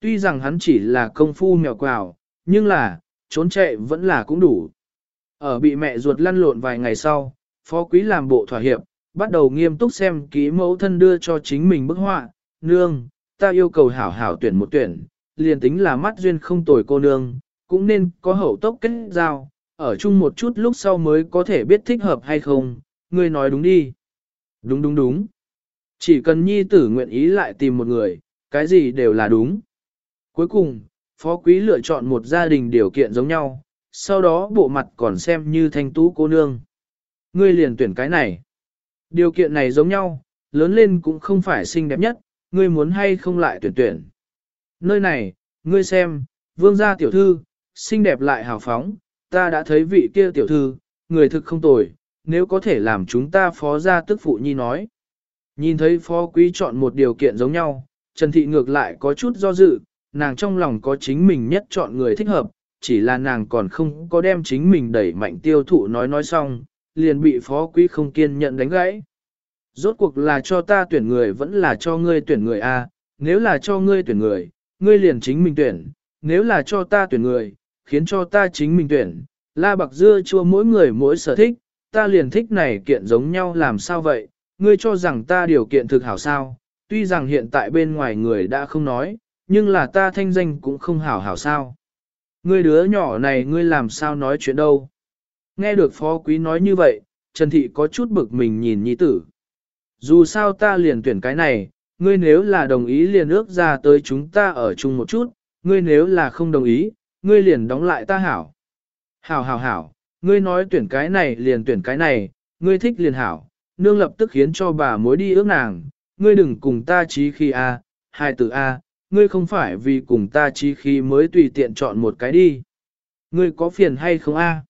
Tuy rằng hắn chỉ là công phu mèo quào, nhưng là, trốn chạy vẫn là cũng đủ. Ở bị mẹ ruột lăn lộn vài ngày sau, phó quý làm bộ thỏa hiệp, bắt đầu nghiêm túc xem ký mẫu thân đưa cho chính mình bức họa, nương, ta yêu cầu hảo hảo tuyển một tuyển, liền tính là mắt duyên không tồi cô nương, cũng nên có hậu tốc kết giao, ở chung một chút lúc sau mới có thể biết thích hợp hay không, ngươi nói đúng đi. Đúng đúng đúng. Chỉ cần nhi tử nguyện ý lại tìm một người, cái gì đều là đúng. Cuối cùng, phó quý lựa chọn một gia đình điều kiện giống nhau, sau đó bộ mặt còn xem như thanh tú cô nương. Ngươi liền tuyển cái này. Điều kiện này giống nhau, lớn lên cũng không phải xinh đẹp nhất, ngươi muốn hay không lại tuyển tuyển. Nơi này, ngươi xem, vương gia tiểu thư, xinh đẹp lại hào phóng, ta đã thấy vị kia tiểu thư, người thực không tồi, nếu có thể làm chúng ta phó gia tức phụ nhi nói. Nhìn thấy phó quý chọn một điều kiện giống nhau, Trần Thị ngược lại có chút do dự, nàng trong lòng có chính mình nhất chọn người thích hợp, chỉ là nàng còn không có đem chính mình đẩy mạnh tiêu thụ nói nói xong, liền bị phó quý không kiên nhận đánh gãy. Rốt cuộc là cho ta tuyển người vẫn là cho ngươi tuyển người a? Nếu là cho ngươi tuyển người, ngươi liền chính mình tuyển, nếu là cho ta tuyển người, khiến cho ta chính mình tuyển, la bạc dưa chua mỗi người mỗi sở thích, ta liền thích này kiện giống nhau làm sao vậy, ngươi cho rằng ta điều kiện thực hảo sao, tuy rằng hiện tại bên ngoài người đã không nói, nhưng là ta thanh danh cũng không hảo hảo sao. Ngươi đứa nhỏ này ngươi làm sao nói chuyện đâu. Nghe được phó quý nói như vậy, Trần Thị có chút bực mình nhìn nhi tử. Dù sao ta liền tuyển cái này, ngươi nếu là đồng ý liền ước ra tới chúng ta ở chung một chút, ngươi nếu là không đồng ý, ngươi liền đóng lại ta hảo. Hảo hảo hảo, ngươi nói tuyển cái này liền tuyển cái này, ngươi thích liền hảo, nương lập tức khiến cho bà mối đi ước nàng, ngươi đừng cùng ta trí khi A, hai từ A, ngươi không phải vì cùng ta chi khi mới tùy tiện chọn một cái đi. Ngươi có phiền hay không A?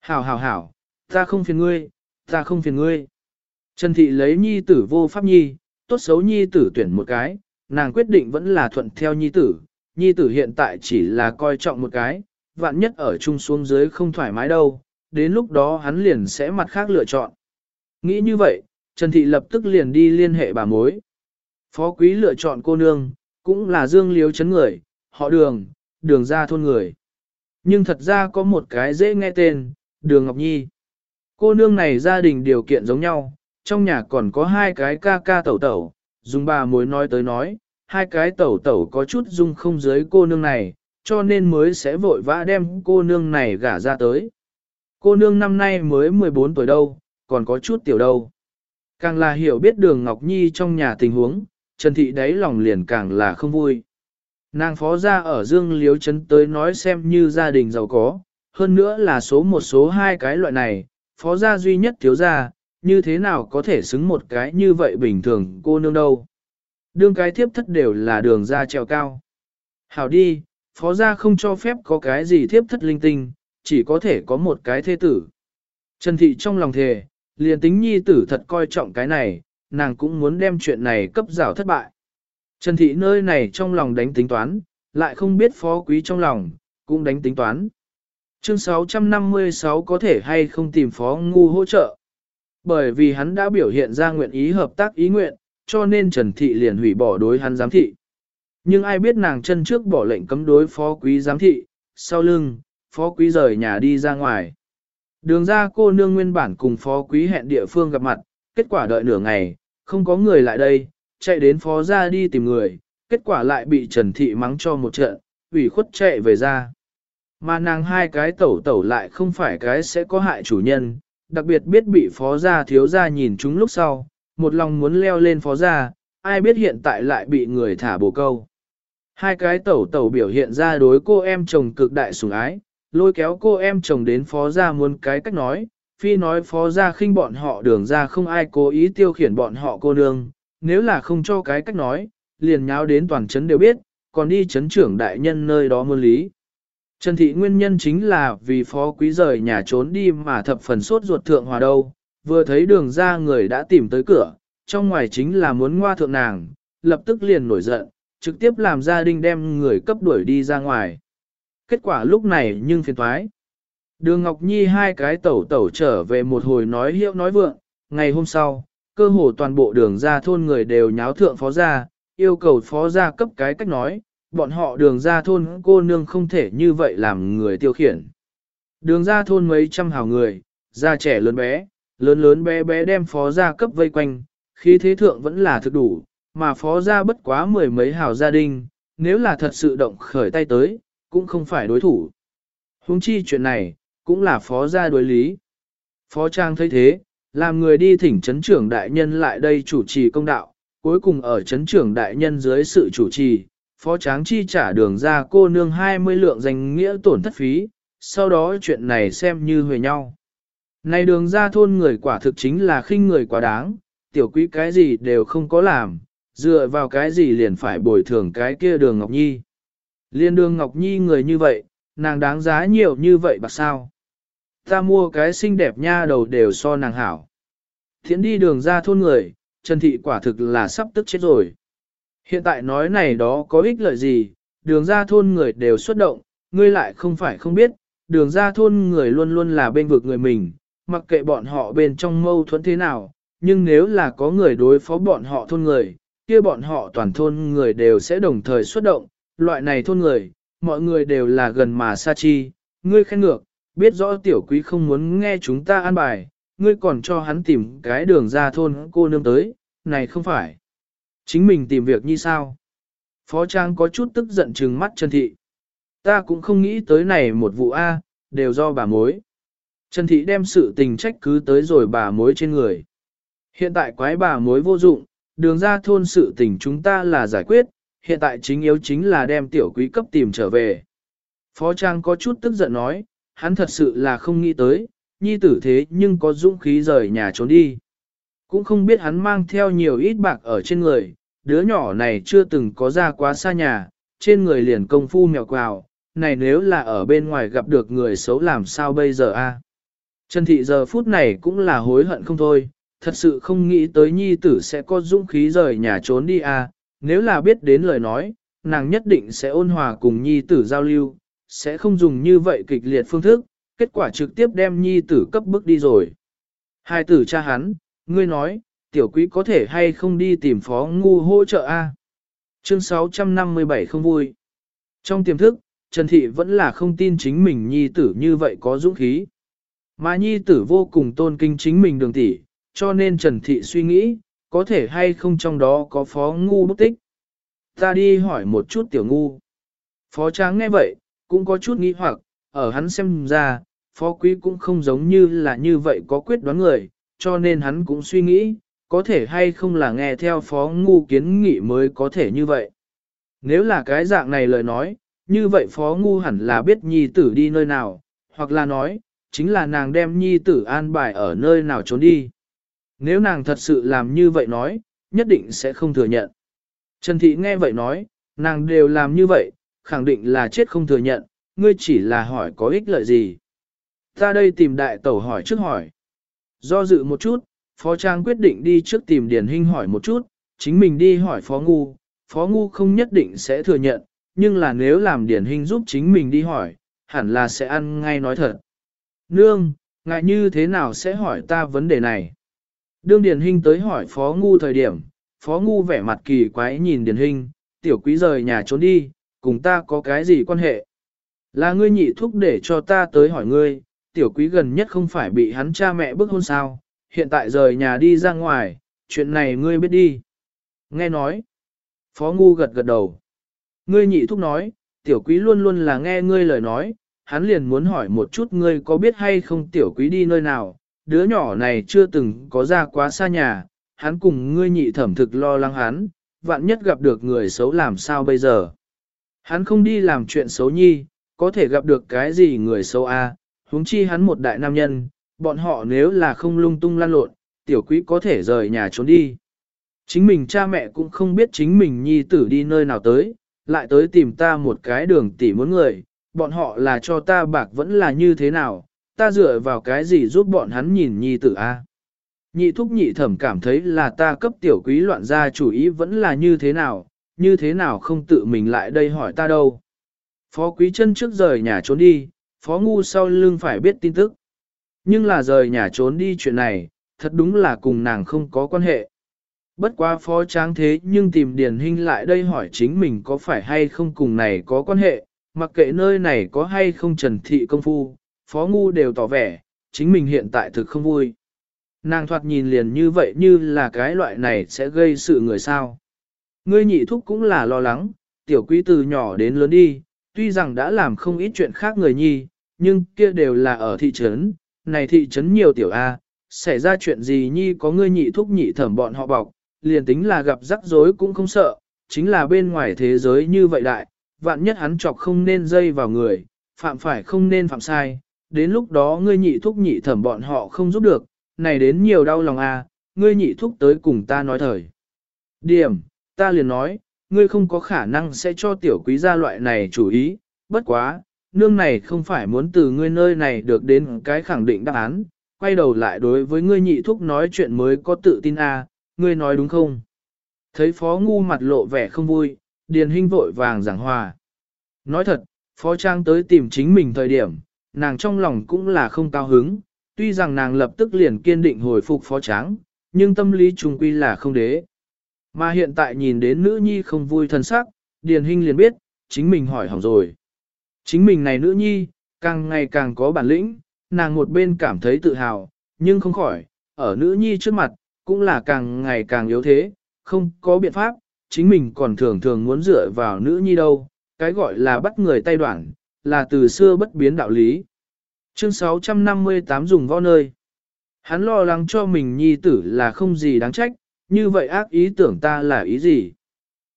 Hảo hảo hảo, ta không phiền ngươi, ta không phiền ngươi. Trần Thị lấy nhi tử vô pháp nhi, tốt xấu nhi tử tuyển một cái, nàng quyết định vẫn là thuận theo nhi tử, nhi tử hiện tại chỉ là coi trọng một cái, vạn nhất ở chung xuống dưới không thoải mái đâu, đến lúc đó hắn liền sẽ mặt khác lựa chọn. Nghĩ như vậy, Trần Thị lập tức liền đi liên hệ bà mối. Phó quý lựa chọn cô nương, cũng là dương liếu chấn người, họ đường, đường ra thôn người. Nhưng thật ra có một cái dễ nghe tên, đường Ngọc Nhi. Cô nương này gia đình điều kiện giống nhau, trong nhà còn có hai cái ca ca tẩu tẩu, dùng bà mối nói tới nói, hai cái tẩu tẩu có chút dung không dưới cô nương này, cho nên mới sẽ vội vã đem cô nương này gả ra tới. Cô nương năm nay mới 14 tuổi đâu, còn có chút tiểu đâu. Càng là hiểu biết đường Ngọc Nhi trong nhà tình huống, Trần Thị đáy lòng liền càng là không vui. Nàng phó ra ở Dương Liếu Trấn tới nói xem như gia đình giàu có, hơn nữa là số một số hai cái loại này, phó gia duy nhất thiếu gia, như thế nào có thể xứng một cái như vậy bình thường cô nương đâu. Đương cái thiếp thất đều là đường ra treo cao. Hảo đi, phó gia không cho phép có cái gì thiếp thất linh tinh, chỉ có thể có một cái thế tử. Trần Thị trong lòng thề, liền tính nhi tử thật coi trọng cái này, nàng cũng muốn đem chuyện này cấp rào thất bại. Trần Thị nơi này trong lòng đánh tính toán, lại không biết phó quý trong lòng, cũng đánh tính toán. Chương 656 có thể hay không tìm phó ngu hỗ trợ. Bởi vì hắn đã biểu hiện ra nguyện ý hợp tác ý nguyện, cho nên Trần Thị liền hủy bỏ đối hắn giám thị. Nhưng ai biết nàng chân trước bỏ lệnh cấm đối phó quý giám thị, sau lưng, phó quý rời nhà đi ra ngoài. Đường ra cô nương nguyên bản cùng phó quý hẹn địa phương gặp mặt, kết quả đợi nửa ngày, không có người lại đây, chạy đến phó ra đi tìm người, kết quả lại bị Trần Thị mắng cho một trận, ủy khuất chạy về ra. Mà nàng hai cái tẩu tẩu lại không phải cái sẽ có hại chủ nhân, đặc biệt biết bị phó gia thiếu gia nhìn chúng lúc sau, một lòng muốn leo lên phó gia, ai biết hiện tại lại bị người thả bồ câu. Hai cái tẩu tẩu biểu hiện ra đối cô em chồng cực đại sủng ái, lôi kéo cô em chồng đến phó gia muốn cái cách nói, phi nói phó gia khinh bọn họ đường ra không ai cố ý tiêu khiển bọn họ cô nương, nếu là không cho cái cách nói, liền nháo đến toàn chấn đều biết, còn đi chấn trưởng đại nhân nơi đó môn lý. Trần Thị nguyên nhân chính là vì phó quý rời nhà trốn đi mà thập phần sốt ruột thượng hòa đâu, vừa thấy đường ra người đã tìm tới cửa, trong ngoài chính là muốn ngoa thượng nàng, lập tức liền nổi giận, trực tiếp làm gia đình đem người cấp đuổi đi ra ngoài. Kết quả lúc này nhưng phiền thoái. Đường Ngọc Nhi hai cái tẩu tẩu trở về một hồi nói hiệu nói vượng, ngày hôm sau, cơ hồ toàn bộ đường ra thôn người đều nháo thượng phó gia, yêu cầu phó gia cấp cái cách nói, bọn họ đường ra thôn cô nương không thể như vậy làm người tiêu khiển. Đường ra thôn mấy trăm hào người, già trẻ lớn bé, lớn lớn bé bé đem phó gia cấp vây quanh, khí thế thượng vẫn là thực đủ, mà phó gia bất quá mười mấy hào gia đình, nếu là thật sự động khởi tay tới, cũng không phải đối thủ. Hùng chi chuyện này, cũng là phó gia đối lý. Phó Trang thấy thế, làm người đi thỉnh chấn trưởng đại nhân lại đây chủ trì công đạo, cuối cùng ở chấn trưởng đại nhân dưới sự chủ trì, phó tráng chi trả đường ra cô nương 20 lượng danh nghĩa tổn thất phí, sau đó chuyện này xem như huề nhau. Này đường ra thôn người quả thực chính là khinh người quá đáng, tiểu quý cái gì đều không có làm, dựa vào cái gì liền phải bồi thường cái kia đường Ngọc Nhi. Liên đường Ngọc Nhi người như vậy, nàng đáng giá nhiều như vậy bạc sao. Ta mua cái xinh đẹp nha đầu đều so nàng hảo. Thiện đi đường ra thôn người, Trần Thị quả thực là sắp tức chết rồi. Hiện tại nói này đó có ích lợi gì, đường ra thôn người đều xuất động, ngươi lại không phải không biết, đường ra thôn người luôn luôn là bên vực người mình, mặc kệ bọn họ bên trong mâu thuẫn thế nào, nhưng nếu là có người đối phó bọn họ thôn người, kia bọn họ toàn thôn người đều sẽ đồng thời xuất động, loại này thôn người, mọi người đều là gần mà xa chi, ngươi khen ngược, biết rõ tiểu quý không muốn nghe chúng ta an bài, ngươi còn cho hắn tìm cái đường ra thôn cô nương tới, này không phải. Chính mình tìm việc như sao? Phó Trang có chút tức giận trừng mắt Trần Thị. Ta cũng không nghĩ tới này một vụ A, đều do bà mối. Trần Thị đem sự tình trách cứ tới rồi bà mối trên người. Hiện tại quái bà mối vô dụng, đường ra thôn sự tình chúng ta là giải quyết, hiện tại chính yếu chính là đem tiểu quý cấp tìm trở về. Phó Trang có chút tức giận nói, hắn thật sự là không nghĩ tới, nhi tử thế nhưng có dũng khí rời nhà trốn đi. Cũng không biết hắn mang theo nhiều ít bạc ở trên người, đứa nhỏ này chưa từng có ra quá xa nhà, trên người liền công phu mèo quào, này nếu là ở bên ngoài gặp được người xấu làm sao bây giờ a? Trần thị giờ phút này cũng là hối hận không thôi, thật sự không nghĩ tới nhi tử sẽ có dũng khí rời nhà trốn đi a. nếu là biết đến lời nói, nàng nhất định sẽ ôn hòa cùng nhi tử giao lưu, sẽ không dùng như vậy kịch liệt phương thức, kết quả trực tiếp đem nhi tử cấp bức đi rồi. Hai tử cha hắn, ngươi nói, tiểu quý có thể hay không đi tìm phó ngu hỗ trợ a? Chương 657 không vui. Trong tiềm thức, Trần Thị vẫn là không tin chính mình nhi tử như vậy có dũng khí. Mà nhi tử vô cùng tôn kinh chính mình đường tỷ, cho nên Trần Thị suy nghĩ, có thể hay không trong đó có phó ngu bức tích. Ta đi hỏi một chút tiểu ngu. Phó tráng nghe vậy, cũng có chút nghĩ hoặc, ở hắn xem ra, phó quý cũng không giống như là như vậy có quyết đoán người, cho nên hắn cũng suy nghĩ, có thể hay không là nghe theo phó ngu kiến nghị mới có thể như vậy. Nếu là cái dạng này lời nói, như vậy phó ngu hẳn là biết nhi tử đi nơi nào, hoặc là nói, chính là nàng đem nhi tử an bài ở nơi nào trốn đi. Nếu nàng thật sự làm như vậy nói, nhất định sẽ không thừa nhận. Trần Thị nghe vậy nói, nàng đều làm như vậy, khẳng định là chết không thừa nhận, ngươi chỉ là hỏi có ích lợi gì. Ta đây tìm đại tẩu hỏi trước hỏi. Do dự một chút, Phó Trang quyết định đi trước tìm điển Hinh hỏi một chút, chính mình đi hỏi Phó Ngu, Phó Ngu không nhất định sẽ thừa nhận, nhưng là nếu làm điển Hinh giúp chính mình đi hỏi, hẳn là sẽ ăn ngay nói thật. Nương, ngại như thế nào sẽ hỏi ta vấn đề này? Đương điển Hinh tới hỏi Phó Ngu thời điểm, Phó Ngu vẻ mặt kỳ quái nhìn điển Hinh, tiểu quý rời nhà trốn đi, cùng ta có cái gì quan hệ? Là ngươi nhị thúc để cho ta tới hỏi ngươi, tiểu quý gần nhất không phải bị hắn cha mẹ bức hôn sao, hiện tại rời nhà đi ra ngoài, chuyện này ngươi biết đi. Nghe nói, Phó Ngu gật gật đầu. Ngươi nhị thúc nói, tiểu quý luôn luôn là nghe ngươi lời nói, hắn liền muốn hỏi một chút ngươi có biết hay không tiểu quý đi nơi nào, đứa nhỏ này chưa từng có ra quá xa nhà, hắn cùng ngươi nhị thẩm thực lo lắng hắn, vạn nhất gặp được người xấu làm sao bây giờ. Hắn không đi làm chuyện xấu nhi, có thể gặp được cái gì người xấu a? À, huống chi hắn một đại nam nhân, bọn họ nếu là không lung tung lan lộn, tiểu quý có thể rời nhà trốn đi. Chính mình cha mẹ cũng không biết chính mình nhi tử đi nơi nào tới, lại tới tìm ta một cái đường tỉ muốn người, bọn họ là cho ta bạc vẫn là như thế nào, ta dựa vào cái gì giúp bọn hắn nhìn nhi tử a? Nhị thúc nhị thẩm cảm thấy là ta cấp tiểu quý loạn ra chủ ý vẫn là như thế nào, như thế nào không tự mình lại đây hỏi ta đâu. Phó quý chân trước rời nhà trốn đi, phó ngu sau lưng phải biết tin tức. Nhưng là rời nhà trốn đi chuyện này, thật đúng là cùng nàng không có quan hệ. Bất quá phó tráng thế nhưng tìm Điền Hinh lại đây hỏi chính mình có phải hay không cùng này có quan hệ, mặc kệ nơi này có hay không trần thị công phu, phó ngu đều tỏ vẻ, chính mình hiện tại thực không vui. Nàng thoạt nhìn liền như vậy như là cái loại này sẽ gây sự người sao. Ngươi nhị thúc cũng là lo lắng, tiểu quý từ nhỏ đến lớn đi, tuy rằng đã làm không ít chuyện khác người nhi, nhưng kia đều là ở thị trấn, này thị trấn nhiều tiểu A, xảy ra chuyện gì nhi có ngươi nhị thúc nhị thẩm bọn họ bọc, liền tính là gặp rắc rối cũng không sợ, chính là bên ngoài thế giới như vậy đại, vạn nhất hắn chọc không nên dây vào người, phạm phải không nên phạm sai, đến lúc đó ngươi nhị thúc nhị thẩm bọn họ không giúp được, này đến nhiều đau lòng a, ngươi nhị thúc tới cùng ta nói thời. Điểm, ta liền nói, ngươi không có khả năng sẽ cho tiểu quý gia loại này chủ ý, bất quá, nương này không phải muốn từ ngươi nơi này được đến cái khẳng định đáp án, quay đầu lại đối với ngươi nhị thúc nói chuyện mới có tự tin a, ngươi nói đúng không? Thấy phó ngu mặt lộ vẻ không vui, điền hinh vội vàng giảng hòa. Nói thật, phó trang tới tìm chính mình thời điểm, nàng trong lòng cũng là không cao hứng, tuy rằng nàng lập tức liền kiên định hồi phục phó tráng, nhưng tâm lý trùng quy là không đế. Mà hiện tại nhìn đến nữ nhi không vui thân sắc, Điền Hinh liền biết, chính mình hỏi hỏng rồi. Chính mình này nữ nhi, càng ngày càng có bản lĩnh, nàng một bên cảm thấy tự hào, nhưng không khỏi, ở nữ nhi trước mặt, cũng là càng ngày càng yếu thế, không có biện pháp, chính mình còn thường thường muốn dựa vào nữ nhi đâu, cái gọi là bắt người tay đoạn, là từ xưa bất biến đạo lý. Chương 658 dùng võ nơi. Hắn lo lắng cho mình nhi tử là không gì đáng trách, như vậy ác ý tưởng ta là ý gì?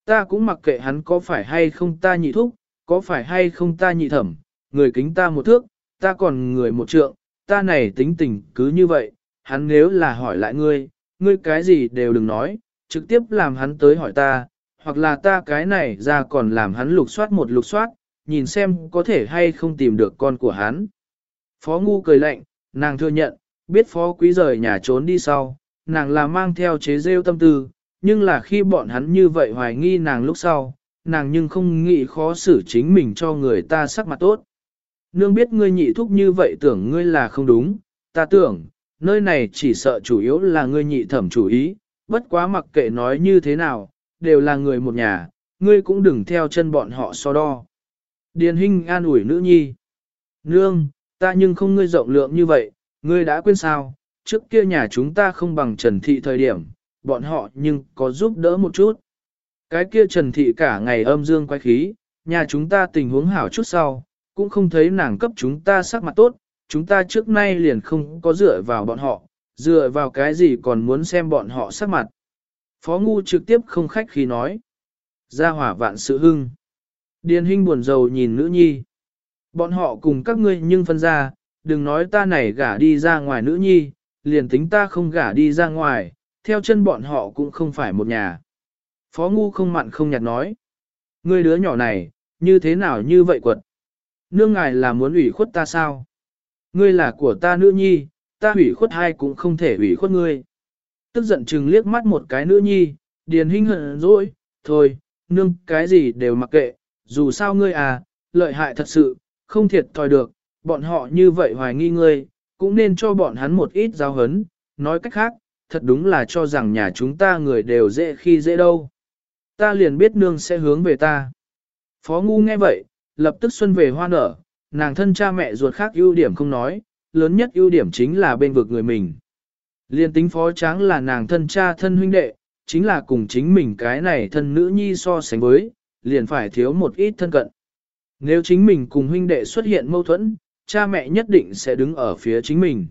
Ta cũng mặc kệ hắn có phải hay không ta nhị thúc, có phải hay không ta nhị thẩm, người kính ta một thước, ta còn người một trượng, ta này tính tình cứ như vậy, hắn nếu là hỏi lại ngươi, ngươi cái gì đều đừng nói, trực tiếp làm hắn tới hỏi ta, hoặc là ta cái này ra còn làm hắn lục soát một lục soát, nhìn xem có thể hay không tìm được con của hắn. Phó Ngu cười lạnh, nàng thừa nhận, biết Phó Quý rời nhà trốn đi sau, nàng là mang theo chế rêu tâm tư, nhưng là khi bọn hắn như vậy hoài nghi nàng lúc sau, nàng nhưng không nghĩ khó xử chính mình cho người ta sắc mặt tốt. Nương biết ngươi nhị thúc như vậy tưởng ngươi là không đúng, ta tưởng, nơi này chỉ sợ chủ yếu là ngươi nhị thẩm chủ ý, bất quá mặc kệ nói như thế nào, đều là người một nhà, ngươi cũng đừng theo chân bọn họ so đo. Điền Hinh an ủi nữ nhi. Nương, ta nhưng không ngươi rộng lượng như vậy, ngươi đã quên sao, trước kia nhà chúng ta không bằng Trần Thị thời điểm, bọn họ nhưng có giúp đỡ một chút. Cái kia Trần Thị cả ngày âm dương quay khí, nhà chúng ta tình huống hảo chút sau, cũng không thấy nàng cấp chúng ta sắc mặt tốt, chúng ta trước nay liền không có dựa vào bọn họ, dựa vào cái gì còn muốn xem bọn họ sắc mặt. Phó Ngu trực tiếp không khách khí nói. Gia hỏa vạn sự hưng. Điền Hinh buồn rầu nhìn nữ nhi. Bọn họ cùng các ngươi nhưng phân ra, đừng nói ta này gả đi ra ngoài nữ nhi, liền tính ta không gả đi ra ngoài, theo chân bọn họ cũng không phải một nhà. Phó Ngu không mặn không nhạt nói. Ngươi đứa nhỏ này, như thế nào như vậy quật? Nương ngài là muốn ủy khuất ta sao? Ngươi là của ta nữ nhi, ta ủy khuất hai cũng không thể ủy khuất ngươi. Tức giận chừng liếc mắt một cái nữ nhi, điền hinh hận dỗi, thôi, nương cái gì đều mặc kệ, dù sao ngươi à, lợi hại thật sự, không thiệt thòi được, bọn họ như vậy hoài nghi ngươi, cũng nên cho bọn hắn một ít giáo hấn, nói cách khác, thật đúng là cho rằng nhà chúng ta người đều dễ khi dễ đâu. Ta liền biết nương sẽ hướng về ta. Phó ngu nghe vậy, lập tức xuân về hoa nở, nàng thân cha mẹ ruột khác ưu điểm không nói, lớn nhất ưu điểm chính là bên vực người mình. Liên tính phó tráng là nàng thân cha thân huynh đệ, chính là cùng chính mình cái này thân nữ nhi so sánh với, liền phải thiếu một ít thân cận. Nếu chính mình cùng huynh đệ xuất hiện mâu thuẫn, cha mẹ nhất định sẽ đứng ở phía chính mình.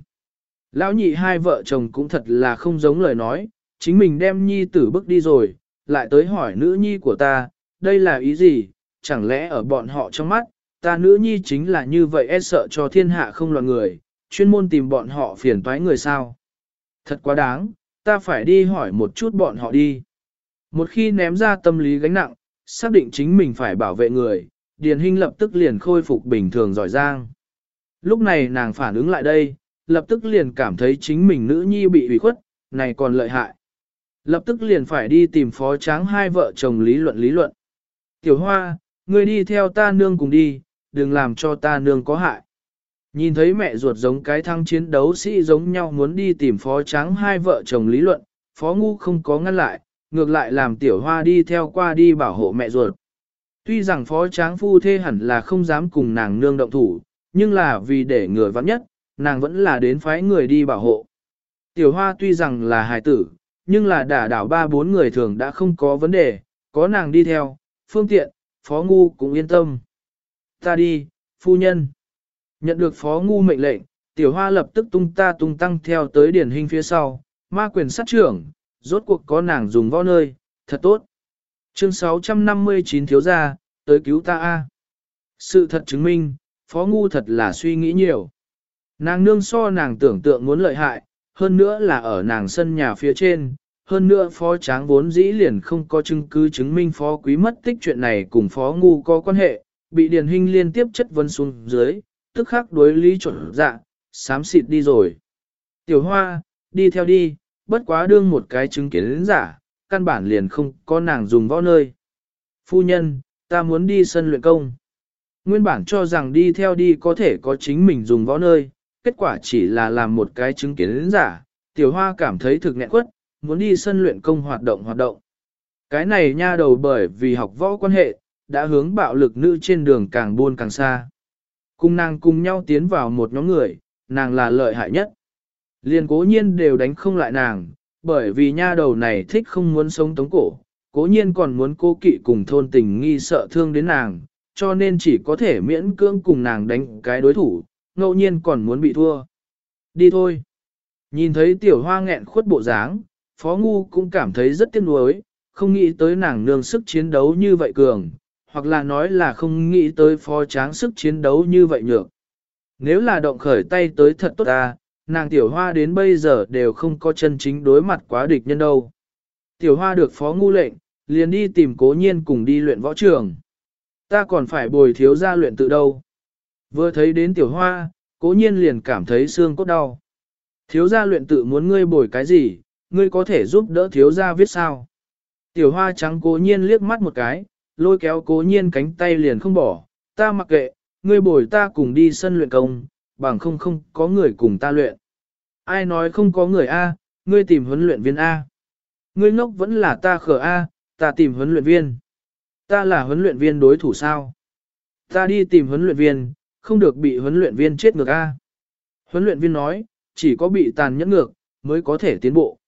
Lão nhị hai vợ chồng cũng thật là không giống lời nói, chính mình đem nhi tử bước đi rồi, lại tới hỏi nữ nhi của ta, đây là ý gì, chẳng lẽ ở bọn họ trong mắt, ta nữ nhi chính là như vậy e sợ cho thiên hạ không loạn người, chuyên môn tìm bọn họ phiền toái người sao. Thật quá đáng, ta phải đi hỏi một chút bọn họ đi. Một khi ném ra tâm lý gánh nặng, xác định chính mình phải bảo vệ người, Điền Hinh lập tức liền khôi phục bình thường giỏi giang. Lúc này nàng phản ứng lại đây, lập tức liền cảm thấy chính mình nữ nhi bị ủy khuất, này còn lợi hại. Lập tức liền phải đi tìm phó tráng hai vợ chồng lý luận lý luận. Tiểu Hoa, ngươi đi theo ta nương cùng đi, đừng làm cho ta nương có hại. Nhìn thấy mẹ ruột giống cái thăng chiến đấu sĩ giống nhau muốn đi tìm phó tráng hai vợ chồng lý luận, Phó Ngu không có ngăn lại, ngược lại làm tiểu hoa đi theo qua đi bảo hộ mẹ ruột. Tuy rằng phó tráng phu thê hẳn là không dám cùng nàng nương động thủ, nhưng là vì để người vắng nhất, nàng vẫn là đến phái người đi bảo hộ. Tiểu hoa tuy rằng là hài tử, nhưng là đả đảo ba bốn người thường đã không có vấn đề, có nàng đi theo, phương tiện, phó ngu cũng yên tâm. Ta đi, phu nhân. Nhận được phó ngu mệnh lệnh, tiểu hoa lập tức tung ta tung tăng theo tới điển hình phía sau, ma quyền sát trưởng, rốt cuộc có nàng dùng võ nơi, thật tốt. Chương 659 thiếu gia, tới cứu ta a. Sự thật chứng minh, phó ngu thật là suy nghĩ nhiều. Nàng nương so nàng tưởng tượng muốn lợi hại, hơn nữa là ở nàng sân nhà phía trên, hơn nữa phó tráng vốn dĩ liền không có chứng cứ chứng minh phó quý mất tích chuyện này cùng phó ngu có quan hệ, bị điền hình liên tiếp chất vấn xuống dưới, tức khắc đối lý chuẩn dạ, sám xịt đi rồi. Tiểu hoa, đi theo đi, bất quá đương một cái chứng kiến giả, căn bản liền không có nàng dùng võ nơi. Phu nhân, ta muốn đi sân luyện công. Nguyên bản cho rằng đi theo đi có thể có chính mình dùng võ nơi, kết quả chỉ là làm một cái chứng kiến giả. Tiểu hoa cảm thấy thực nghẹn quất, muốn đi sân luyện công hoạt động hoạt động. Cái này nha đầu bởi vì học võ quan hệ, đã hướng bạo lực nữ trên đường càng buôn càng xa. Cùng nàng cùng nhau tiến vào một nhóm người, nàng là lợi hại nhất. Liền cố nhiên đều đánh không lại nàng, bởi vì nha đầu này thích không muốn sống tống cổ, cố nhiên còn muốn cô kỵ cùng thôn tình nghi sợ thương đến nàng, cho nên chỉ có thể miễn cưỡng cùng nàng đánh cái đối thủ, ngẫu nhiên còn muốn bị thua. Đi thôi. Nhìn thấy tiểu hoa nghẹn khuất bộ dáng, Phó Ngu cũng cảm thấy rất tiếc nuối, không nghĩ tới nàng nương sức chiến đấu như vậy cường, hoặc là nói là không nghĩ tới phó tráng sức chiến đấu như vậy nhược. Nếu là động khởi tay tới thật tốt ta, nàng tiểu hoa đến bây giờ đều không có chân chính đối mặt quá địch nhân đâu. Tiểu hoa được phó ngu lệnh, liền đi tìm cố nhiên cùng đi luyện võ trường. Ta còn phải bồi thiếu gia luyện tự đâu. Vừa thấy đến tiểu hoa, cố nhiên liền cảm thấy xương cốt đau. Thiếu gia luyện tự muốn ngươi bồi cái gì, ngươi có thể giúp đỡ thiếu gia viết sao. Tiểu hoa trắng cố nhiên liếc mắt một cái, lôi kéo cố nhiên cánh tay liền không bỏ, ta mặc kệ, ngươi bồi ta cùng đi sân luyện công, bằng không không có người cùng ta luyện. Ai nói không có người A, ngươi tìm huấn luyện viên A. Ngươi ngốc vẫn là ta khờ A, ta tìm huấn luyện viên. Ta là huấn luyện viên đối thủ sao? Ta đi tìm huấn luyện viên, không được bị huấn luyện viên chết ngược A. Huấn luyện viên nói, chỉ có bị tàn nhẫn ngược, mới có thể tiến bộ.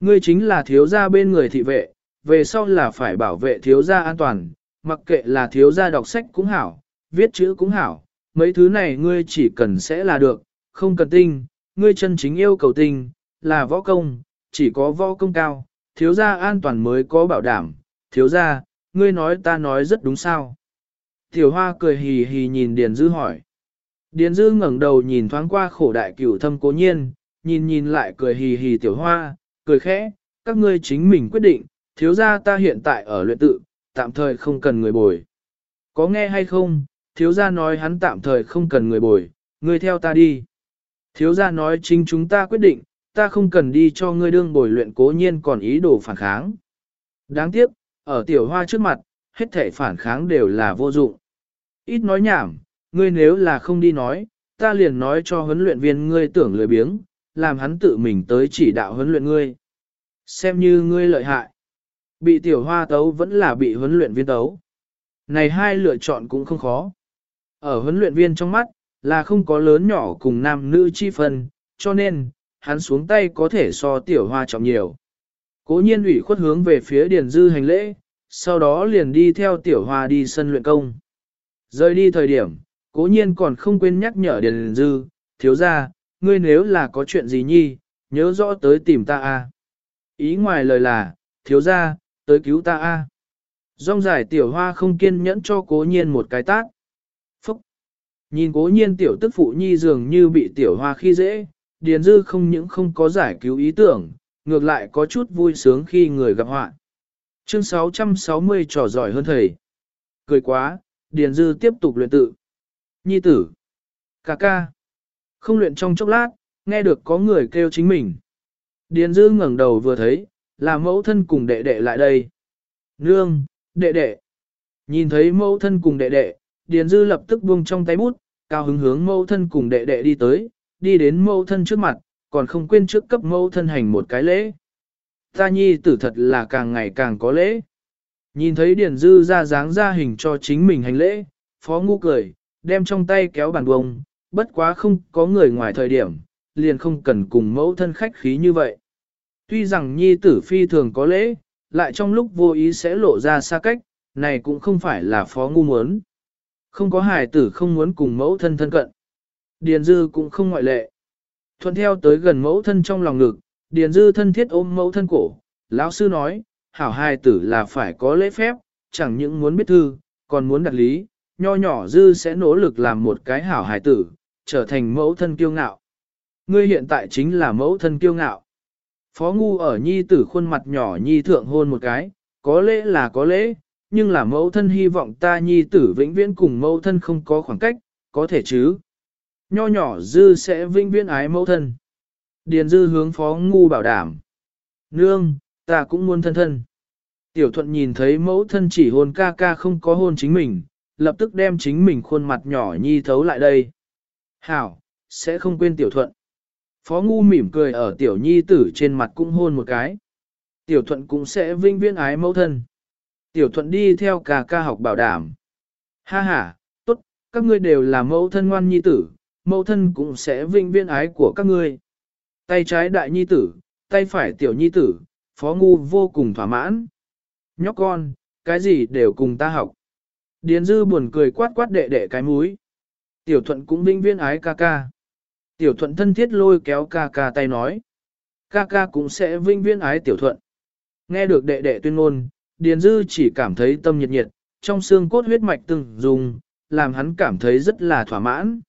Ngươi chính là thiếu gia bên người thị vệ, về sau là phải bảo vệ thiếu gia an toàn, mặc kệ là thiếu gia đọc sách cũng hảo, viết chữ cũng hảo, mấy thứ này ngươi chỉ cần sẽ là được, không cần tinh, ngươi chân chính yêu cầu tinh, là võ công, chỉ có võ công cao, thiếu gia an toàn mới có bảo đảm, thiếu gia, ngươi nói ta nói rất đúng sao. Tiểu hoa cười hì hì nhìn Điền Dư hỏi. Điền Dư ngẩng đầu nhìn thoáng qua khổ đại cửu thâm cố nhiên, nhìn nhìn lại cười hì hì tiểu hoa, cười khẽ, các ngươi chính mình quyết định, thiếu gia ta hiện tại ở luyện tự, tạm thời không cần người bồi. Có nghe hay không, thiếu gia nói hắn tạm thời không cần người bồi, ngươi theo ta đi. Thiếu gia nói chính chúng ta quyết định, ta không cần đi cho ngươi đương bồi luyện cố nhiên còn ý đồ phản kháng. Đáng tiếc, ở tiểu hoa trước mặt, hết thể phản kháng đều là vô dụng. Ít nói nhảm, ngươi nếu là không đi nói, ta liền nói cho huấn luyện viên ngươi tưởng lười biếng, làm hắn tự mình tới chỉ đạo huấn luyện ngươi. Xem như ngươi lợi hại. Bị tiểu hoa tấu vẫn là bị huấn luyện viên tấu. Này hai lựa chọn cũng không khó. Ở huấn luyện viên trong mắt, là không có lớn nhỏ cùng nam nữ chi phân, cho nên, hắn xuống tay có thể so tiểu hoa trọng nhiều. Cố nhiên ủy khuất hướng về phía Điền Dư hành lễ, sau đó liền đi theo tiểu hoa đi sân luyện công. Rời đi thời điểm, cố nhiên còn không quên nhắc nhở Điền Dư, thiếu ra, ngươi nếu là có chuyện gì nhi, nhớ rõ tới tìm ta a. Ý ngoài lời là, thiếu ra, tới cứu ta a. Rong giải tiểu hoa không kiên nhẫn cho cố nhiên một cái tác. Phúc! Nhìn cố nhiên tiểu tức phụ nhi dường như bị tiểu hoa khi dễ, Điền Dư không những không có giải cứu ý tưởng, ngược lại có chút vui sướng khi người gặp họa. Chương 660 trò giỏi hơn thầy. Cười quá, Điền Dư tiếp tục luyện tự. Nhi tử. Cà ca. Không luyện trong chốc lát, nghe được có người kêu chính mình. Điền Dư ngẩng đầu vừa thấy, là mẫu thân cùng đệ đệ lại đây. Nương, đệ đệ. Nhìn thấy mẫu thân cùng đệ đệ, Điền Dư lập tức buông trong tay bút, cao hứng hướng mẫu thân cùng đệ đệ đi tới, đi đến mẫu thân trước mặt, còn không quên trước cấp mẫu thân hành một cái lễ. Ta nhi tử thật là càng ngày càng có lễ. Nhìn thấy Điền Dư ra dáng ra hình cho chính mình hành lễ, Phó Ngu cười, đem trong tay kéo bàn bông, bất quá không có người ngoài thời điểm, liền không cần cùng mẫu thân khách khí như vậy. Tuy rằng nhi tử phi thường có lễ, lại trong lúc vô ý sẽ lộ ra xa cách, này cũng không phải là Phó Ngu muốn. Không có hài tử không muốn cùng mẫu thân thân cận. Điền Dư cũng không ngoại lệ. Thuận theo tới gần mẫu thân trong lòng ngực, Điền Dư thân thiết ôm mẫu thân cổ. Lão sư nói, hảo hài tử là phải có lễ phép, chẳng những muốn biết thư, còn muốn đặt lý, nho nhỏ Dư sẽ nỗ lực làm một cái hảo hài tử, trở thành mẫu thân kiêu ngạo. Ngươi hiện tại chính là mẫu thân kiêu ngạo. Phó ngu ở nhi tử khuôn mặt nhỏ nhi thượng hôn một cái, có lễ là có lễ, nhưng là mẫu thân hy vọng ta nhi tử vĩnh viễn cùng mẫu thân không có khoảng cách, có thể chứ. Nho nhỏ dư sẽ vinh viễn ái mẫu thân. Điền dư hướng phó ngu bảo đảm. Nương, ta cũng muốn thân thân. Tiểu thuận nhìn thấy mẫu thân chỉ hôn ca ca không có hôn chính mình, lập tức đem chính mình khuôn mặt nhỏ nhi thấu lại đây. Hảo, sẽ không quên tiểu thuận. Phó ngu mỉm cười ở tiểu nhi tử trên mặt cũng hôn một cái. Tiểu thuận cũng sẽ vinh viễn ái mẫu thân. Tiểu thuận đi theo ca ca học bảo đảm. Ha ha, tốt, các ngươi đều là mẫu thân ngoan nhi tử, mẫu thân cũng sẽ vinh viên ái của các ngươi. Tay trái đại nhi tử, tay phải tiểu nhi tử, phó ngu vô cùng thỏa mãn. Nhóc con, cái gì đều cùng ta học. Điền dư buồn cười quát quát đệ đệ cái múi. Tiểu thuận cũng vinh viên ái ca ca. Tiểu thuận thân thiết lôi kéo ca ca tay nói. Ca ca cũng sẽ vinh viên ái tiểu thuận. Nghe được đệ đệ tuyên ngôn, Điền Dư chỉ cảm thấy tâm nhiệt nhiệt, trong xương cốt huyết mạch từng dùng, làm hắn cảm thấy rất là thỏa mãn.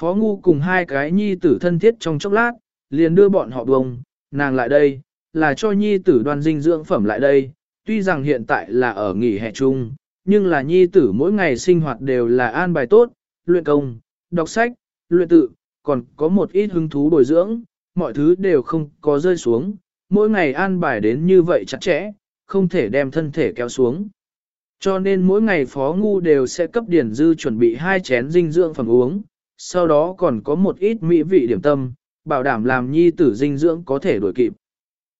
Phó Ngu cùng hai cái nhi tử thân thiết trong chốc lát, liền đưa bọn họ bông, nàng lại đây, là cho nhi tử đoan dinh dưỡng phẩm lại đây, tuy rằng hiện tại là ở nghỉ hè chung, nhưng là nhi tử mỗi ngày sinh hoạt đều là an bài tốt, luyện công, đọc sách, luyện tự, còn có một ít hứng thú bồi dưỡng, mọi thứ đều không có rơi xuống, mỗi ngày an bài đến như vậy chặt chẽ, không thể đem thân thể kéo xuống. Cho nên mỗi ngày Phó Ngu đều sẽ cấp điển Dư chuẩn bị hai chén dinh dưỡng phẩm uống, sau đó còn có một ít mỹ vị điểm tâm, bảo đảm làm nhi tử dinh dưỡng có thể đổi kịp.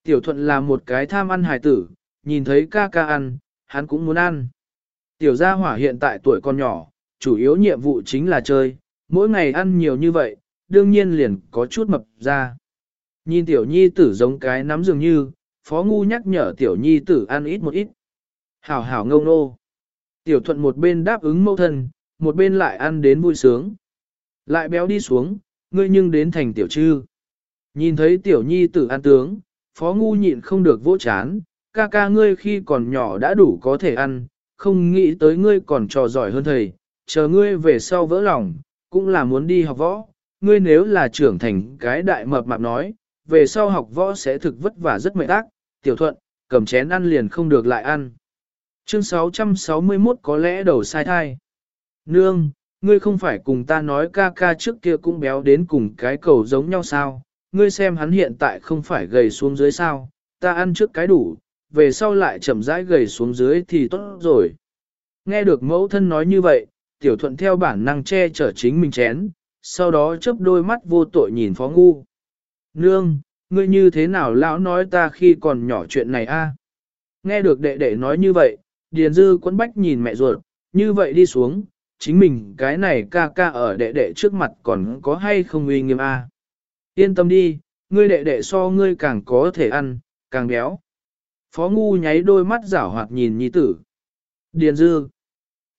Tiểu thuận là một cái tham ăn hài tử, nhìn thấy ca ca ăn, hắn cũng muốn ăn. Tiểu gia hỏa hiện tại tuổi còn nhỏ, chủ yếu nhiệm vụ chính là chơi, mỗi ngày ăn nhiều như vậy, đương nhiên liền có chút mập ra. Nhìn tiểu nhi tử giống cái nắm dường như, phó ngu nhắc nhở tiểu nhi tử ăn ít một ít. Hảo hảo ngông nô. Tiểu thuận một bên đáp ứng mâu thân, một bên lại ăn đến vui sướng. Lại béo đi xuống, ngươi nhưng đến thành tiểu trư. Nhìn thấy tiểu nhi tử ăn tướng, phó ngu nhịn không được vỗ chán, ca ca ngươi khi còn nhỏ đã đủ có thể ăn, không nghĩ tới ngươi còn trò giỏi hơn thầy, chờ ngươi về sau vỡ lòng, cũng là muốn đi học võ, ngươi nếu là trưởng thành cái đại mập mạp nói, về sau học võ sẽ thực vất vả rất mệt ác, tiểu thuận, cầm chén ăn liền không được lại ăn. Chương 661 có lẽ đầu sai thai. Nương, ngươi không phải cùng ta nói ca ca trước kia cũng béo đến cùng cái cầu giống nhau sao, ngươi xem hắn hiện tại không phải gầy xuống dưới sao, ta ăn trước cái đủ, về sau lại chậm rãi gầy xuống dưới thì tốt rồi. Nghe được mẫu thân nói như vậy, tiểu thuận theo bản năng che chở chính mình chén, sau đó chớp đôi mắt vô tội nhìn phó ngu. Nương, ngươi như thế nào lão nói ta khi còn nhỏ chuyện này a? Nghe được đệ đệ nói như vậy, Điền Dư quấn bách nhìn mẹ ruột, như vậy đi xuống, chính mình cái này ca ca ở đệ đệ trước mặt còn có hay không uy nghiêm a? Yên tâm đi, ngươi đệ đệ so ngươi càng có thể ăn, càng béo. Phó ngu nháy đôi mắt rảo hoạt nhìn nhi tử. Điền Dư,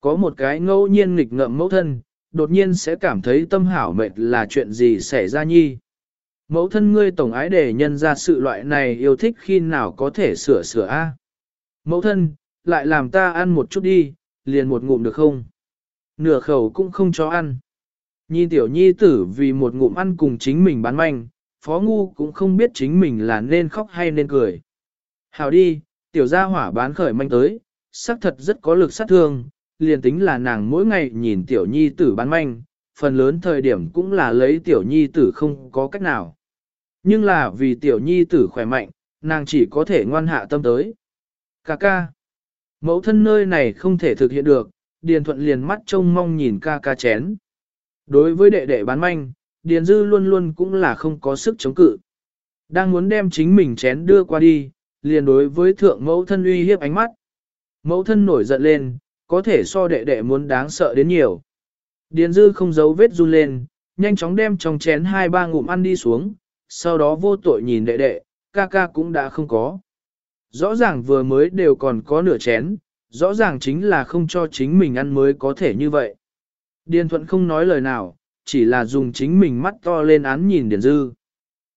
có một cái ngẫu nhiên nghịch ngợm mẫu thân, đột nhiên sẽ cảm thấy tâm hảo mệt là chuyện gì xảy ra nhi. Mẫu thân ngươi tổng ái để nhân ra sự loại này yêu thích khi nào có thể sửa sửa a. Mẫu thân, lại làm ta ăn một chút đi, liền một ngụm được không? Nửa khẩu cũng không cho ăn. Nhìn tiểu nhi tử vì một ngụm ăn cùng chính mình bán manh, phó ngu cũng không biết chính mình là nên khóc hay nên cười. Hào đi, tiểu gia hỏa bán khởi manh tới, xác thật rất có lực sát thương, liền tính là nàng mỗi ngày nhìn tiểu nhi tử bán manh, phần lớn thời điểm cũng là lấy tiểu nhi tử không có cách nào. Nhưng là vì tiểu nhi tử khỏe mạnh, nàng chỉ có thể ngoan hạ tâm tới. Cà ca. Mẫu thân nơi này không thể thực hiện được, Điền Thuận liền mắt trông mong nhìn ca ca chén. Đối với đệ đệ bán manh, Điền Dư luôn luôn cũng là không có sức chống cự. Đang muốn đem chính mình chén đưa qua đi, liền đối với thượng mẫu thân uy hiếp ánh mắt. Mẫu thân nổi giận lên, có thể so đệ đệ muốn đáng sợ đến nhiều. Điền dư không giấu vết run lên, nhanh chóng đem trong chén hai ba ngụm ăn đi xuống, sau đó vô tội nhìn đệ đệ, ca ca cũng đã không có. Rõ ràng vừa mới đều còn có nửa chén, rõ ràng chính là không cho chính mình ăn mới có thể như vậy. Điền thuận không nói lời nào, chỉ là dùng chính mình mắt to lên án nhìn Điền dư.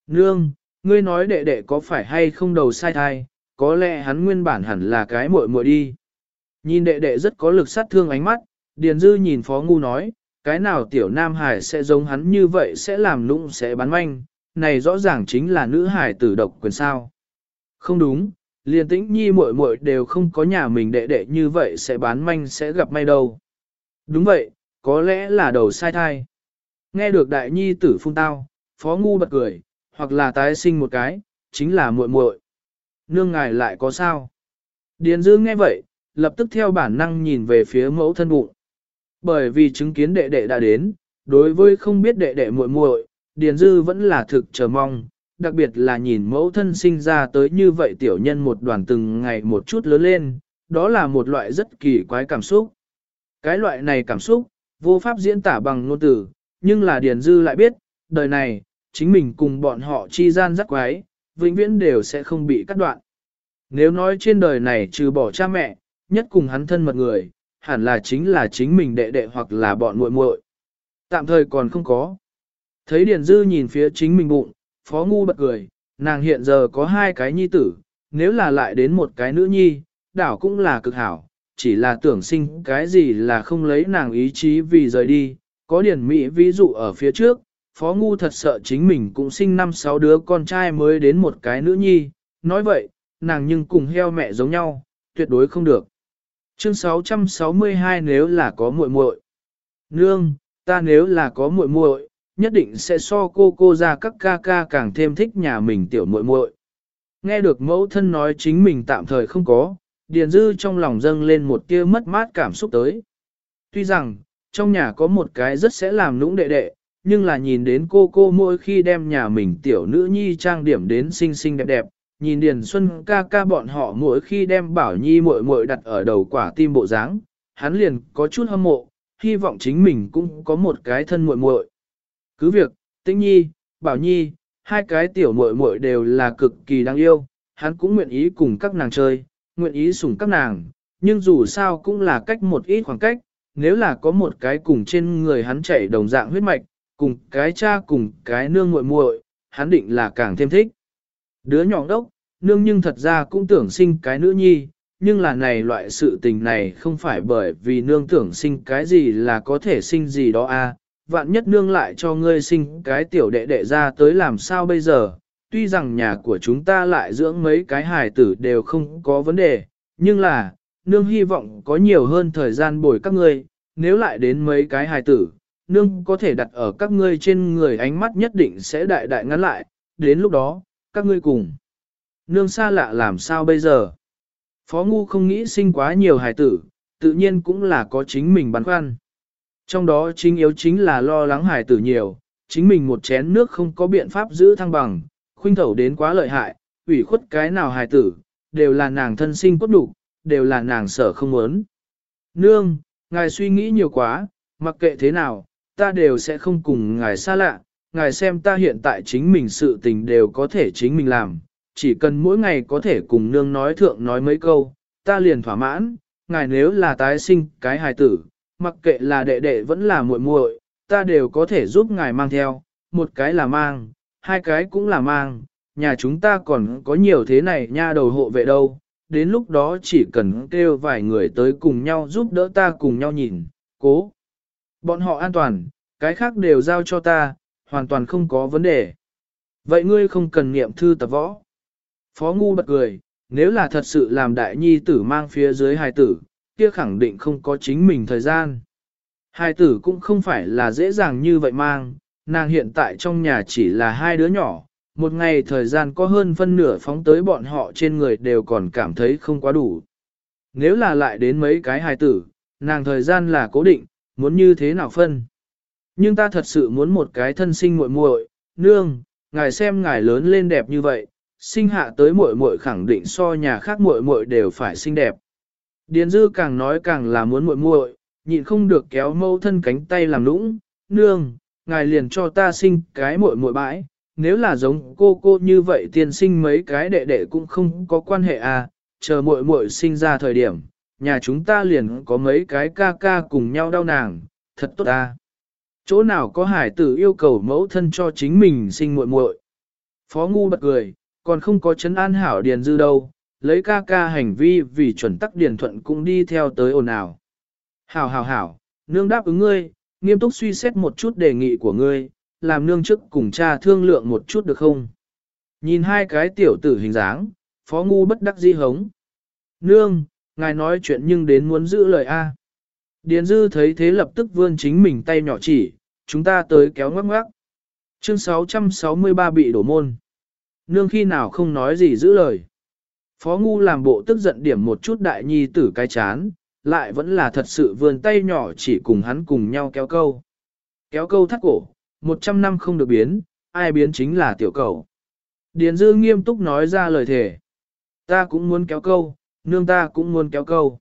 Nương, ngươi nói đệ đệ có phải hay không đầu sai thai, có lẽ hắn nguyên bản hẳn là cái muội muội đi. Nhìn đệ đệ rất có lực sát thương ánh mắt, Điền Dư nhìn Phó Ngu nói, cái nào tiểu nam hải sẽ giống hắn như vậy sẽ làm lũng sẽ bán manh, này rõ ràng chính là nữ hải tử độc quyền sao. Không đúng, liền tĩnh nhi muội muội đều không có nhà mình đệ đệ như vậy sẽ bán manh sẽ gặp may đâu. Đúng vậy, có lẽ là đầu sai thai. Nghe được đại nhi tử phun tao, Phó Ngu bật cười, hoặc là tái sinh một cái, chính là muội muội. Nương ngài lại có sao? Điền Dư nghe vậy, lập tức theo bản năng nhìn về phía mẫu thân bụng. Bởi vì chứng kiến đệ đệ đã đến, đối với không biết đệ đệ muội muội, Điền Dư vẫn là thực chờ mong, đặc biệt là nhìn mẫu thân sinh ra tới như vậy tiểu nhân một đoàn từng ngày một chút lớn lên, đó là một loại rất kỳ quái cảm xúc. Cái loại này cảm xúc, vô pháp diễn tả bằng ngôn từ, nhưng là Điền Dư lại biết, đời này, chính mình cùng bọn họ chi gian rất quái, vĩnh viễn đều sẽ không bị cắt đoạn. Nếu nói trên đời này trừ bỏ cha mẹ, nhất cùng hắn thân mật người, hẳn là chính là chính mình đệ đệ hoặc là bọn muội muội. Tạm thời còn không có. Thấy Điền Dư nhìn phía chính mình bụng, Phó Ngu bật cười, nàng hiện giờ có hai cái nhi tử, nếu là lại đến một cái nữ nhi, đảo cũng là cực hảo, chỉ là tưởng sinh cái gì là không lấy nàng ý chí vì rời đi, có điển Mỹ ví dụ ở phía trước, Phó Ngu thật sợ chính mình cũng sinh năm sáu đứa con trai mới đến một cái nữ nhi, nói vậy, nàng nhưng cùng heo mẹ giống nhau, tuyệt đối không được. Chương 662 nếu là có muội muội. Nương, ta nếu là có muội muội, nhất định sẽ so cô cô ra các ca ca càng thêm thích nhà mình tiểu muội muội. Nghe được mẫu thân nói chính mình tạm thời không có, Điền Dư trong lòng dâng lên một tia mất mát cảm xúc tới. Tuy rằng, trong nhà có một cái rất sẽ làm nũng đệ đệ, nhưng là nhìn đến cô cô mỗi khi đem nhà mình tiểu nữ nhi trang điểm đến xinh xinh đẹp đẹp, nhìn Điền Xuân ca ca bọn họ mỗi khi đem Bảo Nhi muội muội đặt ở đầu quả tim bộ dáng, hắn liền có chút hâm mộ, hy vọng chính mình cũng có một cái thân muội muội. Cứ việc, Tĩnh Nhi, Bảo Nhi, hai cái tiểu muội muội đều là cực kỳ đáng yêu, hắn cũng nguyện ý cùng các nàng chơi, nguyện ý sủng các nàng, nhưng dù sao cũng là cách một ít khoảng cách, nếu là có một cái cùng trên người hắn chảy đồng dạng huyết mạch, cùng cái cha cùng cái nương muội muội, hắn định là càng thêm thích. Đứa nhỏ đốc, nương nhưng thật ra cũng tưởng sinh cái nữ nhi, nhưng là này loại sự tình này không phải bởi vì nương tưởng sinh cái gì là có thể sinh gì đó a. À vạn nhất nương lại cho ngươi sinh cái tiểu đệ đệ ra tới làm sao bây giờ, tuy rằng nhà của chúng ta lại dưỡng mấy cái hài tử đều không có vấn đề, nhưng là, nương hy vọng có nhiều hơn thời gian bồi các ngươi, nếu lại đến mấy cái hài tử, nương có thể đặt ở các ngươi trên người ánh mắt nhất định sẽ đại đại ngắn lại, đến lúc đó, các ngươi cùng. Nương xa lạ làm sao bây giờ? Phó Ngu không nghĩ sinh quá nhiều hài tử, tự nhiên cũng là có chính mình băn khoăn. Trong đó chính yếu chính là lo lắng hài tử nhiều, chính mình một chén nước không có biện pháp giữ thăng bằng, khuynh thẩu đến quá lợi hại, ủy khuất cái nào hài tử, đều là nàng thân sinh cốt đủ, đều là nàng sở không muốn. Nương, ngài suy nghĩ nhiều quá, mặc kệ thế nào, ta đều sẽ không cùng ngài xa lạ, ngài xem ta hiện tại chính mình sự tình đều có thể chính mình làm, chỉ cần mỗi ngày có thể cùng nương nói thượng nói mấy câu, ta liền thỏa mãn, ngài nếu là tái sinh cái hài tử, mặc kệ là đệ đệ vẫn là muội muội, ta đều có thể giúp ngài mang theo, một cái là mang, hai cái cũng là mang, nhà chúng ta còn có nhiều thế này nha đầu hộ vệ đâu, đến lúc đó chỉ cần kêu vài người tới cùng nhau giúp đỡ ta cùng nhau nhìn, cố. Bọn họ an toàn, cái khác đều giao cho ta, hoàn toàn không có vấn đề. Vậy ngươi không cần niệm thư tập võ. Phó Ngu bật cười, nếu là thật sự làm đại nhi tử mang phía dưới hài tử, kia khẳng định không có chính mình thời gian. hai tử cũng không phải là dễ dàng như vậy mang, nàng hiện tại trong nhà chỉ là hai đứa nhỏ, một ngày thời gian có hơn phân nửa phóng tới bọn họ trên người đều còn cảm thấy không quá đủ. Nếu là lại đến mấy cái hài tử, nàng thời gian là cố định, muốn như thế nào phân. Nhưng ta thật sự muốn một cái thân sinh muội muội, nương, ngài xem ngài lớn lên đẹp như vậy, sinh hạ tới muội muội khẳng định so nhà khác muội muội đều phải xinh đẹp. Điền dư càng nói càng là muốn muội muội, nhịn không được kéo mâu thân cánh tay làm nũng, nương, ngài liền cho ta sinh cái muội muội bãi, nếu là giống cô cô như vậy tiên sinh mấy cái đệ đệ cũng không có quan hệ à, chờ muội muội sinh ra thời điểm, nhà chúng ta liền có mấy cái ca ca cùng nhau đau nàng, thật tốt à. Chỗ nào có hải tử yêu cầu mẫu thân cho chính mình sinh muội muội. Phó ngu bật cười, còn không có chấn an hảo điền dư đâu, lấy ca ca hành vi vì chuẩn tắc điền thuận cũng đi theo tới ồn ào. Hảo hảo hảo, nương đáp ứng ngươi, nghiêm túc suy xét một chút đề nghị của ngươi, làm nương trước cùng cha thương lượng một chút được không? Nhìn hai cái tiểu tử hình dáng, phó ngu bất đắc di hống. Nương, ngài nói chuyện nhưng đến muốn giữ lời A. Điền dư thấy thế lập tức vươn chính mình tay nhỏ chỉ, chúng ta tới kéo ngoắc ngoắc. Chương 663 bị đổ môn. Nương khi nào không nói gì giữ lời. Phó ngu làm bộ tức giận điểm một chút đại nhi tử cái chán, lại vẫn là thật sự vươn tay nhỏ chỉ cùng hắn cùng nhau kéo câu. Kéo câu thắt cổ, một trăm năm không được biến, ai biến chính là tiểu cầu. Điền dư nghiêm túc nói ra lời thề. Ta cũng muốn kéo câu, nương ta cũng muốn kéo câu.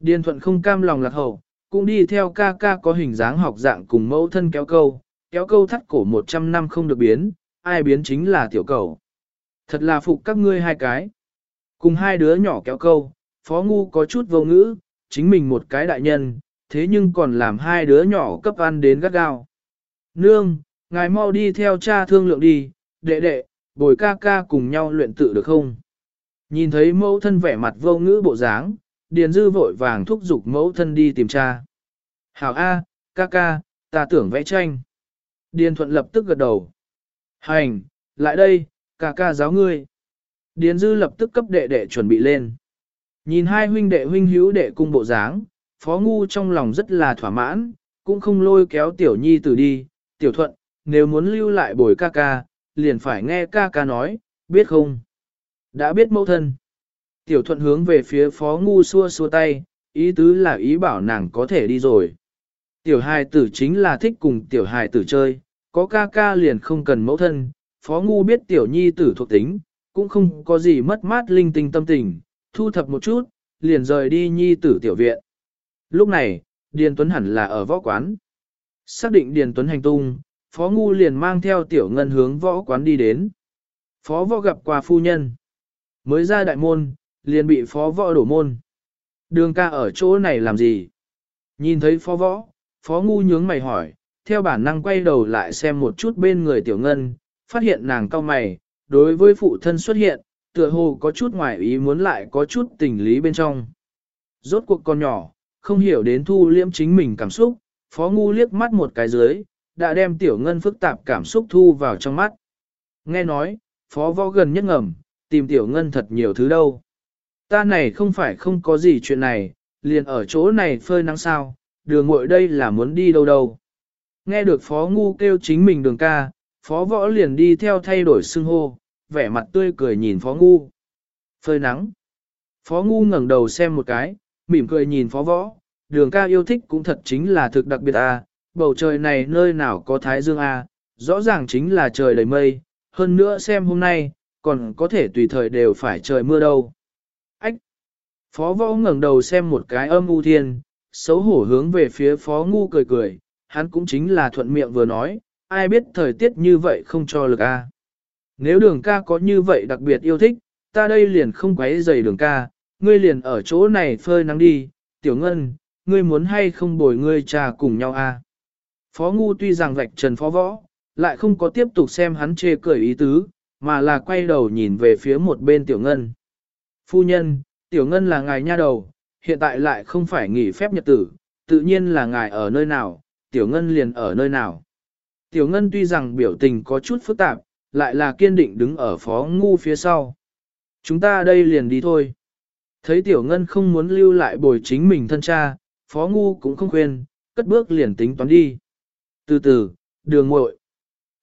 Điền thuận không cam lòng lạc hậu, cũng đi theo ca ca có hình dáng học dạng cùng mẫu thân kéo câu, kéo câu thắt cổ một trăm năm không được biến, ai biến chính là tiểu cầu. Thật là phục các ngươi hai cái. Cùng hai đứa nhỏ kéo câu, phó ngu có chút vô ngữ, chính mình một cái đại nhân, thế nhưng còn làm hai đứa nhỏ cấp ăn đến gắt gao. Nương, ngài mau đi theo cha thương lượng đi, đệ đệ, bồi ca ca cùng nhau luyện tự được không? Nhìn thấy mẫu thân vẻ mặt vô ngữ bộ dáng, Điền Dư vội vàng thúc giục mẫu thân đi tìm cha. Hảo A, ca ca, ta tưởng vẽ tranh. Điền Thuận lập tức gật đầu. Hành, lại đây, ca ca giáo ngươi. Điền Dư lập tức cấp đệ đệ chuẩn bị lên. Nhìn hai huynh đệ huynh hữu đệ cung bộ dáng, Phó Ngu trong lòng rất là thỏa mãn, cũng không lôi kéo tiểu nhi tử đi, tiểu thuận, nếu muốn lưu lại bồi ca ca, liền phải nghe ca ca nói, biết không? Đã biết mẫu thân. Tiểu thuận hướng về phía phó ngu xua xua tay, ý tứ là ý bảo nàng có thể đi rồi. Tiểu hài tử chính là thích cùng tiểu hài tử chơi, có ca ca liền không cần mẫu thân, phó ngu biết tiểu nhi tử thuộc tính, cũng không có gì mất mát linh tinh tâm tình, thu thập một chút, liền rời đi nhi tử tiểu viện. Lúc này, Điền Tuấn hẳn là ở võ quán. Xác định Điền Tuấn hành tung, Phó Ngu liền mang theo tiểu ngân hướng võ quán đi đến. Phó võ gặp qua phu nhân. Mới ra đại môn, liền bị phó võ đổ môn. Đường ca ở chỗ này làm gì? Nhìn thấy phó võ, phó ngu nhướng mày hỏi, theo bản năng quay đầu lại xem một chút bên người tiểu ngân, phát hiện nàng cao mày, đối với phụ thân xuất hiện, tựa hồ có chút ngoài ý muốn lại có chút tình lý bên trong. Rốt cuộc con nhỏ, không hiểu đến thu liễm chính mình cảm xúc, phó ngu liếc mắt một cái dưới, đã đem tiểu ngân phức tạp cảm xúc thu vào trong mắt. Nghe nói, phó võ gần nhất ngầm, tìm tiểu ngân thật nhiều thứ đâu. Ta này không phải không có gì chuyện này, liền ở chỗ này phơi nắng sao, đường ngội đây là muốn đi đâu đâu. Nghe được phó ngu kêu chính mình đường ca, phó võ liền đi theo thay đổi xưng hô, vẻ mặt tươi cười nhìn phó ngu. Phơi nắng. Phó ngu ngẩng đầu xem một cái, mỉm cười nhìn phó võ, đường ca yêu thích cũng thật chính là thực đặc biệt à, bầu trời này nơi nào có thái dương à, rõ ràng chính là trời đầy mây, hơn nữa xem hôm nay, còn có thể tùy thời đều phải trời mưa đâu. Ách! Phó võ ngẩng đầu xem một cái âm u thiên, xấu hổ hướng về phía phó ngu cười cười, hắn cũng chính là thuận miệng vừa nói, ai biết thời tiết như vậy không cho lực a. À. Nếu đường ca có như vậy đặc biệt yêu thích, ta đây liền không quấy giày đường ca, ngươi liền ở chỗ này phơi nắng đi, tiểu ngân, ngươi muốn hay không bồi ngươi trà cùng nhau a? À? Phó ngu tuy rằng vạch trần phó võ, lại không có tiếp tục xem hắn chê cười ý tứ, mà là quay đầu nhìn về phía một bên tiểu ngân. Phu nhân, tiểu ngân là ngài nha đầu, hiện tại lại không phải nghỉ phép nhật tử, tự nhiên là ngài ở nơi nào, tiểu ngân liền ở nơi nào. Tiểu ngân tuy rằng biểu tình có chút phức tạp, lại là kiên định đứng ở phó ngu phía sau. Chúng ta đây liền đi thôi. Thấy tiểu ngân không muốn lưu lại bồi chính mình thân cha, phó ngu cũng không khuyên, cất bước liền tính toán đi. Từ từ, đường muội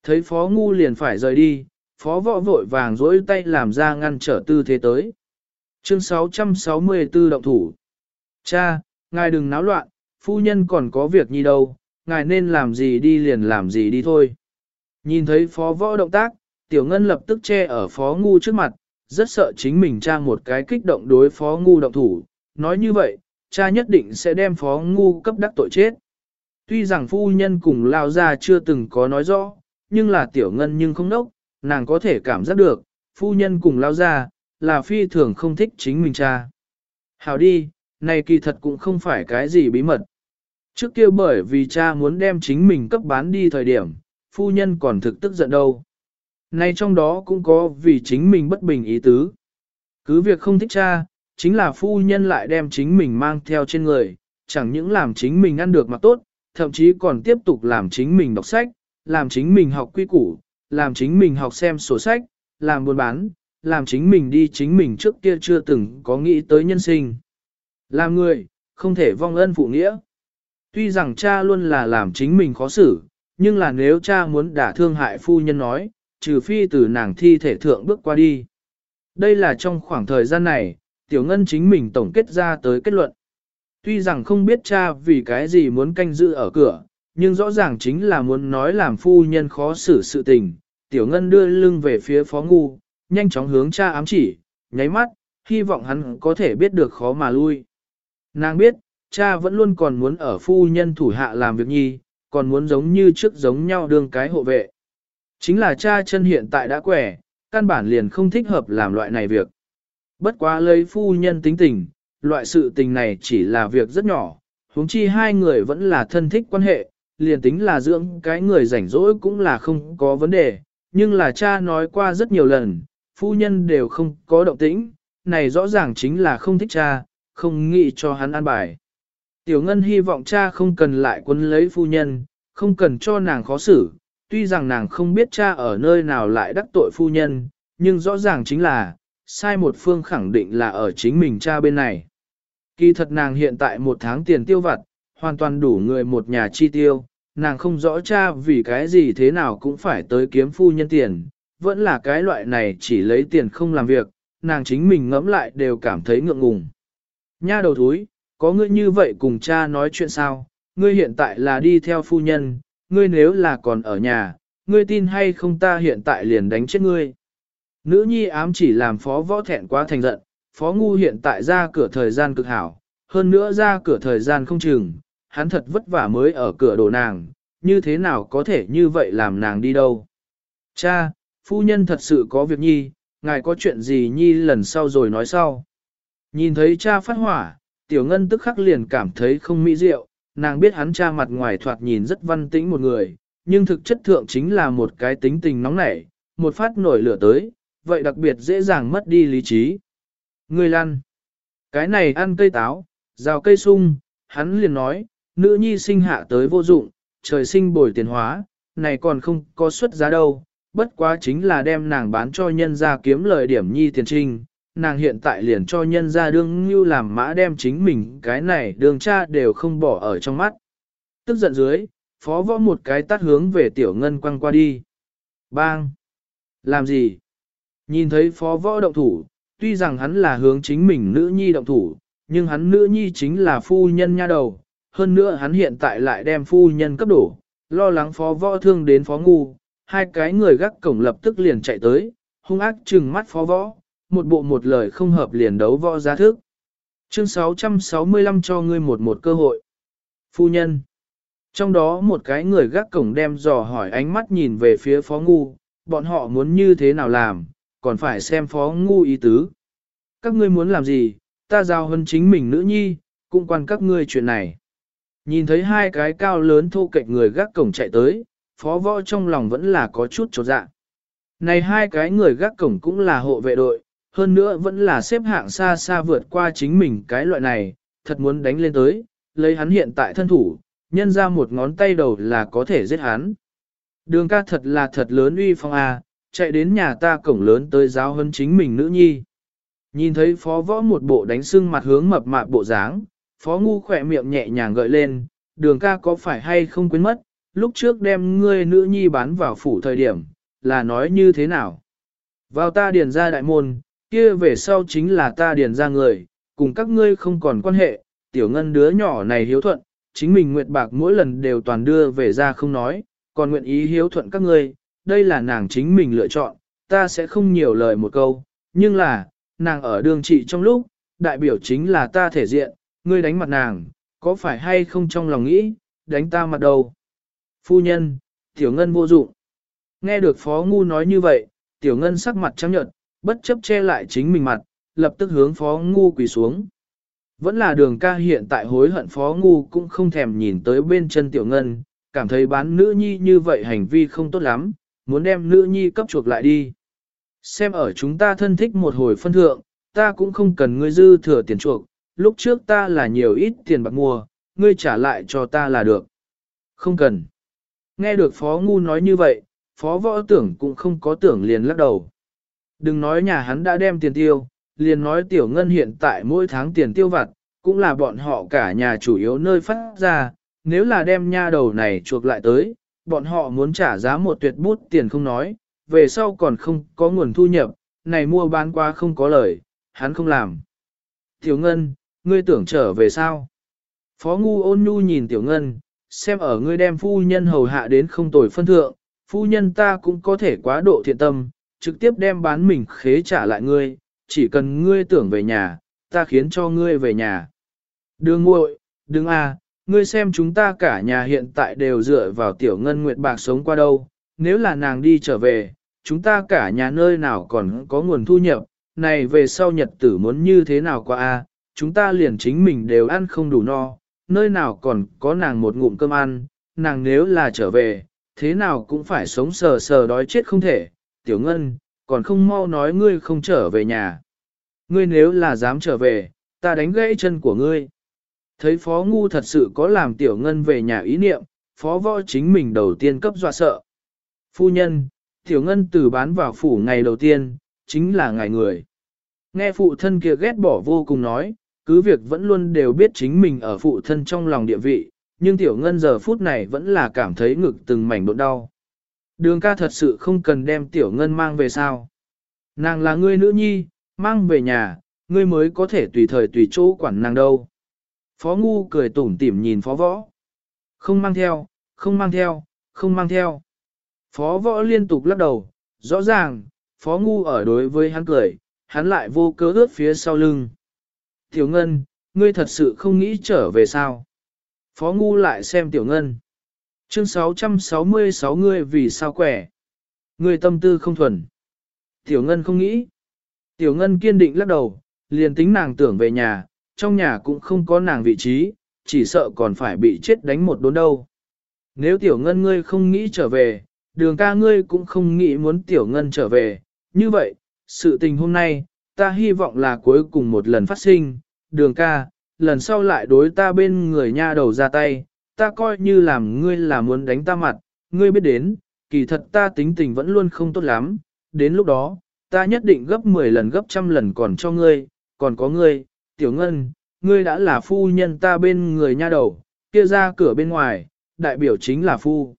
Thấy phó ngu liền phải rời đi, phó võ vội vàng dỗi tay làm ra ngăn trở tư thế tới. Chương 664 động thủ. Cha, ngài đừng náo loạn, phu nhân còn có việc nhi đâu, ngài nên làm gì đi liền làm gì đi thôi. Nhìn thấy phó võ động tác, tiểu ngân lập tức che ở phó ngu trước mặt, rất sợ chính mình cha một cái kích động đối phó ngu động thủ, nói như vậy, cha nhất định sẽ đem phó ngu cấp đắc tội chết. Tuy rằng phu nhân cùng lao ra chưa từng có nói rõ, nhưng là tiểu ngân nhưng không nốc, nàng có thể cảm giác được, phu nhân cùng lao ra, là phi thường không thích chính mình cha. Hào đi, này kỳ thật cũng không phải cái gì bí mật. Trước kia bởi vì cha muốn đem chính mình cấp bán đi thời điểm, phu nhân còn thực tức giận đâu. Nay trong đó cũng có vì chính mình bất bình ý tứ. Cứ việc không thích cha, chính là phu nhân lại đem chính mình mang theo trên người, chẳng những làm chính mình ăn được mà tốt, thậm chí còn tiếp tục làm chính mình đọc sách, làm chính mình học quy củ, làm chính mình học xem sổ sách, làm buôn bán, làm chính mình đi chính mình trước kia chưa từng có nghĩ tới nhân sinh. Làm người, không thể vong ân phụ nghĩa. Tuy rằng cha luôn là làm chính mình khó xử, nhưng là nếu cha muốn đả thương hại phu nhân nói, trừ phi từ nàng thi thể thượng bước qua đi. Đây là trong khoảng thời gian này, Tiểu Ngân chính mình tổng kết ra tới kết luận. Tuy rằng không biết cha vì cái gì muốn canh giữ ở cửa, nhưng rõ ràng chính là muốn nói làm phu nhân khó xử sự tình. Tiểu Ngân đưa lưng về phía phó ngu, nhanh chóng hướng cha ám chỉ, nháy mắt, hy vọng hắn có thể biết được khó mà lui. Nàng biết, cha vẫn luôn còn muốn ở phu nhân thủ hạ làm việc nhi, còn muốn giống như trước giống nhau đương cái hộ vệ. Chính là cha chân hiện tại đã quẻ, căn bản liền không thích hợp làm loại này việc. Bất quá lấy phu nhân tính tình, loại sự tình này chỉ là việc rất nhỏ, huống chi hai người vẫn là thân thích quan hệ, liền tính là dưỡng cái người rảnh rỗi cũng là không có vấn đề, nhưng là cha nói qua rất nhiều lần, phu nhân đều không có động tĩnh, này rõ ràng chính là không thích cha, không nghĩ cho hắn an bài. Tiểu Ngân hy vọng cha không cần lại quân lấy phu nhân, không cần cho nàng khó xử, tuy rằng nàng không biết cha ở nơi nào lại đắc tội phu nhân, nhưng rõ ràng chính là, sai một phương khẳng định là ở chính mình cha bên này. Kỳ thật nàng hiện tại một tháng tiền tiêu vặt, hoàn toàn đủ người một nhà chi tiêu, nàng không rõ cha vì cái gì thế nào cũng phải tới kiếm phu nhân tiền, vẫn là cái loại này chỉ lấy tiền không làm việc, nàng chính mình ngẫm lại đều cảm thấy ngượng ngùng. Nha đầu thúi, có ngươi như vậy cùng cha nói chuyện sao, ngươi hiện tại là đi theo phu nhân, ngươi nếu là còn ở nhà, ngươi tin hay không ta hiện tại liền đánh chết ngươi. Nữ nhi ám chỉ làm phó võ thẹn quá thành giận, phó ngu hiện tại ra cửa thời gian cực hảo, hơn nữa ra cửa thời gian không chừng, hắn thật vất vả mới ở cửa đổ nàng, như thế nào có thể như vậy làm nàng đi đâu. Cha, phu nhân thật sự có việc nhi, ngài có chuyện gì nhi lần sau rồi nói sau. Nhìn thấy cha phát hỏa, tiểu ngân tức khắc liền cảm thấy không mỹ diệu, nàng biết hắn cha mặt ngoài thoạt nhìn rất văn tĩnh một người, nhưng thực chất thượng chính là một cái tính tình nóng nảy, một phát nổi lửa tới, vậy đặc biệt dễ dàng mất đi lý trí. Người lăn, cái này ăn cây táo, rào cây sung, hắn liền nói, nữ nhi sinh hạ tới vô dụng, trời sinh bồi tiền hóa, này còn không có xuất giá đâu, bất quá chính là đem nàng bán cho nhân ra kiếm lời điểm nhi tiền trinh, nàng hiện tại liền cho nhân ra đương như làm mã đem chính mình cái này đường cha đều không bỏ ở trong mắt. Tức giận dưới, phó võ một cái tắt hướng về tiểu ngân quăng qua đi. Bang! Làm gì? Nhìn thấy phó võ động thủ, tuy rằng hắn là hướng chính mình nữ nhi động thủ, nhưng hắn nữ nhi chính là phu nhân nha đầu. Hơn nữa hắn hiện tại lại đem phu nhân cấp đổ, lo lắng phó võ thương đến phó ngu, hai cái người gác cổng lập tức liền chạy tới, hung ác trừng mắt phó võ, một bộ một lời không hợp liền đấu võ giá thức. Chương 665 cho ngươi một một cơ hội. Phu nhân. Trong đó một cái người gác cổng đem dò hỏi ánh mắt nhìn về phía phó ngu, bọn họ muốn như thế nào làm, còn phải xem phó ngu ý tứ. Các ngươi muốn làm gì, ta giao hơn chính mình nữ nhi, cũng quan các ngươi chuyện này. Nhìn thấy hai cái cao lớn thô cạnh người gác cổng chạy tới, phó võ trong lòng vẫn là có chút trột dạ. Này hai cái người gác cổng cũng là hộ vệ đội, hơn nữa vẫn là xếp hạng xa xa vượt qua chính mình cái loại này, thật muốn đánh lên tới, lấy hắn hiện tại thân thủ, nhân ra một ngón tay đầu là có thể giết hắn. Đường ca thật là thật lớn uy phong a, chạy đến nhà ta cổng lớn tới giáo hơn chính mình nữ nhi. Nhìn thấy phó võ một bộ đánh sưng mặt hướng mập mạp bộ dáng, phó ngu khỏe miệng nhẹ nhàng gợi lên, đường ca có phải hay không quên mất, lúc trước đem ngươi nữ nhi bán vào phủ thời điểm, là nói như thế nào. Vào ta điền ra đại môn, kia về sau chính là ta điền ra người, cùng các ngươi không còn quan hệ, tiểu ngân đứa nhỏ này hiếu thuận, chính mình nguyệt bạc mỗi lần đều toàn đưa về ra không nói, còn nguyện ý hiếu thuận các ngươi, đây là nàng chính mình lựa chọn, ta sẽ không nhiều lời một câu, nhưng là, nàng ở đường trị trong lúc, đại biểu chính là ta thể diện, ngươi đánh mặt nàng, có phải hay không trong lòng nghĩ, đánh ta mặt đầu. Phu nhân, tiểu ngân vô dụng. Nghe được phó ngu nói như vậy, tiểu ngân sắc mặt trắng nhợt, bất chấp che lại chính mình mặt, lập tức hướng phó ngu quỳ xuống. Vẫn là đường ca hiện tại hối hận phó ngu cũng không thèm nhìn tới bên chân tiểu ngân, cảm thấy bán nữ nhi như vậy hành vi không tốt lắm, muốn đem nữ nhi cấp chuộc lại đi. Xem ở chúng ta thân thích một hồi phân thượng, ta cũng không cần ngươi dư thừa tiền chuộc, lúc trước ta là nhiều ít tiền bạc mua, ngươi trả lại cho ta là được. Không cần. Nghe được phó ngu nói như vậy, phó võ tưởng cũng không có tưởng liền lắc đầu. Đừng nói nhà hắn đã đem tiền tiêu, liền nói tiểu ngân hiện tại mỗi tháng tiền tiêu vặt, cũng là bọn họ cả nhà chủ yếu nơi phát ra, nếu là đem nha đầu này chuộc lại tới, bọn họ muốn trả giá một tuyệt bút tiền không nói, về sau còn không có nguồn thu nhập, này mua bán qua không có lời, hắn không làm. Tiểu Ngân, ngươi tưởng trở về sao? Phó Ngu ôn nhu nhìn Tiểu Ngân, xem ở ngươi đem phu nhân hầu hạ đến không tồi phân thượng, phu nhân ta cũng có thể quá độ thiện tâm, trực tiếp đem bán mình khế trả lại ngươi, chỉ cần ngươi tưởng về nhà, ta khiến cho ngươi về nhà. Đường muội, đừng à, ngươi xem chúng ta cả nhà hiện tại đều dựa vào tiểu ngân nguyệt bạc sống qua đâu, nếu là nàng đi trở về, chúng ta cả nhà nơi nào còn có nguồn thu nhập, này về sau nhật tử muốn như thế nào qua a? chúng ta liền chính mình đều ăn không đủ no, nơi nào còn có nàng một ngụm cơm ăn, nàng nếu là trở về, thế nào cũng phải sống sờ sờ đói chết không thể, tiểu ngân, còn không mau nói ngươi không trở về nhà. Ngươi nếu là dám trở về, ta đánh gãy chân của ngươi. Thấy phó ngu thật sự có làm tiểu ngân về nhà ý niệm, phó võ chính mình đầu tiên cấp dọa sợ. Phu nhân, tiểu ngân từ bán vào phủ ngày đầu tiên, chính là ngày người. Nghe phụ thân kia ghét bỏ vô cùng nói, cứ việc vẫn luôn đều biết chính mình ở phụ thân trong lòng địa vị, nhưng tiểu ngân giờ phút này vẫn là cảm thấy ngực từng mảnh độ đau. Đường ca thật sự không cần đem tiểu ngân mang về sao. Nàng là người nữ nhi, mang về nhà, ngươi mới có thể tùy thời tùy chỗ quản nàng đâu. Phó ngu cười tủm tỉm nhìn phó võ. Không mang theo, không mang theo, không mang theo. Phó võ liên tục lắc đầu, rõ ràng, phó ngu ở đối với hắn cười, hắn lại vô cớ ướt phía sau lưng. Tiểu Ngân, ngươi thật sự không nghĩ trở về sao? Phó ngu lại xem Tiểu Ngân. Chương 666 ngươi vì sao quẻ? Ngươi tâm tư không thuần. Tiểu Ngân không nghĩ. Tiểu Ngân kiên định lắc đầu, liền tính nàng tưởng về nhà, trong nhà cũng không có nàng vị trí, chỉ sợ còn phải bị chết đánh một đốn đâu. Nếu Tiểu Ngân ngươi không nghĩ trở về, đường ca ngươi cũng không nghĩ muốn Tiểu Ngân trở về, như vậy, sự tình hôm nay, ta hy vọng là cuối cùng một lần phát sinh, đường ca, lần sau lại đối ta bên người nha đầu ra tay, ta coi như làm ngươi là muốn đánh ta mặt, ngươi biết đến, kỳ thật ta tính tình vẫn luôn không tốt lắm, đến lúc đó, ta nhất định gấp 10 lần gấp trăm lần còn cho ngươi, còn có ngươi, tiểu ngân, ngươi đã là phu nhân ta bên người nha đầu, kia ra cửa bên ngoài, đại biểu chính là phu.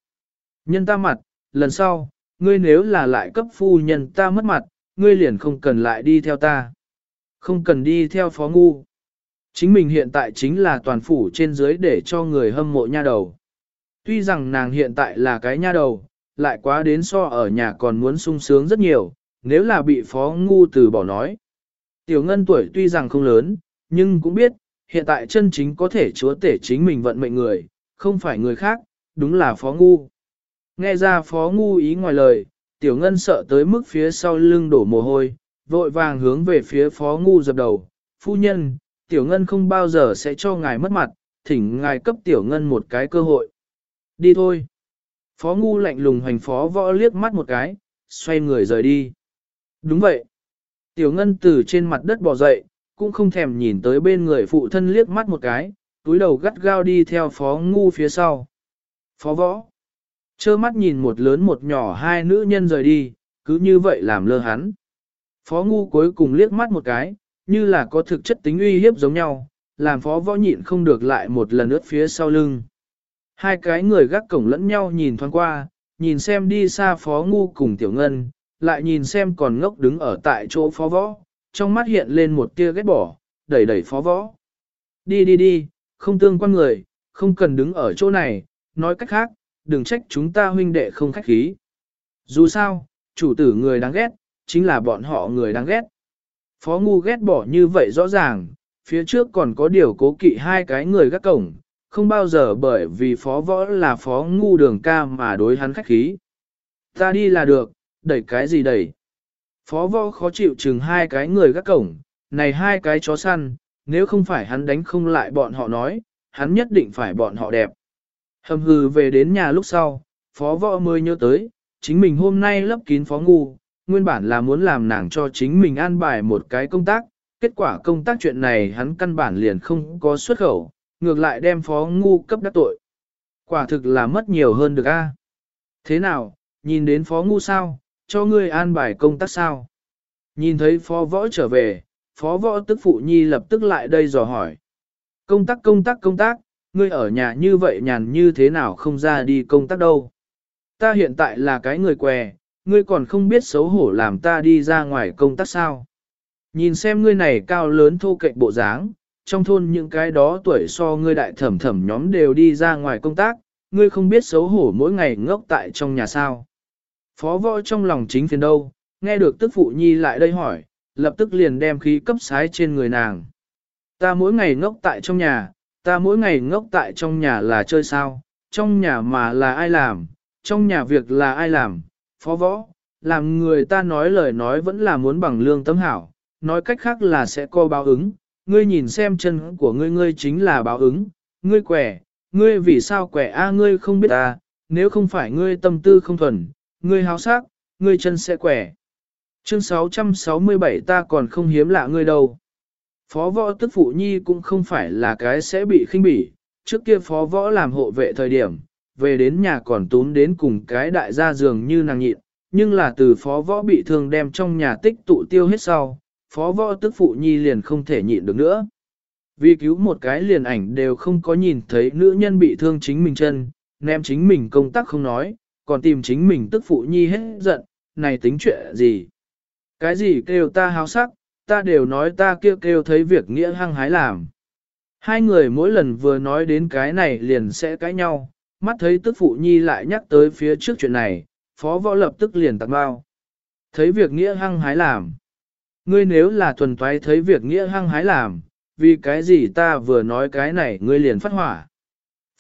Nhân ta mặt, lần sau, ngươi nếu là lại cấp phu nhân ta mất mặt, ngươi liền không cần lại đi theo ta. Không cần đi theo phó ngu. Chính mình hiện tại chính là toàn phủ trên dưới để cho người hâm mộ nha đầu. Tuy rằng nàng hiện tại là cái nha đầu, lại quá đến so ở nhà còn muốn sung sướng rất nhiều, nếu là bị phó ngu từ bỏ nói. Tiểu ngân tuổi tuy rằng không lớn, nhưng cũng biết, hiện tại chân chính có thể chúa tể chính mình vận mệnh người, không phải người khác, đúng là phó ngu. Nghe ra phó ngu ý ngoài lời, tiểu ngân sợ tới mức phía sau lưng đổ mồ hôi, vội vàng hướng về phía phó ngu dập đầu. Phu nhân, tiểu ngân không bao giờ sẽ cho ngài mất mặt, thỉnh ngài cấp tiểu ngân một cái cơ hội. Đi thôi. Phó ngu lạnh lùng hành phó võ liếc mắt một cái, xoay người rời đi. Đúng vậy. Tiểu ngân từ trên mặt đất bò dậy, cũng không thèm nhìn tới bên người phụ thân liếc mắt một cái, túi đầu gắt gao đi theo phó ngu phía sau. Phó võ. Chơ mắt nhìn một lớn một nhỏ hai nữ nhân rời đi, cứ như vậy làm lơ hắn. Phó ngu cuối cùng liếc mắt một cái, như là có thực chất tính uy hiếp giống nhau, làm phó võ nhịn không được lại một lần ướt phía sau lưng. Hai cái người gác cổng lẫn nhau nhìn thoáng qua, nhìn xem đi xa phó ngu cùng tiểu ngân, lại nhìn xem còn ngốc đứng ở tại chỗ phó võ, trong mắt hiện lên một tia ghét bỏ, đẩy đẩy phó võ. Đi đi đi, không tương quan người, không cần đứng ở chỗ này, nói cách khác, đừng trách chúng ta huynh đệ không khách khí. Dù sao, chủ tử người đáng ghét, chính là bọn họ người đáng ghét. Phó ngu ghét bỏ như vậy rõ ràng, phía trước còn có điều cố kỵ hai cái người gác cổng, không bao giờ bởi vì phó võ là phó ngu đường ca mà đối hắn khách khí. Ta đi là được, đẩy cái gì đẩy. Phó võ khó chịu chừng hai cái người gác cổng, này hai cái chó săn, nếu không phải hắn đánh không lại bọn họ nói, hắn nhất định phải bọn họ đẹp. Hầm hừ về đến nhà lúc sau, phó võ mới nhớ tới, chính mình hôm nay lấp kín phó ngu, nguyên bản là muốn làm nàng cho chính mình an bài một cái công tác, kết quả công tác chuyện này hắn căn bản liền không có xuất khẩu, ngược lại đem phó ngu cấp đắc tội. Quả thực là mất nhiều hơn được a. Thế nào, nhìn đến phó ngu sao, cho ngươi an bài công tác sao? Nhìn thấy phó võ trở về, phó võ tức phụ nhi lập tức lại đây dò hỏi. Công tác công tác công tác, ngươi ở nhà như vậy nhàn như thế nào không ra đi công tác đâu. Ta hiện tại là cái người què, ngươi còn không biết xấu hổ làm ta đi ra ngoài công tác sao. Nhìn xem ngươi này cao lớn thô cạnh bộ dáng, trong thôn những cái đó tuổi so ngươi đại thẩm thẩm nhóm đều đi ra ngoài công tác, ngươi không biết xấu hổ mỗi ngày ngốc tại trong nhà sao. Phó võ trong lòng chính phiền đâu, nghe được tức phụ nhi lại đây hỏi, lập tức liền đem khí cấp sái trên người nàng. Ta mỗi ngày ngốc tại trong nhà, ta mỗi ngày ngốc tại trong nhà là chơi sao, trong nhà mà là ai làm, trong nhà việc là ai làm, phó võ, làm người ta nói lời nói vẫn là muốn bằng lương tâm hảo, nói cách khác là sẽ có báo ứng, ngươi nhìn xem chân của ngươi ngươi chính là báo ứng, ngươi quẻ, ngươi vì sao quẻ a ngươi không biết ta, nếu không phải ngươi tâm tư không thuần, ngươi háo sắc, ngươi chân sẽ quẻ. Chương 667 ta còn không hiếm lạ ngươi đâu. Phó võ tức phụ nhi cũng không phải là cái sẽ bị khinh bỉ, trước kia phó võ làm hộ vệ thời điểm, về đến nhà còn tốn đến cùng cái đại gia dường như nàng nhịn, nhưng là từ phó võ bị thương đem trong nhà tích tụ tiêu hết sau, phó võ tức phụ nhi liền không thể nhịn được nữa. Vì cứu một cái liền ảnh đều không có nhìn thấy nữ nhân bị thương chính mình chân, ném chính mình công tác không nói, còn tìm chính mình tức phụ nhi hết giận, này tính chuyện gì? Cái gì kêu ta háo sắc, ta đều nói ta kêu kêu thấy việc nghĩa hăng hái làm. Hai người mỗi lần vừa nói đến cái này liền sẽ cãi nhau, mắt thấy tức phụ nhi lại nhắc tới phía trước chuyện này, phó võ lập tức liền tặng bao. Thấy việc nghĩa hăng hái làm. Ngươi nếu là thuần toái thấy việc nghĩa hăng hái làm, vì cái gì ta vừa nói cái này ngươi liền phát hỏa.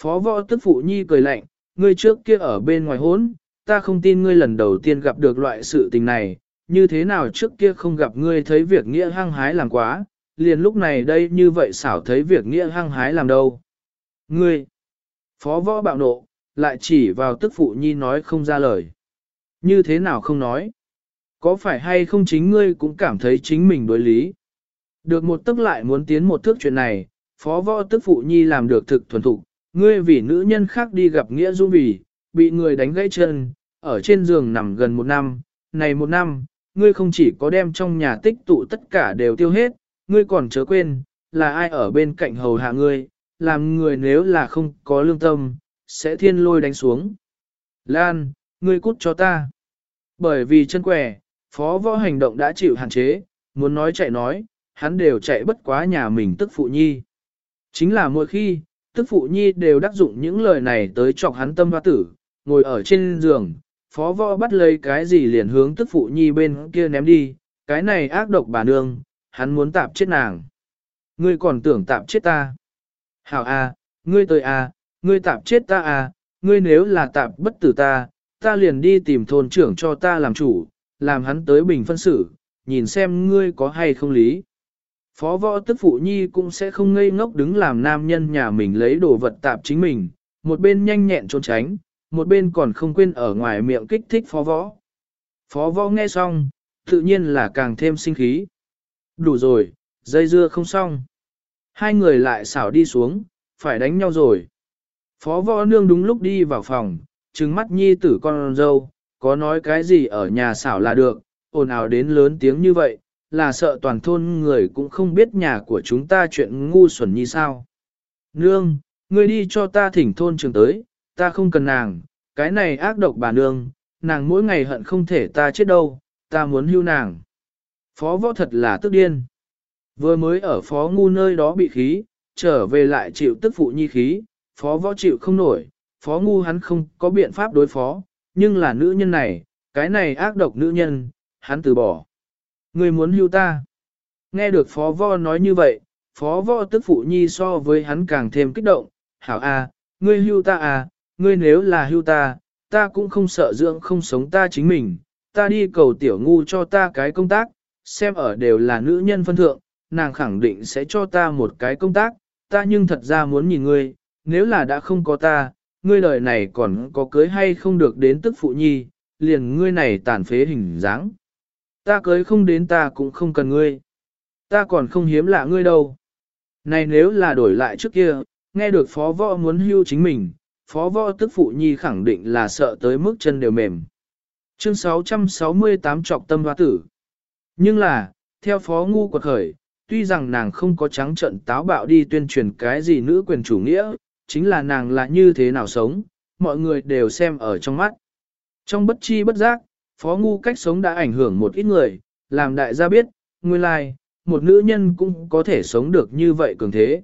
Phó võ tức phụ nhi cười lạnh, ngươi trước kia ở bên ngoài hốn, ta không tin ngươi lần đầu tiên gặp được loại sự tình này, như thế nào trước kia không gặp ngươi thấy việc nghĩa hăng hái làm quá, liền lúc này đây như vậy xảo thấy việc nghĩa hăng hái làm đâu. Ngươi, phó võ bạo nộ, lại chỉ vào tức phụ nhi nói không ra lời. Như thế nào không nói? Có phải hay không chính ngươi cũng cảm thấy chính mình đối lý? Được một tức lại muốn tiến một thước chuyện này, phó võ tức phụ nhi làm được thực thuần thục, ngươi vì nữ nhân khác đi gặp nghĩa dung vì, bị người đánh gãy chân, ở trên giường nằm gần một năm, này một năm, ngươi không chỉ có đem trong nhà tích tụ tất cả đều tiêu hết, ngươi còn chớ quên, là ai ở bên cạnh hầu hạ ngươi, làm người nếu là không có lương tâm, sẽ thiên lôi đánh xuống. Lan, ngươi cút cho ta. Bởi vì chân quẻ, phó võ hành động đã chịu hạn chế, muốn nói chạy nói, hắn đều chạy bất quá nhà mình tức phụ nhi. Chính là mỗi khi, tức phụ nhi đều đắc dụng những lời này tới chọc hắn tâm hoa tử, ngồi ở trên giường, phó võ bắt lấy cái gì liền hướng tức phụ nhi bên kia ném đi, cái này ác độc bà nương, hắn muốn tạp chết nàng. Ngươi còn tưởng tạp chết ta. Hảo a, ngươi tới a, ngươi tạp chết ta a, ngươi nếu là tạp bất tử ta, ta liền đi tìm thôn trưởng cho ta làm chủ, làm hắn tới bình phân xử, nhìn xem ngươi có hay không lý. Phó võ tức phụ nhi cũng sẽ không ngây ngốc đứng làm nam nhân nhà mình lấy đồ vật tạp chính mình, một bên nhanh nhẹn trốn tránh, một bên còn không quên ở ngoài miệng kích thích phó võ. Phó võ nghe xong, tự nhiên là càng thêm sinh khí. Đủ rồi, dây dưa không xong. Hai người lại xảo đi xuống, phải đánh nhau rồi. Phó võ nương đúng lúc đi vào phòng, trừng mắt nhi tử con dâu, có nói cái gì ở nhà xảo là được, ồn ào đến lớn tiếng như vậy, là sợ toàn thôn người cũng không biết nhà của chúng ta chuyện ngu xuẩn như sao. Nương, ngươi đi cho ta thỉnh thôn trường tới, ta không cần nàng, cái này ác độc bà nương, nàng mỗi ngày hận không thể ta chết đâu, ta muốn hưu nàng. Phó võ thật là tức điên. Vừa mới ở phó ngu nơi đó bị khí, trở về lại chịu tức phụ nhi khí, phó võ chịu không nổi, phó ngu hắn không có biện pháp đối phó, nhưng là nữ nhân này, cái này ác độc nữ nhân, hắn từ bỏ. Ngươi muốn hưu ta. Nghe được phó võ nói như vậy, phó võ tức phụ nhi so với hắn càng thêm kích động. Hảo a, ngươi hưu ta à, ngươi nếu là hưu ta, ta cũng không sợ dưỡng không sống ta chính mình. Ta đi cầu tiểu ngu cho ta cái công tác, xem ở đều là nữ nhân phân thượng, nàng khẳng định sẽ cho ta một cái công tác, ta nhưng thật ra muốn nhìn ngươi, nếu là đã không có ta, ngươi đời này còn có cưới hay không được đến tức phụ nhi, liền ngươi này tàn phế hình dáng. Ta cưới không đến ta cũng không cần ngươi. Ta còn không hiếm lạ ngươi đâu. Này nếu là đổi lại trước kia, nghe được phó võ muốn hưu chính mình, phó võ tức phụ nhi khẳng định là sợ tới mức chân đều mềm. Chương 668 trọc tâm hoa tử. Nhưng là, theo phó ngu quật khởi, tuy rằng nàng không có trắng trận táo bạo đi tuyên truyền cái gì nữ quyền chủ nghĩa, chính là nàng là như thế nào sống, mọi người đều xem ở trong mắt. Trong bất chi bất giác, phó ngu cách sống đã ảnh hưởng một ít người, làm đại gia biết, nguyên lai, like, một nữ nhân cũng có thể sống được như vậy cường thế.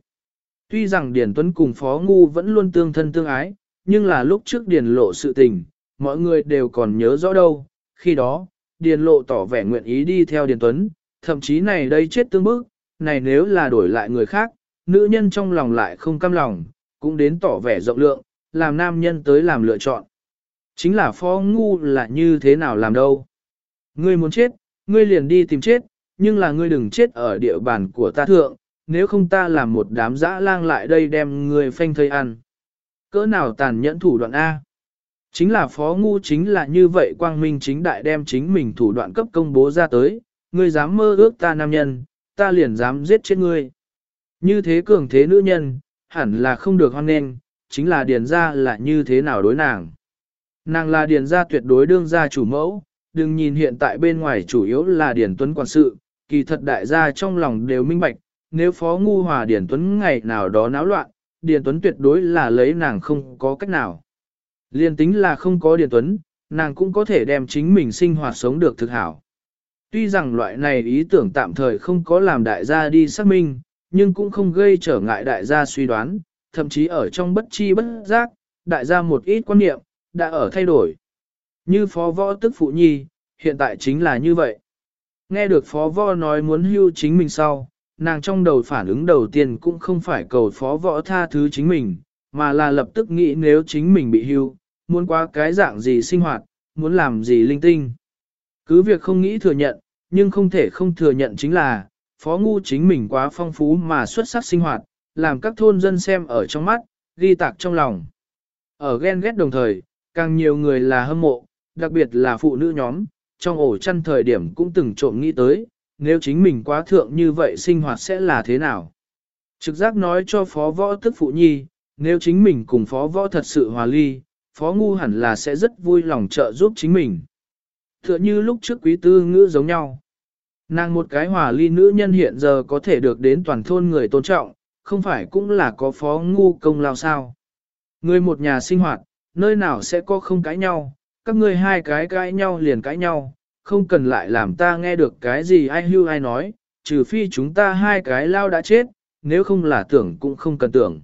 Tuy rằng Điền Tuấn cùng phó ngu vẫn luôn tương thân tương ái, nhưng là lúc trước Điền lộ sự tình, mọi người đều còn nhớ rõ đâu, khi đó, Điền lộ tỏ vẻ nguyện ý đi theo Điền Tuấn, thậm chí này đây chết tương bức, này nếu là đổi lại người khác, nữ nhân trong lòng lại không cam lòng, cũng đến tỏ vẻ rộng lượng, làm nam nhân tới làm lựa chọn. Chính là phó ngu là như thế nào làm đâu. Ngươi muốn chết, ngươi liền đi tìm chết, nhưng là ngươi đừng chết ở địa bàn của ta thượng, nếu không ta làm một đám dã lang lại đây đem ngươi phanh thây ăn. Cỡ nào tàn nhẫn thủ đoạn A. Chính là phó ngu chính là như vậy quang minh chính đại đem chính mình thủ đoạn cấp công bố ra tới, ngươi dám mơ ước ta nam nhân, ta liền dám giết chết ngươi. Như thế cường thế nữ nhân, hẳn là không được hoan nghênh, chính là điền ra là như thế nào đối nàng. Nàng là điền gia tuyệt đối đương gia chủ mẫu, đừng nhìn hiện tại bên ngoài chủ yếu là điền tuấn quản sự, kỳ thật đại gia trong lòng đều minh bạch, nếu phó ngu hòa điền tuấn ngày nào đó náo loạn, điền tuấn tuyệt đối là lấy nàng không có cách nào. Liên tính là không có điền tuấn, nàng cũng có thể đem chính mình sinh hoạt sống được thực hảo. Tuy rằng loại này ý tưởng tạm thời không có làm đại gia đi xác minh, nhưng cũng không gây trở ngại đại gia suy đoán, thậm chí ở trong bất chi bất giác, đại gia một ít quan niệm, đã ở thay đổi. Như phó võ tức phụ nhi, hiện tại chính là như vậy. Nghe được phó võ nói muốn hưu chính mình sau, nàng trong đầu phản ứng đầu tiên cũng không phải cầu phó võ tha thứ chính mình, mà là lập tức nghĩ nếu chính mình bị hưu, muốn qua cái dạng gì sinh hoạt, muốn làm gì linh tinh. Cứ việc không nghĩ thừa nhận, nhưng không thể không thừa nhận chính là, phó ngu chính mình quá phong phú mà xuất sắc sinh hoạt, làm các thôn dân xem ở trong mắt, ghi tạc trong lòng. Ở ghen ghét đồng thời, càng nhiều người là hâm mộ, đặc biệt là phụ nữ nhóm, trong ổ chăn thời điểm cũng từng trộm nghĩ tới, nếu chính mình quá thượng như vậy sinh hoạt sẽ là thế nào. Trực giác nói cho phó võ tức phụ nhi, nếu chính mình cùng phó võ thật sự hòa ly, phó ngu hẳn là sẽ rất vui lòng trợ giúp chính mình. Tựa như lúc trước quý tư ngữ giống nhau. Nàng một cái hòa ly nữ nhân hiện giờ có thể được đến toàn thôn người tôn trọng, không phải cũng là có phó ngu công lao sao. Người một nhà sinh hoạt, nơi nào sẽ có không cãi nhau, các ngươi hai cái cãi nhau liền cãi nhau, không cần lại làm ta nghe được cái gì ai hưu ai nói, trừ phi chúng ta hai cái lao đã chết, nếu không là tưởng cũng không cần tưởng.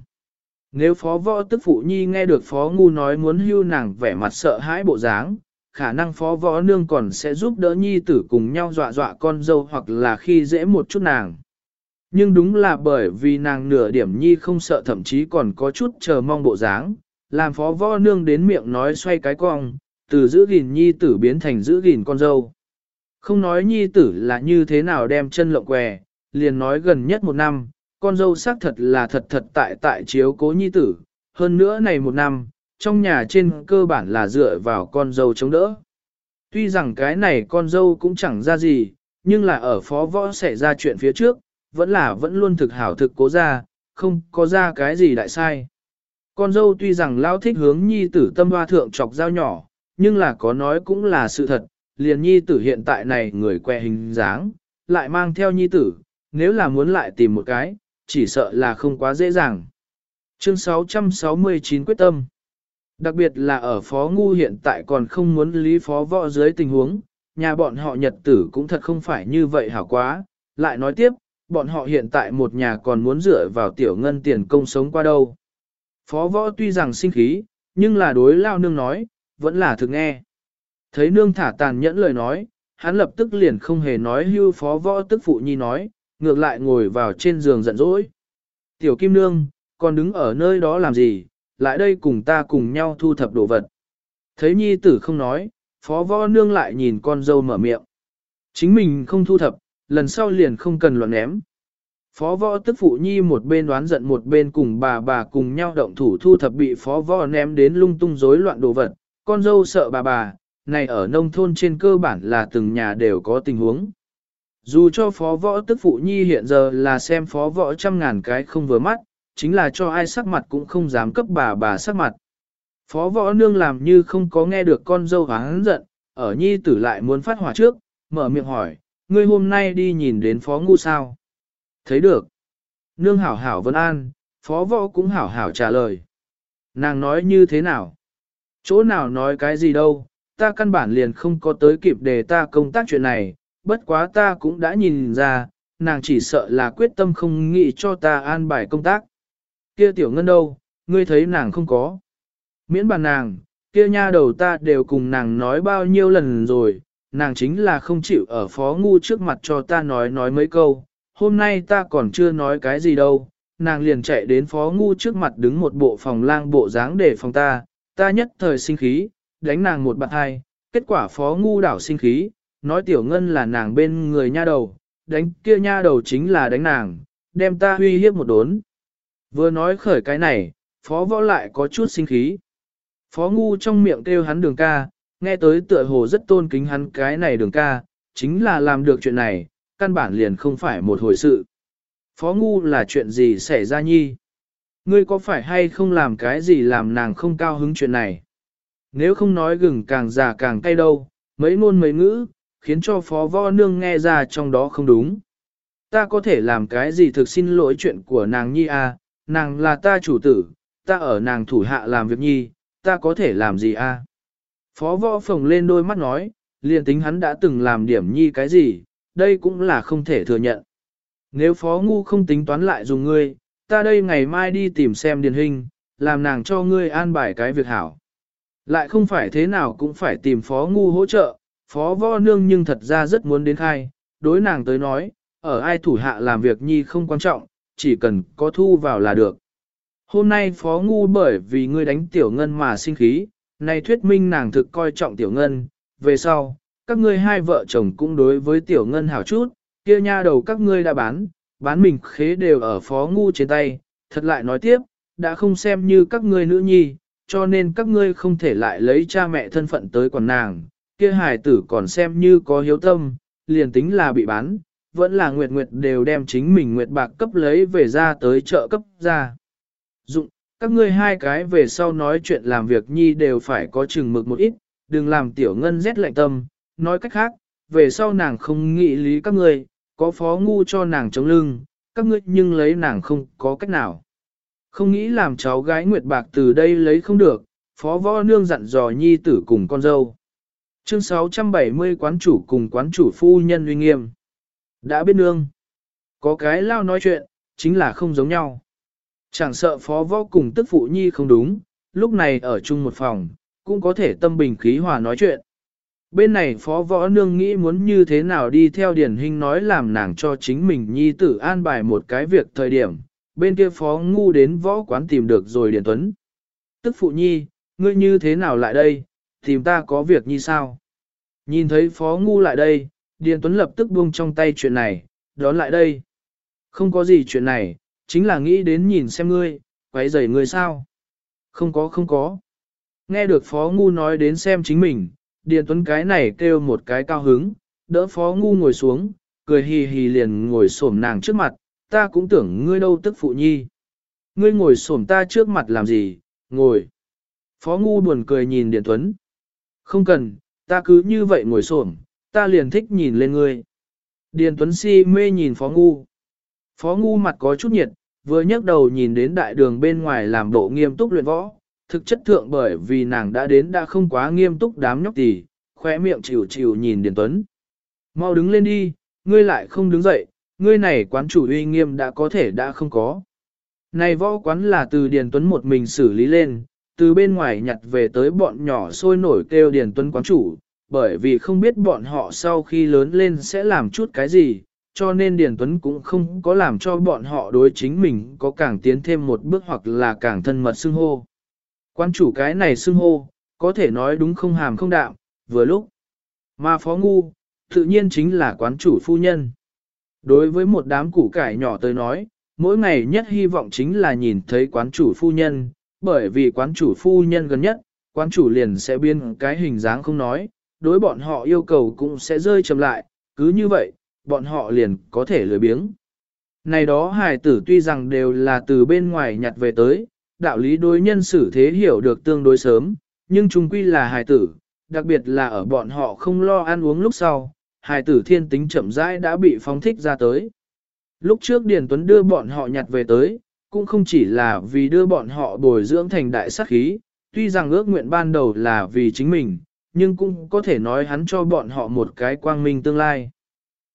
Nếu phó võ tức phụ nhi nghe được phó ngu nói muốn hưu nàng vẻ mặt sợ hãi bộ dáng, khả năng phó võ nương còn sẽ giúp đỡ nhi tử cùng nhau dọa dọa con dâu hoặc là khi dễ một chút nàng. Nhưng đúng là bởi vì nàng nửa điểm nhi không sợ thậm chí còn có chút chờ mong bộ dáng, làm phó võ nương đến miệng nói xoay cái cong, từ giữ gìn nhi tử biến thành giữ gìn con dâu. Không nói nhi tử là như thế nào đem chân lộng què, liền nói gần nhất một năm, con dâu xác thật là thật thật tại tại chiếu cố nhi tử, hơn nữa này một năm, trong nhà trên cơ bản là dựa vào con dâu chống đỡ. Tuy rằng cái này con dâu cũng chẳng ra gì, nhưng là ở phó võ xảy ra chuyện phía trước, vẫn là vẫn luôn thực hảo thực cố ra, không có ra cái gì đại sai. Con dâu tuy rằng lao thích hướng nhi tử tâm hoa thượng chọc dao nhỏ, nhưng là có nói cũng là sự thật, liền nhi tử hiện tại này người que hình dáng, lại mang theo nhi tử, nếu là muốn lại tìm một cái, chỉ sợ là không quá dễ dàng. Chương 669 quyết tâm Đặc biệt là ở phó ngu hiện tại còn không muốn lý phó võ dưới tình huống, nhà bọn họ nhật tử cũng thật không phải như vậy hảo quá. Lại nói tiếp, bọn họ hiện tại một nhà còn muốn dựa vào tiểu ngân tiền công sống qua đâu. Phó võ tuy rằng sinh khí, nhưng là đối lao nương nói, vẫn là thực nghe. Thấy nương thả tàn nhẫn lời nói, hắn lập tức liền không hề nói hưu phó võ tức phụ nhi nói, ngược lại ngồi vào trên giường giận dỗi. Tiểu Kim Nương, còn đứng ở nơi đó làm gì, lại đây cùng ta cùng nhau thu thập đồ vật. Thấy nhi tử không nói, phó võ nương lại nhìn con dâu mở miệng. Chính mình không thu thập, lần sau liền không cần luận ném. Phó võ tức phụ nhi một bên đoán giận một bên cùng bà bà cùng nhau động thủ thu thập bị phó võ ném đến lung tung rối loạn đồ vật, con dâu sợ bà bà, này ở nông thôn trên cơ bản là từng nhà đều có tình huống. Dù cho phó võ tức phụ nhi hiện giờ là xem phó võ trăm ngàn cái không vừa mắt, chính là cho ai sắc mặt cũng không dám cấp bà bà sắc mặt. Phó võ nương làm như không có nghe được con dâu hắn giận, ở nhi tử lại muốn phát hỏa trước, mở miệng hỏi, ngươi hôm nay đi nhìn đến phó ngu sao? Thấy được. Nương hảo hảo vân an, phó võ cũng hảo hảo trả lời. Nàng nói như thế nào? Chỗ nào nói cái gì đâu, ta căn bản liền không có tới kịp để ta công tác chuyện này, bất quá ta cũng đã nhìn ra, nàng chỉ sợ là quyết tâm không nghĩ cho ta an bài công tác. Kia tiểu ngân đâu, ngươi thấy nàng không có. Miễn bàn nàng, kia nha đầu ta đều cùng nàng nói bao nhiêu lần rồi, nàng chính là không chịu ở phó ngu trước mặt cho ta nói nói mấy câu, hôm nay ta còn chưa nói cái gì đâu, nàng liền chạy đến phó ngu trước mặt đứng một bộ phòng lang bộ dáng để phòng ta, ta nhất thời sinh khí, đánh nàng một bạn hai, kết quả phó ngu đảo sinh khí, nói tiểu ngân là nàng bên người nha đầu, đánh kia nha đầu chính là đánh nàng, đem ta huy hiếp một đốn. Vừa nói khởi cái này, phó võ lại có chút sinh khí. Phó ngu trong miệng kêu hắn đường ca, nghe tới tựa hồ rất tôn kính hắn cái này đường ca, chính là làm được chuyện này, căn bản liền không phải một hồi sự. Phó ngu là chuyện gì xảy ra nhi? Ngươi có phải hay không làm cái gì làm nàng không cao hứng chuyện này? Nếu không nói gừng càng già càng cay đâu, mấy ngôn mấy ngữ, khiến cho phó võ nương nghe ra trong đó không đúng. Ta có thể làm cái gì thực xin lỗi chuyện của nàng nhi à, nàng là ta chủ tử, ta ở nàng thủ hạ làm việc nhi, ta có thể làm gì à? Phó võ phồng lên đôi mắt nói, liền tính hắn đã từng làm điểm nhi cái gì, đây cũng là không thể thừa nhận. Nếu phó ngu không tính toán lại dùng ngươi, ta đây ngày mai đi tìm xem điền hình, làm nàng cho ngươi an bài cái việc hảo. Lại không phải thế nào cũng phải tìm phó ngu hỗ trợ, phó võ nương nhưng thật ra rất muốn đến khai, đối nàng tới nói, ở ai thủ hạ làm việc nhi không quan trọng, chỉ cần có thu vào là được. Hôm nay phó ngu bởi vì ngươi đánh tiểu ngân mà sinh khí, này thuyết minh nàng thực coi trọng tiểu ngân, về sau, các ngươi hai vợ chồng cũng đối với tiểu ngân hảo chút, kia nha đầu các ngươi đã bán, bán mình khế đều ở phó ngu trên tay, thật lại nói tiếp, đã không xem như các ngươi nữ nhi, cho nên các ngươi không thể lại lấy cha mẹ thân phận tới quản nàng, kia hài tử còn xem như có hiếu tâm, liền tính là bị bán, vẫn là Nguyệt Nguyệt đều đem chính mình Nguyệt bạc cấp lấy về ra tới chợ cấp ra. Dụng, các ngươi hai cái về sau nói chuyện làm việc nhi đều phải có chừng mực một ít, đừng làm tiểu ngân rét lạnh tâm, nói cách khác, về sau nàng không nghĩ lý các ngươi, có phó ngu cho nàng chống lưng, các ngươi nhưng lấy nàng không có cách nào. Không nghĩ làm cháu gái Nguyệt Bạc từ đây lấy không được, phó võ nương dặn dò nhi tử cùng con dâu. Chương 670 quán chủ cùng quán chủ phu nhân uy nghiêm. Đã biết nương. Có cái lao nói chuyện, chính là không giống nhau. Chẳng sợ phó võ cùng tức phụ nhi không đúng, lúc này ở chung một phòng, cũng có thể tâm bình khí hòa nói chuyện. Bên này phó võ nương nghĩ muốn như thế nào đi theo điển hình nói làm nàng cho chính mình nhi tử an bài một cái việc thời điểm, bên kia phó ngu đến võ quán tìm được rồi điển tuấn. Tức phụ nhi, ngươi như thế nào lại đây, tìm ta có việc như sao? Nhìn thấy phó ngu lại đây, Điền tuấn lập tức buông trong tay chuyện này, đón lại đây. Không có gì chuyện này, chính là nghĩ đến nhìn xem ngươi, quấy rầy ngươi sao? Không có không có. Nghe được phó ngu nói đến xem chính mình, Điền Tuấn cái này kêu một cái cao hứng, đỡ phó ngu ngồi xuống, cười hì hì liền ngồi xổm nàng trước mặt, ta cũng tưởng ngươi đâu tức phụ nhi. Ngươi ngồi xổm ta trước mặt làm gì, ngồi. Phó ngu buồn cười nhìn Điền Tuấn. Không cần, ta cứ như vậy ngồi xổm, ta liền thích nhìn lên ngươi. Điền Tuấn si mê nhìn Phó ngu. Phó ngu mặt có chút nhiệt, vừa nhấc đầu nhìn đến đại đường bên ngoài làm bộ nghiêm túc luyện võ, thực chất thượng bởi vì nàng đã đến đã không quá nghiêm túc đám nhóc tỷ, khóe miệng chịu chịu nhìn Điền Tuấn. Mau đứng lên đi, ngươi lại không đứng dậy, ngươi này quán chủ uy nghiêm đã có thể đã không có. Này võ quán là từ Điền Tuấn một mình xử lý lên, từ bên ngoài nhặt về tới bọn nhỏ sôi nổi kêu Điền Tuấn quán chủ, bởi vì không biết bọn họ sau khi lớn lên sẽ làm chút cái gì, cho nên Điền Tuấn cũng không có làm cho bọn họ đối chính mình có càng tiến thêm một bước hoặc là càng thân mật xưng hô. Quan chủ cái này xưng hô, có thể nói đúng không hàm không đạm, vừa lúc. Mà phó ngu, tự nhiên chính là quán chủ phu nhân. Đối với một đám củ cải nhỏ tới nói, mỗi ngày nhất hy vọng chính là nhìn thấy quán chủ phu nhân, bởi vì quán chủ phu nhân gần nhất, quán chủ liền sẽ biên cái hình dáng không nói, đối bọn họ yêu cầu cũng sẽ rơi chậm lại, cứ như vậy, bọn họ liền có thể lười biếng. Này đó hài tử tuy rằng đều là từ bên ngoài nhặt về tới, đạo lý đối nhân xử thế hiểu được tương đối sớm, nhưng chung quy là hài tử, đặc biệt là ở bọn họ không lo ăn uống lúc sau, hài tử thiên tính chậm rãi đã bị phóng thích ra tới. Lúc trước Điền Tuấn đưa bọn họ nhặt về tới, cũng không chỉ là vì đưa bọn họ bồi dưỡng thành đại sát khí, tuy rằng ước nguyện ban đầu là vì chính mình, nhưng cũng có thể nói hắn cho bọn họ một cái quang minh tương lai.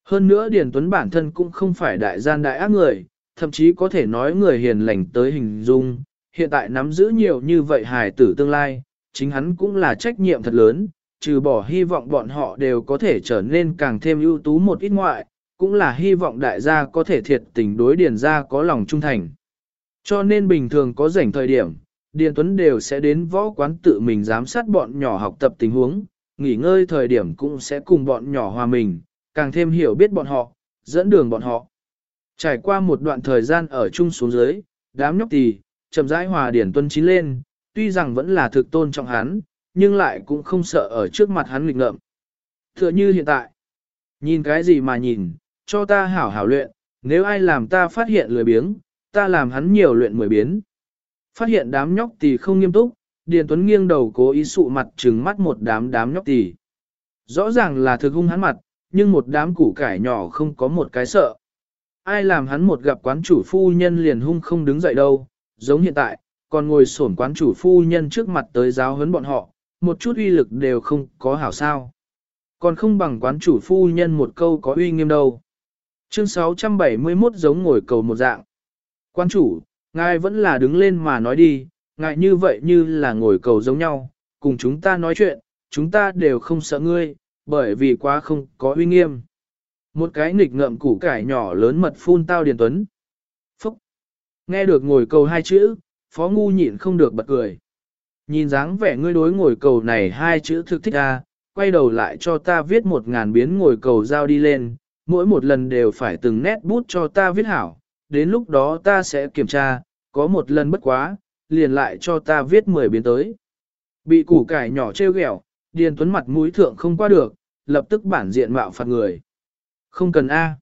Hơn nữa Điền Tuấn bản thân cũng không phải đại gian đại ác người, thậm chí có thể nói người hiền lành tới hình dung, hiện tại nắm giữ nhiều như vậy hài tử tương lai, chính hắn cũng là trách nhiệm thật lớn, trừ bỏ hy vọng bọn họ đều có thể trở nên càng thêm ưu tú một ít ngoại, cũng là hy vọng đại gia có thể thiệt tình đối điền gia có lòng trung thành. Cho nên bình thường có rảnh thời điểm, Điền Tuấn đều sẽ đến võ quán tự mình giám sát bọn nhỏ học tập tình huống, nghỉ ngơi thời điểm cũng sẽ cùng bọn nhỏ hòa mình, càng thêm hiểu biết bọn họ, dẫn đường bọn họ. Trải qua một đoạn thời gian ở chung xuống dưới, đám nhóc tỳ, chậm rãi hòa Điền Tuấn chín lên, tuy rằng vẫn là thực tôn trọng hắn, nhưng lại cũng không sợ ở trước mặt hắn nghịch ngợm. Tựa như hiện tại, nhìn cái gì mà nhìn, cho ta hảo hảo luyện, nếu ai làm ta phát hiện lười biếng, ta làm hắn nhiều luyện mười biến. Phát hiện đám nhóc tỳ không nghiêm túc, Điền Tuấn nghiêng đầu cố ý sụ mặt trừng mắt một đám đám nhóc tỳ. Rõ ràng là thực hung hắn mặt, nhưng một đám củ cải nhỏ không có một cái sợ. Ai làm hắn một gặp quán chủ phu nhân liền hung không đứng dậy đâu, giống hiện tại, còn ngồi sổn quán chủ phu nhân trước mặt tới giáo huấn bọn họ, một chút uy lực đều không có hảo sao. Còn không bằng quán chủ phu nhân một câu có uy nghiêm đâu. Chương 671 giống ngồi cầu một dạng. quán chủ, ngài vẫn là đứng lên mà nói đi, ngài như vậy như là ngồi cầu giống nhau, cùng chúng ta nói chuyện, chúng ta đều không sợ ngươi, bởi vì quá không có uy nghiêm. Một cái nghịch ngợm củ cải nhỏ lớn mật phun tao Điền Tuấn. Phúc! Nghe được ngồi cầu hai chữ, Phó Ngu nhịn không được bật cười. Nhìn dáng vẻ ngươi đối ngồi cầu này hai chữ thực thích a, quay đầu lại cho ta viết một ngàn biến ngồi cầu giao đi lên, mỗi một lần đều phải từng nét bút cho ta viết hảo, đến lúc đó ta sẽ kiểm tra, có một lần bất quá, liền lại cho ta viết 10 biến tới. Bị củ cải nhỏ trêu ghẹo, Điền Tuấn mặt mũi thượng không qua được, lập tức bản diện mạo phạt người. Không cần A.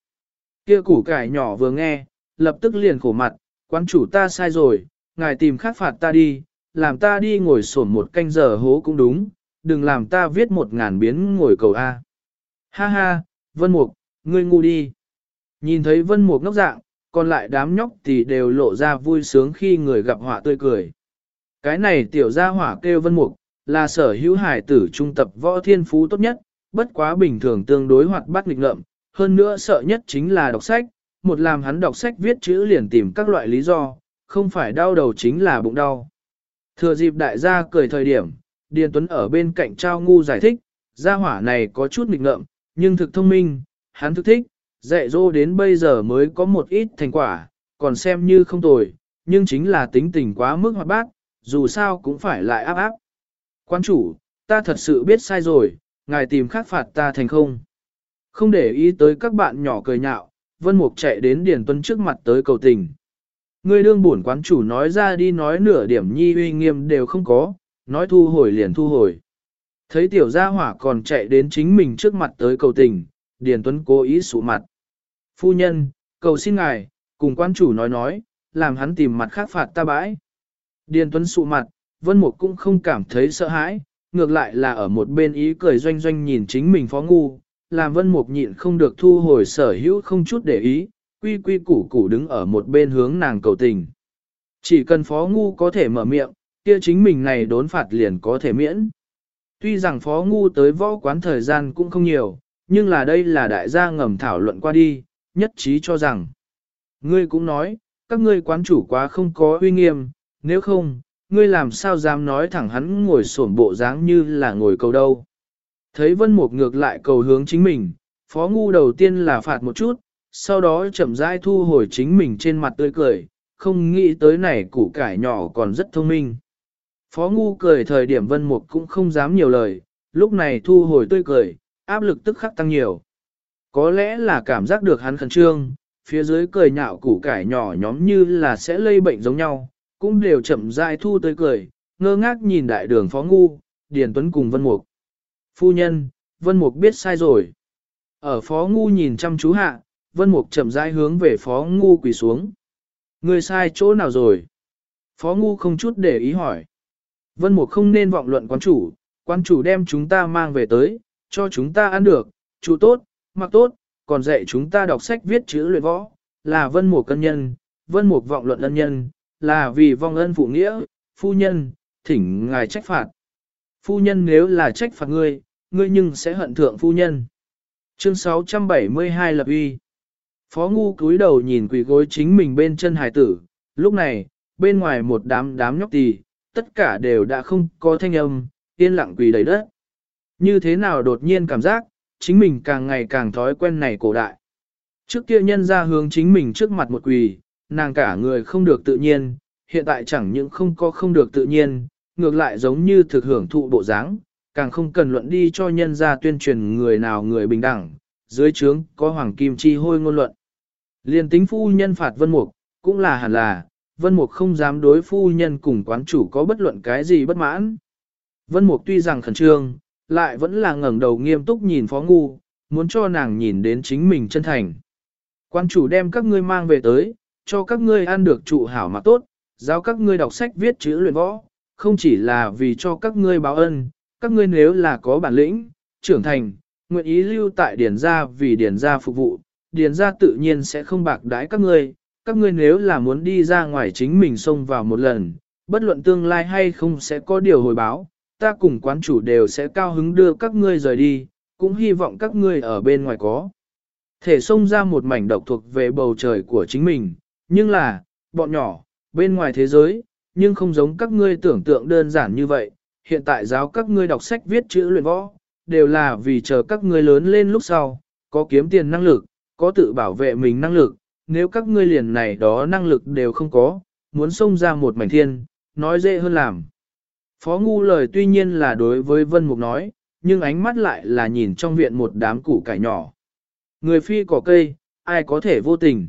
Kia củ cải nhỏ vừa nghe, lập tức liền khổ mặt, quan chủ ta sai rồi, ngài tìm khác phạt ta đi, làm ta đi ngồi sổn một canh giờ hố cũng đúng, đừng làm ta viết một ngàn biến ngồi cầu A. Ha ha, Vân Mục, ngươi ngu đi. Nhìn thấy Vân Mục ngốc dạng, còn lại đám nhóc thì đều lộ ra vui sướng khi người gặp họa tươi cười. Cái này tiểu gia hỏa kêu Vân Mục, là sở hữu hải tử trung tập võ thiên phú tốt nhất, bất quá bình thường tương đối hoạt bát nghịch ngợm, hơn nữa sợ nhất chính là đọc sách, một làm hắn đọc sách viết chữ liền tìm các loại lý do, không phải đau đầu chính là bụng đau. Thừa dịp đại gia cười thời điểm, Điền Tuấn ở bên cạnh trao ngu giải thích, gia hỏa này có chút nghịch ngợm, nhưng thực thông minh, hắn thực thích, dạy dỗ đến bây giờ mới có một ít thành quả, còn xem như không tồi, nhưng chính là tính tình quá mức hoạt bác, dù sao cũng phải lại áp áp. Quan chủ, ta thật sự biết sai rồi, ngài tìm khắc phạt ta thành không. Không để ý tới các bạn nhỏ cười nhạo, Vân Mục chạy đến Điền Tuấn trước mặt tới cầu tình. người đương bổn quán chủ nói ra đi nói nửa điểm nhi uy nghiêm đều không có, nói thu hồi liền thu hồi. Thấy tiểu gia hỏa còn chạy đến chính mình trước mặt tới cầu tình, Điền Tuấn cố ý sụ mặt. Phu nhân, cầu xin ngài, cùng quan chủ nói nói, làm hắn tìm mặt khác phạt ta bãi. Điền Tuấn sụ mặt, Vân Mục cũng không cảm thấy sợ hãi, ngược lại là ở một bên ý cười doanh doanh nhìn chính mình phó ngu, làm Vân Mục nhịn không được thu hồi sở hữu không chút để ý, quy quy củ củ đứng ở một bên hướng nàng cầu tình. Chỉ cần phó ngu có thể mở miệng, kia chính mình này đốn phạt liền có thể miễn. Tuy rằng phó ngu tới võ quán thời gian cũng không nhiều, nhưng là đây là đại gia ngầm thảo luận qua đi, nhất trí cho rằng. Ngươi cũng nói, các ngươi quán chủ quá không có uy nghiêm, nếu không, ngươi làm sao dám nói thẳng hắn ngồi sổn bộ dáng như là ngồi cầu đâu. Thấy vân mục ngược lại cầu hướng chính mình, phó ngu đầu tiên là phạt một chút, sau đó chậm rãi thu hồi chính mình trên mặt tươi cười, không nghĩ tới này củ cải nhỏ còn rất thông minh. Phó ngu cười thời điểm vân mục cũng không dám nhiều lời, lúc này thu hồi tươi cười, áp lực tức khắc tăng nhiều. Có lẽ là cảm giác được hắn khẩn trương, phía dưới cười nhạo củ cải nhỏ nhóm như là sẽ lây bệnh giống nhau, cũng đều chậm rãi thu tới cười, ngơ ngác nhìn đại đường phó ngu, Điền Tuấn cùng Vân Mục. Phu nhân, Vân Mục biết sai rồi. Ở phó ngu nhìn chăm chú hạ, Vân Mục chậm rãi hướng về phó ngu quỳ xuống. Người sai chỗ nào rồi? Phó ngu không chút để ý hỏi. Vân Mục không nên vọng luận quán chủ, quán chủ đem chúng ta mang về tới, cho chúng ta ăn được, chủ tốt, mặc tốt, còn dạy chúng ta đọc sách viết chữ luyện võ, là Vân Mục cân nhân, Vân Mục vọng luận ân nhân, là vì vong ân phụ nghĩa, phu nhân, thỉnh ngài trách phạt. Phu nhân nếu là trách phạt ngươi, ngươi nhưng sẽ hận thượng phu nhân. Chương 672 lập uy. Phó ngu cúi đầu nhìn quỷ gối chính mình bên chân hải tử, lúc này, bên ngoài một đám đám nhóc tì, tất cả đều đã không có thanh âm, yên lặng quỳ đầy đất. Như thế nào đột nhiên cảm giác, chính mình càng ngày càng thói quen này cổ đại. Trước kia nhân ra hướng chính mình trước mặt một quỳ, nàng cả người không được tự nhiên, hiện tại chẳng những không có không được tự nhiên, ngược lại giống như thực hưởng thụ bộ dáng, càng không cần luận đi cho nhân ra tuyên truyền người nào người bình đẳng, dưới trướng có hoàng kim chi hôi ngôn luận. Liên tính phu nhân phạt vân mục, cũng là hẳn là, vân mục không dám đối phu nhân cùng quán chủ có bất luận cái gì bất mãn. Vân mục tuy rằng khẩn trương, lại vẫn là ngẩng đầu nghiêm túc nhìn phó ngu, muốn cho nàng nhìn đến chính mình chân thành. Quan chủ đem các ngươi mang về tới, cho các ngươi ăn được trụ hảo mà tốt, giáo các ngươi đọc sách viết chữ luyện võ, không chỉ là vì cho các ngươi báo ân, các ngươi nếu là có bản lĩnh, trưởng thành, nguyện ý lưu tại điển gia vì điển gia phục vụ, điển gia tự nhiên sẽ không bạc đái các ngươi, các ngươi nếu là muốn đi ra ngoài chính mình xông vào một lần, bất luận tương lai hay không sẽ có điều hồi báo, ta cùng quán chủ đều sẽ cao hứng đưa các ngươi rời đi, cũng hy vọng các ngươi ở bên ngoài có. Thể xông ra một mảnh độc thuộc về bầu trời của chính mình, nhưng là, bọn nhỏ, bên ngoài thế giới, nhưng không giống các ngươi tưởng tượng đơn giản như vậy, hiện tại giáo các ngươi đọc sách viết chữ luyện võ, đều là vì chờ các ngươi lớn lên lúc sau, có kiếm tiền năng lực, có tự bảo vệ mình năng lực, nếu các ngươi liền này đó năng lực đều không có, muốn xông ra một mảnh thiên, nói dễ hơn làm. Phó ngu lời tuy nhiên là đối với Vân Mục nói, nhưng ánh mắt lại là nhìn trong viện một đám củ cải nhỏ. Người phi cỏ cây, ai có thể vô tình.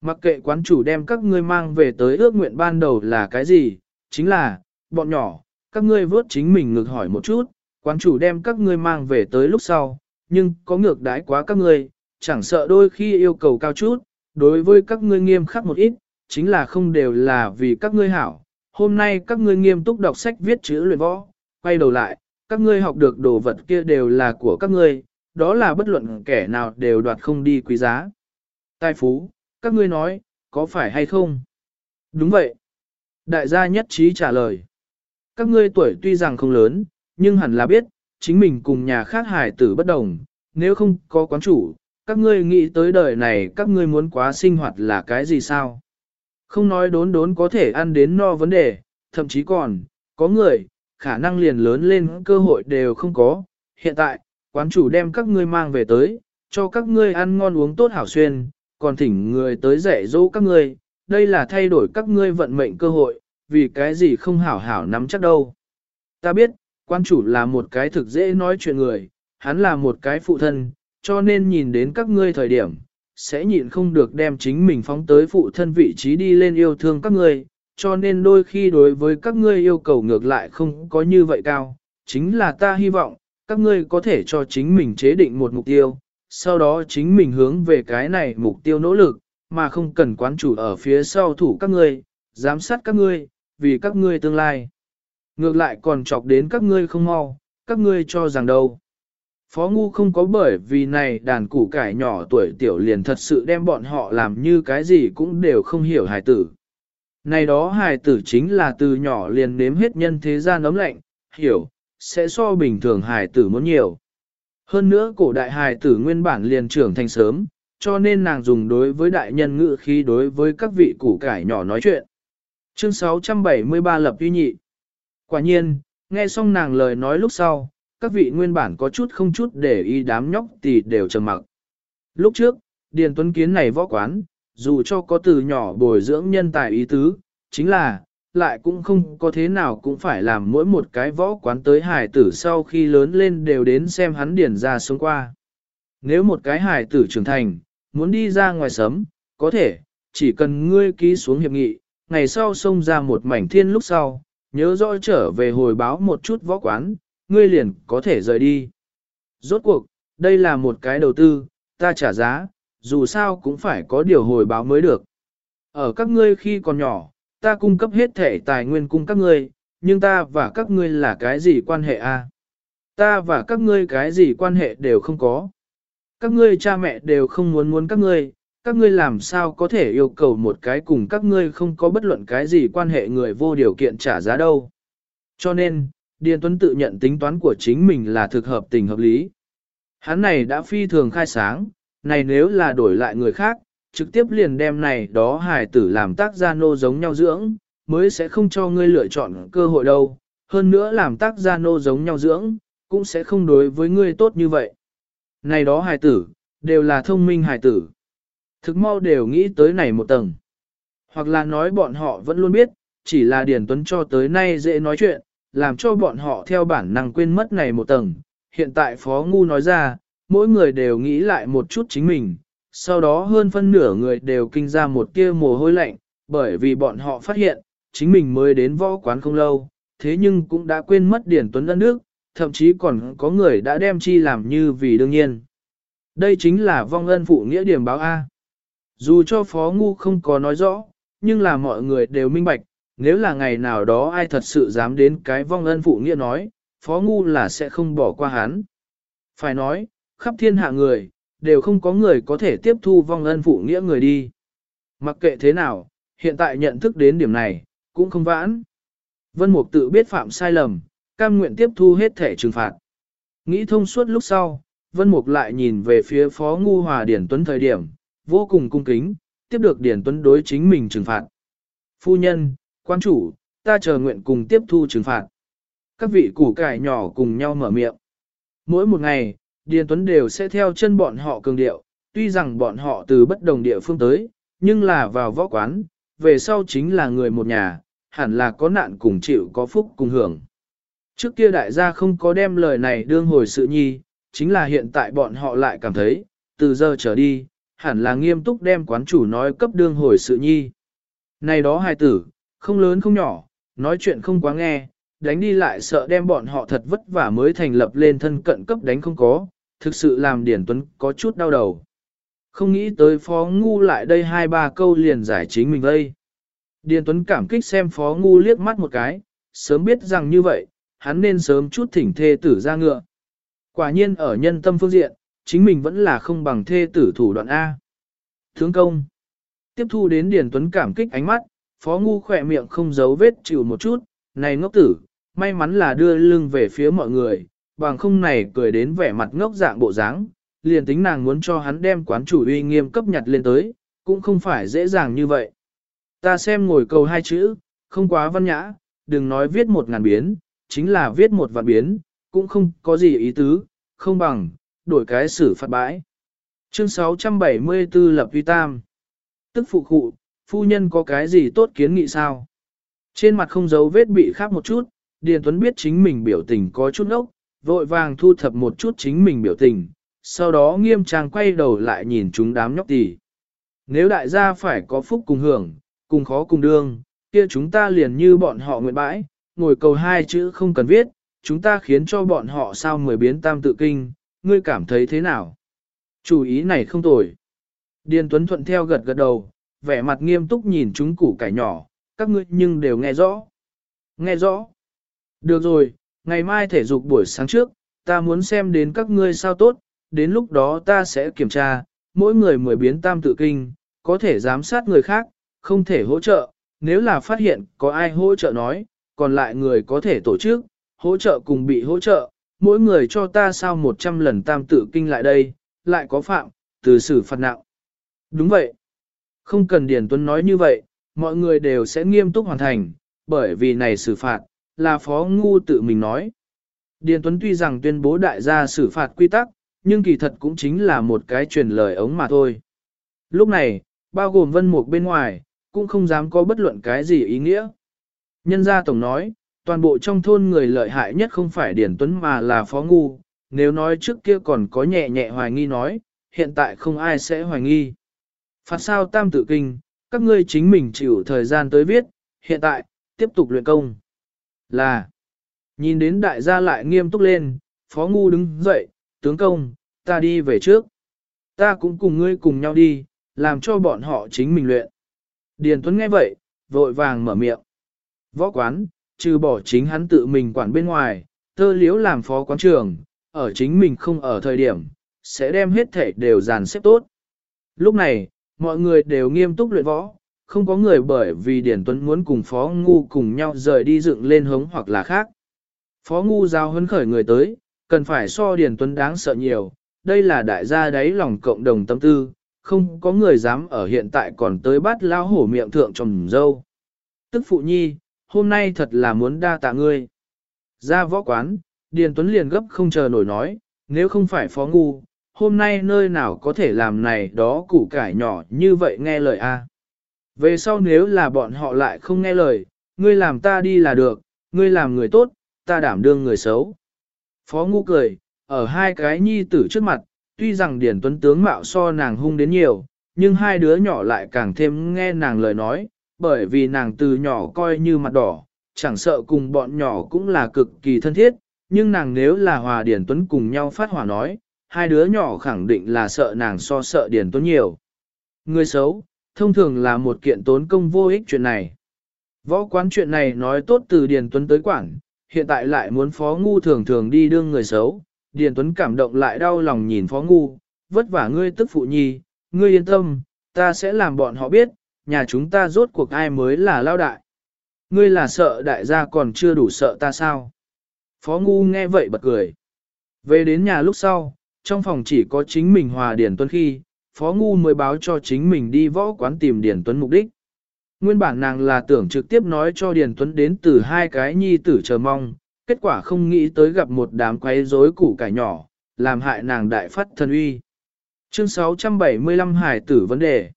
Mặc kệ quán chủ đem các ngươi mang về tới ước nguyện ban đầu là cái gì, chính là, bọn nhỏ, các ngươi vớt chính mình ngược hỏi một chút, quán chủ đem các ngươi mang về tới lúc sau, nhưng có ngược đái quá các ngươi, chẳng sợ đôi khi yêu cầu cao chút, đối với các ngươi nghiêm khắc một ít, chính là không đều là vì các ngươi hảo. Hôm nay các ngươi nghiêm túc đọc sách viết chữ luyện võ, quay đầu lại, các ngươi học được đồ vật kia đều là của các ngươi, đó là bất luận kẻ nào đều đoạt không đi quý giá. Tài phú, các ngươi nói, có phải hay không? Đúng vậy. Đại gia nhất trí trả lời. Các ngươi tuổi tuy rằng không lớn, nhưng hẳn là biết, chính mình cùng nhà khác hải tử bất đồng, nếu không có quán chủ, các ngươi nghĩ tới đời này các ngươi muốn quá sinh hoạt là cái gì sao? Không nói đốn đốn có thể ăn đến no vấn đề, thậm chí còn, có người, khả năng liền lớn lên cơ hội đều không có. Hiện tại, quán chủ đem các ngươi mang về tới, cho các ngươi ăn ngon uống tốt hảo xuyên, còn thỉnh người tới dạy dỗ các ngươi, đây là thay đổi các ngươi vận mệnh cơ hội, vì cái gì không hảo hảo nắm chắc đâu. Ta biết, quan chủ là một cái thực dễ nói chuyện người, hắn là một cái phụ thân, cho nên nhìn đến các ngươi thời điểm, sẽ nhịn không được đem chính mình phóng tới phụ thân vị trí đi lên yêu thương các ngươi, cho nên đôi khi đối với các ngươi yêu cầu ngược lại không có như vậy cao. Chính là ta hy vọng, các ngươi có thể cho chính mình chế định một mục tiêu, sau đó chính mình hướng về cái này mục tiêu nỗ lực, mà không cần quán chủ ở phía sau thủ các ngươi, giám sát các ngươi, vì các ngươi tương lai. Ngược lại còn chọc đến các ngươi không mau, các ngươi cho rằng đâu. Phó Ngu không có bởi vì này đàn củ cải nhỏ tuổi tiểu liền thật sự đem bọn họ làm như cái gì cũng đều không hiểu hài tử. Này đó hài tử chính là từ nhỏ liền nếm hết nhân thế gian ấm lạnh, hiểu, sẽ so bình thường hài tử muốn nhiều. Hơn nữa cổ đại hài tử nguyên bản liền trưởng thành sớm, cho nên nàng dùng đối với đại nhân ngữ khi đối với các vị củ cải nhỏ nói chuyện. Chương 673 lập uy nhị. Quả nhiên, nghe xong nàng lời nói lúc sau, các vị nguyên bản có chút không chút để ý đám nhóc thì đều trầm mặc. Lúc trước, Điền Tuấn Kiến này võ quán, dù cho có từ nhỏ bồi dưỡng nhân tài ý tứ, chính là, lại cũng không có thế nào cũng phải làm mỗi một cái võ quán tới hải tử sau khi lớn lên đều đến xem hắn điển ra sống qua. Nếu một cái hải tử trưởng thành, muốn đi ra ngoài sớm, có thể, chỉ cần ngươi ký xuống hiệp nghị, ngày sau xông ra một mảnh thiên lúc sau, nhớ rõ trở về hồi báo một chút võ quán, ngươi liền có thể rời đi. Rốt cuộc, đây là một cái đầu tư, ta trả giá, dù sao cũng phải có điều hồi báo mới được. Ở các ngươi khi còn nhỏ, ta cung cấp hết thể tài nguyên cung các ngươi, nhưng ta và các ngươi là cái gì quan hệ a? À? Ta và các ngươi cái gì quan hệ đều không có. Các ngươi cha mẹ đều không muốn muốn các ngươi, các ngươi làm sao có thể yêu cầu một cái cùng các ngươi không có bất luận cái gì quan hệ người vô điều kiện trả giá đâu. Cho nên, Điền Tuấn tự nhận tính toán của chính mình là thực hợp tình hợp lý. Hắn này đã phi thường khai sáng, này nếu là đổi lại người khác, trực tiếp liền đem này đó hài tử làm tác gia nô giống nhau dưỡng, mới sẽ không cho ngươi lựa chọn cơ hội đâu. Hơn nữa làm tác gia nô giống nhau dưỡng, cũng sẽ không đối với ngươi tốt như vậy. Này đó hài tử, đều là thông minh hài tử. Thực mau đều nghĩ tới này một tầng. Hoặc là nói bọn họ vẫn luôn biết, chỉ là Điền Tuấn cho tới nay dễ nói chuyện, làm cho bọn họ theo bản năng quên mất này một tầng. Hiện tại Phó Ngu nói ra, mỗi người đều nghĩ lại một chút chính mình, sau đó hơn phân nửa người đều kinh ra một tia mồ hôi lạnh, bởi vì bọn họ phát hiện, chính mình mới đến võ quán không lâu, thế nhưng cũng đã quên mất Điển Tuấn đất nước, thậm chí còn có người đã đem chi làm như vì đương nhiên. Đây chính là vong ân phụ nghĩa điểm báo A. Dù cho Phó Ngu không có nói rõ, nhưng là mọi người đều minh bạch, nếu là ngày nào đó ai thật sự dám đến cái vong ân phụ nghĩa nói, Phó Ngu là sẽ không bỏ qua hắn. Phải nói, khắp thiên hạ người, đều không có người có thể tiếp thu vong ân phụ nghĩa người đi. Mặc kệ thế nào, hiện tại nhận thức đến điểm này, cũng không vãn. Vân Mục tự biết phạm sai lầm, cam nguyện tiếp thu hết thể trừng phạt. Nghĩ thông suốt lúc sau, Vân Mục lại nhìn về phía Phó Ngu Hòa Điển Tuấn thời điểm, vô cùng cung kính, tiếp được Điển Tuấn đối chính mình trừng phạt. Phu nhân, quan chủ, ta chờ nguyện cùng tiếp thu trừng phạt. Các vị củ cải nhỏ cùng nhau mở miệng. Mỗi một ngày, Điền Tuấn đều sẽ theo chân bọn họ cường điệu, tuy rằng bọn họ từ bất đồng địa phương tới, nhưng là vào võ quán, về sau chính là người một nhà, hẳn là có nạn cùng chịu có phúc cùng hưởng. Trước kia đại gia không có đem lời này đương hồi sự nhi, chính là hiện tại bọn họ lại cảm thấy, từ giờ trở đi, hẳn là nghiêm túc đem quán chủ nói cấp đương hồi sự nhi. Này đó hài tử, không lớn không nhỏ, nói chuyện không quá nghe, đánh đi lại sợ đem bọn họ thật vất vả mới thành lập lên thân cận cấp đánh không có, thực sự làm Điển Tuấn có chút đau đầu. Không nghĩ tới Phó Ngu lại đây hai ba câu liền giải chính mình đây. Điền Tuấn cảm kích xem Phó Ngu liếc mắt một cái, sớm biết rằng như vậy, hắn nên sớm chút thỉnh thê tử ra ngựa. Quả nhiên ở nhân tâm phương diện, chính mình vẫn là không bằng thê tử thủ đoạn A. Thướng công. Tiếp thu đến Điền Tuấn cảm kích ánh mắt, Phó Ngu khỏe miệng không giấu vết chịu một chút, này ngốc tử, may mắn là đưa lưng về phía mọi người, bằng không này cười đến vẻ mặt ngốc dạng bộ dáng, liền tính nàng muốn cho hắn đem quán chủ uy nghiêm cấp nhặt lên tới, cũng không phải dễ dàng như vậy. Ta xem ngồi cầu hai chữ, không quá văn nhã, đừng nói viết một ngàn biến, chính là viết một vạn biến, cũng không có gì ý tứ, không bằng, đổi cái xử phạt bãi. Chương 674 lập vi tam. Tức phụ khụ, phu nhân có cái gì tốt kiến nghị sao? Trên mặt không giấu vết bị khác một chút, Điền Tuấn biết chính mình biểu tình có chút ốc, vội vàng thu thập một chút chính mình biểu tình, sau đó nghiêm trang quay đầu lại nhìn chúng đám nhóc tỷ. Nếu đại gia phải có phúc cùng hưởng, cùng khó cùng đương, kia chúng ta liền như bọn họ nguyện bãi, ngồi cầu hai chữ không cần viết, chúng ta khiến cho bọn họ sao mười biến tam tự kinh, ngươi cảm thấy thế nào? Chủ ý này không tồi. Điền Tuấn thuận theo gật gật đầu, vẻ mặt nghiêm túc nhìn chúng củ cải nhỏ, các ngươi nhưng đều nghe rõ. Nghe rõ. Được rồi, ngày mai thể dục buổi sáng trước, ta muốn xem đến các ngươi sao tốt, đến lúc đó ta sẽ kiểm tra, mỗi người mười biến tam tự kinh, có thể giám sát người khác, không thể hỗ trợ, nếu là phát hiện có ai hỗ trợ nói, còn lại người có thể tổ chức, hỗ trợ cùng bị hỗ trợ, mỗi người cho ta sao 100 lần tam tự kinh lại đây, lại có phạm, từ xử phạt nặng. Đúng vậy. Không cần Điền Tuấn nói như vậy, mọi người đều sẽ nghiêm túc hoàn thành, bởi vì này xử phạt, là phó ngu tự mình nói. Điền Tuấn tuy rằng tuyên bố đại gia xử phạt quy tắc, nhưng kỳ thật cũng chính là một cái truyền lời ống mà thôi. Lúc này, bao gồm vân mục bên ngoài, cũng không dám có bất luận cái gì ý nghĩa. Nhân gia tổng nói, toàn bộ trong thôn người lợi hại nhất không phải Điền Tuấn mà là Phó Ngu, nếu nói trước kia còn có nhẹ nhẹ hoài nghi nói, hiện tại không ai sẽ hoài nghi. Phạt sao tam tự kinh, các ngươi chính mình chịu thời gian tới viết, hiện tại, tiếp tục luyện công. Là, nhìn đến đại gia lại nghiêm túc lên, Phó Ngu đứng dậy, tướng công, ta đi về trước. Ta cũng cùng ngươi cùng nhau đi, làm cho bọn họ chính mình luyện. Điền Tuấn nghe vậy, vội vàng mở miệng. Võ quán, trừ bỏ chính hắn tự mình quản bên ngoài, tơ liếu làm phó quán trưởng ở chính mình không ở thời điểm, sẽ đem hết thể đều dàn xếp tốt. Lúc này, mọi người đều nghiêm túc luyện võ, không có người bởi vì Điển Tuấn muốn cùng Phó Ngu cùng nhau rời đi dựng lên hống hoặc là khác. Phó Ngu giao hấn khởi người tới, cần phải so Điển Tuấn đáng sợ nhiều, đây là đại gia đáy lòng cộng đồng tâm tư, không có người dám ở hiện tại còn tới bắt lao hổ miệng thượng trồng dâu. Tức phụ nhi, hôm nay thật là muốn đa tạ ngươi. Ra võ quán, Điền Tuấn liền gấp không chờ nổi nói, nếu không phải phó ngu, hôm nay nơi nào có thể làm này đó củ cải nhỏ như vậy nghe lời a. Về sau nếu là bọn họ lại không nghe lời, ngươi làm ta đi là được, ngươi làm người tốt, ta đảm đương người xấu. Phó ngu cười, ở hai cái nhi tử trước mặt, tuy rằng Điền Tuấn tướng mạo so nàng hung đến nhiều, nhưng hai đứa nhỏ lại càng thêm nghe nàng lời nói, bởi vì nàng từ nhỏ coi như mặt đỏ, chẳng sợ cùng bọn nhỏ cũng là cực kỳ thân thiết, nhưng nàng nếu là Hòa Điền Tuấn cùng nhau phát hỏa nói, hai đứa nhỏ khẳng định là sợ nàng so sợ Điền Tuấn nhiều. Người xấu, thông thường là một kiện tốn công vô ích chuyện này. Võ quán chuyện này nói tốt từ Điền Tuấn tới quản, hiện tại lại muốn Phó Ngu thường thường đi đương người xấu. Điền Tuấn cảm động lại đau lòng nhìn Phó Ngu, vất vả ngươi tức phụ nhi, ngươi yên tâm, ta sẽ làm bọn họ biết, nhà chúng ta rốt cuộc ai mới là lao đại. Ngươi là sợ đại gia còn chưa đủ sợ ta sao? Phó Ngu nghe vậy bật cười. Về đến nhà lúc sau, trong phòng chỉ có chính mình hòa Điển Tuấn khi, Phó Ngu mới báo cho chính mình đi võ quán tìm Điển Tuấn mục đích. Nguyên bản nàng là tưởng trực tiếp nói cho Điển Tuấn đến từ hai cái nhi tử chờ mong, kết quả không nghĩ tới gặp một đám quấy rối củ cải nhỏ, làm hại nàng đại phát thần uy. Chương 675 Hải tử vấn đề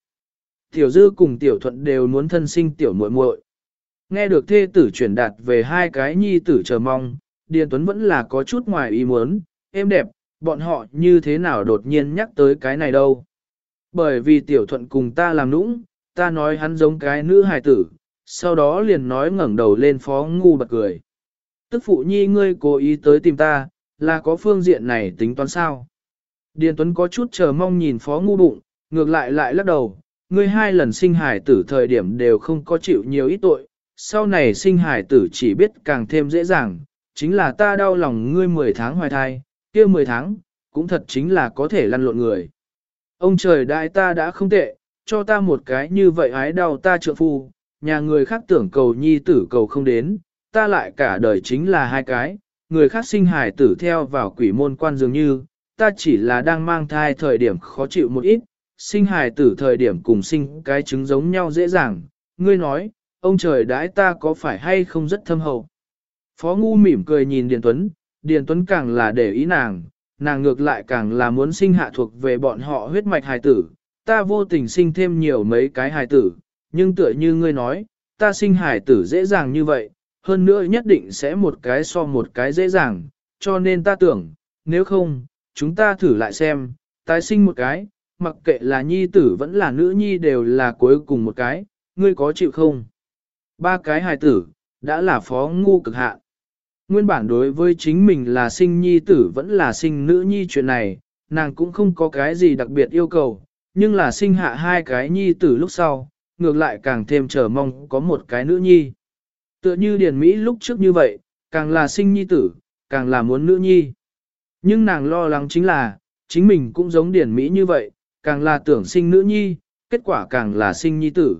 Tiểu Dư cùng Tiểu Thuận đều muốn thân sinh Tiểu muội muội. Nghe được thê tử chuyển đạt về hai cái nhi tử chờ mong, Điền Tuấn vẫn là có chút ngoài ý muốn, êm đẹp, bọn họ như thế nào đột nhiên nhắc tới cái này đâu. Bởi vì Tiểu Thuận cùng ta làm nũng, ta nói hắn giống cái nữ hài tử, sau đó liền nói ngẩng đầu lên phó ngu bật cười. Tức phụ nhi ngươi cố ý tới tìm ta, là có phương diện này tính toán sao? Điền Tuấn có chút chờ mong nhìn phó ngu bụng, ngược lại lại lắc đầu, ngươi hai lần sinh hài tử thời điểm đều không có chịu nhiều ít tội, sau này sinh hài tử chỉ biết càng thêm dễ dàng, chính là ta đau lòng ngươi 10 tháng hoài thai, kia 10 tháng, cũng thật chính là có thể lăn lộn người. Ông trời đại ta đã không tệ, cho ta một cái như vậy ái đau ta trượng phu, nhà người khác tưởng cầu nhi tử cầu không đến, ta lại cả đời chính là hai cái, người khác sinh hài tử theo vào quỷ môn quan dường như, ta chỉ là đang mang thai thời điểm khó chịu một ít, sinh hài tử thời điểm cùng sinh cái trứng giống nhau dễ dàng, ngươi nói, ông trời đãi ta có phải hay không rất thâm hậu. Phó Ngu mỉm cười nhìn Điền Tuấn, Điền Tuấn càng là để ý nàng, nàng ngược lại càng là muốn sinh hạ thuộc về bọn họ huyết mạch hài tử, ta vô tình sinh thêm nhiều mấy cái hài tử, nhưng tựa như ngươi nói, ta sinh hài tử dễ dàng như vậy, hơn nữa nhất định sẽ một cái so một cái dễ dàng, cho nên ta tưởng, nếu không, chúng ta thử lại xem, tái sinh một cái, mặc kệ là nhi tử vẫn là nữ nhi đều là cuối cùng một cái, ngươi có chịu không? Ba cái hài tử, đã là phó ngu cực hạn. Nguyên bản đối với chính mình là sinh nhi tử vẫn là sinh nữ nhi chuyện này, nàng cũng không có cái gì đặc biệt yêu cầu, nhưng là sinh hạ hai cái nhi tử lúc sau, ngược lại càng thêm chờ mong có một cái nữ nhi. Tựa như Điền Mỹ lúc trước như vậy, càng là sinh nhi tử, càng là muốn nữ nhi. Nhưng nàng lo lắng chính là, chính mình cũng giống Điền Mỹ như vậy, càng là tưởng sinh nữ nhi, kết quả càng là sinh nhi tử.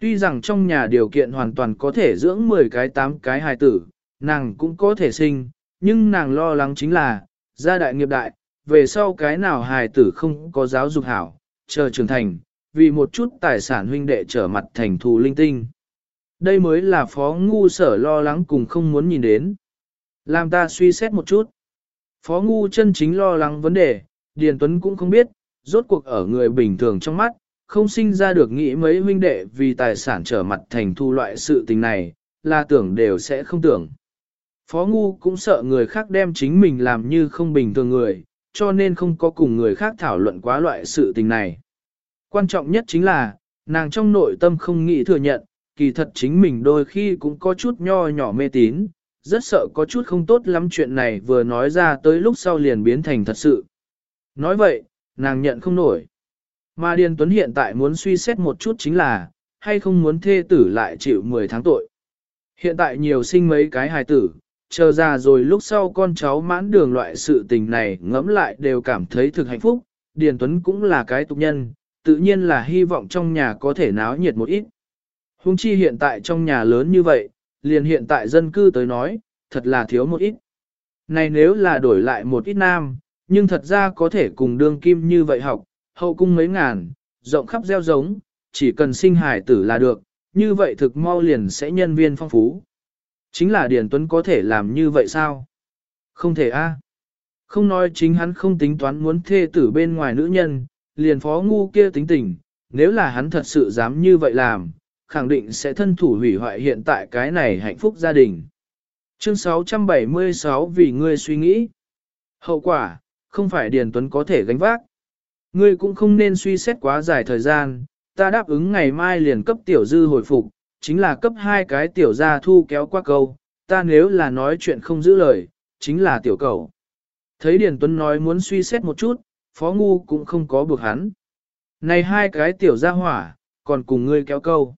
Tuy rằng trong nhà điều kiện hoàn toàn có thể dưỡng 10 cái 8 cái hài tử, nàng cũng có thể sinh, nhưng nàng lo lắng chính là, gia đại nghiệp đại, về sau cái nào hài tử không có giáo dục hảo, chờ trưởng thành, vì một chút tài sản huynh đệ trở mặt thành thù linh tinh. Đây mới là phó ngu sở lo lắng cùng không muốn nhìn đến. Làm ta suy xét một chút. Phó Ngu chân chính lo lắng vấn đề, Điền Tuấn cũng không biết, rốt cuộc ở người bình thường trong mắt, không sinh ra được nghĩ mấy huynh đệ vì tài sản trở mặt thành thu loại sự tình này, là tưởng đều sẽ không tưởng. Phó Ngu cũng sợ người khác đem chính mình làm như không bình thường người, cho nên không có cùng người khác thảo luận quá loại sự tình này. Quan trọng nhất chính là, nàng trong nội tâm không nghĩ thừa nhận, kỳ thật chính mình đôi khi cũng có chút nho nhỏ mê tín, rất sợ có chút không tốt lắm chuyện này vừa nói ra tới lúc sau liền biến thành thật sự. Nói vậy, nàng nhận không nổi. Mà Điền Tuấn hiện tại muốn suy xét một chút chính là, hay không muốn thê tử lại chịu 10 tháng tội. Hiện tại nhiều sinh mấy cái hài tử, chờ ra rồi lúc sau con cháu mãn đường loại sự tình này ngẫm lại đều cảm thấy thực hạnh phúc, Điền Tuấn cũng là cái tục nhân, tự nhiên là hy vọng trong nhà có thể náo nhiệt một ít. Hùng chi hiện tại trong nhà lớn như vậy, liền hiện tại dân cư tới nói, thật là thiếu một ít. Này nếu là đổi lại một ít nam, nhưng thật ra có thể cùng đương kim như vậy học, hậu cung mấy ngàn, rộng khắp gieo giống, chỉ cần sinh hải tử là được, như vậy thực mau liền sẽ nhân viên phong phú. Chính là Điền Tuấn có thể làm như vậy sao? Không thể a. Không nói chính hắn không tính toán muốn thê tử bên ngoài nữ nhân, liền phó ngu kia tính tình, nếu là hắn thật sự dám như vậy làm, khẳng định sẽ thân thủ hủy hoại hiện tại cái này hạnh phúc gia đình. Chương 676 vì ngươi suy nghĩ. Hậu quả, không phải Điền Tuấn có thể gánh vác. Ngươi cũng không nên suy xét quá dài thời gian, ta đáp ứng ngày mai liền cấp tiểu dư hồi phục, chính là cấp hai cái tiểu gia thu kéo qua câu, ta nếu là nói chuyện không giữ lời, chính là tiểu cầu. Thấy Điền Tuấn nói muốn suy xét một chút, Phó Ngu cũng không có buộc hắn. Này hai cái tiểu gia hỏa, còn cùng ngươi kéo câu.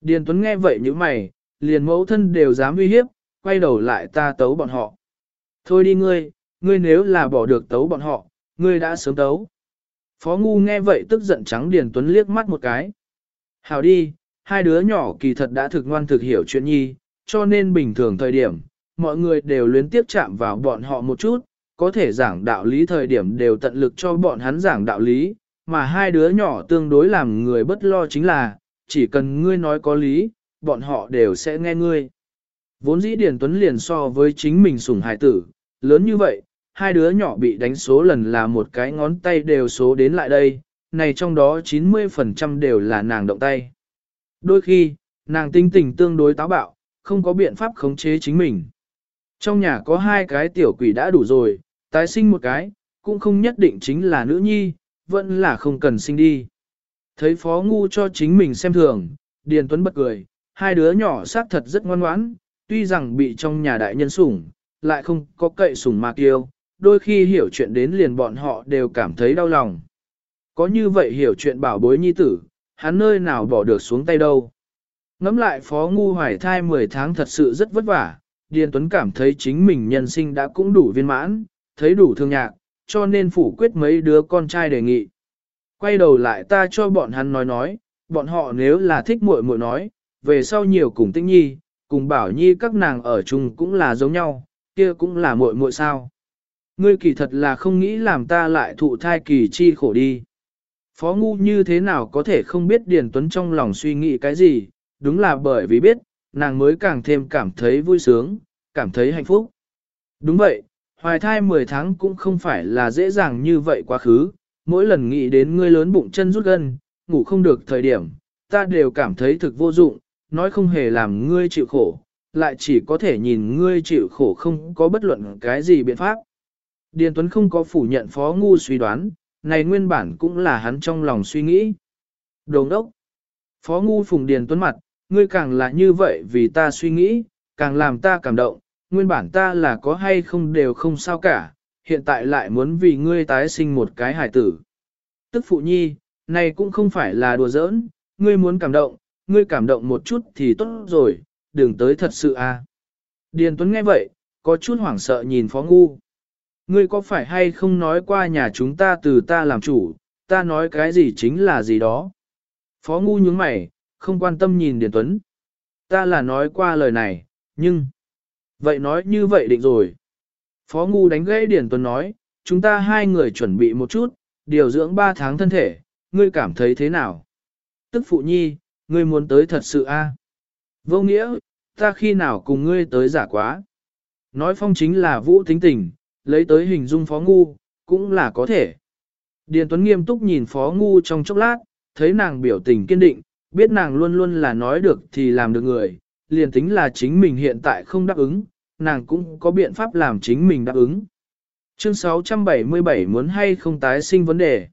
Điền Tuấn nghe vậy như mày, liền mẫu thân đều dám uy hiếp, quay đầu lại ta tấu bọn họ. Thôi đi ngươi, ngươi nếu là bỏ được tấu bọn họ, ngươi đã sớm tấu. Phó Ngu nghe vậy tức giận trắng Điền Tuấn liếc mắt một cái. Hảo đi, hai đứa nhỏ kỳ thật đã thực ngoan thực hiểu chuyện nhi, cho nên bình thường thời điểm, mọi người đều luyến tiếp chạm vào bọn họ một chút, có thể giảng đạo lý thời điểm đều tận lực cho bọn hắn giảng đạo lý, mà hai đứa nhỏ tương đối làm người bất lo chính là, chỉ cần ngươi nói có lý, bọn họ đều sẽ nghe ngươi. Vốn dĩ Điền Tuấn liền so với chính mình sủng hài tử, lớn như vậy, hai đứa nhỏ bị đánh số lần là một cái ngón tay đều số đến lại đây, này trong đó 90% đều là nàng động tay. Đôi khi, nàng tinh tình tương đối táo bạo, không có biện pháp khống chế chính mình. Trong nhà có hai cái tiểu quỷ đã đủ rồi, tái sinh một cái, cũng không nhất định chính là nữ nhi, vẫn là không cần sinh đi. Thấy phó ngu cho chính mình xem thường, Điền Tuấn bật cười, hai đứa nhỏ xác thật rất ngoan ngoãn, tuy rằng bị trong nhà đại nhân sủng, lại không có cậy sủng mà kiêu, đôi khi hiểu chuyện đến liền bọn họ đều cảm thấy đau lòng. Có như vậy hiểu chuyện bảo bối nhi tử, hắn nơi nào bỏ được xuống tay đâu. Ngắm lại phó ngu hoài thai 10 tháng thật sự rất vất vả, Điền Tuấn cảm thấy chính mình nhân sinh đã cũng đủ viên mãn, thấy đủ thương nhạc, cho nên phủ quyết mấy đứa con trai đề nghị. Quay đầu lại ta cho bọn hắn nói nói, bọn họ nếu là thích muội muội nói, về sau nhiều cùng tinh nhi, cùng bảo nhi các nàng ở chung cũng là giống nhau, kia cũng là muội muội sao. Ngươi kỳ thật là không nghĩ làm ta lại thụ thai kỳ chi khổ đi. Phó ngu như thế nào có thể không biết Điền Tuấn trong lòng suy nghĩ cái gì, đúng là bởi vì biết, nàng mới càng thêm cảm thấy vui sướng, cảm thấy hạnh phúc. Đúng vậy, hoài thai 10 tháng cũng không phải là dễ dàng như vậy quá khứ, mỗi lần nghĩ đến ngươi lớn bụng chân rút gân, ngủ không được thời điểm, ta đều cảm thấy thực vô dụng, nói không hề làm ngươi chịu khổ, lại chỉ có thể nhìn ngươi chịu khổ không có bất luận cái gì biện pháp. Điền Tuấn không có phủ nhận phó ngu suy đoán, này nguyên bản cũng là hắn trong lòng suy nghĩ. Đồ đốc! Phó ngu phùng Điền Tuấn mặt, ngươi càng là như vậy vì ta suy nghĩ, càng làm ta cảm động, nguyên bản ta là có hay không đều không sao cả, hiện tại lại muốn vì ngươi tái sinh một cái hài tử. Tức phụ nhi, này cũng không phải là đùa giỡn, ngươi muốn cảm động, ngươi cảm động một chút thì tốt rồi, đừng tới thật sự à. Điền Tuấn nghe vậy, có chút hoảng sợ nhìn Phó Ngu. Ngươi có phải hay không nói qua nhà chúng ta từ ta làm chủ, ta nói cái gì chính là gì đó. Phó Ngu nhướng mày, không quan tâm nhìn Điền Tuấn. Ta là nói qua lời này, nhưng... Vậy nói như vậy định rồi. Phó Ngu đánh gãy Điền Tuấn nói, chúng ta hai người chuẩn bị một chút, điều dưỡng ba tháng thân thể, ngươi cảm thấy thế nào? Tức phụ nhi, ngươi muốn tới thật sự a? Vô nghĩa, ta khi nào cùng ngươi tới giả quá? Nói phong chính là vũ tính tình, lấy tới hình dung phó ngu, cũng là có thể. Điền Tuấn nghiêm túc nhìn phó ngu trong chốc lát, thấy nàng biểu tình kiên định, biết nàng luôn luôn là nói được thì làm được người, liền tính là chính mình hiện tại không đáp ứng, nàng cũng có biện pháp làm chính mình đáp ứng. Chương 677 muốn hay không tái sinh vấn đề.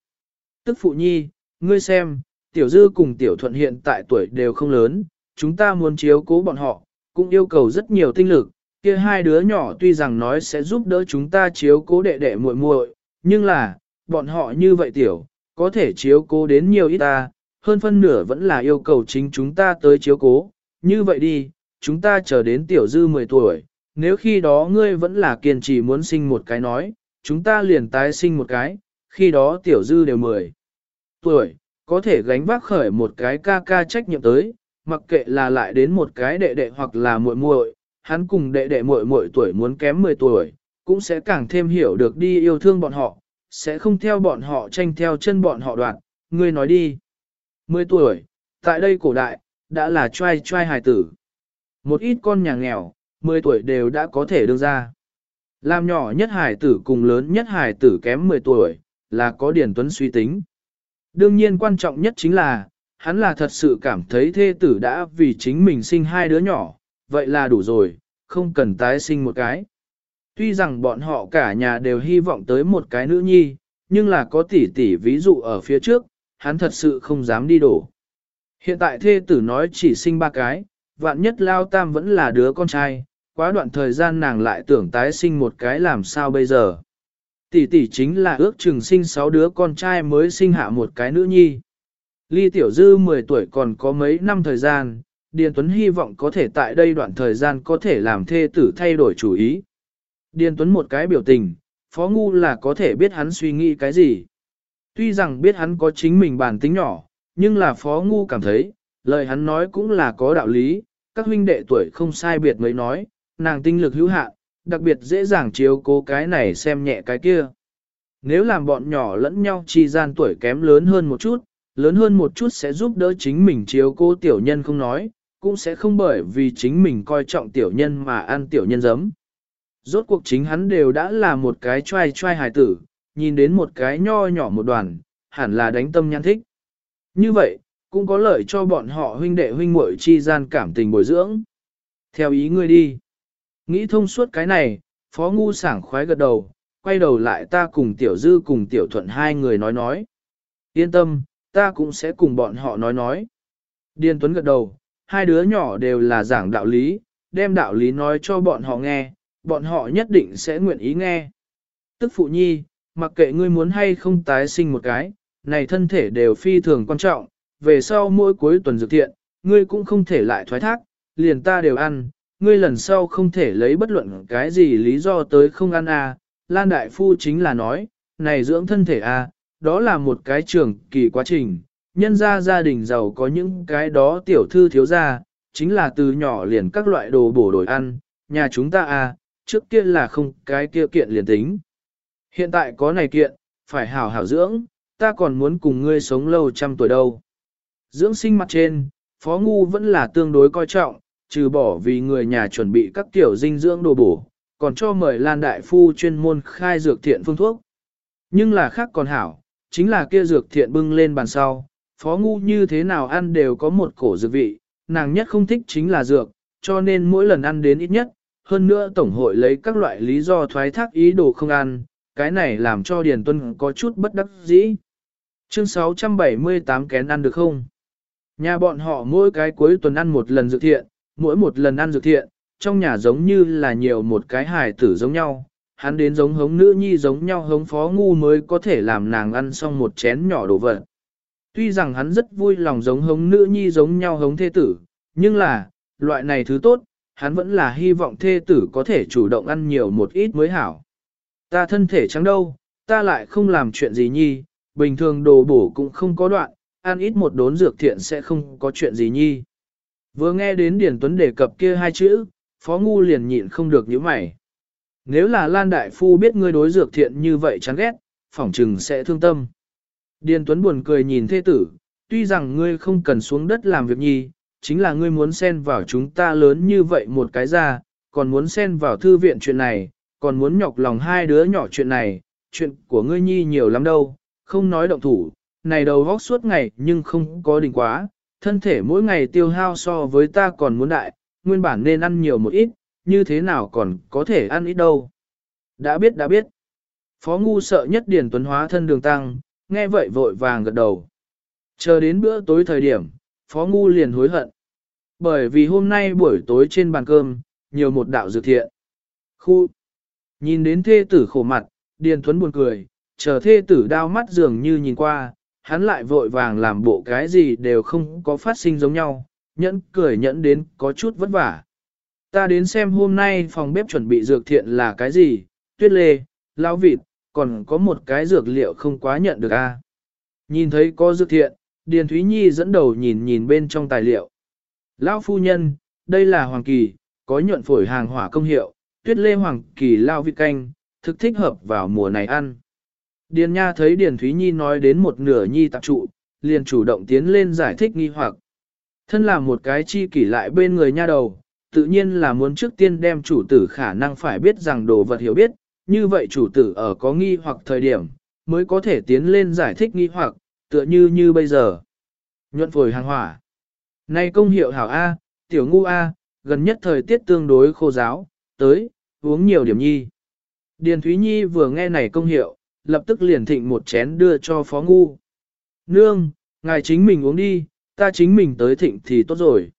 Tức phụ nhi, ngươi xem, tiểu dư cùng tiểu thuận hiện tại tuổi đều không lớn, chúng ta muốn chiếu cố bọn họ, cũng yêu cầu rất nhiều tinh lực, kia hai đứa nhỏ tuy rằng nói sẽ giúp đỡ chúng ta chiếu cố đệ đệ muội muội, nhưng là, bọn họ như vậy tiểu, có thể chiếu cố đến nhiều ít ta, hơn phân nửa vẫn là yêu cầu chính chúng ta tới chiếu cố, như vậy đi, chúng ta chờ đến tiểu dư 10 tuổi, nếu khi đó ngươi vẫn là kiên trì muốn sinh một cái nói, chúng ta liền tái sinh một cái, khi đó tiểu dư đều 10 tuổi, có thể gánh vác khởi một cái ca ca trách nhiệm tới, mặc kệ là lại đến một cái đệ đệ hoặc là muội muội, hắn cùng đệ đệ muội muội tuổi muốn kém 10 tuổi, cũng sẽ càng thêm hiểu được đi yêu thương bọn họ, sẽ không theo bọn họ tranh theo chân bọn họ đoạn, ngươi nói đi. 10 tuổi, tại đây cổ đại, đã là trai trai hài tử. Một ít con nhà nghèo, 10 tuổi đều đã có thể đương ra. Làm nhỏ nhất hài tử cùng lớn nhất hài tử kém 10 tuổi, là có Điển Tuấn suy tính. Đương nhiên quan trọng nhất chính là, hắn là thật sự cảm thấy thê tử đã vì chính mình sinh hai đứa nhỏ, vậy là đủ rồi, không cần tái sinh một cái. Tuy rằng bọn họ cả nhà đều hy vọng tới một cái nữ nhi, nhưng là có tỷ tỷ ví dụ ở phía trước, hắn thật sự không dám đi đổ. Hiện tại thê tử nói chỉ sinh ba cái, vạn nhất lao tam vẫn là đứa con trai, quá đoạn thời gian nàng lại tưởng tái sinh một cái làm sao bây giờ. Tỷ tỷ chính là ước chừng sinh sáu đứa con trai mới sinh hạ một cái nữ nhi. Ly Tiểu Dư 10 tuổi còn có mấy năm thời gian, Điền Tuấn hy vọng có thể tại đây đoạn thời gian có thể làm thê tử thay đổi chủ ý. Điền Tuấn một cái biểu tình, Phó Ngu là có thể biết hắn suy nghĩ cái gì. Tuy rằng biết hắn có chính mình bản tính nhỏ, nhưng là Phó Ngu cảm thấy, lời hắn nói cũng là có đạo lý, các huynh đệ tuổi không sai biệt mới nói, nàng tinh lực hữu hạn, đặc biệt dễ dàng chiếu cố cái này xem nhẹ cái kia. Nếu làm bọn nhỏ lẫn nhau chi gian tuổi kém lớn hơn một chút, lớn hơn một chút sẽ giúp đỡ chính mình chiếu cố tiểu nhân không nói, cũng sẽ không bởi vì chính mình coi trọng tiểu nhân mà ăn tiểu nhân giấm. Rốt cuộc chính hắn đều đã là một cái trai trai hài tử, nhìn đến một cái nho nhỏ một đoàn, hẳn là đánh tâm nhãn thích. Như vậy, cũng có lợi cho bọn họ huynh đệ huynh muội chi gian cảm tình bồi dưỡng. Theo ý ngươi đi. Nghĩ thông suốt cái này, Phó Ngu sảng khoái gật đầu, quay đầu lại ta cùng Tiểu Dư cùng Tiểu Thuận hai người nói nói. Yên tâm, ta cũng sẽ cùng bọn họ nói nói. Điền Tuấn gật đầu, hai đứa nhỏ đều là giảng đạo lý, đem đạo lý nói cho bọn họ nghe, bọn họ nhất định sẽ nguyện ý nghe. Tức phụ nhi, mặc kệ ngươi muốn hay không tái sinh một cái, này thân thể đều phi thường quan trọng, về sau mỗi cuối tuần dược thiện, ngươi cũng không thể lại thoái thác, liền ta đều ăn, ngươi lần sau không thể lấy bất luận cái gì lý do tới không ăn à, Lan Đại Phu chính là nói, này dưỡng thân thể à, đó là một cái trường kỳ quá trình, nhân ra gia đình giàu có những cái đó tiểu thư thiếu gia, chính là từ nhỏ liền các loại đồ bổ đổi ăn, nhà chúng ta à, trước kia là không cái kia kiện liền tính. Hiện tại có này kiện, phải hảo hảo dưỡng, ta còn muốn cùng ngươi sống lâu trăm tuổi đâu. Dưỡng sinh mặt trên, Phó Ngu vẫn là tương đối coi trọng, trừ bỏ vì người nhà chuẩn bị các tiểu dinh dưỡng đồ bổ, còn cho mời Lan Đại Phu chuyên môn khai dược thiện phương thuốc. Nhưng là khác còn hảo, chính là kia dược thiện bưng lên bàn sau, Phó Ngu như thế nào ăn đều có một cổ dược vị, nàng nhất không thích chính là dược, cho nên mỗi lần ăn đến ít nhất, hơn nữa Tổng hội lấy các loại lý do thoái thác ý đồ không ăn, cái này làm cho Điền Tuân có chút bất đắc dĩ. Chương 678 kén ăn được không? Nhà bọn họ mỗi cái cuối tuần ăn một lần dược thiện, mỗi một lần ăn dược thiện, trong nhà giống như là nhiều một cái hài tử giống nhau, hắn đến giống hống nữ nhi giống nhau hống phó ngu mới có thể làm nàng ăn xong một chén nhỏ đồ vật. Tuy rằng hắn rất vui lòng giống hống nữ nhi giống nhau hống thê tử, nhưng là, loại này thứ tốt, hắn vẫn là hy vọng thê tử có thể chủ động ăn nhiều một ít mới hảo. Ta thân thể trắng đâu, ta lại không làm chuyện gì nhi, bình thường đồ bổ cũng không có đoạn, ăn ít một đốn dược thiện sẽ không có chuyện gì nhi. Vừa nghe đến Điền Tuấn đề cập kia hai chữ, Phó Ngu liền nhịn không được nhíu mày. Nếu là Lan Đại Phu biết ngươi đối dược thiện như vậy chán ghét, phỏng trừng sẽ thương tâm. Điền Tuấn buồn cười nhìn thê tử, tuy rằng ngươi không cần xuống đất làm việc nhi, chính là ngươi muốn xen vào chúng ta lớn như vậy một cái ra, còn muốn xen vào thư viện chuyện này, còn muốn nhọc lòng hai đứa nhỏ chuyện này, chuyện của ngươi nhi nhiều lắm đâu, không nói động thủ, này đầu vóc suốt ngày nhưng không có đỉnh quá, thân thể mỗi ngày tiêu hao so với ta còn muốn đại, nguyên bản nên ăn nhiều một ít, như thế nào còn có thể ăn ít đâu. Đã biết đã biết. Phó ngu sợ nhất Điền Tuấn hóa thân đường tăng, nghe vậy vội vàng gật đầu. Chờ đến bữa tối thời điểm, Phó ngu liền hối hận. Bởi vì hôm nay buổi tối trên bàn cơm, nhiều một đạo dược thiện. Khu. Nhìn đến thê tử khổ mặt, Điền Thuấn buồn cười, chờ thê tử đau mắt dường như nhìn qua, hắn lại vội vàng làm bộ cái gì đều không có phát sinh giống nhau, nhẫn cười nhẫn đến có chút vất vả. Ta đến xem hôm nay phòng bếp chuẩn bị dược thiện là cái gì, tuyết lê, lao vịt, còn có một cái dược liệu không quá nhận được a. Nhìn thấy có dược thiện, Điền Thúy Nhi dẫn đầu nhìn nhìn bên trong tài liệu. Lão phu nhân, đây là hoàng kỳ, có nhuận phổi hàng hỏa công hiệu, tuyết lê hoàng kỳ lao vị canh, thực thích hợp vào mùa này ăn. Điền Nha thấy Điền Thúy Nhi nói đến một nửa nhi tạp trụ, liền chủ động tiến lên giải thích nghi hoặc. Thân là một cái chi kỷ lại bên người nha đầu, tự nhiên là muốn trước tiên đem chủ tử khả năng phải biết rằng đồ vật hiểu biết, như vậy chủ tử ở có nghi hoặc thời điểm, mới có thể tiến lên giải thích nghi hoặc, tựa như như bây giờ. Nhuận phổi hàng hỏa. Này công hiệu hảo A, tiểu ngu A, gần nhất thời tiết tương đối khô giáo, tới, uống nhiều điểm nhi. Điền Thúy Nhi vừa nghe này công hiệu, lập tức liền thịnh một chén đưa cho phó ngu. Nương, ngài chính mình uống đi, ta chính mình tới thịnh thì tốt rồi.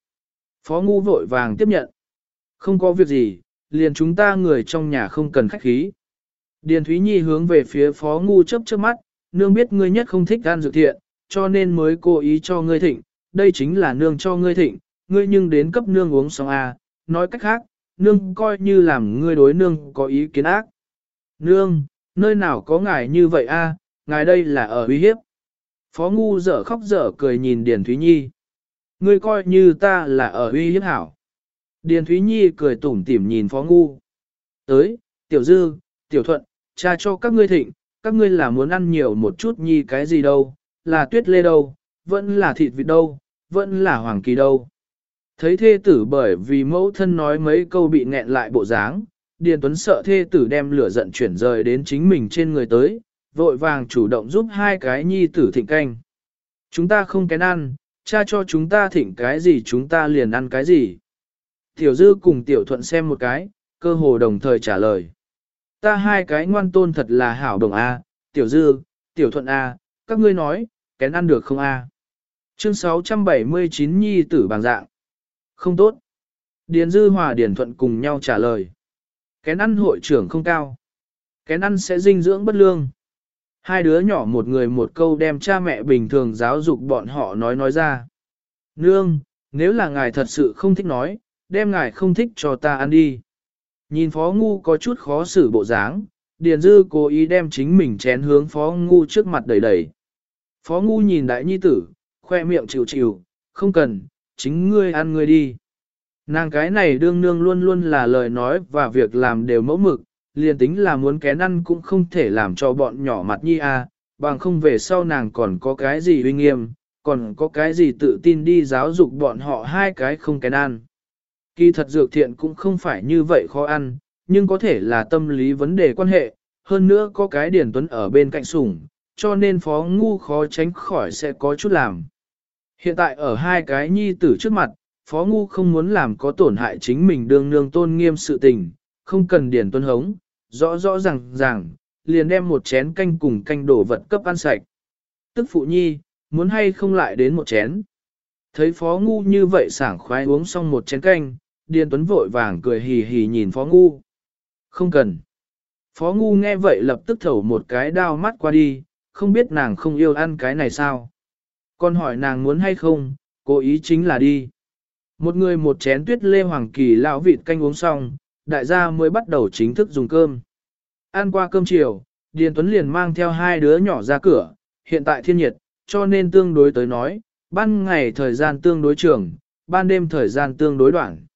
Phó ngu vội vàng tiếp nhận. Không có việc gì, liền chúng ta người trong nhà không cần khách khí. Điền Thúy Nhi hướng về phía phó ngu chấp chớp mắt, nương biết ngươi nhất không thích gan dược thiện, cho nên mới cố ý cho ngươi thịnh, đây chính là nương cho ngươi thịnh, ngươi nhưng đến cấp nương uống xong à, nói cách khác, nương coi như làm ngươi đối nương có ý kiến ác. Nương, nơi nào có ngài như vậy a? ngài đây là ở uy hiếp. Phó ngu dở khóc dở cười nhìn Điền Thúy Nhi. Ngươi coi như ta là ở uy hiếp hảo. Điền Thúy Nhi cười tủm tỉm nhìn Phó ngu. Tới, tiểu dư, tiểu thuận, cha cho các ngươi thịnh, các ngươi là muốn ăn nhiều một chút nhi cái gì đâu, là tuyết lê đâu, vẫn là thịt vịt đâu, vẫn là hoàng kỳ đâu. Thấy thê tử bởi vì mẫu thân nói mấy câu bị nghẹn lại bộ dáng, Điền Tuấn sợ thê tử đem lửa giận chuyển rời đến chính mình trên người tới, vội vàng chủ động giúp hai cái nhi tử thịnh canh. Chúng ta không kén ăn, cha cho chúng ta thịnh cái gì chúng ta liền ăn cái gì. Tiểu dư cùng tiểu thuận xem một cái, cơ hồ đồng thời trả lời. Ta hai cái ngoan tôn thật là hảo đồng A, tiểu dư, tiểu thuận A, các ngươi nói, kén ăn được không A. Chương 679 nhi tử bằng dạng. Không tốt. Điền dư hòa điền thuận cùng nhau trả lời. Kén ăn hội trưởng không cao. Kén ăn sẽ dinh dưỡng bất lương. Hai đứa nhỏ một người một câu đem cha mẹ bình thường giáo dục bọn họ nói nói ra. Nương, nếu là ngài thật sự không thích nói, đem ngài không thích cho ta ăn đi. Nhìn phó ngu có chút khó xử bộ dáng, Điền Dư cố ý đem chính mình chén hướng phó ngu trước mặt đẩy đẩy. Phó ngu nhìn đại nhi tử, khoe miệng chịu chịu, không cần, chính ngươi ăn ngươi đi. Nàng cái này đương nương luôn luôn là lời nói và việc làm đều mẫu mực, liền tính là muốn kén ăn cũng không thể làm cho bọn nhỏ mặt nhi a, à, bằng không về sau nàng còn có cái gì uy nghiêm, còn có cái gì tự tin đi giáo dục bọn họ hai cái không kén ăn. Kỳ thật dược thiện cũng không phải như vậy khó ăn, nhưng có thể là tâm lý vấn đề quan hệ, hơn nữa có cái điển tuấn ở bên cạnh sủng, cho nên phó ngu khó tránh khỏi sẽ có chút làm. Hiện tại ở hai cái nhi tử trước mặt, phó ngu không muốn làm có tổn hại chính mình đương nương tôn nghiêm sự tình, không cần điển Tuấn hống, rõ rõ ràng ràng, liền đem một chén canh cùng canh đổ vật cấp ăn sạch. Tức phụ nhi, muốn hay không lại đến một chén. Thấy phó ngu như vậy sảng khoái uống xong một chén canh, điền tuấn vội vàng cười hì hì nhìn phó ngu. Không cần. Phó ngu nghe vậy lập tức thẩu một cái đao mắt qua đi, không biết nàng không yêu ăn cái này sao. Còn hỏi nàng muốn hay không, cố ý chính là đi. Một người một chén tuyết lê hoàng kỳ lão vịt canh uống xong, đại gia mới bắt đầu chính thức dùng cơm. Ăn qua cơm chiều, Điền Tuấn liền mang theo hai đứa nhỏ ra cửa, hiện tại thiên nhiệt, cho nên tương đối tới nói, ban ngày thời gian tương đối trường, ban đêm thời gian tương đối đoạn.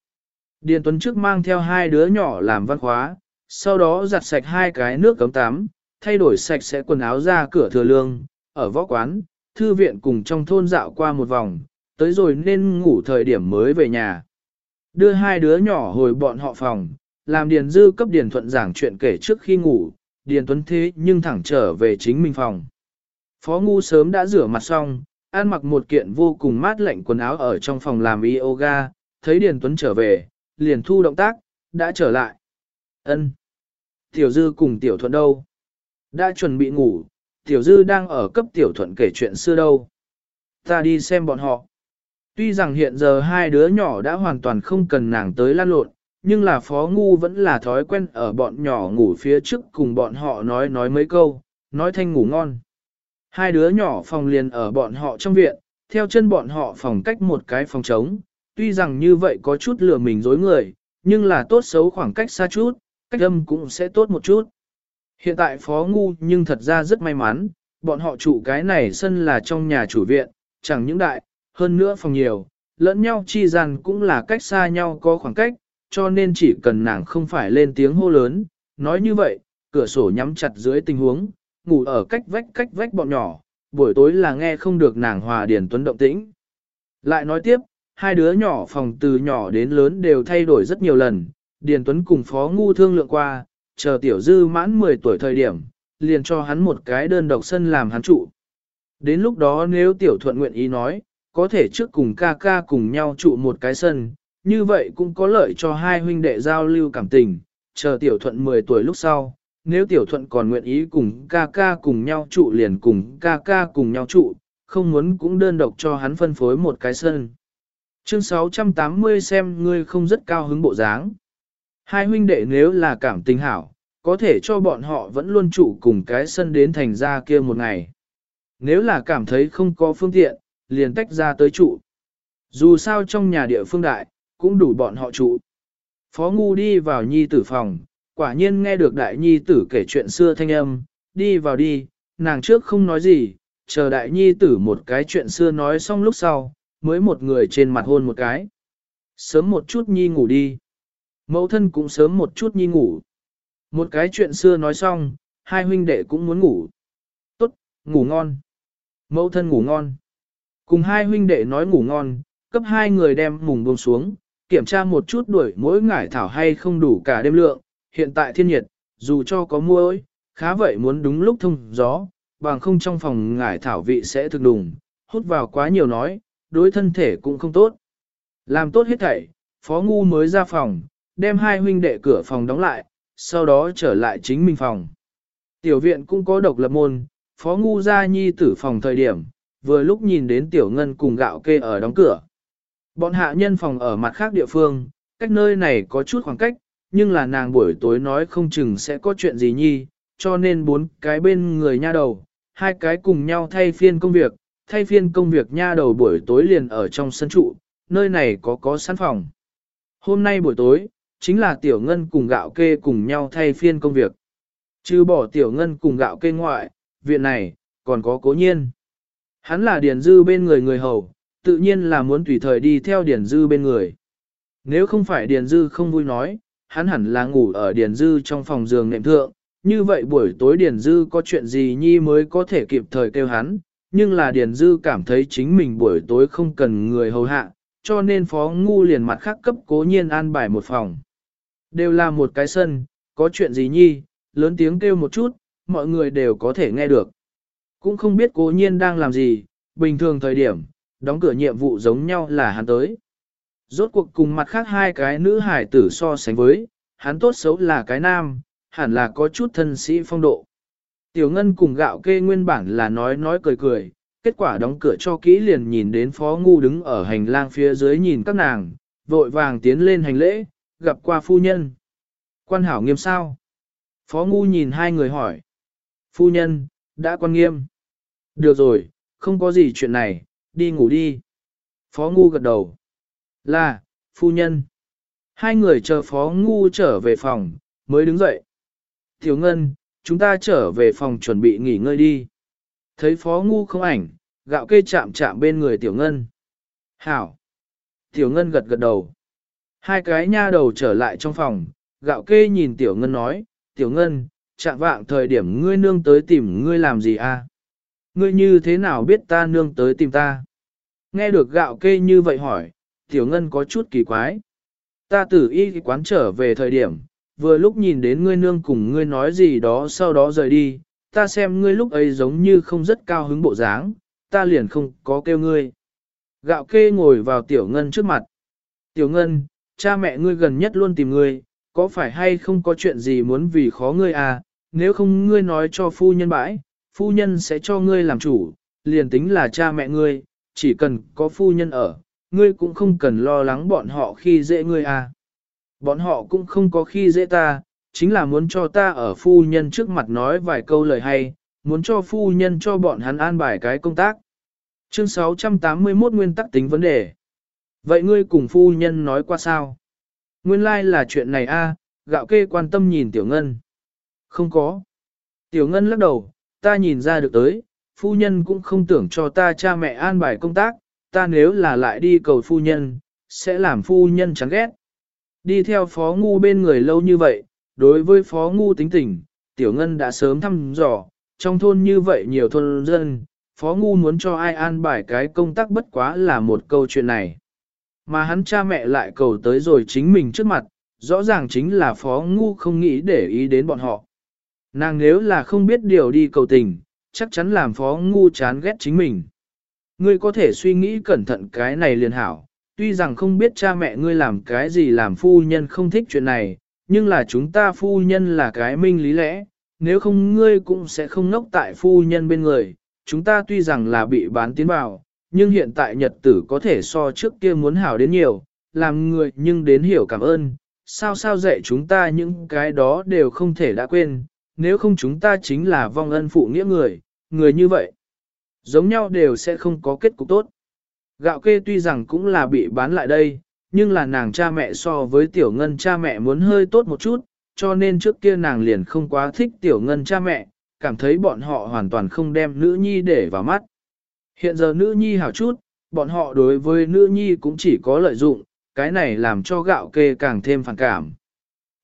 Điền Tuấn trước mang theo hai đứa nhỏ làm văn khóa, sau đó giặt sạch hai cái nước cấm tắm, thay đổi sạch sẽ quần áo ra cửa thừa lương, ở võ quán, thư viện cùng trong thôn dạo qua một vòng, tới rồi nên ngủ thời điểm mới về nhà. Đưa hai đứa nhỏ hồi bọn họ phòng, làm Điền Dư cấp Điền Thuận giảng chuyện kể trước khi ngủ, Điền Tuấn thế nhưng thẳng trở về chính mình phòng. Phó Ngu sớm đã rửa mặt xong, ăn mặc một kiện vô cùng mát lạnh quần áo ở trong phòng làm yoga, thấy Điền Tuấn trở về, liền thu động tác, đã trở lại. Ân. Tiểu Dư cùng Tiểu Thuận đâu? Đã chuẩn bị ngủ, Tiểu Dư đang ở cấp Tiểu Thuận kể chuyện xưa đâu. Ta đi xem bọn họ. Tuy rằng hiện giờ hai đứa nhỏ đã hoàn toàn không cần nàng tới lan lộn, nhưng là Phó Ngu vẫn là thói quen ở bọn nhỏ ngủ phía trước cùng bọn họ nói nói mấy câu, nói thanh ngủ ngon. Hai đứa nhỏ phòng liền ở bọn họ trong viện, theo chân bọn họ phòng cách một cái phòng trống, tuy rằng như vậy có chút lừa mình dối người, nhưng là tốt xấu khoảng cách xa chút, cách âm cũng sẽ tốt một chút. Hiện tại phó ngu nhưng thật ra rất may mắn, bọn họ chủ cái này sân là trong nhà chủ viện, chẳng những đại, hơn nữa phòng nhiều, lẫn nhau chi rằng cũng là cách xa nhau có khoảng cách, cho nên chỉ cần nàng không phải lên tiếng hô lớn, nói như vậy, cửa sổ nhắm chặt dưới tình huống, ngủ ở cách vách cách vách bọn nhỏ, buổi tối là nghe không được nàng hòa điển tuấn động tĩnh. Lại nói tiếp, hai đứa nhỏ phòng từ nhỏ đến lớn đều thay đổi rất nhiều lần, Điền Tuấn cùng Phó Ngu thương lượng qua, chờ Tiểu Dư mãn 10 tuổi thời điểm, liền cho hắn một cái đơn độc sân làm hắn trụ. Đến lúc đó nếu Tiểu Thuận nguyện ý nói, có thể trước cùng ca ca cùng nhau trụ một cái sân, như vậy cũng có lợi cho hai huynh đệ giao lưu cảm tình, chờ Tiểu Thuận 10 tuổi lúc sau, nếu tiểu thuận còn nguyện ý cùng ca ca cùng nhau trụ liền cùng ca ca cùng nhau trụ, không muốn cũng đơn độc cho hắn phân phối một cái sân. Chương 680 xem ngươi không rất cao hứng bộ dáng. Hai huynh đệ nếu là cảm tình hảo, có thể cho bọn họ vẫn luôn trụ cùng cái sân đến thành ra kia một ngày. Nếu là cảm thấy không có phương tiện, liền tách ra tới trụ. Dù sao trong nhà địa phương đại, cũng đủ bọn họ trụ. Phó Ngu đi vào nhi tử phòng, quả nhiên nghe được đại nhi tử kể chuyện xưa thanh âm, đi vào đi, nàng trước không nói gì, chờ đại nhi tử một cái chuyện xưa nói xong lúc sau, mới một người trên mặt hôn một cái. Sớm một chút nhi ngủ đi. Mẫu thân cũng sớm một chút nhi ngủ. Một cái chuyện xưa nói xong, hai huynh đệ cũng muốn ngủ. Tốt, ngủ ngon. Mẫu thân ngủ ngon. Cùng hai huynh đệ nói ngủ ngon, cấp hai người đem mùng buông xuống, kiểm tra một chút đuổi mỗi ngải thảo hay không đủ cả đêm lượng, hiện tại thiên nhiệt, dù cho có mưa ơi, khá vậy muốn đúng lúc thông gió, bằng không trong phòng ngải thảo vị sẽ thực đùng, hút vào quá nhiều nói, đối thân thể cũng không tốt. Làm tốt hết thảy, Phó Ngu mới ra phòng, đem hai huynh đệ cửa phòng đóng lại, sau đó trở lại chính mình phòng. Tiểu viện cũng có độc lập môn, Phó Ngu ra nhi tử phòng thời điểm, vừa lúc nhìn đến Tiểu Ngân cùng gạo kê ở đóng cửa. Bọn hạ nhân phòng ở mặt khác địa phương, cách nơi này có chút khoảng cách, nhưng là nàng buổi tối nói không chừng sẽ có chuyện gì nhi, cho nên bốn cái bên người nha đầu, hai cái cùng nhau thay phiên công việc, thay phiên công việc nha đầu buổi tối liền ở trong sân trụ, nơi này có có sẵn phòng. Hôm nay buổi tối, chính là tiểu ngân cùng gạo kê cùng nhau thay phiên công việc. Chứ bỏ tiểu ngân cùng gạo kê ngoại, viện này, còn có cố nhiên. Hắn là điền dư bên người người hầu, tự nhiên là muốn tùy thời đi theo điền dư bên người. Nếu không phải điền dư không vui nói, hắn hẳn là ngủ ở Điền Dư trong phòng giường nệm thượng, như vậy buổi tối Điền Dư có chuyện gì nhi mới có thể kịp thời kêu hắn, nhưng là Điền Dư cảm thấy chính mình buổi tối không cần người hầu hạ, cho nên Phó Ngu liền mặt khác cấp cố nhiên an bài một phòng. Đều là một cái sân, có chuyện gì nhi, lớn tiếng kêu một chút, mọi người đều có thể nghe được. Cũng không biết cố nhiên đang làm gì, bình thường thời điểm, đóng cửa nhiệm vụ giống nhau là hắn tới. Rốt cuộc cùng mặt khác hai cái nữ hải tử so sánh với, hắn tốt xấu là cái nam, hẳn là có chút thân sĩ phong độ. Tiểu Ngân cùng gạo kê nguyên bản là nói nói cười cười, kết quả đóng cửa cho kỹ liền nhìn đến Phó Ngu đứng ở hành lang phía dưới nhìn các nàng, vội vàng tiến lên hành lễ, gặp qua phu nhân. Quan hảo nghiêm sao? Phó Ngu nhìn hai người hỏi. Phu nhân, đã quan nghiêm. Được rồi, không có gì chuyện này, đi ngủ đi. Phó Ngu gật đầu. Là, phu nhân. Hai người chờ phó ngu trở về phòng, mới đứng dậy. Tiểu Ngân, chúng ta trở về phòng chuẩn bị nghỉ ngơi đi. Thấy phó ngu không ảnh, gạo kê chạm chạm bên người Tiểu Ngân. Hảo. Tiểu Ngân gật gật đầu. Hai cái nha đầu trở lại trong phòng, gạo kê nhìn Tiểu Ngân nói, Tiểu Ngân, chạm vạng thời điểm ngươi nương tới tìm ngươi làm gì à? Ngươi như thế nào biết ta nương tới tìm ta? Nghe được gạo kê như vậy hỏi, Tiểu Ngân có chút kỳ quái. Ta tử y quán trở về thời điểm, vừa lúc nhìn đến ngươi nương cùng ngươi nói gì đó sau đó rời đi, ta xem ngươi lúc ấy giống như không rất cao hứng bộ dáng, ta liền không có kêu ngươi. Gạo kê ngồi vào tiểu ngân trước mặt. Tiểu ngân, cha mẹ ngươi gần nhất luôn tìm ngươi, có phải hay không có chuyện gì muốn vì khó ngươi à, nếu không ngươi nói cho phu nhân bãi, phu nhân sẽ cho ngươi làm chủ, liền tính là cha mẹ ngươi, chỉ cần có phu nhân ở, ngươi cũng không cần lo lắng bọn họ khi dễ ngươi à. Bọn họ cũng không có khi dễ ta, chính là muốn cho ta ở phu nhân trước mặt nói vài câu lời hay, muốn cho phu nhân cho bọn hắn an bài cái công tác. Chương 681 nguyên tắc tính vấn đề. Vậy ngươi cùng phu nhân nói qua sao? Nguyên lai like là chuyện này a, gạo kê quan tâm nhìn Tiểu Ngân. Không có. Tiểu Ngân lắc đầu, ta nhìn ra được tới, phu nhân cũng không tưởng cho ta cha mẹ an bài công tác, ta nếu là lại đi cầu phu nhân, sẽ làm phu nhân chán ghét. Đi theo phó ngu bên người lâu như vậy, đối với phó ngu tính tình, Tiểu Ngân đã sớm thăm dò, trong thôn như vậy nhiều thôn dân, phó ngu muốn cho ai an bài cái công tác bất quá là một câu chuyện này. Mà hắn cha mẹ lại cầu tới rồi chính mình trước mặt, rõ ràng chính là phó ngu không nghĩ để ý đến bọn họ. Nàng nếu là không biết điều đi cầu tình, chắc chắn làm phó ngu chán ghét chính mình. Ngươi có thể suy nghĩ cẩn thận cái này liền hảo, tuy rằng không biết cha mẹ ngươi làm cái gì làm phu nhân không thích chuyện này, nhưng là chúng ta phu nhân là cái minh lý lẽ, nếu không ngươi cũng sẽ không ngốc tại phu nhân bên người, chúng ta tuy rằng là bị bán tiến vào, nhưng hiện tại nhật tử có thể so trước kia muốn hảo đến nhiều, làm người nhưng đến hiểu cảm ơn, sao sao dạy chúng ta những cái đó đều không thể đã quên, nếu không chúng ta chính là vong ân phụ nghĩa người, người như vậy. Giống nhau đều sẽ không có kết cục tốt. Gạo kê tuy rằng cũng là bị bán lại đây, nhưng là nàng cha mẹ so với tiểu ngân cha mẹ muốn hơi tốt một chút, cho nên trước kia nàng liền không quá thích tiểu ngân cha mẹ, cảm thấy bọn họ hoàn toàn không đem nữ nhi để vào mắt. Hiện giờ nữ nhi hảo chút, bọn họ đối với nữ nhi cũng chỉ có lợi dụng, cái này làm cho gạo kê càng thêm phản cảm.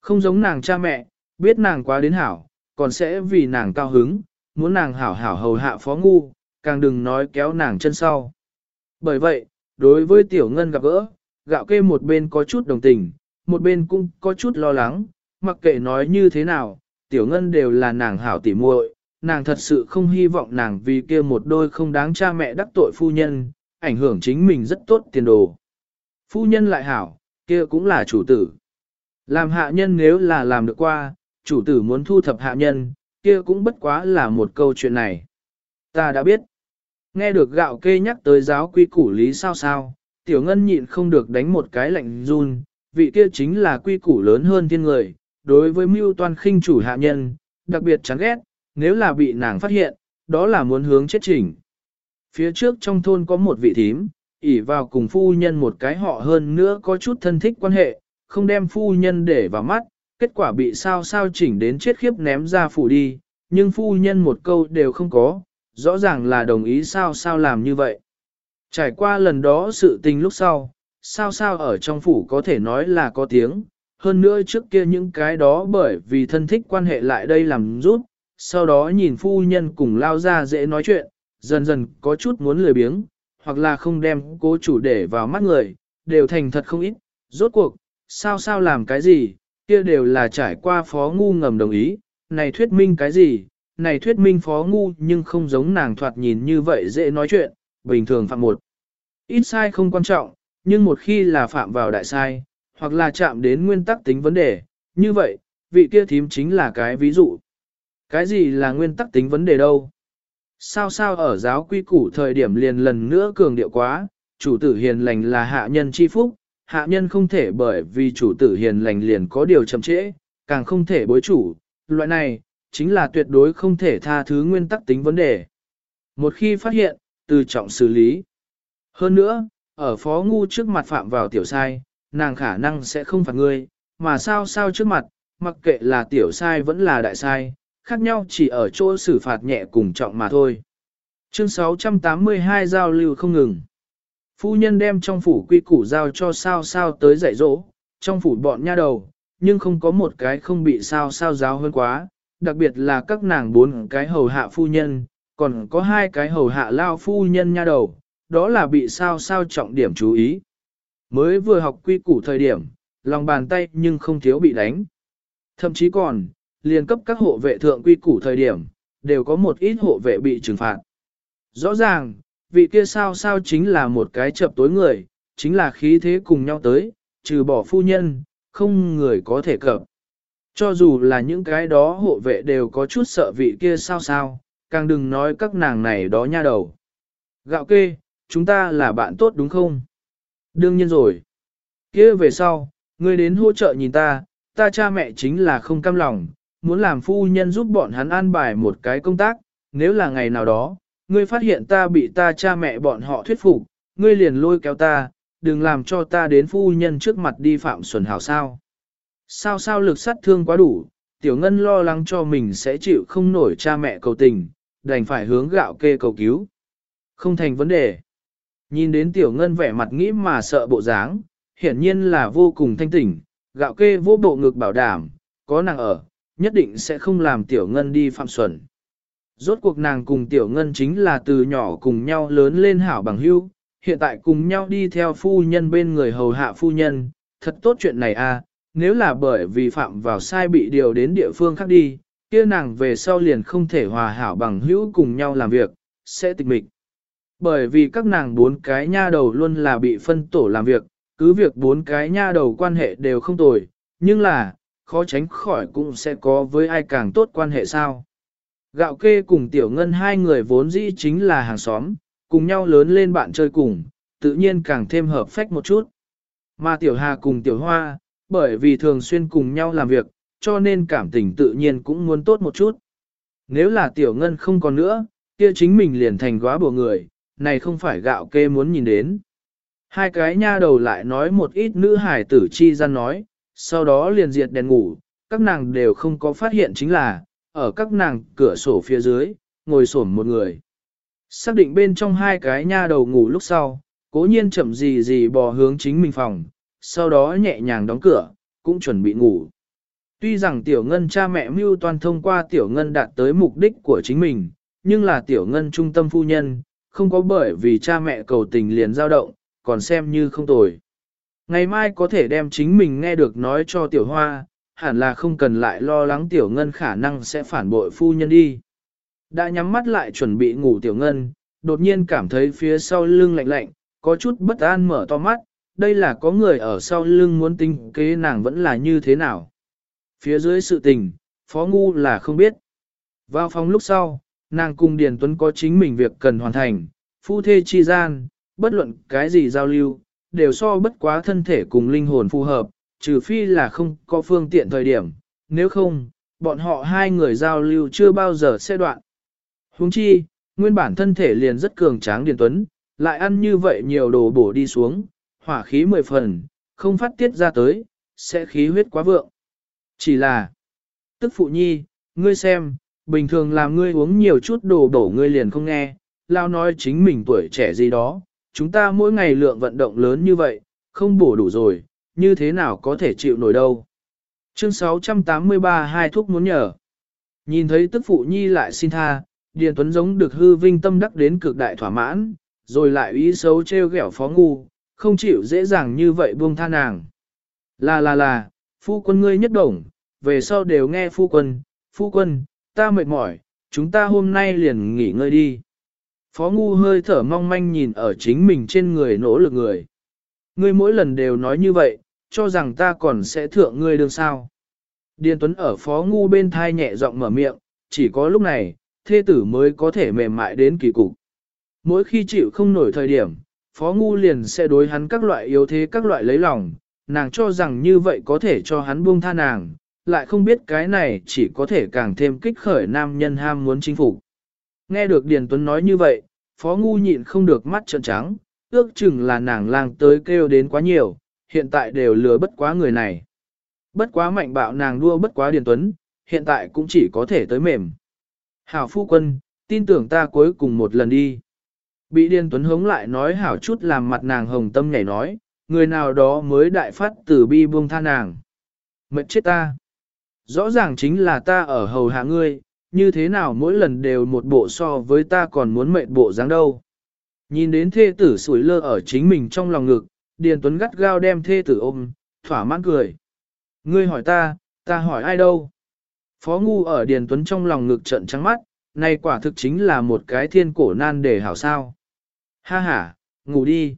Không giống nàng cha mẹ, biết nàng quá đến hảo, còn sẽ vì nàng cao hứng, muốn nàng hảo hảo hầu hạ phó ngu, càng đừng nói kéo nàng chân sau. Bởi vậy, đối với tiểu ngân gặp gỡ, gạo kê một bên có chút đồng tình, một bên cũng có chút lo lắng, mặc kệ nói như thế nào, tiểu ngân đều là nàng hảo tỉ muội, nàng thật sự không hy vọng nàng vì kia một đôi không đáng cha mẹ đắc tội phu nhân, ảnh hưởng chính mình rất tốt tiền đồ. Phu nhân lại hảo, kia cũng là chủ tử. Làm hạ nhân nếu là làm được qua, chủ tử muốn thu thập hạ nhân, kia cũng bất quá là một câu chuyện này. Ta đã biết. Nghe được gạo kê nhắc tới giáo quy củ lý sao sao, tiểu ngân nhịn không được đánh một cái lạnh run, vị kia chính là quy củ lớn hơn thiên người, đối với mưu toan khinh chủ hạ nhân, đặc biệt chán ghét, nếu là bị nàng phát hiện, đó là muốn hướng chết chỉnh. Phía trước trong thôn có một vị thím, ỉ vào cùng phu nhân một cái họ hơn nữa có chút thân thích quan hệ, không đem phu nhân để vào mắt, kết quả bị sao sao chỉnh đến chết khiếp ném ra phủ đi, nhưng phu nhân một câu đều không có, rõ ràng là đồng ý sao sao làm như vậy. Trải qua lần đó sự tình lúc sau, sao sao ở trong phủ có thể nói là có tiếng, hơn nữa trước kia những cái đó bởi vì thân thích quan hệ lại đây làm rút, sau đó nhìn phu nhân cùng lao ra dễ nói chuyện, dần dần có chút muốn lười biếng, hoặc là không đem cố chủ để vào mắt người, đều thành thật không ít, rốt cuộc, sao sao làm cái gì, kia đều là trải qua phó ngu ngầm đồng ý, này thuyết minh cái gì, này thuyết minh phó ngu nhưng không giống nàng thoạt nhìn như vậy dễ nói chuyện, bình thường phạm một. Ít sai không quan trọng, nhưng một khi là phạm vào đại sai, hoặc là chạm đến nguyên tắc tính vấn đề, như vậy, vị kia thím chính là cái ví dụ. Cái gì là nguyên tắc tính vấn đề đâu? Sao sao ở giáo quy củ thời điểm liền lần nữa cường điệu quá, chủ tử hiền lành là hạ nhân chi phúc, hạ nhân không thể bởi vì chủ tử hiền lành liền có điều chậm trễ, càng không thể bối chủ, loại này, chính là tuyệt đối không thể tha thứ nguyên tắc tính vấn đề. Một khi phát hiện, từ trọng xử lý. Hơn nữa, ở phó ngu trước mặt phạm vào tiểu sai, nàng khả năng sẽ không phạt ngươi, mà sao sao trước mặt, mặc kệ là tiểu sai vẫn là đại sai, khác nhau chỉ ở chỗ xử phạt nhẹ cùng trọng mà thôi. Chương 682 giao lưu không ngừng. Phu nhân đem trong phủ quy củ giao cho sao sao tới dạy dỗ, trong phủ bọn nha đầu, nhưng không có một cái không bị sao sao giáo hơn quá, đặc biệt là các nàng bốn cái hầu hạ phu nhân, còn có hai cái hầu hạ lao phu nhân nha đầu, đó là bị sao sao trọng điểm chú ý. Mới vừa học quy củ thời điểm, lòng bàn tay nhưng không thiếu bị đánh. Thậm chí còn, liền cấp các hộ vệ thượng quy củ thời điểm, đều có một ít hộ vệ bị trừng phạt. Rõ ràng, vị kia sao sao chính là một cái chập tối người, chính là khí thế cùng nhau tới, trừ bỏ phu nhân, không người có thể cập. Cho dù là những cái đó hộ vệ đều có chút sợ vị kia sao sao, càng đừng nói các nàng này đó nha đầu. Gạo kê, chúng ta là bạn tốt đúng không? Đương nhiên rồi. kia về sau, ngươi đến hỗ trợ nhìn ta, ta cha mẹ chính là không cam lòng, muốn làm phu nhân giúp bọn hắn an bài một cái công tác, nếu là ngày nào đó, ngươi phát hiện ta bị ta cha mẹ bọn họ thuyết phục, ngươi liền lôi kéo ta, đừng làm cho ta đến phu nhân trước mặt đi phạm xuẩn hảo sao. Sao sao lực sát thương quá đủ, tiểu ngân lo lắng cho mình sẽ chịu không nổi cha mẹ cầu tình, đành phải hướng gạo kê cầu cứu. Không thành vấn đề. Nhìn đến tiểu ngân vẻ mặt nghĩ mà sợ bộ dáng, hiển nhiên là vô cùng thanh tỉnh, gạo kê vô bộ ngực bảo đảm, có nàng ở, nhất định sẽ không làm tiểu ngân đi phạm xuẩn. Rốt cuộc nàng cùng tiểu ngân chính là từ nhỏ cùng nhau lớn lên hảo bằng hữu, hiện tại cùng nhau đi theo phu nhân bên người hầu hạ phu nhân, thật tốt chuyện này à, nếu là bởi vì phạm vào sai bị điều đến địa phương khác đi, kia nàng về sau liền không thể hòa hảo bằng hữu cùng nhau làm việc, sẽ tịch mịch. Bởi vì các nàng bốn cái nha đầu luôn là bị phân tổ làm việc, cứ việc bốn cái nha đầu quan hệ đều không tồi, nhưng là, khó tránh khỏi cũng sẽ có với ai càng tốt quan hệ sao. Gạo kê cùng tiểu ngân hai người vốn dĩ chính là hàng xóm, cùng nhau lớn lên bạn chơi cùng, tự nhiên càng thêm hợp phách một chút. Mà tiểu hà cùng tiểu hoa, bởi vì thường xuyên cùng nhau làm việc, cho nên cảm tình tự nhiên cũng muốn tốt một chút. Nếu là tiểu ngân không còn nữa, kia chính mình liền thành góa bùa người, này không phải gạo kê muốn nhìn đến. Hai cái nha đầu lại nói một ít nữ hải tử chi gian nói, sau đó liền diệt đèn ngủ, các nàng đều không có phát hiện chính là, ở các nàng cửa sổ phía dưới, ngồi sổm một người. Xác định bên trong hai cái nha đầu ngủ lúc sau, cố nhiên chậm gì gì bò hướng chính mình phòng, sau đó nhẹ nhàng đóng cửa, cũng chuẩn bị ngủ. Tuy rằng tiểu ngân cha mẹ mưu toàn thông qua tiểu ngân đạt tới mục đích của chính mình, nhưng là tiểu ngân trung tâm phu nhân, không có bởi vì cha mẹ cầu tình liền dao động, còn xem như không tồi. Ngày mai có thể đem chính mình nghe được nói cho tiểu hoa, hẳn là không cần lại lo lắng tiểu ngân khả năng sẽ phản bội phu nhân đi. Đã nhắm mắt lại chuẩn bị ngủ tiểu ngân, đột nhiên cảm thấy phía sau lưng lạnh lạnh, có chút bất an mở to mắt, đây là có người ở sau lưng muốn tinh kế nàng vẫn là như thế nào. Phía dưới sự tình, phó ngu là không biết. Vào phòng lúc sau, nàng cùng Điền Tuấn có chính mình việc cần hoàn thành, phu thê chi gian, bất luận cái gì giao lưu, đều so bất quá thân thể cùng linh hồn phù hợp, trừ phi là không có phương tiện thời điểm, nếu không, bọn họ hai người giao lưu chưa bao giờ sẽ đoạn. Huống chi, nguyên bản thân thể liền rất cường tráng Điền Tuấn, lại ăn như vậy nhiều đồ bổ đi xuống, hỏa khí mười phần, không phát tiết ra tới, sẽ khí huyết quá vượng. Chỉ là, tức phụ nhi, ngươi xem, bình thường làm ngươi uống nhiều chút đồ đổ ngươi liền không nghe, lao nói chính mình tuổi trẻ gì đó, chúng ta mỗi ngày lượng vận động lớn như vậy, không bổ đủ rồi, như thế nào có thể chịu nổi đâu. Chương 683 hai thuốc muốn nhờ. Nhìn thấy tức phụ nhi lại xin tha, Điền Tuấn giống được hư vinh tâm đắc đến cực đại thỏa mãn, rồi lại ý xấu treo gẻo phó ngu, không chịu dễ dàng như vậy buông tha nàng. Là là là, phu quân ngươi nhất đồng, về sau đều nghe phu quân, phu quân, ta mệt mỏi, chúng ta hôm nay liền nghỉ ngơi đi. Phó ngu hơi thở mong manh nhìn ở chính mình trên người nỗ lực người. Ngươi mỗi lần đều nói như vậy, cho rằng ta còn sẽ thượng ngươi đương sao. Điền Tuấn ở phó ngu bên thai nhẹ giọng mở miệng, chỉ có lúc này, thê tử mới có thể mềm mại đến kỳ cục. Mỗi khi chịu không nổi thời điểm, phó ngu liền sẽ đối hắn các loại yếu thế các loại lấy lòng, nàng cho rằng như vậy có thể cho hắn buông tha nàng, lại không biết cái này chỉ có thể càng thêm kích khởi nam nhân ham muốn chinh phục. Nghe được Điền Tuấn nói như vậy, phó ngu nhịn không được mắt trợn trắng, ước chừng là nàng lang tới kêu đến quá nhiều, hiện tại đều lừa bất quá người này. Bất quá mạnh bạo nàng đua bất quá Điền Tuấn, hiện tại cũng chỉ có thể tới mềm. Hảo phu quân, tin tưởng ta cuối cùng một lần đi. Bị Điền Tuấn hống lại nói hảo chút làm mặt nàng hồng tâm nhảy nói, người nào đó mới đại phát tử bi buông tha nàng. Mệt chết ta. Rõ ràng chính là ta ở hầu hạ ngươi, như thế nào mỗi lần đều một bộ so với ta còn muốn mệt bộ dáng đâu. Nhìn đến thê tử sủi lơ ở chính mình trong lòng ngực, Điền Tuấn gắt gao đem thê tử ôm, thỏa mãn cười. Ngươi hỏi ta, ta hỏi ai đâu? Phó ngu ở Điền Tuấn trong lòng ngực trận trắng mắt, này quả thực chính là một cái thiên cổ nan để hảo sao. Ha ha, ngủ đi.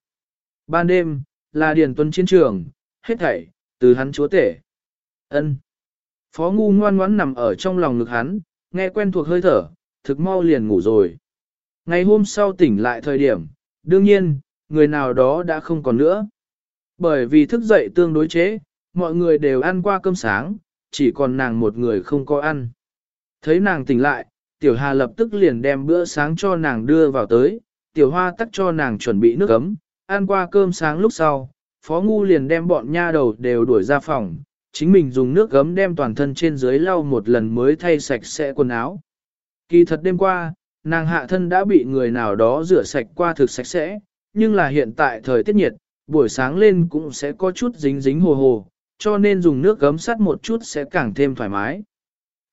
Ban đêm, là Điền Tuấn chiến trường, hết thảy, từ hắn chúa tể. ân Phó ngu ngoan ngoãn nằm ở trong lòng ngực hắn, nghe quen thuộc hơi thở, thực mau liền ngủ rồi. Ngày hôm sau tỉnh lại thời điểm, đương nhiên, người nào đó đã không còn nữa. Bởi vì thức dậy tương đối chế, mọi người đều ăn qua cơm sáng, chỉ còn nàng một người không có ăn. Thấy nàng tỉnh lại, tiểu hà lập tức liền đem bữa sáng cho nàng đưa vào tới, tiểu hoa tắt cho nàng chuẩn bị nước ấm, ăn qua cơm sáng lúc sau, phó ngu liền đem bọn nha đầu đều đuổi ra phòng, chính mình dùng nước gấm đem toàn thân trên dưới lau một lần mới thay sạch sẽ quần áo. Kỳ thật đêm qua, nàng hạ thân đã bị người nào đó rửa sạch qua thực sạch sẽ, nhưng là hiện tại thời tiết nhiệt, buổi sáng lên cũng sẽ có chút dính dính hồ hồ, cho nên dùng nước gấm sắt một chút sẽ càng thêm thoải mái.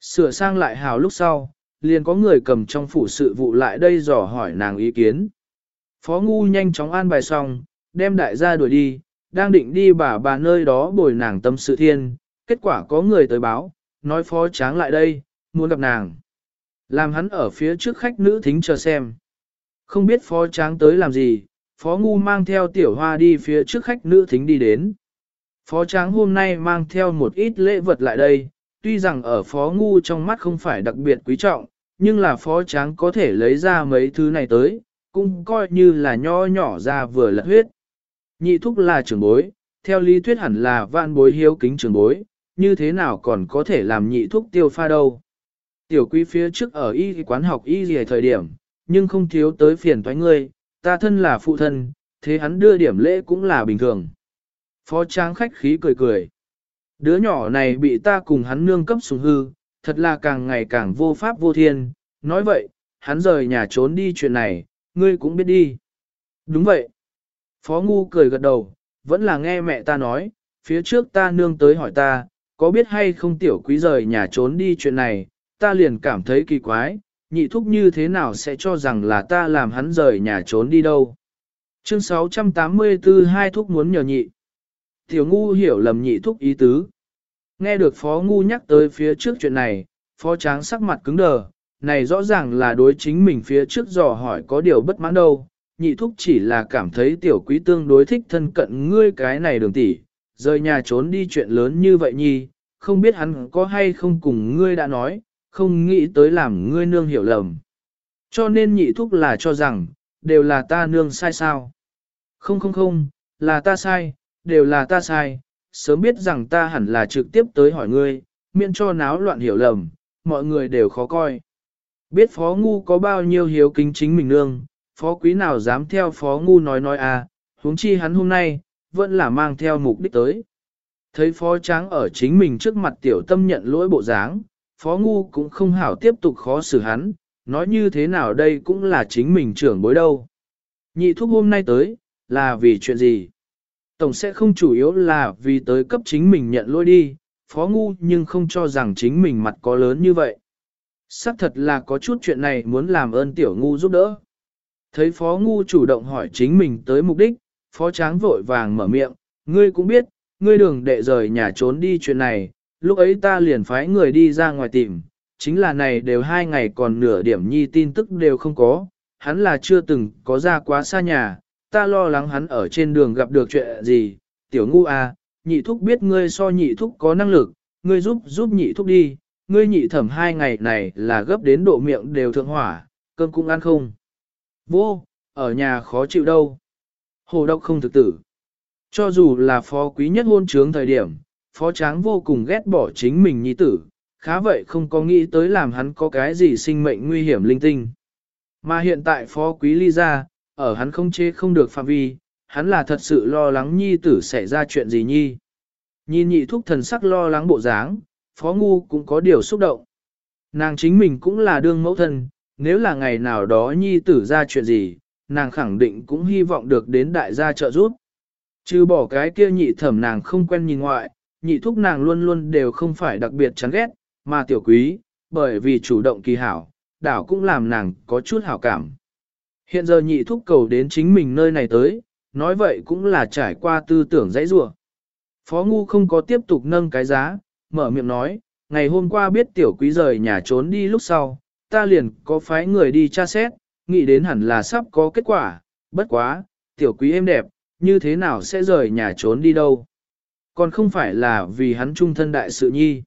Sửa sang lại hào lúc sau, liền có người cầm trong phủ sự vụ lại đây dò hỏi nàng ý kiến. Phó Ngu nhanh chóng an bài xong, đem đại gia đuổi đi, đang định đi bà bà nơi đó bồi nàng tâm sự thiên, kết quả có người tới báo, nói phó tráng lại đây, muốn gặp nàng. Làm hắn ở phía trước khách nữ thính chờ xem. Không biết phó tráng tới làm gì, phó ngu mang theo tiểu hoa đi phía trước khách nữ thính đi đến. Phó tráng hôm nay mang theo một ít lễ vật lại đây, tuy rằng ở phó ngu trong mắt không phải đặc biệt quý trọng, nhưng là phó tráng có thể lấy ra mấy thứ này tới, cũng coi như là nho nhỏ ra vừa lật huyết. Nhị thúc là trưởng bối, theo lý thuyết hẳn là vạn bối hiếu kính trưởng bối, như thế nào còn có thể làm nhị thúc tiêu pha đâu. Tiểu quý phía trước ở y quán học y gì thời điểm, nhưng không thiếu tới phiền toái ngươi, ta thân là phụ thân, thế hắn đưa điểm lễ cũng là bình thường. Phó tráng khách khí cười cười. Đứa nhỏ này bị ta cùng hắn nương cấp sùng hư, thật là càng ngày càng vô pháp vô thiên, nói vậy, hắn rời nhà trốn đi chuyện này, ngươi cũng biết đi. Đúng vậy. Phó Ngu cười gật đầu, vẫn là nghe mẹ ta nói, phía trước ta nương tới hỏi ta, có biết hay không tiểu quý rời nhà trốn đi chuyện này, ta liền cảm thấy kỳ quái, nhị thúc như thế nào sẽ cho rằng là ta làm hắn rời nhà trốn đi đâu. Chương 684 hai thúc muốn nhờ nhị. Tiểu ngu hiểu lầm nhị thúc ý tứ. Nghe được phó ngu nhắc tới phía trước chuyện này, phó tráng sắc mặt cứng đờ, này rõ ràng là đối chính mình phía trước dò hỏi có điều bất mãn đâu, nhị thúc chỉ là cảm thấy tiểu quý tương đối thích thân cận ngươi cái này đường tỷ, rời nhà trốn đi chuyện lớn như vậy nhi, không biết hắn có hay không cùng ngươi đã nói, không nghĩ tới làm ngươi nương hiểu lầm. Cho nên nhị thúc là cho rằng, đều là ta nương sai sao. Không không không, là ta sai, đều là ta sai, sớm biết rằng ta hẳn là trực tiếp tới hỏi ngươi, miễn cho náo loạn hiểu lầm, mọi người đều khó coi. Biết phó ngu có bao nhiêu hiếu kính chính mình nương, phó quý nào dám theo phó ngu nói nói à, huống chi hắn hôm nay, vẫn là mang theo mục đích tới. Thấy phó tráng ở chính mình trước mặt tiểu tâm nhận lỗi bộ dáng, phó ngu cũng không hảo tiếp tục khó xử hắn, nói như thế nào đây cũng là chính mình trưởng bối đâu. Nhị thúc hôm nay tới, là vì chuyện gì? Tổng sẽ không chủ yếu là vì tới cấp chính mình nhận lỗi đi, phó ngu nhưng không cho rằng chính mình mặt có lớn như vậy. Sắc thật là có chút chuyện này muốn làm ơn tiểu ngu giúp đỡ. Thấy phó ngu chủ động hỏi chính mình tới mục đích, phó tráng vội vàng mở miệng, ngươi cũng biết, ngươi đường đệ rời nhà trốn đi chuyện này, lúc ấy ta liền phái người đi ra ngoài tìm, chính là này đều hai ngày còn nửa điểm nhi tin tức đều không có, hắn là chưa từng có ra quá xa nhà, ta lo lắng hắn ở trên đường gặp được chuyện gì, tiểu ngu à, nhị thúc biết ngươi so nhị thúc có năng lực, ngươi giúp giúp nhị thúc đi, ngươi nhị thẩm hai ngày này là gấp đến độ miệng đều thượng hỏa, cơm cũng ăn không. Vô, ở nhà khó chịu đâu. Hồ độc không thực tử. Cho dù là phó quý nhất hôn trướng thời điểm, phó tráng vô cùng ghét bỏ chính mình nhi tử, khá vậy không có nghĩ tới làm hắn có cái gì sinh mệnh nguy hiểm linh tinh. Mà hiện tại phó quý ly ra, ở hắn không chế không được phạm vi, hắn là thật sự lo lắng nhi tử xảy ra chuyện gì nhi. Nhìn nhị thúc thần sắc lo lắng bộ dáng, phó ngu cũng có điều xúc động. Nàng chính mình cũng là đương mẫu thân, nếu là ngày nào đó nhi tử ra chuyện gì, nàng khẳng định cũng hy vọng được đến đại gia trợ giúp. Chứ bỏ cái kia nhị thẩm nàng không quen nhìn ngoại, nhị thúc nàng luôn luôn đều không phải đặc biệt chán ghét, mà tiểu quý, bởi vì chủ động kỳ hảo, đảo cũng làm nàng có chút hảo cảm. Hiện giờ nhị thúc cầu đến chính mình nơi này tới, nói vậy cũng là trải qua tư tưởng dãy rủa. Phó Ngu không có tiếp tục nâng cái giá, mở miệng nói, ngày hôm qua biết tiểu quý rời nhà trốn đi lúc sau, ta liền có phái người đi tra xét, nghĩ đến hẳn là sắp có kết quả, bất quá, tiểu quý êm đẹp, như thế nào sẽ rời nhà trốn đi đâu. Còn không phải là vì hắn trung thân đại sự nhi.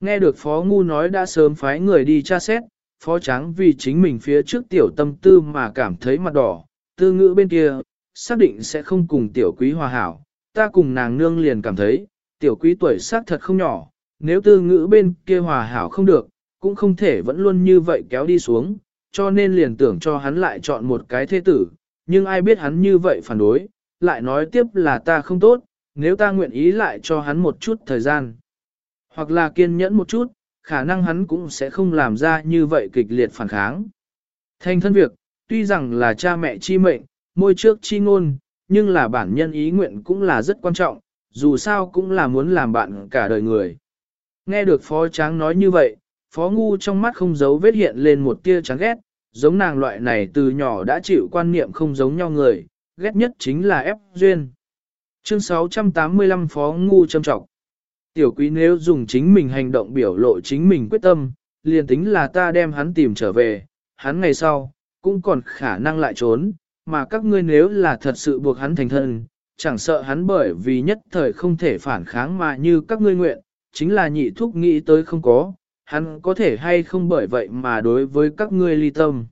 Nghe được Phó Ngu nói đã sớm phái người đi tra xét, Phó Tráng vì chính mình phía trước tiểu tâm tư mà cảm thấy mặt đỏ, tư ngữ bên kia, xác định sẽ không cùng tiểu quý hòa hảo. Ta cùng nàng nương liền cảm thấy, tiểu quý tuổi xác thật không nhỏ, nếu tư ngữ bên kia hòa hảo không được, cũng không thể vẫn luôn như vậy kéo đi xuống, cho nên liền tưởng cho hắn lại chọn một cái thế tử, nhưng ai biết hắn như vậy phản đối, lại nói tiếp là ta không tốt, nếu ta nguyện ý lại cho hắn một chút thời gian. Hoặc là kiên nhẫn một chút, khả năng hắn cũng sẽ không làm ra như vậy kịch liệt phản kháng. Thành thân việc, tuy rằng là cha mẹ chi mệnh, môi trước chi ngôn, nhưng là bản nhân ý nguyện cũng là rất quan trọng, dù sao cũng là muốn làm bạn cả đời người. Nghe được Phó Tráng nói như vậy, Phó Ngu trong mắt không giấu vết hiện lên một tia chán ghét, giống nàng loại này từ nhỏ đã chịu quan niệm không giống nhau người, ghét nhất chính là ép duyên. Chương 685 Phó Ngu châm trọng. Tiểu quý nếu dùng chính mình hành động biểu lộ chính mình quyết tâm, liền tính là ta đem hắn tìm trở về, hắn ngày sau, cũng còn khả năng lại trốn, mà các ngươi nếu là thật sự buộc hắn thành thân, chẳng sợ hắn bởi vì nhất thời không thể phản kháng mà như các ngươi nguyện, chính là nhị thúc nghĩ tới không có, hắn có thể hay không bởi vậy mà đối với các ngươi ly tâm.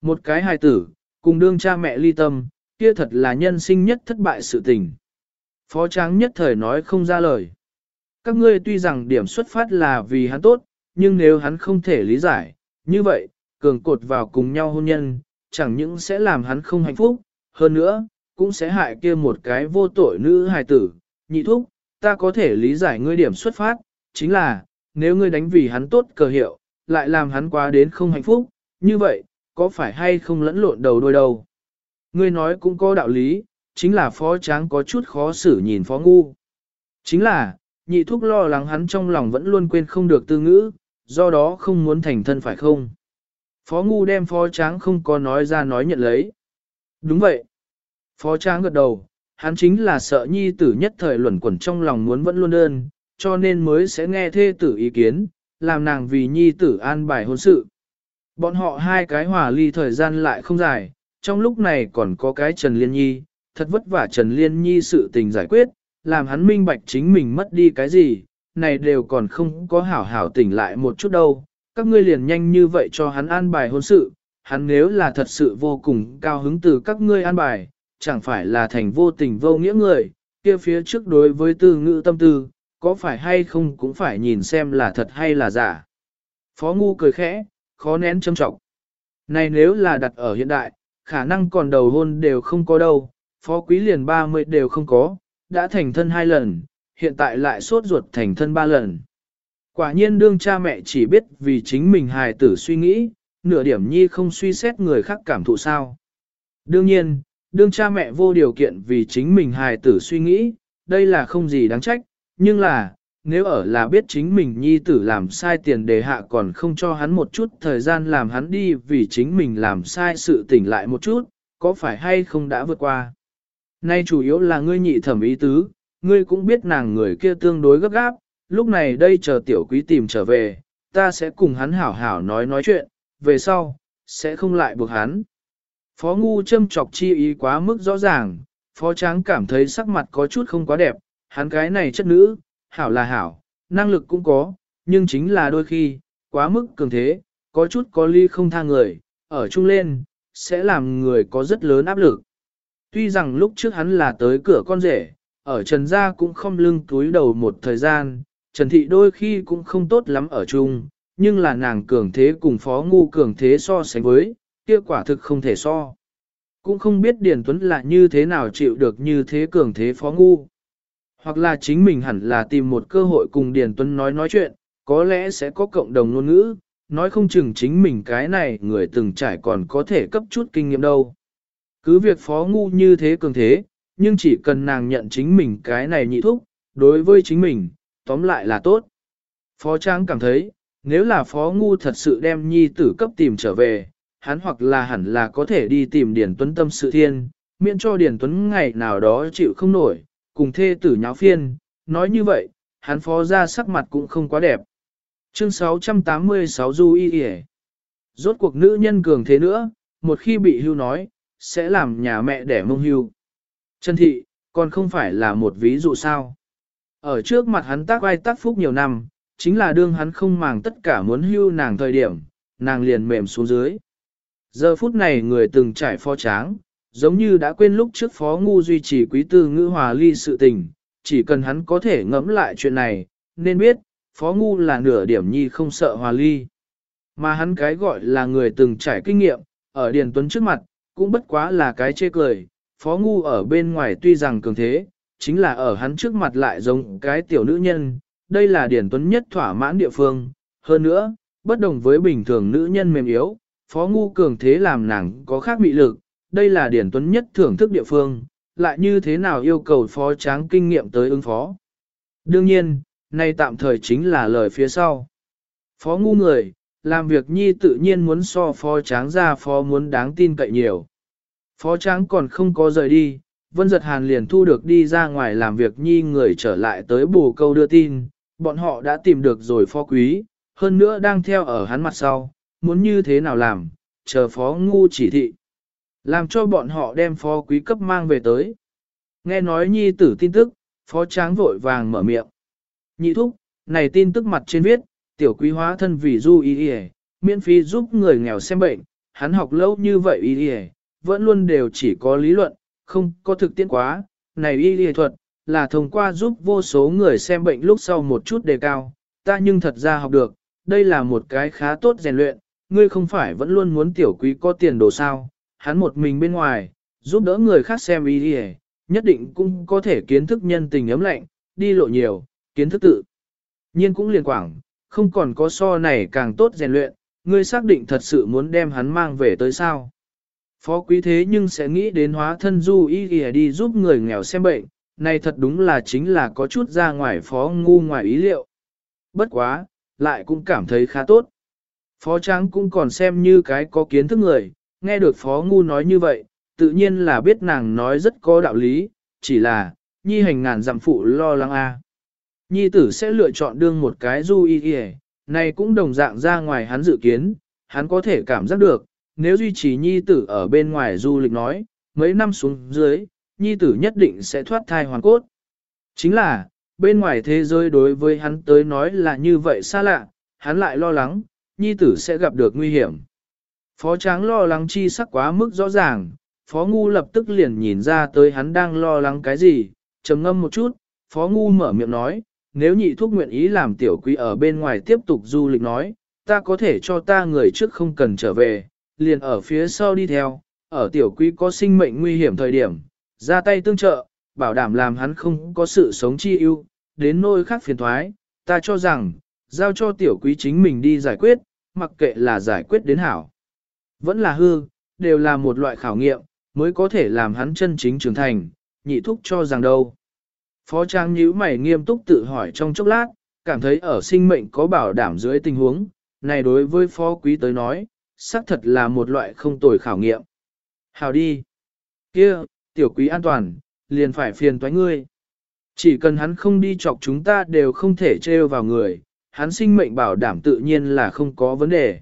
Một cái hài tử, cùng đương cha mẹ ly tâm, kia thật là nhân sinh nhất thất bại sự tình. Phó tráng nhất thời nói không ra lời. Các ngươi tuy rằng điểm xuất phát là vì hắn tốt, nhưng nếu hắn không thể lý giải, như vậy, cường cột vào cùng nhau hôn nhân, chẳng những sẽ làm hắn không hạnh phúc, hơn nữa, cũng sẽ hại kia một cái vô tội nữ hài tử. Nhị thúc, ta có thể lý giải ngươi điểm xuất phát, chính là, nếu ngươi đánh vì hắn tốt cờ hiệu, lại làm hắn quá đến không hạnh phúc, như vậy, có phải hay không lẫn lộn đầu đôi đầu? Ngươi nói cũng có đạo lý, chính là phó tráng có chút khó xử nhìn phó ngu. Chính là, nhị thúc lo lắng hắn trong lòng vẫn luôn quên không được tư ngữ, do đó không muốn thành thân phải không? Phó ngu đem phó tráng không có nói ra nói nhận lấy. Đúng vậy. Phó tráng gật đầu, hắn chính là sợ nhi tử nhất thời luẩn quẩn trong lòng muốn vẫn luôn đơn, cho nên mới sẽ nghe thê tử ý kiến, làm nàng vì nhi tử an bài hôn sự. Bọn họ hai cái hòa ly thời gian lại không dài, trong lúc này còn có cái Trần Liên Nhi, thật vất vả Trần Liên Nhi sự tình giải quyết, làm hắn minh bạch chính mình mất đi cái gì, này đều còn không có hảo hảo tỉnh lại một chút đâu, các ngươi liền nhanh như vậy cho hắn an bài hôn sự, hắn nếu là thật sự vô cùng cao hứng từ các ngươi an bài, chẳng phải là thành vô tình vô nghĩa người, kia phía trước đối với tư ngữ tâm tư, có phải hay không cũng phải nhìn xem là thật hay là giả. Phó Ngu cười khẽ, khó nén châm trọng. Này nếu là đặt ở hiện đại, khả năng còn đầu hôn đều không có đâu, phó quý liền 30 đều không có, đã thành thân hai lần, hiện tại lại sốt ruột thành thân ba lần. Quả nhiên đương cha mẹ chỉ biết vì chính mình hài tử suy nghĩ, nửa điểm nhi không suy xét người khác cảm thụ sao. Đương nhiên, đương cha mẹ vô điều kiện vì chính mình hài tử suy nghĩ, đây là không gì đáng trách, nhưng là, nếu ở là biết chính mình nhi tử làm sai tiền đề hạ còn không cho hắn một chút thời gian làm hắn đi vì chính mình làm sai sự tỉnh lại một chút, có phải hay không đã vượt qua. Nay chủ yếu là ngươi nhị thẩm ý tứ, ngươi cũng biết nàng người kia tương đối gấp gáp, lúc này đây chờ tiểu quý tìm trở về, ta sẽ cùng hắn hảo hảo nói nói chuyện, về sau, sẽ không lại buộc hắn. Phó ngu châm chọc chi ý quá mức rõ ràng, phó tráng cảm thấy sắc mặt có chút không quá đẹp, hắn cái này chất nữ, hảo là hảo, năng lực cũng có, nhưng chính là đôi khi, quá mức cường thế, có chút có ly không tha người, ở chung lên, sẽ làm người có rất lớn áp lực. Tuy rằng lúc trước hắn là tới cửa con rể, ở Trần Gia cũng không lưng túi đầu một thời gian, Trần Thị đôi khi cũng không tốt lắm ở chung, nhưng là nàng cường thế cùng phó ngu cường thế so sánh với, kia quả thực không thể so. Cũng không biết Điền Tuấn là như thế nào chịu được như thế cường thế phó ngu. Hoặc là chính mình hẳn là tìm một cơ hội cùng Điền Tuấn nói nói chuyện, có lẽ sẽ có cộng đồng ngôn ngữ, nói không chừng chính mình cái này người từng trải còn có thể cấp chút kinh nghiệm đâu. Cứ việc phó ngu như thế cường thế, nhưng chỉ cần nàng nhận chính mình cái này nhị thúc, đối với chính mình, tóm lại là tốt. Phó Trang cảm thấy, nếu là phó ngu thật sự đem nhi tử cấp tìm trở về, hắn hoặc là hẳn là có thể đi tìm Điền Tuấn tâm sự thiên, miễn cho Điền Tuấn ngày nào đó chịu không nổi, cùng thê tử nháo phiên, nói như vậy, hắn phó ra sắc mặt cũng không quá đẹp. Chương 686 Du Y Y Rốt cuộc nữ nhân cường thế nữa, một khi bị hưu nói, sẽ làm nhà mẹ đẻ mông hưu. Trần Thị, còn không phải là một ví dụ sao. Ở trước mặt hắn tác vai tác phúc nhiều năm, chính là đương hắn không màng tất cả muốn hưu nàng thời điểm, nàng liền mềm xuống dưới. Giờ phút này người từng trải phó tráng, giống như đã quên lúc trước phó ngu duy trì quý tư ngữ hòa ly sự tình, chỉ cần hắn có thể ngẫm lại chuyện này, nên biết, phó ngu là nửa điểm nhi không sợ hòa ly. Mà hắn cái gọi là người từng trải kinh nghiệm, ở Điền Tuấn trước mặt, cũng bất quá là cái chê cười, phó ngu ở bên ngoài tuy rằng cường thế, chính là ở hắn trước mặt lại giống cái tiểu nữ nhân, đây là Điền Tuấn nhất thỏa mãn địa phương, hơn nữa, bất đồng với bình thường nữ nhân mềm yếu, phó ngu cường thế làm nàng có khác mị lực, đây là điển Tuấn nhất thưởng thức địa phương, lại như thế nào yêu cầu phó tráng kinh nghiệm tới ứng phó. Đương nhiên, nay tạm thời chính là lời phía sau. Phó ngu người, làm việc nhi tự nhiên muốn so phó tráng ra phó muốn đáng tin cậy nhiều. Phó tráng còn không có rời đi, Vân Giật Hàn liền thu được đi ra ngoài làm việc nhi người trở lại tới bù câu đưa tin, bọn họ đã tìm được rồi phó quý, hơn nữa đang theo ở hắn mặt sau, muốn như thế nào làm, chờ phó ngu chỉ thị. Làm cho bọn họ đem phó quý cấp mang về tới. Nghe nói nhi tử tin tức, phó tráng vội vàng mở miệng. Nhị thúc, này tin tức mặt trên viết, tiểu quý hóa thân vì du y y miễn phí giúp người nghèo xem bệnh, hắn học lâu như vậy y y vẫn luôn đều chỉ có lý luận, không có thực tiễn quá, này y y thuật, là thông qua giúp vô số người xem bệnh lúc sau một chút đề cao, ta nhưng thật ra học được, đây là một cái khá tốt rèn luyện, ngươi không phải vẫn luôn muốn tiểu quý có tiền đồ sao, hắn một mình bên ngoài, giúp đỡ người khác xem y y nhất định cũng có thể kiến thức nhân tình ấm lạnh, đi lộ nhiều, kiến thức tự. Nhiên cũng liền quảng, không còn có so này càng tốt rèn luyện, ngươi xác định thật sự muốn đem hắn mang về tới sao. Phó quý thế nhưng sẽ nghĩ đến hóa thân du y y đi giúp người nghèo xem bệnh, này thật đúng là chính là có chút ra ngoài phó ngu ngoài ý liệu. Bất quá, lại cũng cảm thấy khá tốt. Phó tráng cũng còn xem như cái có kiến thức người, nghe được phó ngu nói như vậy, tự nhiên là biết nàng nói rất có đạo lý, chỉ là, nhi hành ngàn dặm phụ lo lắng a. Nhi tử sẽ lựa chọn đương một cái du y kìa, này cũng đồng dạng ra ngoài hắn dự kiến, hắn có thể cảm giác được, nếu duy trì nhi tử ở bên ngoài du lịch nói, mấy năm xuống dưới, nhi tử nhất định sẽ thoát thai hoàn cốt. Chính là, bên ngoài thế giới đối với hắn tới nói là như vậy xa lạ, hắn lại lo lắng, nhi tử sẽ gặp được nguy hiểm. Phó tráng lo lắng chi sắc quá mức rõ ràng, phó ngu lập tức liền nhìn ra tới hắn đang lo lắng cái gì, trầm ngâm một chút, phó ngu mở miệng nói, nếu nhị thuốc nguyện ý làm tiểu quý ở bên ngoài tiếp tục du lịch nói, ta có thể cho ta người trước không cần trở về, liền ở phía sau đi theo, ở tiểu quý có sinh mệnh nguy hiểm thời điểm, ra tay tương trợ, bảo đảm làm hắn không có sự sống chi ưu, đến nơi khác phiền thoái, ta cho rằng, giao cho tiểu quý chính mình đi giải quyết, mặc kệ là giải quyết đến hảo. Vẫn là hư, đều là một loại khảo nghiệm, mới có thể làm hắn chân chính trưởng thành, nhị thúc cho rằng đâu. Phó Trang nhíu mày nghiêm túc tự hỏi trong chốc lát, cảm thấy ở sinh mệnh có bảo đảm dưới tình huống, này đối với phó quý tới nói, xác thật là một loại không tồi khảo nghiệm. Hào đi. kia tiểu quý an toàn, liền phải phiền toái ngươi. Chỉ cần hắn không đi chọc chúng ta đều không thể trêu vào người, hắn sinh mệnh bảo đảm tự nhiên là không có vấn đề.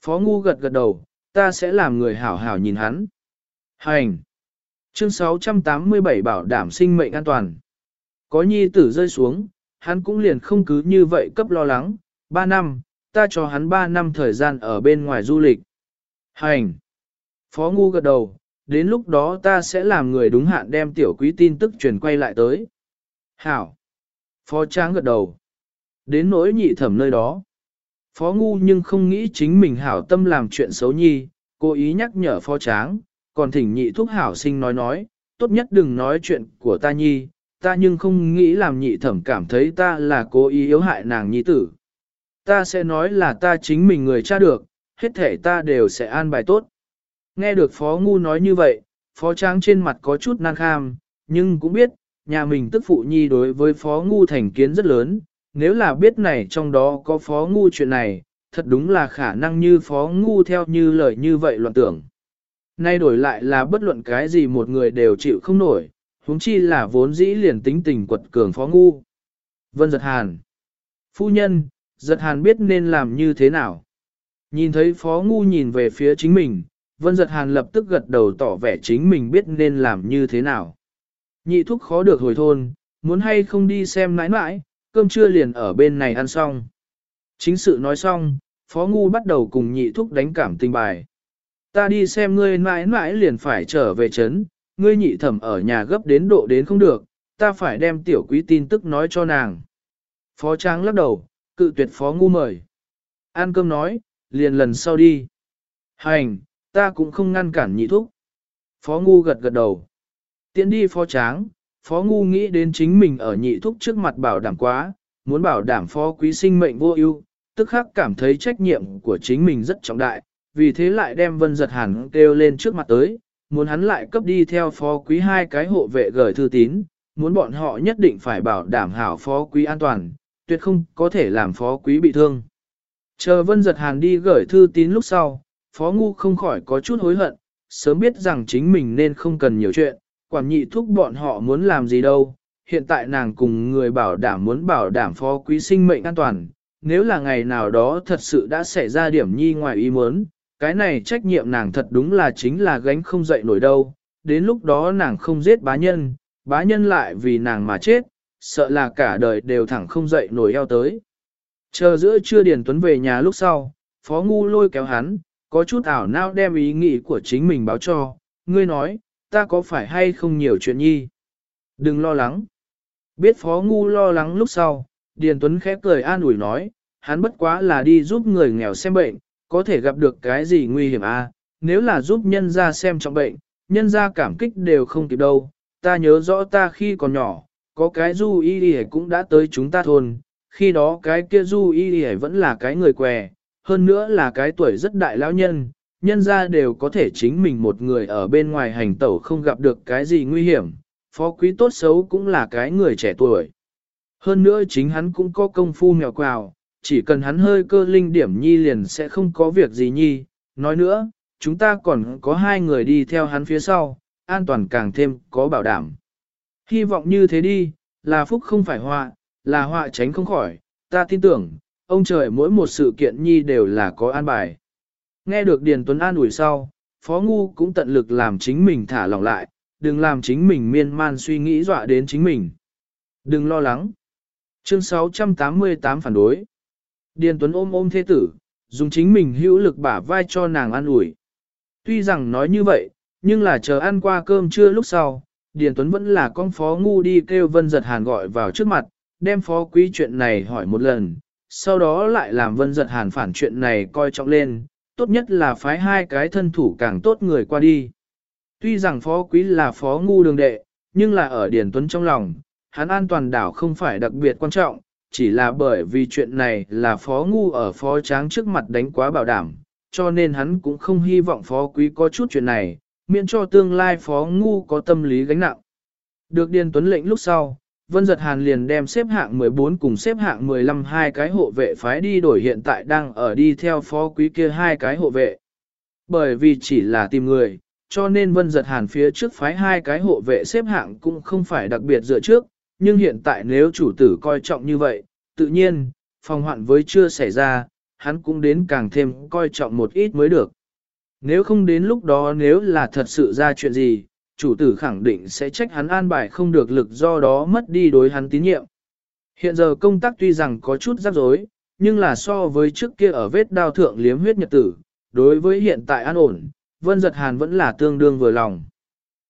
Phó ngu gật gật đầu, ta sẽ làm người hảo hảo nhìn hắn. Hành! Chương 687 bảo đảm sinh mệnh an toàn. Có nhi tử rơi xuống, hắn cũng liền không cứ như vậy cấp lo lắng, Ba năm, ta cho hắn ba năm thời gian ở bên ngoài du lịch. Hành! Phó ngu gật đầu, đến lúc đó ta sẽ làm người đúng hạn đem tiểu quý tin tức truyền quay lại tới. Hảo! Phó tráng gật đầu. Đến nỗi nhị thẩm nơi đó. Phó ngu nhưng không nghĩ chính mình hảo tâm làm chuyện xấu nhi, cố ý nhắc nhở phó tráng, còn thỉnh nhị thúc hảo sinh nói nói, tốt nhất đừng nói chuyện của ta nhi, ta nhưng không nghĩ làm nhị thẩm cảm thấy ta là cố ý yếu hại nàng nhi tử. Ta sẽ nói là ta chính mình người cha được, hết thể ta đều sẽ an bài tốt. Nghe được phó ngu nói như vậy, phó tráng trên mặt có chút nan kham, nhưng cũng biết, nhà mình tức phụ nhi đối với phó ngu thành kiến rất lớn, nếu là biết này trong đó có phó ngu chuyện này, thật đúng là khả năng như phó ngu theo như lời như vậy loạn tưởng. Nay đổi lại là bất luận cái gì một người đều chịu không nổi, huống chi là vốn dĩ liền tính tình quật cường phó ngu. Vân giật hàn. Phu nhân, giật hàn biết nên làm như thế nào. Nhìn thấy phó ngu nhìn về phía chính mình, vân giật hàn lập tức gật đầu tỏ vẻ chính mình biết nên làm như thế nào. Nhị thúc khó được hồi thôn, muốn hay không đi xem nãi nãi, cơm trưa liền ở bên này ăn xong. Chính sự nói xong, phó ngu bắt đầu cùng nhị thúc đánh cảm tình bài. Ta đi xem ngươi mãi mãi liền phải trở về trấn, ngươi nhị thẩm ở nhà gấp đến độ đến không được, ta phải đem tiểu quý tin tức nói cho nàng. Phó Tráng lắc đầu, cự tuyệt phó ngu mời. an cơm nói, liền lần sau đi. Hành, ta cũng không ngăn cản nhị thúc. Phó ngu gật gật đầu. Tiến đi phó tráng, phó ngu nghĩ đến chính mình ở nhị thúc trước mặt bảo đảm quá, muốn bảo đảm phó quý sinh mệnh vô ưu, tức khắc cảm thấy trách nhiệm của chính mình rất trọng đại, vì thế lại đem vân giật hẳn kêu lên trước mặt tới, muốn hắn lại cấp đi theo phó quý hai cái hộ vệ gửi thư tín, muốn bọn họ nhất định phải bảo đảm hảo phó quý an toàn, tuyệt không có thể làm phó quý bị thương. Chờ vân giật hàn đi gửi thư tín lúc sau, phó ngu không khỏi có chút hối hận, sớm biết rằng chính mình nên không cần nhiều chuyện, quản nhị thúc bọn họ muốn làm gì đâu, hiện tại nàng cùng người bảo đảm muốn bảo đảm phó quý sinh mệnh an toàn, nếu là ngày nào đó thật sự đã xảy ra điểm nhi ngoài ý muốn, cái này trách nhiệm nàng thật đúng là chính là gánh không dậy nổi đâu, đến lúc đó nàng không giết bá nhân, bá nhân lại vì nàng mà chết, sợ là cả đời đều thẳng không dậy nổi eo tới. Chờ giữa trưa Điền Tuấn về nhà lúc sau, Phó Ngu lôi kéo hắn, có chút ảo não đem ý nghĩ của chính mình báo cho, ngươi nói, ta có phải hay không nhiều chuyện nhi? Đừng lo lắng. Biết Phó Ngu lo lắng lúc sau, Điền Tuấn khép cười an ủi nói, hắn bất quá là đi giúp người nghèo xem bệnh, có thể gặp được cái gì nguy hiểm à, nếu là giúp nhân ra xem trọng bệnh, nhân ra cảm kích đều không kịp đâu, ta nhớ rõ ta khi còn nhỏ, có cái du y đi cũng đã tới chúng ta thôn, khi đó cái kia du y đi vẫn là cái người què, hơn nữa là cái tuổi rất đại lão nhân, nhân ra đều có thể chính mình một người ở bên ngoài hành tẩu không gặp được cái gì nguy hiểm, phó quý tốt xấu cũng là cái người trẻ tuổi. Hơn nữa chính hắn cũng có công phu mèo quào, chỉ cần hắn hơi cơ linh điểm nhi liền sẽ không có việc gì nhi. Nói nữa, chúng ta còn có hai người đi theo hắn phía sau, an toàn càng thêm có bảo đảm. Hy vọng như thế đi, là phúc không phải họa, là họa tránh không khỏi, ta tin tưởng, ông trời mỗi một sự kiện nhi đều là có an bài. Nghe được Điền Tuấn an ủi sau, Phó Ngu cũng tận lực làm chính mình thả lỏng lại, đừng làm chính mình miên man suy nghĩ dọa đến chính mình. Đừng lo lắng. Chương 688 phản đối. Điền Tuấn ôm ôm thế tử, dùng chính mình hữu lực bả vai cho nàng an ủi. Tuy rằng nói như vậy, nhưng là chờ ăn qua cơm trưa lúc sau, Điền Tuấn vẫn là con phó ngu đi kêu Vân Giật Hàn gọi vào trước mặt, đem phó quý chuyện này hỏi một lần, sau đó lại làm Vân Giật Hàn phản chuyện này coi trọng lên, tốt nhất là phái hai cái thân thủ càng tốt người qua đi. Tuy rằng phó quý là phó ngu đường đệ, nhưng là ở Điền Tuấn trong lòng, hắn an toàn đảo không phải đặc biệt quan trọng, chỉ là bởi vì chuyện này là phó ngu ở phó tráng trước mặt đánh quá bảo đảm, cho nên hắn cũng không hy vọng phó quý có chút chuyện này, miễn cho tương lai phó ngu có tâm lý gánh nặng. Được Điền Tuấn lệnh lúc sau, Vân Giật Hàn liền đem xếp hạng 14 cùng xếp hạng 15 hai cái hộ vệ phái đi đổi hiện tại đang ở đi theo phó quý kia hai cái hộ vệ. Bởi vì chỉ là tìm người, cho nên Vân Giật Hàn phía trước phái hai cái hộ vệ xếp hạng cũng không phải đặc biệt dựa trước, nhưng hiện tại nếu chủ tử coi trọng như vậy, tự nhiên, phòng hoạn với chưa xảy ra, hắn cũng đến càng thêm coi trọng một ít mới được. Nếu không đến lúc đó nếu là thật sự ra chuyện gì, chủ tử khẳng định sẽ trách hắn an bài không được lực do đó mất đi đối hắn tín nhiệm. Hiện giờ công tác tuy rằng có chút rắc rối, nhưng là so với trước kia ở vết đao thượng liếm huyết nhật tử, đối với hiện tại an ổn, Vân Giật Hàn vẫn là tương đương vừa lòng.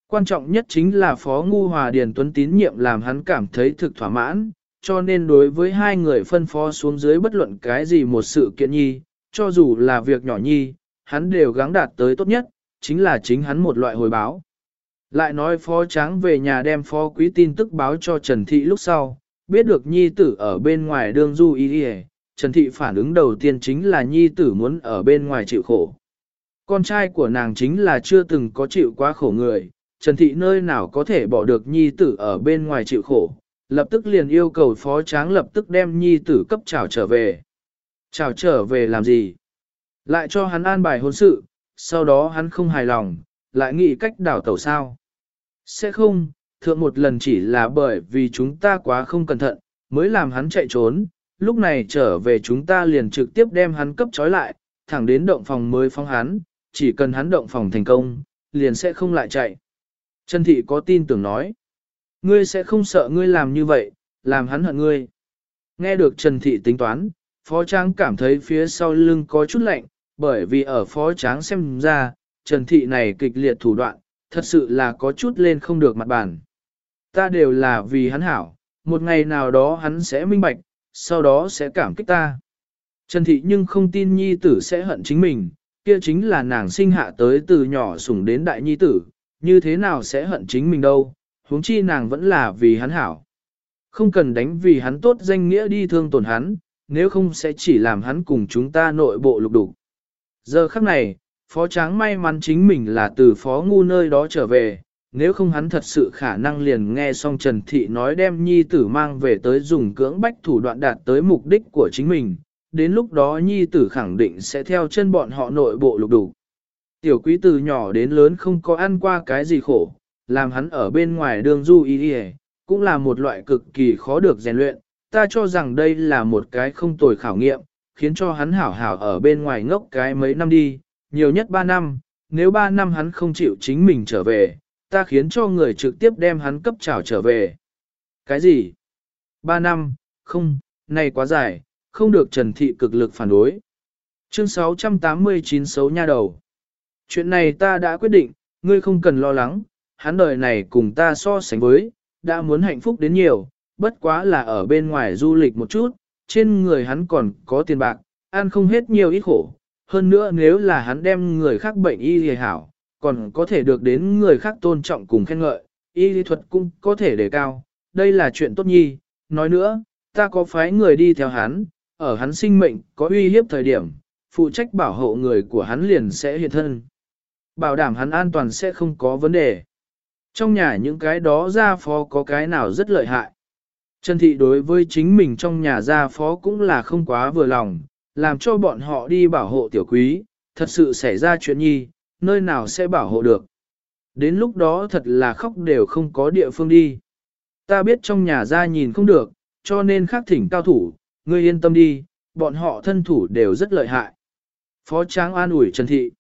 Quan trọng nhất chính là Phó Ngu Hòa Điền Tuấn tín nhiệm làm hắn cảm thấy thực thỏa mãn, cho nên đối với hai người phân phó xuống dưới bất luận cái gì một sự kiện nhi, cho dù là việc nhỏ nhi, hắn đều gắng đạt tới tốt nhất, chính là chính hắn một loại hồi báo. Lại nói phó tráng về nhà đem phó quý tin tức báo cho Trần Thị lúc sau, biết được nhi tử ở bên ngoài đương du ý đi Trần Thị phản ứng đầu tiên chính là nhi tử muốn ở bên ngoài chịu khổ. Con trai của nàng chính là chưa từng có chịu quá khổ người, Trần Thị nơi nào có thể bỏ được nhi tử ở bên ngoài chịu khổ, lập tức liền yêu cầu phó tráng lập tức đem nhi tử cấp trào trở về. Trào trở về làm gì? Lại cho hắn an bài hôn sự, sau đó hắn không hài lòng, lại nghĩ cách đảo tẩu sao. Sẽ không, thượng một lần chỉ là bởi vì chúng ta quá không cẩn thận, mới làm hắn chạy trốn, lúc này trở về chúng ta liền trực tiếp đem hắn cấp trói lại, thẳng đến động phòng mới phong hắn, chỉ cần hắn động phòng thành công, liền sẽ không lại chạy. Trần Thị có tin tưởng nói, ngươi sẽ không sợ ngươi làm như vậy, làm hắn hận ngươi. Nghe được Trần Thị tính toán, Phó Tráng cảm thấy phía sau lưng có chút lạnh, bởi vì ở Phó Tráng xem ra, Trần Thị này kịch liệt thủ đoạn, thật sự là có chút lên không được mặt bàn. Ta đều là vì hắn hảo, một ngày nào đó hắn sẽ minh bạch, sau đó sẽ cảm kích ta. Trần Thị nhưng không tin nhi tử sẽ hận chính mình, kia chính là nàng sinh hạ tới từ nhỏ sủng đến đại nhi tử, như thế nào sẽ hận chính mình đâu, huống chi nàng vẫn là vì hắn hảo. Không cần đánh vì hắn tốt danh nghĩa đi thương tổn hắn, nếu không sẽ chỉ làm hắn cùng chúng ta nội bộ lục đục. Giờ khắc này, Phó Tráng may mắn chính mình là từ Phó Ngu nơi đó trở về, nếu không hắn thật sự khả năng liền nghe xong Trần Thị nói đem nhi tử mang về tới dùng cưỡng bách thủ đoạn đạt tới mục đích của chính mình, đến lúc đó nhi tử khẳng định sẽ theo chân bọn họ nội bộ lục đủ. Tiểu quý từ nhỏ đến lớn không có ăn qua cái gì khổ, làm hắn ở bên ngoài đường du y đi cũng là một loại cực kỳ khó được rèn luyện, ta cho rằng đây là một cái không tồi khảo nghiệm, khiến cho hắn hảo hảo ở bên ngoài ngốc cái mấy năm đi, nhiều nhất 3 năm, nếu 3 năm hắn không chịu chính mình trở về, ta khiến cho người trực tiếp đem hắn cấp trảo trở về. Cái gì? 3 năm, không, này quá dài, không được Trần Thị cực lực phản đối. Chương 689 xấu nha đầu. Chuyện này ta đã quyết định, ngươi không cần lo lắng, hắn đời này cùng ta so sánh với, đã muốn hạnh phúc đến nhiều, bất quá là ở bên ngoài du lịch một chút, trên người hắn còn có tiền bạc, ăn không hết nhiều ít khổ. Hơn nữa nếu là hắn đem người khác bệnh y thì hảo, còn có thể được đến người khác tôn trọng cùng khen ngợi, y lý thuật cũng có thể đề cao, đây là chuyện tốt nhi. Nói nữa, ta có phái người đi theo hắn, ở hắn sinh mệnh có uy hiếp thời điểm, phụ trách bảo hộ người của hắn liền sẽ hiện thân. Bảo đảm hắn an toàn sẽ không có vấn đề. Trong nhà những cái đó gia phó có cái nào rất lợi hại. Trần Thị đối với chính mình trong nhà gia phó cũng là không quá vừa lòng, làm cho bọn họ đi bảo hộ tiểu quý, thật sự xảy ra chuyện nhi, nơi nào sẽ bảo hộ được. Đến lúc đó thật là khóc đều không có địa phương đi. Ta biết trong nhà gia nhìn không được, cho nên khắc thỉnh cao thủ, ngươi yên tâm đi, bọn họ thân thủ đều rất lợi hại. Phó Tráng an ủi Trần Thị.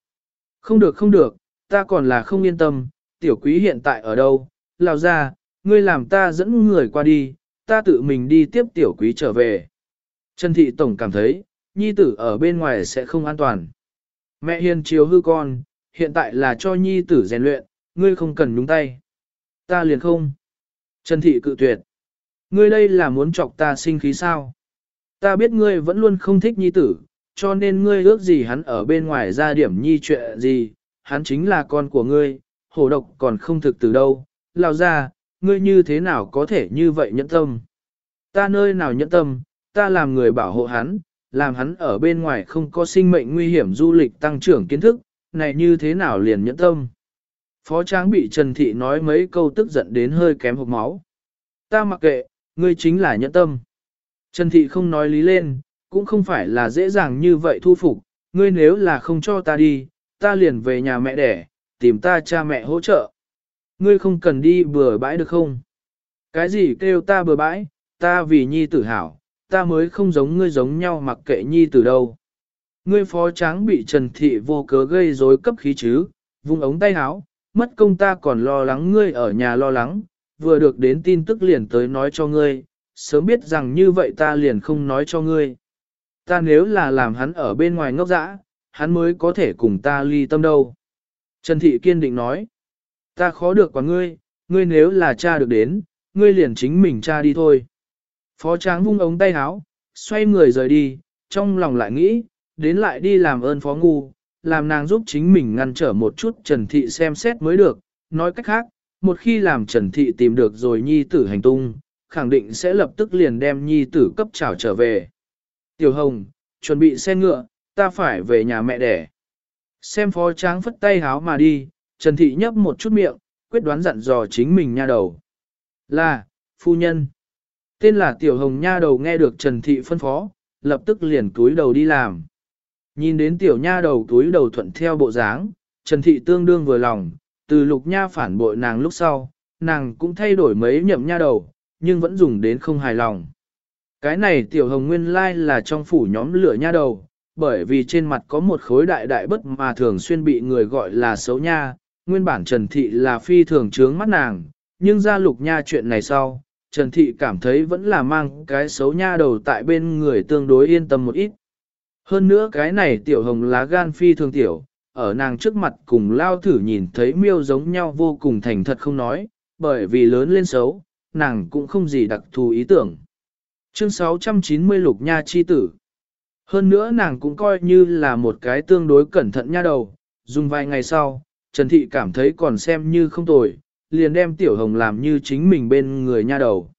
Không được không được, ta còn là không yên tâm, tiểu quý hiện tại ở đâu, lao ra, ngươi làm ta dẫn người qua đi, ta tự mình đi tiếp tiểu quý trở về. Trần Thị Tổng cảm thấy, nhi tử ở bên ngoài sẽ không an toàn. Mẹ hiền chiếu hư con, hiện tại là cho nhi tử rèn luyện, ngươi không cần nhúng tay. Ta liền không. Trần Thị cự tuyệt. Ngươi đây là muốn chọc ta sinh khí sao? Ta biết ngươi vẫn luôn không thích nhi tử, cho nên ngươi ước gì hắn ở bên ngoài ra điểm nhi chuyện gì, hắn chính là con của ngươi, hổ độc còn không thực từ đâu, lao ra, ngươi như thế nào có thể như vậy nhẫn tâm. Ta nơi nào nhẫn tâm, ta làm người bảo hộ hắn, làm hắn ở bên ngoài không có sinh mệnh nguy hiểm du lịch tăng trưởng kiến thức, này như thế nào liền nhẫn tâm. Phó Tráng bị Trần Thị nói mấy câu tức giận đến hơi kém hộp máu. Ta mặc kệ, ngươi chính là nhẫn tâm. Trần Thị không nói lý lên, cũng không phải là dễ dàng như vậy thu phục, ngươi nếu là không cho ta đi, ta liền về nhà mẹ đẻ, tìm ta cha mẹ hỗ trợ. Ngươi không cần đi bừa bãi được không? Cái gì kêu ta bừa bãi, ta vì nhi tử hảo, ta mới không giống ngươi giống nhau mặc kệ nhi từ đâu. Ngươi phó tráng bị Trần Thị vô cớ gây rối cấp khí chứ, vung ống tay áo, mất công ta còn lo lắng ngươi ở nhà lo lắng, vừa được đến tin tức liền tới nói cho ngươi, sớm biết rằng như vậy ta liền không nói cho ngươi. Ta nếu là làm hắn ở bên ngoài ngốc dã, hắn mới có thể cùng ta ly tâm đâu. Trần Thị kiên định nói, ta khó được quả ngươi, ngươi nếu là cha được đến, ngươi liền chính mình cha đi thôi. Phó tráng vung ống tay áo, xoay người rời đi, trong lòng lại nghĩ, đến lại đi làm ơn phó ngu, làm nàng giúp chính mình ngăn trở một chút Trần Thị xem xét mới được. Nói cách khác, một khi làm Trần Thị tìm được rồi nhi tử hành tung, khẳng định sẽ lập tức liền đem nhi tử cấp trảo trở về. Tiểu Hồng, chuẩn bị xe ngựa, ta phải về nhà mẹ đẻ. Xem phó tráng phất tay háo mà đi, Trần Thị nhấp một chút miệng, quyết đoán dặn dò chính mình nha đầu. Là, phu nhân. Tên là Tiểu Hồng nha đầu nghe được Trần Thị phân phó, lập tức liền túi đầu đi làm. Nhìn đến Tiểu nha đầu túi đầu thuận theo bộ dáng, Trần Thị tương đương vừa lòng, từ lục nha phản bội nàng lúc sau, nàng cũng thay đổi mấy nhậm nha đầu, nhưng vẫn dùng đến không hài lòng. Cái này tiểu hồng nguyên lai là trong phủ nhóm lửa nha đầu, bởi vì trên mặt có một khối đại đại bất mà thường xuyên bị người gọi là xấu nha, nguyên bản Trần Thị là phi thường trướng mắt nàng, nhưng ra lục nha chuyện này sau, Trần Thị cảm thấy vẫn là mang cái xấu nha đầu tại bên người tương đối yên tâm một ít. Hơn nữa cái này tiểu hồng lá gan phi thường tiểu, ở nàng trước mặt cùng lao thử nhìn thấy miêu giống nhau vô cùng thành thật không nói, bởi vì lớn lên xấu, nàng cũng không gì đặc thù ý tưởng. Chương 690 lục nha chi tử. Hơn nữa nàng cũng coi như là một cái tương đối cẩn thận nha đầu, dùng vài ngày sau, Trần Thị cảm thấy còn xem như không tồi, liền đem Tiểu Hồng làm như chính mình bên người nha đầu.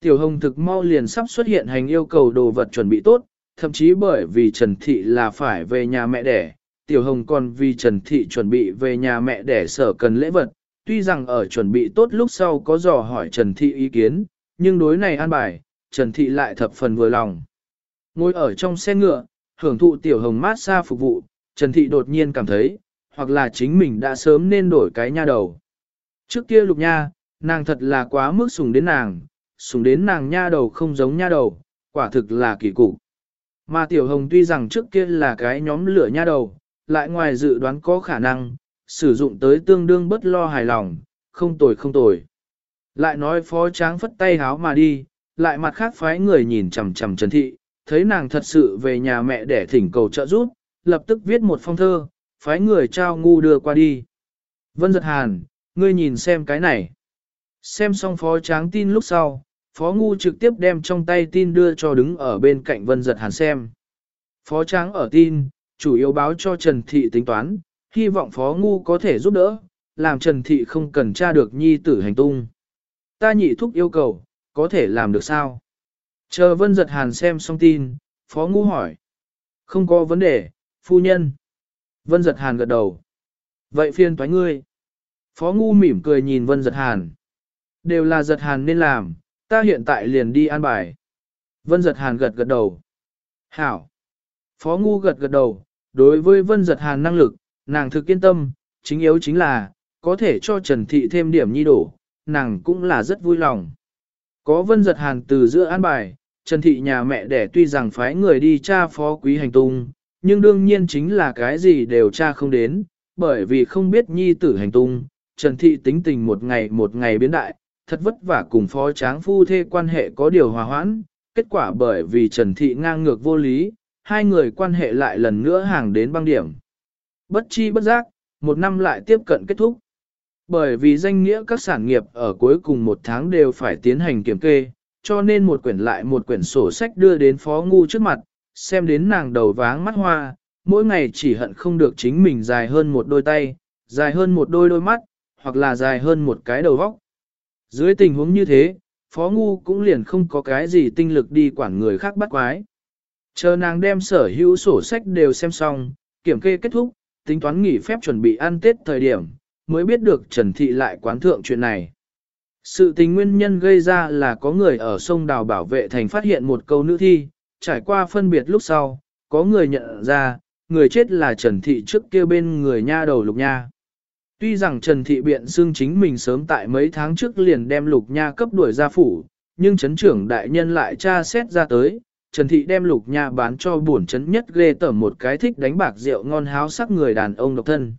Tiểu Hồng thực mau liền sắp xuất hiện hành yêu cầu đồ vật chuẩn bị tốt, thậm chí bởi vì Trần Thị là phải về nhà mẹ đẻ, Tiểu Hồng còn vì Trần Thị chuẩn bị về nhà mẹ đẻ sở cần lễ vật, tuy rằng ở chuẩn bị tốt lúc sau có dò hỏi Trần Thị ý kiến, nhưng đối này an bài, Trần Thị lại thập phần vừa lòng. Ngồi ở trong xe ngựa, hưởng thụ Tiểu Hồng mát xa phục vụ, Trần Thị đột nhiên cảm thấy, hoặc là chính mình đã sớm nên đổi cái nha đầu. Trước kia lục nha, nàng thật là quá mức sùng đến nàng, sùng đến nàng nha đầu không giống nha đầu, quả thực là kỳ cục. Mà Tiểu Hồng tuy rằng trước kia là cái nhóm lửa nha đầu, lại ngoài dự đoán có khả năng, sử dụng tới tương đương bất lo hài lòng, không tồi không tồi. Lại nói phó tráng phất tay háo mà đi, lại mặt khác phái người nhìn chằm chằm Trần Thị, thấy nàng thật sự về nhà mẹ để thỉnh cầu trợ giúp, lập tức viết một phong thơ, phái người trao ngu đưa qua đi. Vân giật hàn, ngươi nhìn xem cái này. Xem xong phó tráng tin lúc sau, phó ngu trực tiếp đem trong tay tin đưa cho đứng ở bên cạnh vân giật hàn xem. Phó tráng ở tin, chủ yếu báo cho Trần Thị tính toán, hy vọng phó ngu có thể giúp đỡ, làm Trần Thị không cần tra được nhi tử hành tung. Ta nhị thúc yêu cầu, có thể làm được sao? Chờ vân giật hàn xem xong tin, phó ngu hỏi. Không có vấn đề, phu nhân. Vân giật hàn gật đầu. Vậy phiên toái ngươi. Phó ngu mỉm cười nhìn vân giật hàn. Đều là giật hàn nên làm, ta hiện tại liền đi an bài. Vân giật hàn gật gật đầu. Hảo. Phó ngu gật gật đầu, đối với vân giật hàn năng lực, nàng thực yên tâm, chính yếu chính là, có thể cho Trần Thị thêm điểm nhi đổ, nàng cũng là rất vui lòng. Có vân giật hàn từ giữa an bài, Trần Thị nhà mẹ đẻ tuy rằng phái người đi tra phó quý hành tung, nhưng đương nhiên chính là cái gì đều tra không đến, bởi vì không biết nhi tử hành tung, Trần Thị tính tình một ngày một ngày biến đại, thật vất vả cùng phó tráng phu thê quan hệ có điều hòa hoãn, kết quả bởi vì Trần Thị ngang ngược vô lý, hai người quan hệ lại lần nữa hàng đến băng điểm. Bất chi bất giác, một năm lại tiếp cận kết thúc. Bởi vì danh nghĩa các sản nghiệp ở cuối cùng một tháng đều phải tiến hành kiểm kê, cho nên một quyển lại một quyển sổ sách đưa đến phó ngu trước mặt, xem đến nàng đầu váng mắt hoa, mỗi ngày chỉ hận không được chính mình dài hơn một đôi tay, dài hơn một đôi đôi mắt, hoặc là dài hơn một cái đầu vóc. Dưới tình huống như thế, phó ngu cũng liền không có cái gì tinh lực đi quản người khác bắt quái. Chờ nàng đem sở hữu sổ sách đều xem xong, kiểm kê kết thúc, tính toán nghỉ phép chuẩn bị ăn Tết thời điểm, mới biết được Trần Thị lại quán thượng chuyện này. Sự tình nguyên nhân gây ra là có người ở sông đào bảo vệ thành phát hiện một câu nữ thi, trải qua phân biệt lúc sau, có người nhận ra, người chết là Trần Thị trước kia bên người nha đầu lục nha. Tuy rằng Trần Thị biện xưng chính mình sớm tại mấy tháng trước liền đem lục nha cấp đuổi ra phủ, nhưng chấn trưởng đại nhân lại tra xét ra tới, Trần Thị đem lục nha bán cho buồn chấn nhất ghê tởm một cái thích đánh bạc rượu ngon háo sắc người đàn ông độc thân.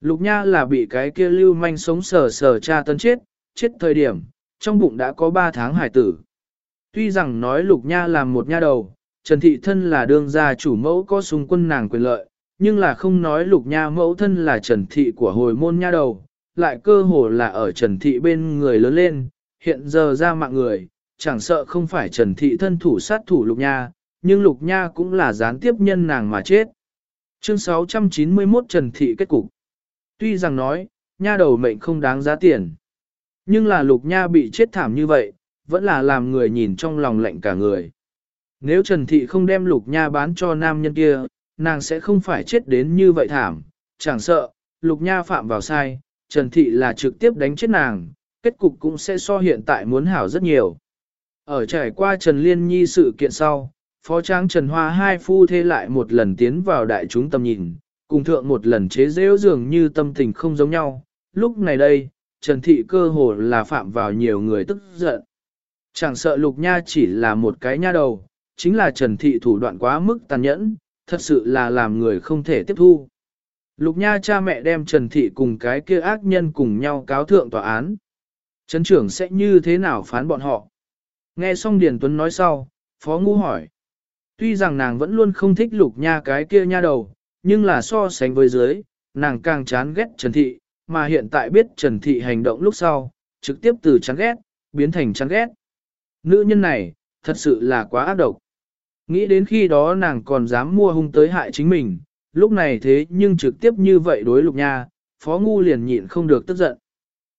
Lục nha là bị cái kia lưu manh sống sờ sờ cha tân chết, chết thời điểm, trong bụng đã có 3 tháng hải tử. Tuy rằng nói lục nha làm một nha đầu, Trần Thị thân là đương gia chủ mẫu có xung quân nàng quyền lợi, nhưng là không nói lục nha mẫu thân là Trần Thị của hồi môn nha đầu, lại cơ hồ là ở Trần Thị bên người lớn lên, hiện giờ ra mạng người, chẳng sợ không phải Trần Thị thân thủ sát thủ lục nha, nhưng lục nha cũng là gián tiếp nhân nàng mà chết. Chương 691 Trần Thị kết cục Tuy rằng nói, nha đầu mệnh không đáng giá tiền, nhưng là lục nha bị chết thảm như vậy, vẫn là làm người nhìn trong lòng lạnh cả người. Nếu Trần Thị không đem lục nha bán cho nam nhân kia, nàng sẽ không phải chết đến như vậy thảm, chẳng sợ, lục nha phạm vào sai, Trần Thị là trực tiếp đánh chết nàng, kết cục cũng sẽ so hiện tại muốn hảo rất nhiều. Ở trải qua Trần Liên Nhi sự kiện sau, Phó Trang Trần Hoa hai phu thê lại một lần tiến vào đại chúng tầm nhìn, cùng thượng một lần chế rêu dường như tâm tình không giống nhau. Lúc này đây, Trần Thị cơ hồ là phạm vào nhiều người tức giận. Chẳng sợ Lục Nha chỉ là một cái nha đầu, chính là Trần Thị thủ đoạn quá mức tàn nhẫn, thật sự là làm người không thể tiếp thu. Lục Nha cha mẹ đem Trần Thị cùng cái kia ác nhân cùng nhau cáo thượng tòa án. Trấn trưởng sẽ như thế nào phán bọn họ? Nghe xong Điền Tuấn nói sau, Phó Ngu hỏi. Tuy rằng nàng vẫn luôn không thích Lục Nha cái kia nha đầu, nhưng là so sánh với dưới, nàng càng chán ghét Trần Thị, mà hiện tại biết Trần Thị hành động lúc sau, trực tiếp từ chán ghét, biến thành chán ghét. Nữ nhân này, thật sự là quá ác độc. Nghĩ đến khi đó nàng còn dám mua hung tới hại chính mình, lúc này thế nhưng trực tiếp như vậy đối lục nha, phó ngu liền nhịn không được tức giận.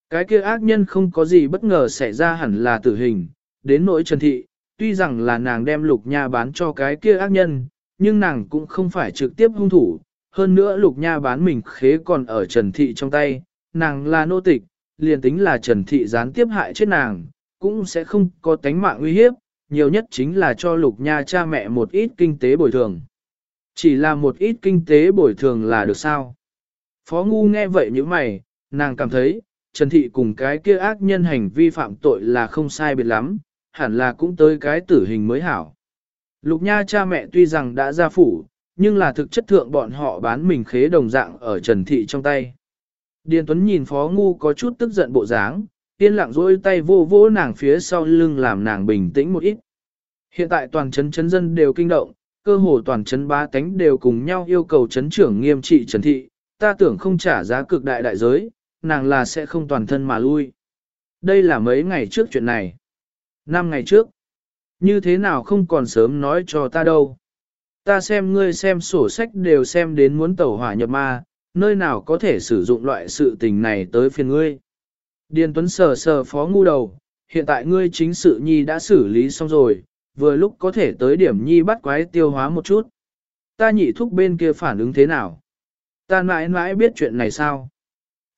Cái kia ác nhân không có gì bất ngờ xảy ra hẳn là tử hình, đến nỗi Trần Thị, tuy rằng là nàng đem lục nha bán cho cái kia ác nhân, nhưng nàng cũng không phải trực tiếp hung thủ, hơn nữa lục nha bán mình khế còn ở Trần Thị trong tay, nàng là nô tịch, liền tính là Trần Thị gián tiếp hại chết nàng, cũng sẽ không có tánh mạng uy hiếp, nhiều nhất chính là cho lục nha cha mẹ một ít kinh tế bồi thường. Chỉ là một ít kinh tế bồi thường là được sao? Phó Ngu nghe vậy như mày, nàng cảm thấy, Trần Thị cùng cái kia ác nhân hành vi phạm tội là không sai biệt lắm, hẳn là cũng tới cái tử hình mới hảo. Lục Nha cha mẹ tuy rằng đã ra phủ, nhưng là thực chất thượng bọn họ bán mình khế đồng dạng ở Trần Thị trong tay. Điền Tuấn nhìn Phó Ngu có chút tức giận bộ dáng, yên lặng dối tay vô vỗ nàng phía sau lưng làm nàng bình tĩnh một ít. Hiện tại toàn chấn chấn dân đều kinh động, cơ hồ toàn chấn ba tánh đều cùng nhau yêu cầu chấn trưởng nghiêm trị Trần Thị, ta tưởng không trả giá cực đại đại giới, nàng là sẽ không toàn thân mà lui. Đây là mấy ngày trước chuyện này. Năm ngày trước. Như thế nào không còn sớm nói cho ta đâu. Ta xem ngươi xem sổ sách đều xem đến muốn tẩu hỏa nhập ma, nơi nào có thể sử dụng loại sự tình này tới phiền ngươi. Điền Tuấn sờ sờ phó ngu đầu, hiện tại ngươi chính sự nhi đã xử lý xong rồi, vừa lúc có thể tới điểm nhi bắt quái tiêu hóa một chút. Ta nhị thúc bên kia phản ứng thế nào? Ta mãi mãi biết chuyện này sao?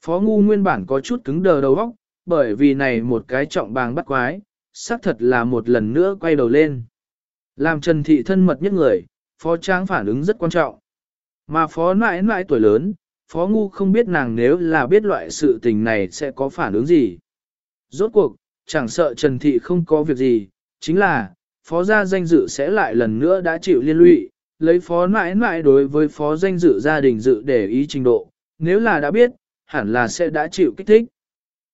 Phó ngu nguyên bản có chút cứng đờ đầu óc, bởi vì này một cái trọng bàng bắt quái, xác thật là một lần nữa quay đầu lên. Làm Trần Thị thân mật nhất người, phó tráng phản ứng rất quan trọng. Mà phó mãi mãi tuổi lớn, phó ngu không biết nàng nếu là biết loại sự tình này sẽ có phản ứng gì. Rốt cuộc, chẳng sợ Trần Thị không có việc gì, chính là, phó gia danh dự sẽ lại lần nữa đã chịu liên lụy, lấy phó mãi mãi đối với phó danh dự gia đình dự để ý trình độ, nếu là đã biết, hẳn là sẽ đã chịu kích thích.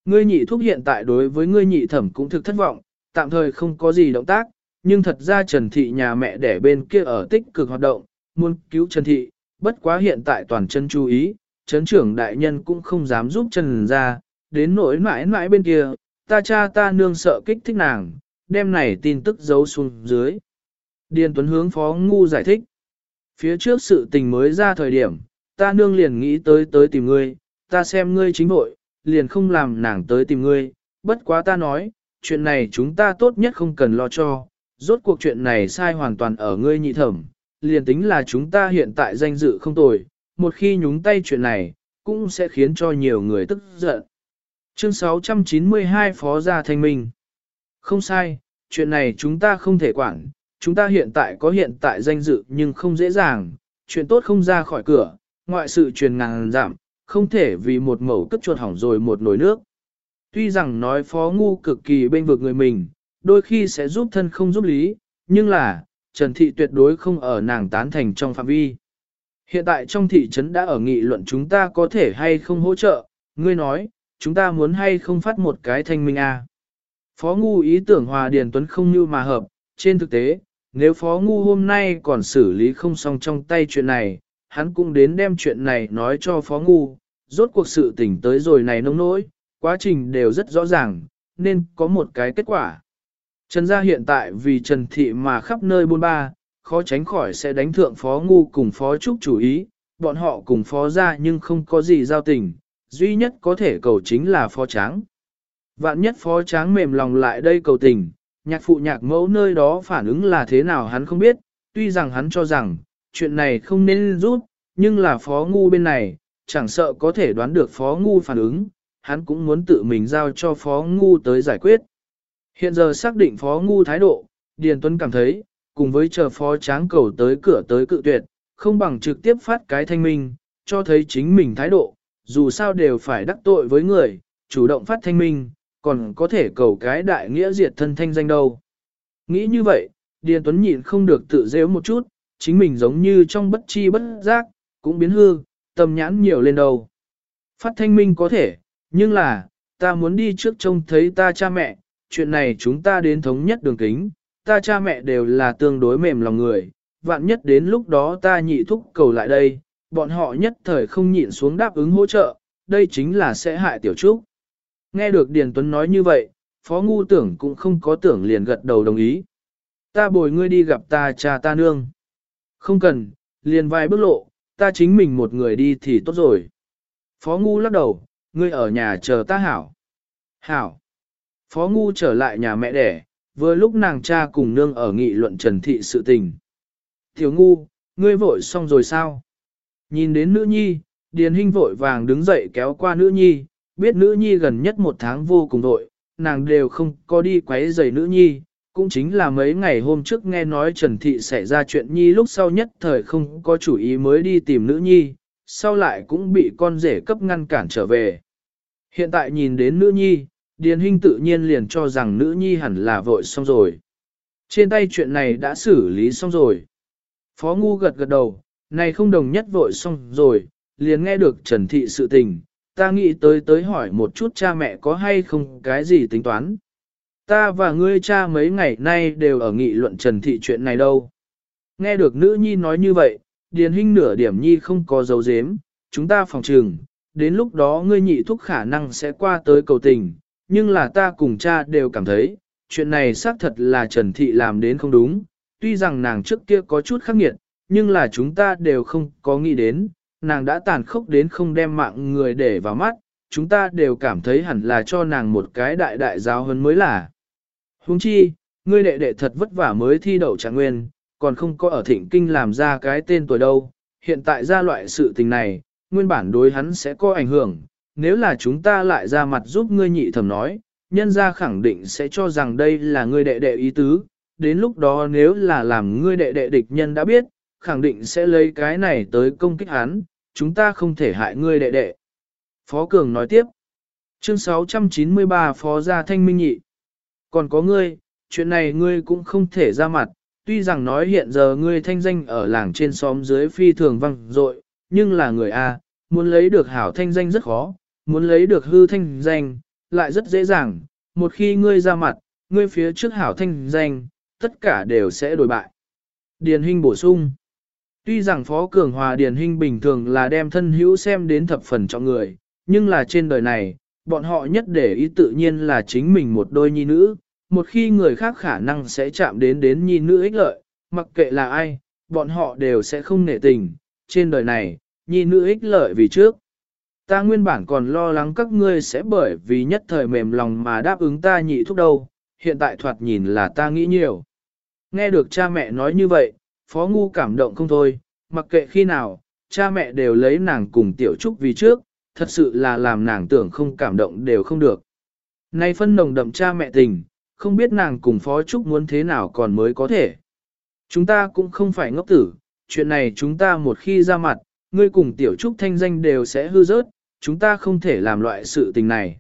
Ngươi nhị thúc hiện tại đối với ngươi nhị thẩm cũng thực thất vọng, tạm thời không có gì động tác, nhưng thật ra Trần Thị nhà mẹ đẻ bên kia ở tích cực hoạt động, muốn cứu Trần Thị, bất quá hiện tại toàn chân chú ý, chấn trưởng đại nhân cũng không dám giúp Trần ra, đến nỗi mãi mãi bên kia, ta cha ta nương sợ kích thích nàng, đem này tin tức giấu xuống dưới. Điền Tuấn hướng Phó Ngu giải thích. Phía trước sự tình mới ra thời điểm, ta nương liền nghĩ tới tới tìm ngươi, ta xem ngươi chính bội, liền không làm nàng tới tìm ngươi, bất quá ta nói, chuyện này chúng ta tốt nhất không cần lo cho, rốt cuộc chuyện này sai hoàn toàn ở ngươi nhị thẩm, liền tính là chúng ta hiện tại danh dự không tồi, một khi nhúng tay chuyện này, cũng sẽ khiến cho nhiều người tức giận. Chương 692 Phó Gia Thanh Minh Không sai, chuyện này chúng ta không thể quản, chúng ta hiện tại có hiện tại danh dự nhưng không dễ dàng, chuyện tốt không ra khỏi cửa, ngoại sự truyền ngàn giảm, không thể vì một mẩu cất chuột hỏng rồi một nồi nước. Tuy rằng nói phó ngu cực kỳ bên vực người mình, đôi khi sẽ giúp thân không giúp lý, nhưng là, Trần Thị tuyệt đối không ở nàng tán thành trong phạm vi. Hiện tại trong thị trấn đã ở nghị luận chúng ta có thể hay không hỗ trợ, ngươi nói, chúng ta muốn hay không phát một cái thanh minh a. À. Phó Ngu ý tưởng Hòa Điền Tuấn không như mà hợp, trên thực tế, nếu Phó Ngu hôm nay còn xử lý không xong trong tay chuyện này, hắn cũng đến đem chuyện này nói cho Phó Ngu, rốt cuộc sự tỉnh tới rồi này nông nỗi, quá trình đều rất rõ ràng, nên có một cái kết quả. Trần gia hiện tại vì Trần Thị mà khắp nơi buôn ba, khó tránh khỏi sẽ đánh thượng Phó Ngu cùng Phó Trúc chủ ý, bọn họ cùng Phó gia nhưng không có gì giao tình, duy nhất có thể cầu chính là Phó Tráng. Vạn nhất phó tráng mềm lòng lại đây cầu tình, nhạc phụ nhạc mẫu nơi đó phản ứng là thế nào hắn không biết, tuy rằng hắn cho rằng, chuyện này không nên rút, nhưng là phó ngu bên này, chẳng sợ có thể đoán được phó ngu phản ứng, hắn cũng muốn tự mình giao cho phó ngu tới giải quyết. Hiện giờ xác định phó ngu thái độ, Điền Tuấn cảm thấy, cùng với chờ phó tráng cầu tới cửa tới cự tuyệt, không bằng trực tiếp phát cái thanh minh, cho thấy chính mình thái độ, dù sao đều phải đắc tội với người, chủ động phát thanh minh, còn có thể cầu cái đại nghĩa diệt thân thanh danh đâu. Nghĩ như vậy, Điền Tuấn nhịn không được tự dễu một chút, chính mình giống như trong bất chi bất giác, cũng biến hư, tâm nhãn nhiều lên đầu. Phát thanh minh có thể, nhưng là, ta muốn đi trước trông thấy ta cha mẹ, chuyện này chúng ta đến thống nhất đường kính, ta cha mẹ đều là tương đối mềm lòng người, vạn nhất đến lúc đó ta nhị thúc cầu lại đây, bọn họ nhất thời không nhịn xuống đáp ứng hỗ trợ, đây chính là sẽ hại tiểu trúc. Nghe được Điền Tuấn nói như vậy, Phó Ngu tưởng cũng không có tưởng liền gật đầu đồng ý. Ta bồi ngươi đi gặp ta cha ta nương. Không cần, liền vài bước lộ, ta chính mình một người đi thì tốt rồi. Phó Ngu lắc đầu, ngươi ở nhà chờ ta hảo. Hảo. Phó Ngu trở lại nhà mẹ đẻ, vừa lúc nàng cha cùng nương ở nghị luận trần thị sự tình. Thiếu Ngu, ngươi vội xong rồi sao? Nhìn đến nữ nhi, Điền Hinh vội vàng đứng dậy kéo qua nữ nhi, biết nữ nhi gần nhất một tháng vô cùng vội, nàng đều không có đi quấy rầy nữ nhi, cũng chính là mấy ngày hôm trước nghe nói Trần Thị xảy ra chuyện nhi lúc sau nhất thời không có chủ ý mới đi tìm nữ nhi, sau lại cũng bị con rể cấp ngăn cản trở về. Hiện tại nhìn đến nữ nhi, Điền Hinh tự nhiên liền cho rằng nữ nhi hẳn là vội xong rồi. Trên tay chuyện này đã xử lý xong rồi. Phó Ngu gật gật đầu, này không đồng nhất vội xong rồi, liền nghe được Trần Thị sự tình, ta nghĩ tới tới hỏi một chút cha mẹ có hay không cái gì tính toán. Ta và ngươi cha mấy ngày nay đều ở nghị luận Trần Thị chuyện này đâu. Nghe được nữ nhi nói như vậy, Điền Hinh nửa điểm nhi không có dấu dếm, chúng ta phòng trừng, đến lúc đó ngươi nhị thúc khả năng sẽ qua tới cầu tình, nhưng là ta cùng cha đều cảm thấy, chuyện này xác thật là Trần Thị làm đến không đúng, tuy rằng nàng trước kia có chút khắc nghiệt, nhưng là chúng ta đều không có nghĩ đến, nàng đã tàn khốc đến không đem mạng người để vào mắt, chúng ta đều cảm thấy hẳn là cho nàng một cái đại đại giáo hơn mới là. Huống chi, ngươi đệ đệ thật vất vả mới thi đậu trạng nguyên, còn không có ở thịnh kinh làm ra cái tên tuổi đâu, hiện tại ra loại sự tình này, nguyên bản đối hắn sẽ có ảnh hưởng, nếu là chúng ta lại ra mặt giúp ngươi nhị thẩm nói, nhân ra khẳng định sẽ cho rằng đây là ngươi đệ đệ ý tứ, đến lúc đó nếu là làm ngươi đệ đệ địch nhân đã biết, khẳng định sẽ lấy cái này tới công kích hắn, chúng ta không thể hại ngươi đệ đệ. Phó Cường nói tiếp, chương 693 Phó Gia Thanh Minh Nhị, còn có ngươi, chuyện này ngươi cũng không thể ra mặt, tuy rằng nói hiện giờ ngươi thanh danh ở làng trên xóm dưới phi thường văng dội nhưng là người A, muốn lấy được hảo thanh danh rất khó, muốn lấy được hư thanh danh, lại rất dễ dàng, một khi ngươi ra mặt, ngươi phía trước hảo thanh danh, tất cả đều sẽ đổi bại. Điền Hinh bổ sung Tuy rằng Phó Cường Hòa Điền Hinh bình thường là đem thân hữu xem đến thập phần cho người, nhưng là trên đời này, bọn họ nhất để ý tự nhiên là chính mình một đôi nhi nữ, một khi người khác khả năng sẽ chạm đến đến nhi nữ ích lợi, mặc kệ là ai, bọn họ đều sẽ không nể tình, trên đời này, nhi nữ ích lợi vì trước. Ta nguyên bản còn lo lắng các ngươi sẽ bởi vì nhất thời mềm lòng mà đáp ứng ta nhị thúc đâu, hiện tại thoạt nhìn là ta nghĩ nhiều. Nghe được cha mẹ nói như vậy, Phó Ngu cảm động không thôi, mặc kệ khi nào, cha mẹ đều lấy nàng cùng Tiểu Trúc vì trước, thật sự là làm nàng tưởng không cảm động đều không được. Nay phân nồng đậm cha mẹ tình, không biết nàng cùng Phó Trúc muốn thế nào còn mới có thể. Chúng ta cũng không phải ngốc tử, chuyện này chúng ta một khi ra mặt, ngươi cùng Tiểu Trúc thanh danh đều sẽ hư rớt, chúng ta không thể làm loại sự tình này.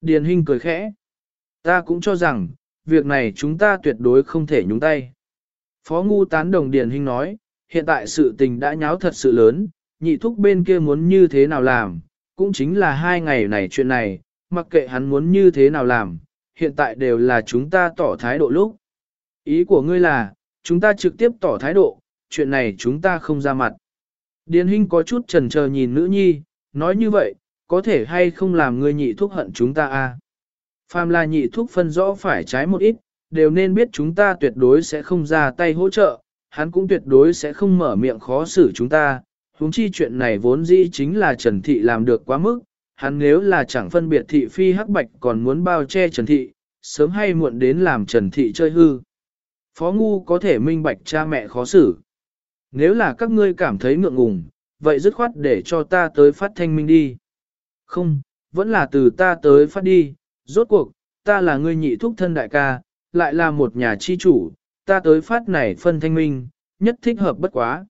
Điền Hinh cười khẽ. Ta cũng cho rằng, việc này chúng ta tuyệt đối không thể nhúng tay. Phó Ngu tán đồng Điền Hinh nói, hiện tại sự tình đã nháo thật sự lớn, nhị thúc bên kia muốn như thế nào làm, cũng chính là hai ngày này chuyện này, mặc kệ hắn muốn như thế nào làm, hiện tại đều là chúng ta tỏ thái độ lúc. Ý của ngươi là, chúng ta trực tiếp tỏ thái độ, chuyện này chúng ta không ra mặt. Điền Hinh có chút trần chờ nhìn nữ nhi, nói như vậy, có thể hay không làm ngươi nhị thúc hận chúng ta a? À? Phàm là nhị thúc phân rõ phải trái một ít, đều nên biết chúng ta tuyệt đối sẽ không ra tay hỗ trợ, hắn cũng tuyệt đối sẽ không mở miệng khó xử chúng ta. Huống chi chuyện này vốn dĩ chính là Trần Thị làm được quá mức, hắn nếu là chẳng phân biệt thị phi hắc bạch còn muốn bao che Trần Thị, sớm hay muộn đến làm Trần Thị chơi hư. Phó Ngu có thể minh bạch cha mẹ khó xử. Nếu là các ngươi cảm thấy ngượng ngùng, vậy dứt khoát để cho ta tới phát thanh minh đi. Không, vẫn là từ ta tới phát đi, rốt cuộc, ta là ngươi nhị thúc thân đại ca, lại là một nhà chi chủ, ta tới phát này phân thanh minh, nhất thích hợp bất quá.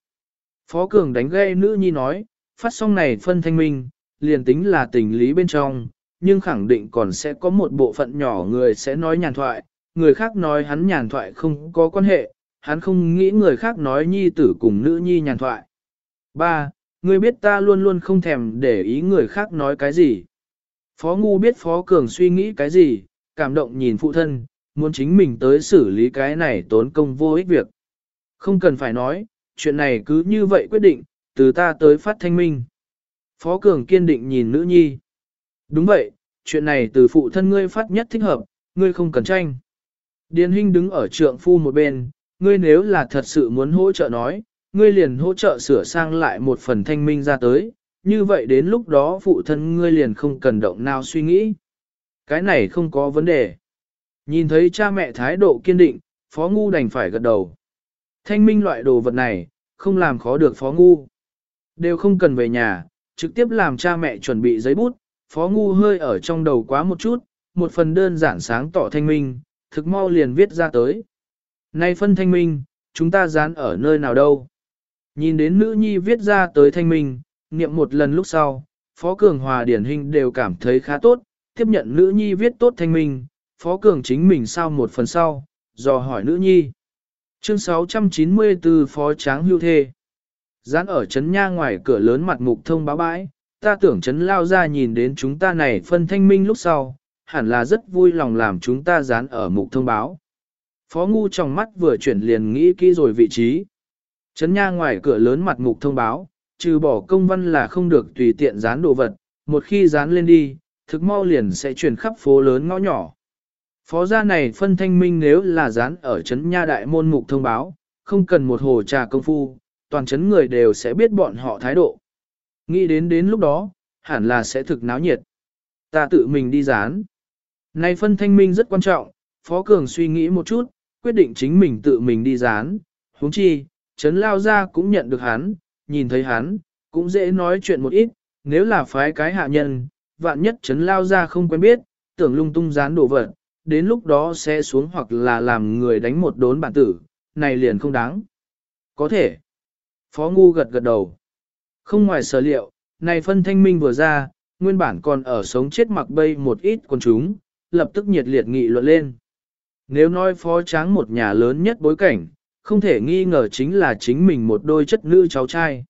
Phó Cường đánh gây nữ nhi nói, phát xong này phân thanh minh, liền tính là tình lý bên trong, nhưng khẳng định còn sẽ có một bộ phận nhỏ người sẽ nói nhàn thoại, người khác nói hắn nhàn thoại không có quan hệ, hắn không nghĩ người khác nói nhi tử cùng nữ nhi nhàn thoại. 3. Ngươi biết ta luôn luôn không thèm để ý người khác nói cái gì. Phó Ngu biết Phó Cường suy nghĩ cái gì, cảm động nhìn phụ thân, muốn chính mình tới xử lý cái này tốn công vô ích việc. Không cần phải nói, chuyện này cứ như vậy quyết định, từ ta tới phát thanh minh. Phó Cường kiên định nhìn nữ nhi. Đúng vậy, chuyện này từ phụ thân ngươi phát nhất thích hợp, ngươi không cần tranh. Điền Hinh đứng ở trượng phu một bên, ngươi nếu là thật sự muốn hỗ trợ nói, ngươi liền hỗ trợ sửa sang lại một phần thanh minh ra tới, như vậy đến lúc đó phụ thân ngươi liền không cần động nào suy nghĩ. Cái này không có vấn đề. Nhìn thấy cha mẹ thái độ kiên định, Phó Ngu đành phải gật đầu. Thanh minh loại đồ vật này, không làm khó được Phó Ngu. Đều không cần về nhà, trực tiếp làm cha mẹ chuẩn bị giấy bút, Phó Ngu hơi ở trong đầu quá một chút, một phần đơn giản sáng tỏ thanh minh, thực mau liền viết ra tới. Nay phân thanh minh, chúng ta dán ở nơi nào đâu? Nhìn đến nữ nhi viết ra tới thanh minh, niệm một lần lúc sau, Phó Cường Hòa điển hình đều cảm thấy khá tốt, tiếp nhận nữ nhi viết tốt thanh minh, Phó Cường chính mình sau một phần sau, dò hỏi nữ nhi. Chương 694 Phó Tráng Hưu Thê Gián ở chấn nha ngoài cửa lớn mặt mục thông báo bãi, ta tưởng chấn lao ra nhìn đến chúng ta này phân thanh minh lúc sau, hẳn là rất vui lòng làm chúng ta dán ở mục thông báo. Phó ngu trong mắt vừa chuyển liền nghĩ kỹ rồi vị trí. Chấn nha ngoài cửa lớn mặt mục thông báo, trừ bỏ công văn là không được tùy tiện dán đồ vật, một khi dán lên đi, thực mau liền sẽ chuyển khắp phố lớn ngõ nhỏ. Phó gia này phân thanh minh nếu là dán ở chấn nha đại môn mục thông báo, không cần một hồ trà công phu, toàn chấn người đều sẽ biết bọn họ thái độ. Nghĩ đến đến lúc đó, hẳn là sẽ thực náo nhiệt. Ta tự mình đi dán. Này phân thanh minh rất quan trọng, Phó Cường suy nghĩ một chút, quyết định chính mình tự mình đi dán. huống chi, chấn lao Gia cũng nhận được hắn, nhìn thấy hắn, cũng dễ nói chuyện một ít, nếu là phái cái hạ nhân, vạn nhất chấn lao Gia không quen biết, tưởng lung tung dán đồ vật, đến lúc đó sẽ xuống hoặc là làm người đánh một đốn bản tử, này liền không đáng. Có thể. Phó Ngu gật gật đầu. Không ngoài sở liệu, này phân thanh minh vừa ra, nguyên bản còn ở sống chết mặc bay một ít con chúng, lập tức nhiệt liệt nghị luận lên. Nếu nói phó tráng một nhà lớn nhất bối cảnh, không thể nghi ngờ chính là chính mình một đôi chất nữ cháu trai.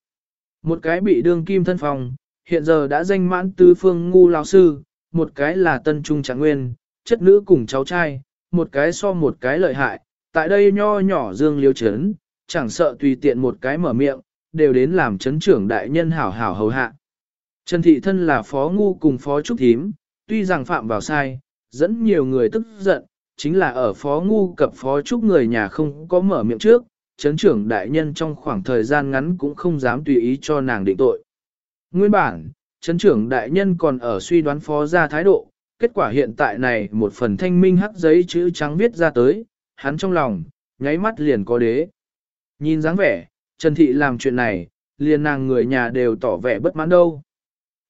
Một cái bị đương kim thân phòng, hiện giờ đã danh mãn tứ phương ngu lão sư, một cái là tân trung trạng nguyên, chất nữ cùng cháu trai, một cái so một cái lợi hại, tại đây nho nhỏ dương liêu chấn, chẳng sợ tùy tiện một cái mở miệng, đều đến làm chấn trưởng đại nhân hảo hảo hầu hạ. Trần Thị Thân là phó ngu cùng phó trúc thím, tuy rằng phạm vào sai, dẫn nhiều người tức giận, chính là ở phó ngu cập phó trúc người nhà không có mở miệng trước, chấn trưởng đại nhân trong khoảng thời gian ngắn cũng không dám tùy ý cho nàng định tội. Nguyên bản, chấn trưởng đại nhân còn ở suy đoán phó ra thái độ, kết quả hiện tại này một phần thanh minh hắc giấy chữ trắng viết ra tới, hắn trong lòng, nháy mắt liền có đế. Nhìn dáng vẻ, Trần Thị làm chuyện này, liền nàng người nhà đều tỏ vẻ bất mãn đâu.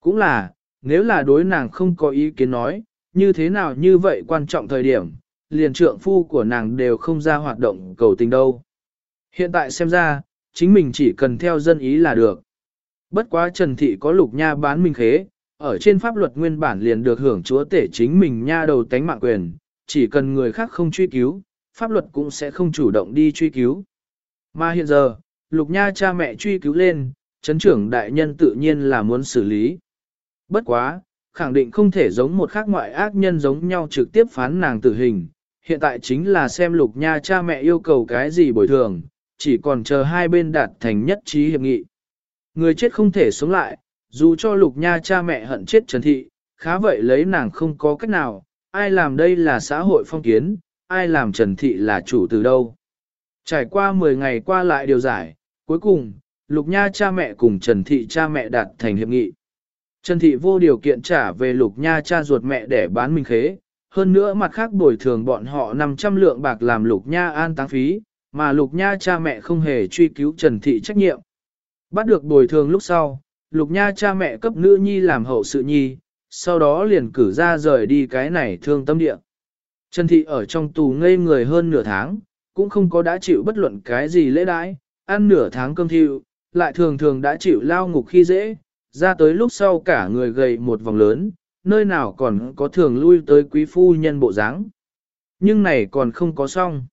Cũng là, nếu là đối nàng không có ý kiến nói, như thế nào như vậy quan trọng thời điểm, liền trượng phu của nàng đều không ra hoạt động cầu tình đâu. Hiện tại xem ra, chính mình chỉ cần theo dân ý là được. Bất quá Trần Thị có lục nha bán minh khế, ở trên pháp luật nguyên bản liền được hưởng chúa tể chính mình nha đầu tánh mạng quyền, chỉ cần người khác không truy cứu, pháp luật cũng sẽ không chủ động đi truy cứu. Mà hiện giờ, lục nha cha mẹ truy cứu lên, chấn trưởng đại nhân tự nhiên là muốn xử lý. Bất quá, khẳng định không thể giống một khác ngoại ác nhân giống nhau trực tiếp phán nàng tử hình. Hiện tại chính là xem lục nha cha mẹ yêu cầu cái gì bồi thường, chỉ còn chờ hai bên đạt thành nhất trí hiệp nghị. Người chết không thể sống lại, dù cho lục nha cha mẹ hận chết Trần Thị, khá vậy lấy nàng không có cách nào, ai làm đây là xã hội phong kiến, ai làm Trần Thị là chủ từ đâu. Trải qua 10 ngày qua lại điều giải, cuối cùng, lục nha cha mẹ cùng Trần Thị cha mẹ đạt thành hiệp nghị. Trần Thị vô điều kiện trả về lục nha cha ruột mẹ để bán minh khế, hơn nữa mặt khác bồi thường bọn họ 500 lượng bạc làm lục nha an táng phí, mà lục nha cha mẹ không hề truy cứu Trần Thị trách nhiệm. Bắt được bồi thường lúc sau, lục nha cha mẹ cấp nữ nhi làm hậu sự nhi, sau đó liền cử ra rời đi cái này thương tâm địa. Trần Thị ở trong tù ngây người hơn nửa tháng, cũng không có đã chịu bất luận cái gì lễ đãi, ăn nửa tháng cơm thiệu, lại thường thường đã chịu lao ngục khi dễ, ra tới lúc sau cả người gầy một vòng lớn, nơi nào còn có thường lui tới quý phu nhân bộ dáng. Nhưng này còn không có xong.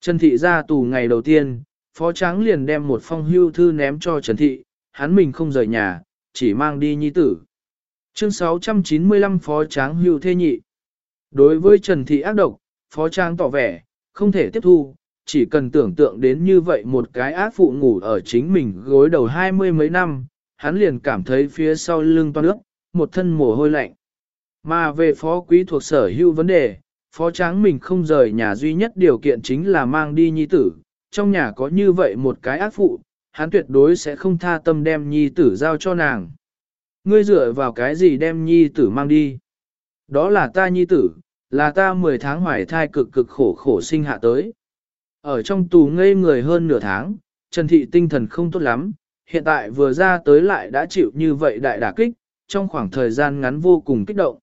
Trần Thị ra tù ngày đầu tiên, Phó Tráng liền đem một phong hưu thư ném cho Trần Thị, hắn mình không rời nhà, chỉ mang đi nhi tử. Chương 695 Phó Tráng hưu thê nhị. Đối với Trần Thị ác độc, Phó Tráng tỏ vẻ, không thể tiếp thu, chỉ cần tưởng tượng đến như vậy một cái ác phụ ngủ ở chính mình gối đầu hai mươi mấy năm, hắn liền cảm thấy phía sau lưng toan nước, một thân mồ hôi lạnh. Mà về phó quý thuộc sở hữu vấn đề, phó tráng mình không rời nhà duy nhất điều kiện chính là mang đi nhi tử, trong nhà có như vậy một cái ác phụ, hắn tuyệt đối sẽ không tha tâm đem nhi tử giao cho nàng. Ngươi dựa vào cái gì đem nhi tử mang đi? Đó là ta nhi tử, là ta 10 tháng hoài thai cực cực khổ khổ sinh hạ tới. Ở trong tù ngây người hơn nửa tháng, Trần Thị tinh thần không tốt lắm, hiện tại vừa ra tới lại đã chịu như vậy đại đả kích, trong khoảng thời gian ngắn vô cùng kích động.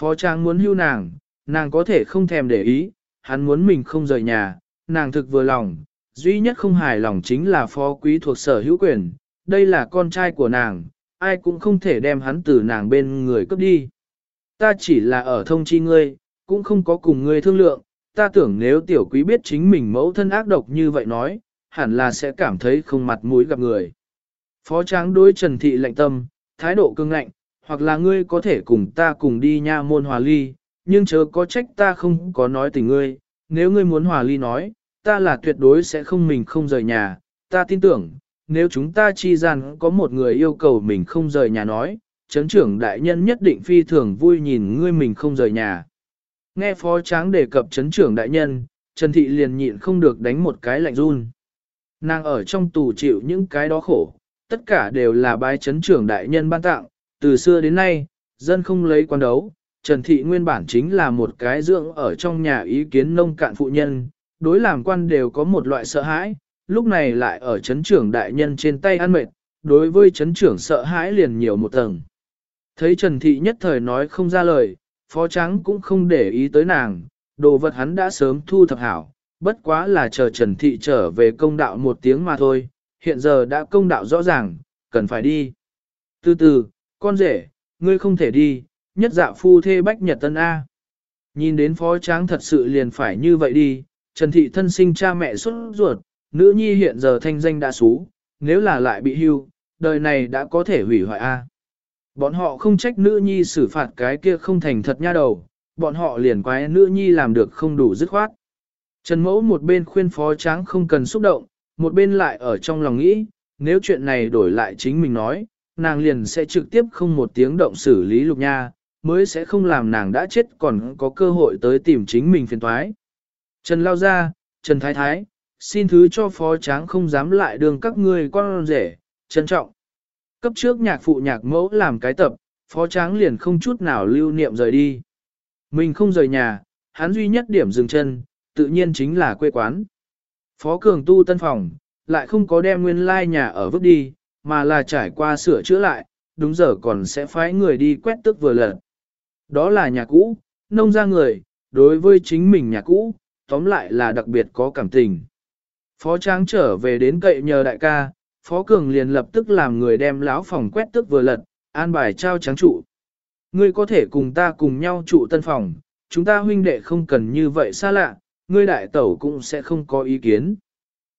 Phó Trang muốn hưu nàng, nàng có thể không thèm để ý, hắn muốn mình không rời nhà, nàng thực vừa lòng, duy nhất không hài lòng chính là phó quý thuộc sở hữu quyền, đây là con trai của nàng, ai cũng không thể đem hắn từ nàng bên người cướp đi. Ta chỉ là ở thông chi ngươi, cũng không có cùng ngươi thương lượng, ta tưởng nếu tiểu quý biết chính mình mẫu thân ác độc như vậy nói, hẳn là sẽ cảm thấy không mặt mũi gặp người. Phó tráng đối Trần Thị lạnh tâm, thái độ cương ngạnh, hoặc là ngươi có thể cùng ta cùng đi nha môn hòa ly, nhưng chớ có trách ta không có nói tình ngươi, nếu ngươi muốn hòa ly nói, ta là tuyệt đối sẽ không mình không rời nhà, ta tin tưởng, nếu chúng ta chi rằng có một người yêu cầu mình không rời nhà nói, chấn trưởng đại nhân nhất định phi thường vui nhìn ngươi mình không rời nhà. Nghe phó tráng đề cập chấn trưởng đại nhân, Trần Thị liền nhịn không được đánh một cái lạnh run. Nàng ở trong tù chịu những cái đó khổ, tất cả đều là bái chấn trưởng đại nhân ban tặng, từ xưa đến nay, dân không lấy quan đấu, Trần Thị nguyên bản chính là một cái dưỡng ở trong nhà ý kiến nông cạn phụ nhân, đối làm quan đều có một loại sợ hãi, lúc này lại ở chấn trưởng đại nhân trên tay ăn mệt, đối với chấn trưởng sợ hãi liền nhiều một tầng. Thấy Trần Thị nhất thời nói không ra lời, Phó Trắng cũng không để ý tới nàng, đồ vật hắn đã sớm thu thập hảo, bất quá là chờ Trần Thị trở về công đạo một tiếng mà thôi, hiện giờ đã công đạo rõ ràng, cần phải đi. Từ từ, con rể, ngươi không thể đi, nhất dạ phu thê bách nhật tân A. Nhìn đến phó tráng thật sự liền phải như vậy đi, Trần Thị thân sinh cha mẹ xuất ruột, nữ nhi hiện giờ thanh danh đã xú, nếu là lại bị hưu, đời này đã có thể hủy hoại A. Bọn họ không trách nữ nhi xử phạt cái kia không thành thật nha đầu, bọn họ liền quái nữ nhi làm được không đủ dứt khoát. Trần Mẫu một bên khuyên phó tráng không cần xúc động, một bên lại ở trong lòng nghĩ, nếu chuyện này đổi lại chính mình nói, nàng liền sẽ trực tiếp không một tiếng động xử lý lục nha, mới sẽ không làm nàng đã chết còn có cơ hội tới tìm chính mình phiền toái. Trần lao ra, Trần Thái Thái, xin thứ cho phó tráng không dám lại đường các ngươi con rể, trân trọng. Cấp trước nhạc phụ nhạc mẫu làm cái tập, phó tráng liền không chút nào lưu niệm rời đi. Mình không rời nhà, hắn duy nhất điểm dừng chân, tự nhiên chính là quê quán. Phó cường tu tân phòng, lại không có đem nguyên lai nhà ở vứt đi, mà là trải qua sửa chữa lại, đúng giờ còn sẽ phái người đi quét tức vừa lần. Đó là nhà cũ, nông ra người, đối với chính mình nhà cũ, tóm lại là đặc biệt có cảm tình. Phó Tráng trở về đến cậy nhờ đại ca, Phó Cường liền lập tức làm người đem lão phòng quét tức vừa lật, an bài trao tráng trụ. Ngươi có thể cùng ta cùng nhau trụ tân phòng, chúng ta huynh đệ không cần như vậy xa lạ, ngươi đại tẩu cũng sẽ không có ý kiến.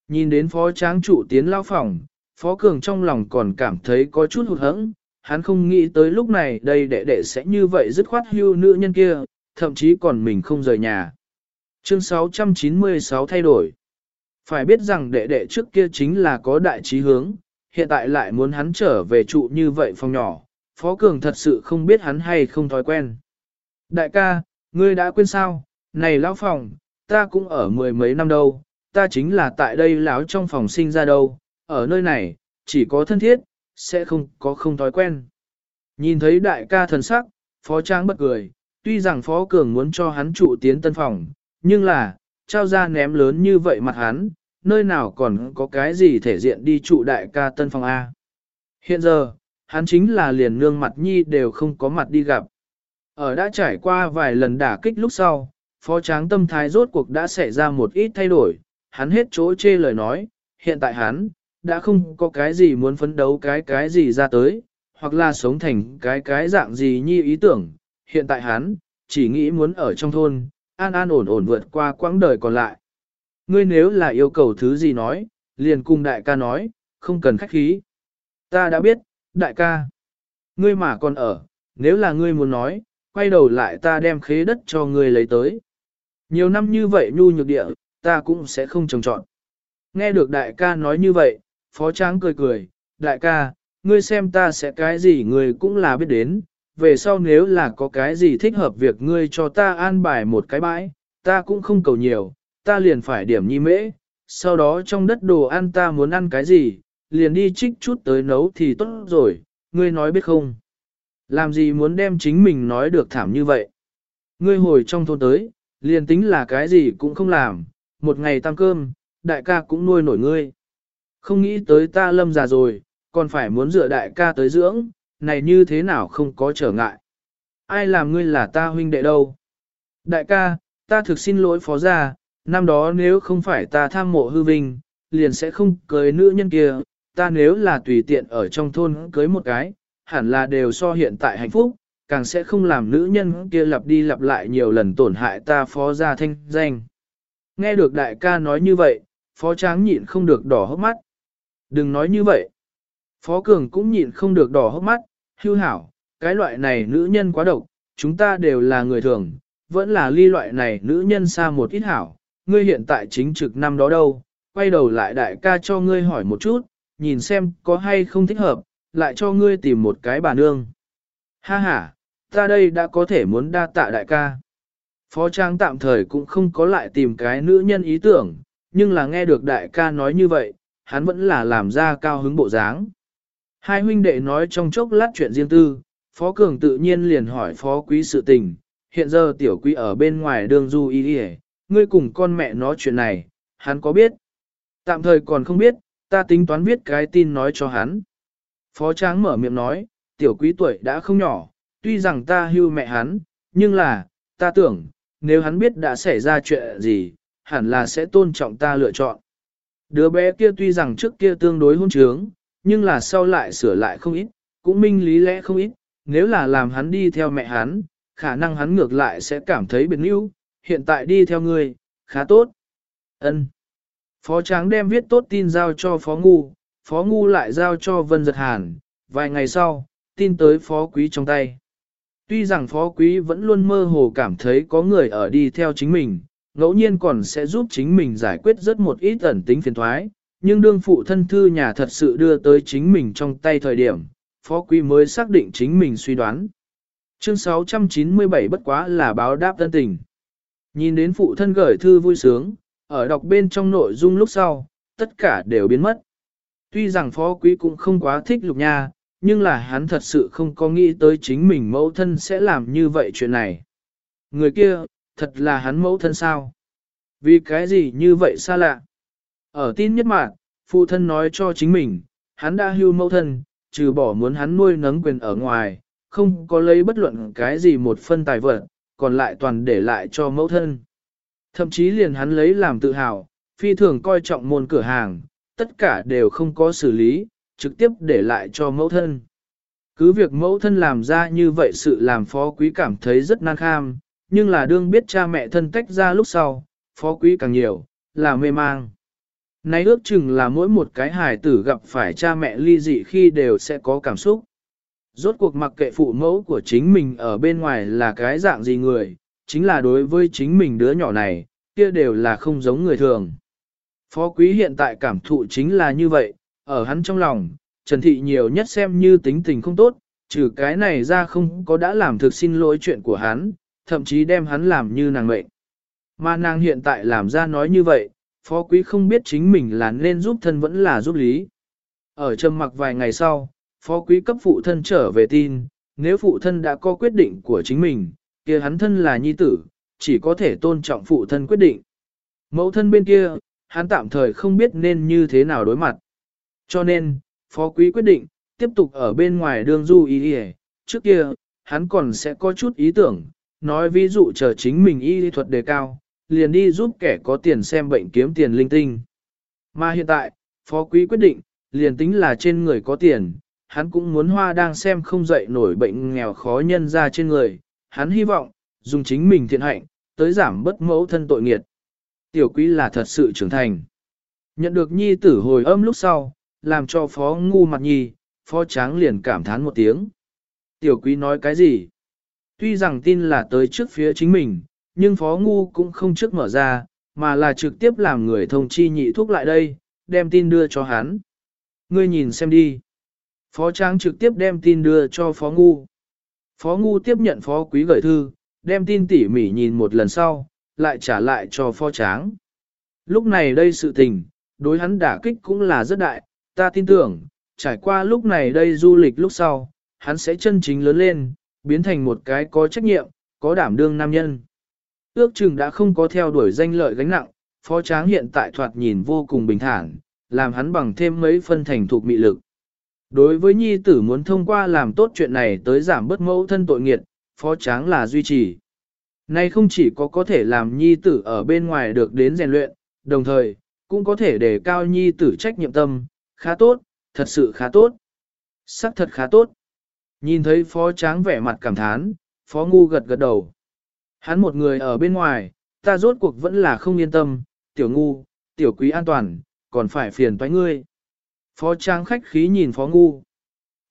Nhìn đến phó tráng trụ tiến lao phòng, phó cường trong lòng còn cảm thấy có chút hụt hẫng, hắn không nghĩ tới lúc này đây đệ đệ sẽ như vậy dứt khoát hưu nữ nhân kia, thậm chí còn mình không rời nhà. Chương 696 thay đổi. Phải biết rằng đệ đệ trước kia chính là có đại trí hướng, hiện tại lại muốn hắn trở về trụ như vậy phòng nhỏ, Phó Cường thật sự không biết hắn hay không thói quen. Đại ca, ngươi đã quên sao, này lão phòng, ta cũng ở mười mấy năm đâu, ta chính là tại đây lão trong phòng sinh ra đâu, ở nơi này, chỉ có thân thiết, sẽ không có không thói quen. Nhìn thấy đại ca thần sắc, phó trang bật cười, tuy rằng phó cường muốn cho hắn trụ tiến tân phòng, nhưng là, trao ra ném lớn như vậy mặt hắn, nơi nào còn có cái gì thể diện đi trụ đại ca tân phòng A. Hiện giờ, hắn chính là liền nương mặt nhi đều không có mặt đi gặp. Ở đã trải qua vài lần đả kích lúc sau, phó tráng tâm thái rốt cuộc đã xảy ra một ít thay đổi, hắn hết chỗ chê lời nói, hiện tại hắn, đã không có cái gì muốn phấn đấu cái cái gì ra tới, hoặc là sống thành cái cái dạng gì như ý tưởng, hiện tại hắn, chỉ nghĩ muốn ở trong thôn, an an ổn ổn vượt qua quãng đời còn lại. Ngươi nếu là yêu cầu thứ gì nói, liền cùng đại ca nói, không cần khách khí. Ta đã biết, đại ca. Ngươi mà còn ở, nếu là ngươi muốn nói, quay đầu lại ta đem khế đất cho ngươi lấy tới. Nhiều năm như vậy nhu nhược địa, ta cũng sẽ không trồng trọn. Nghe được đại ca nói như vậy, phó tráng cười cười, đại ca, ngươi xem ta sẽ cái gì ngươi cũng là biết đến, về sau nếu là có cái gì thích hợp việc ngươi cho ta an bài một cái bãi, ta cũng không cầu nhiều, ta liền phải điểm nhi mễ, sau đó trong đất đồ ăn ta muốn ăn cái gì, liền đi trích chút tới nấu thì tốt rồi, ngươi nói biết không? Làm gì muốn đem chính mình nói được thảm như vậy? Ngươi hồi trong thôn tới, liền tính là cái gì cũng không làm, một ngày tăng cơm, đại ca cũng nuôi nổi ngươi. Không nghĩ tới ta lâm già rồi, còn phải muốn dựa đại ca tới dưỡng, này như thế nào không có trở ngại. Ai làm ngươi là ta huynh đệ đâu? Đại ca, ta thực xin lỗi phó gia, năm đó nếu không phải ta tham mộ hư vinh, liền sẽ không cưới nữ nhân kia, ta nếu là tùy tiện ở trong thôn cưới một cái, hẳn là đều so hiện tại hạnh phúc, càng sẽ không làm nữ nhân kia lặp đi lặp lại nhiều lần tổn hại ta phó gia thanh danh. Nghe được đại ca nói như vậy, phó tráng nhịn không được đỏ hốc mắt. Đừng nói như vậy. Phó cường cũng nhịn không được đỏ hốc mắt, hưu hảo, cái loại này nữ nhân quá độc, chúng ta đều là người thường, vẫn là ly loại này nữ nhân xa một ít hảo, ngươi hiện tại chính trực năm đó đâu, quay đầu lại đại ca cho ngươi hỏi một chút, nhìn xem có hay không thích hợp, lại cho ngươi tìm một cái bà nương. Ha ha, ta đây đã có thể muốn đa tạ đại ca. Phó Trang tạm thời cũng không có lại tìm cái nữ nhân ý tưởng, nhưng là nghe được đại ca nói như vậy, hắn vẫn là làm ra cao hứng bộ dáng. Hai huynh đệ nói trong chốc lát chuyện riêng tư, Phó Cường tự nhiên liền hỏi Phó Quý sự tình, hiện giờ tiểu quý ở bên ngoài đường du y đi ngươi cùng con mẹ nói chuyện này, hắn có biết? Tạm thời còn không biết, ta tính toán viết cái tin nói cho hắn. Phó Tráng mở miệng nói, tiểu quý tuổi đã không nhỏ, tuy rằng ta hưu mẹ hắn, nhưng là, ta tưởng, nếu hắn biết đã xảy ra chuyện gì, hẳn là sẽ tôn trọng ta lựa chọn. Đứa bé kia tuy rằng trước kia tương đối hôn trướng, nhưng là sau lại sửa lại không ít, cũng minh lý lẽ không ít, nếu là làm hắn đi theo mẹ hắn, khả năng hắn ngược lại sẽ cảm thấy biệt níu, hiện tại đi theo ngươi, khá tốt. Ân. Phó Tráng đem viết tốt tin giao cho Phó Ngu, Phó Ngu lại giao cho Vân Giật Hàn, vài ngày sau, tin tới Phó Quý trong tay. Tuy rằng Phó Quý vẫn luôn mơ hồ cảm thấy có người ở đi theo chính mình, ngẫu nhiên còn sẽ giúp chính mình giải quyết rất một ít ẩn tính phiền thoái, nhưng đương phụ thân thư nhà thật sự đưa tới chính mình trong tay thời điểm, Phó Quý mới xác định chính mình suy đoán. Chương 697 bất quá là báo đáp tân tình. Nhìn đến phụ thân gửi thư vui sướng, ở đọc bên trong nội dung lúc sau, tất cả đều biến mất. Tuy rằng phó quý cũng không quá thích lục nha, nhưng là hắn thật sự không có nghĩ tới chính mình mẫu thân sẽ làm như vậy chuyện này. Người kia, thật là hắn mẫu thân sao? Vì cái gì như vậy xa lạ? Ở tin nhất mạng, phụ thân nói cho chính mình, hắn đã hưu mẫu thân, trừ bỏ muốn hắn nuôi nấng quyền ở ngoài, không có lấy bất luận cái gì một phân tài vật, còn lại toàn để lại cho mẫu thân. Thậm chí liền hắn lấy làm tự hào, phi thường coi trọng môn cửa hàng, tất cả đều không có xử lý, trực tiếp để lại cho mẫu thân. Cứ việc mẫu thân làm ra như vậy sự làm phó quý cảm thấy rất nan kham, nhưng là đương biết cha mẹ thân tách ra lúc sau, phó quý càng nhiều, là mê mang. nay ước chừng là mỗi một cái hài tử gặp phải cha mẹ ly dị khi đều sẽ có cảm xúc. Rốt cuộc mặc kệ phụ mẫu của chính mình ở bên ngoài là cái dạng gì người, chính là đối với chính mình đứa nhỏ này, kia đều là không giống người thường. Phó quý hiện tại cảm thụ chính là như vậy, ở hắn trong lòng, Trần Thị nhiều nhất xem như tính tình không tốt, trừ cái này ra không có đã làm thực xin lỗi chuyện của hắn, thậm chí đem hắn làm như nàng mệnh. Mà nàng hiện tại làm ra nói như vậy, phó quý không biết chính mình là nên giúp thân vẫn là giúp lý. Ở trầm mặc vài ngày sau, phó quý cấp phụ thân trở về tin, nếu phụ thân đã có quyết định của chính mình, kia hắn thân là nhi tử, chỉ có thể tôn trọng phụ thân quyết định. Mẫu thân bên kia, hắn tạm thời không biết nên như thế nào đối mặt. Cho nên, phó quý quyết định, tiếp tục ở bên ngoài đường du ý y trước kia, hắn còn sẽ có chút ý tưởng, nói ví dụ chờ chính mình y thuật đề cao, liền đi giúp kẻ có tiền xem bệnh kiếm tiền linh tinh. Mà hiện tại, phó quý quyết định, liền tính là trên người có tiền, hắn cũng muốn hoa đang xem không dậy nổi bệnh nghèo khó nhân ra trên người, hắn hy vọng, dùng chính mình thiện hạnh, tới giảm bất mẫu thân tội nghiệt. Tiểu quý là thật sự trưởng thành. Nhận được nhi tử hồi âm lúc sau, làm cho phó ngu mặt nhi, phó tráng liền cảm thán một tiếng. Tiểu quý nói cái gì? Tuy rằng tin là tới trước phía chính mình, nhưng phó ngu cũng không trước mở ra, mà là trực tiếp làm người thông chi nhị thuốc lại đây, đem tin đưa cho hắn. Ngươi nhìn xem đi. Phó tráng trực tiếp đem tin đưa cho phó ngu. Phó ngu tiếp nhận phó quý gửi thư, đem tin tỉ mỉ nhìn một lần sau, lại trả lại cho phó tráng. Lúc này đây sự tình, đối hắn đả kích cũng là rất đại, ta tin tưởng, trải qua lúc này đây du lịch lúc sau, hắn sẽ chân chính lớn lên, biến thành một cái có trách nhiệm, có đảm đương nam nhân. Ước chừng đã không có theo đuổi danh lợi gánh nặng, phó tráng hiện tại thoạt nhìn vô cùng bình thản, làm hắn bằng thêm mấy phân thành thuộc mị lực. Đối với nhi tử muốn thông qua làm tốt chuyện này tới giảm bớt mẫu thân tội nghiệt, phó tráng là duy trì. Nay không chỉ có có thể làm nhi tử ở bên ngoài được đến rèn luyện, đồng thời, cũng có thể đề cao nhi tử trách nhiệm tâm, khá tốt, thật sự khá tốt. Sắc thật khá tốt. Nhìn thấy phó tráng vẻ mặt cảm thán, phó ngu gật gật đầu. Hắn một người ở bên ngoài, ta rốt cuộc vẫn là không yên tâm, tiểu ngu, tiểu quý an toàn, còn phải phiền toái ngươi. Phó tráng khách khí nhìn phó ngu.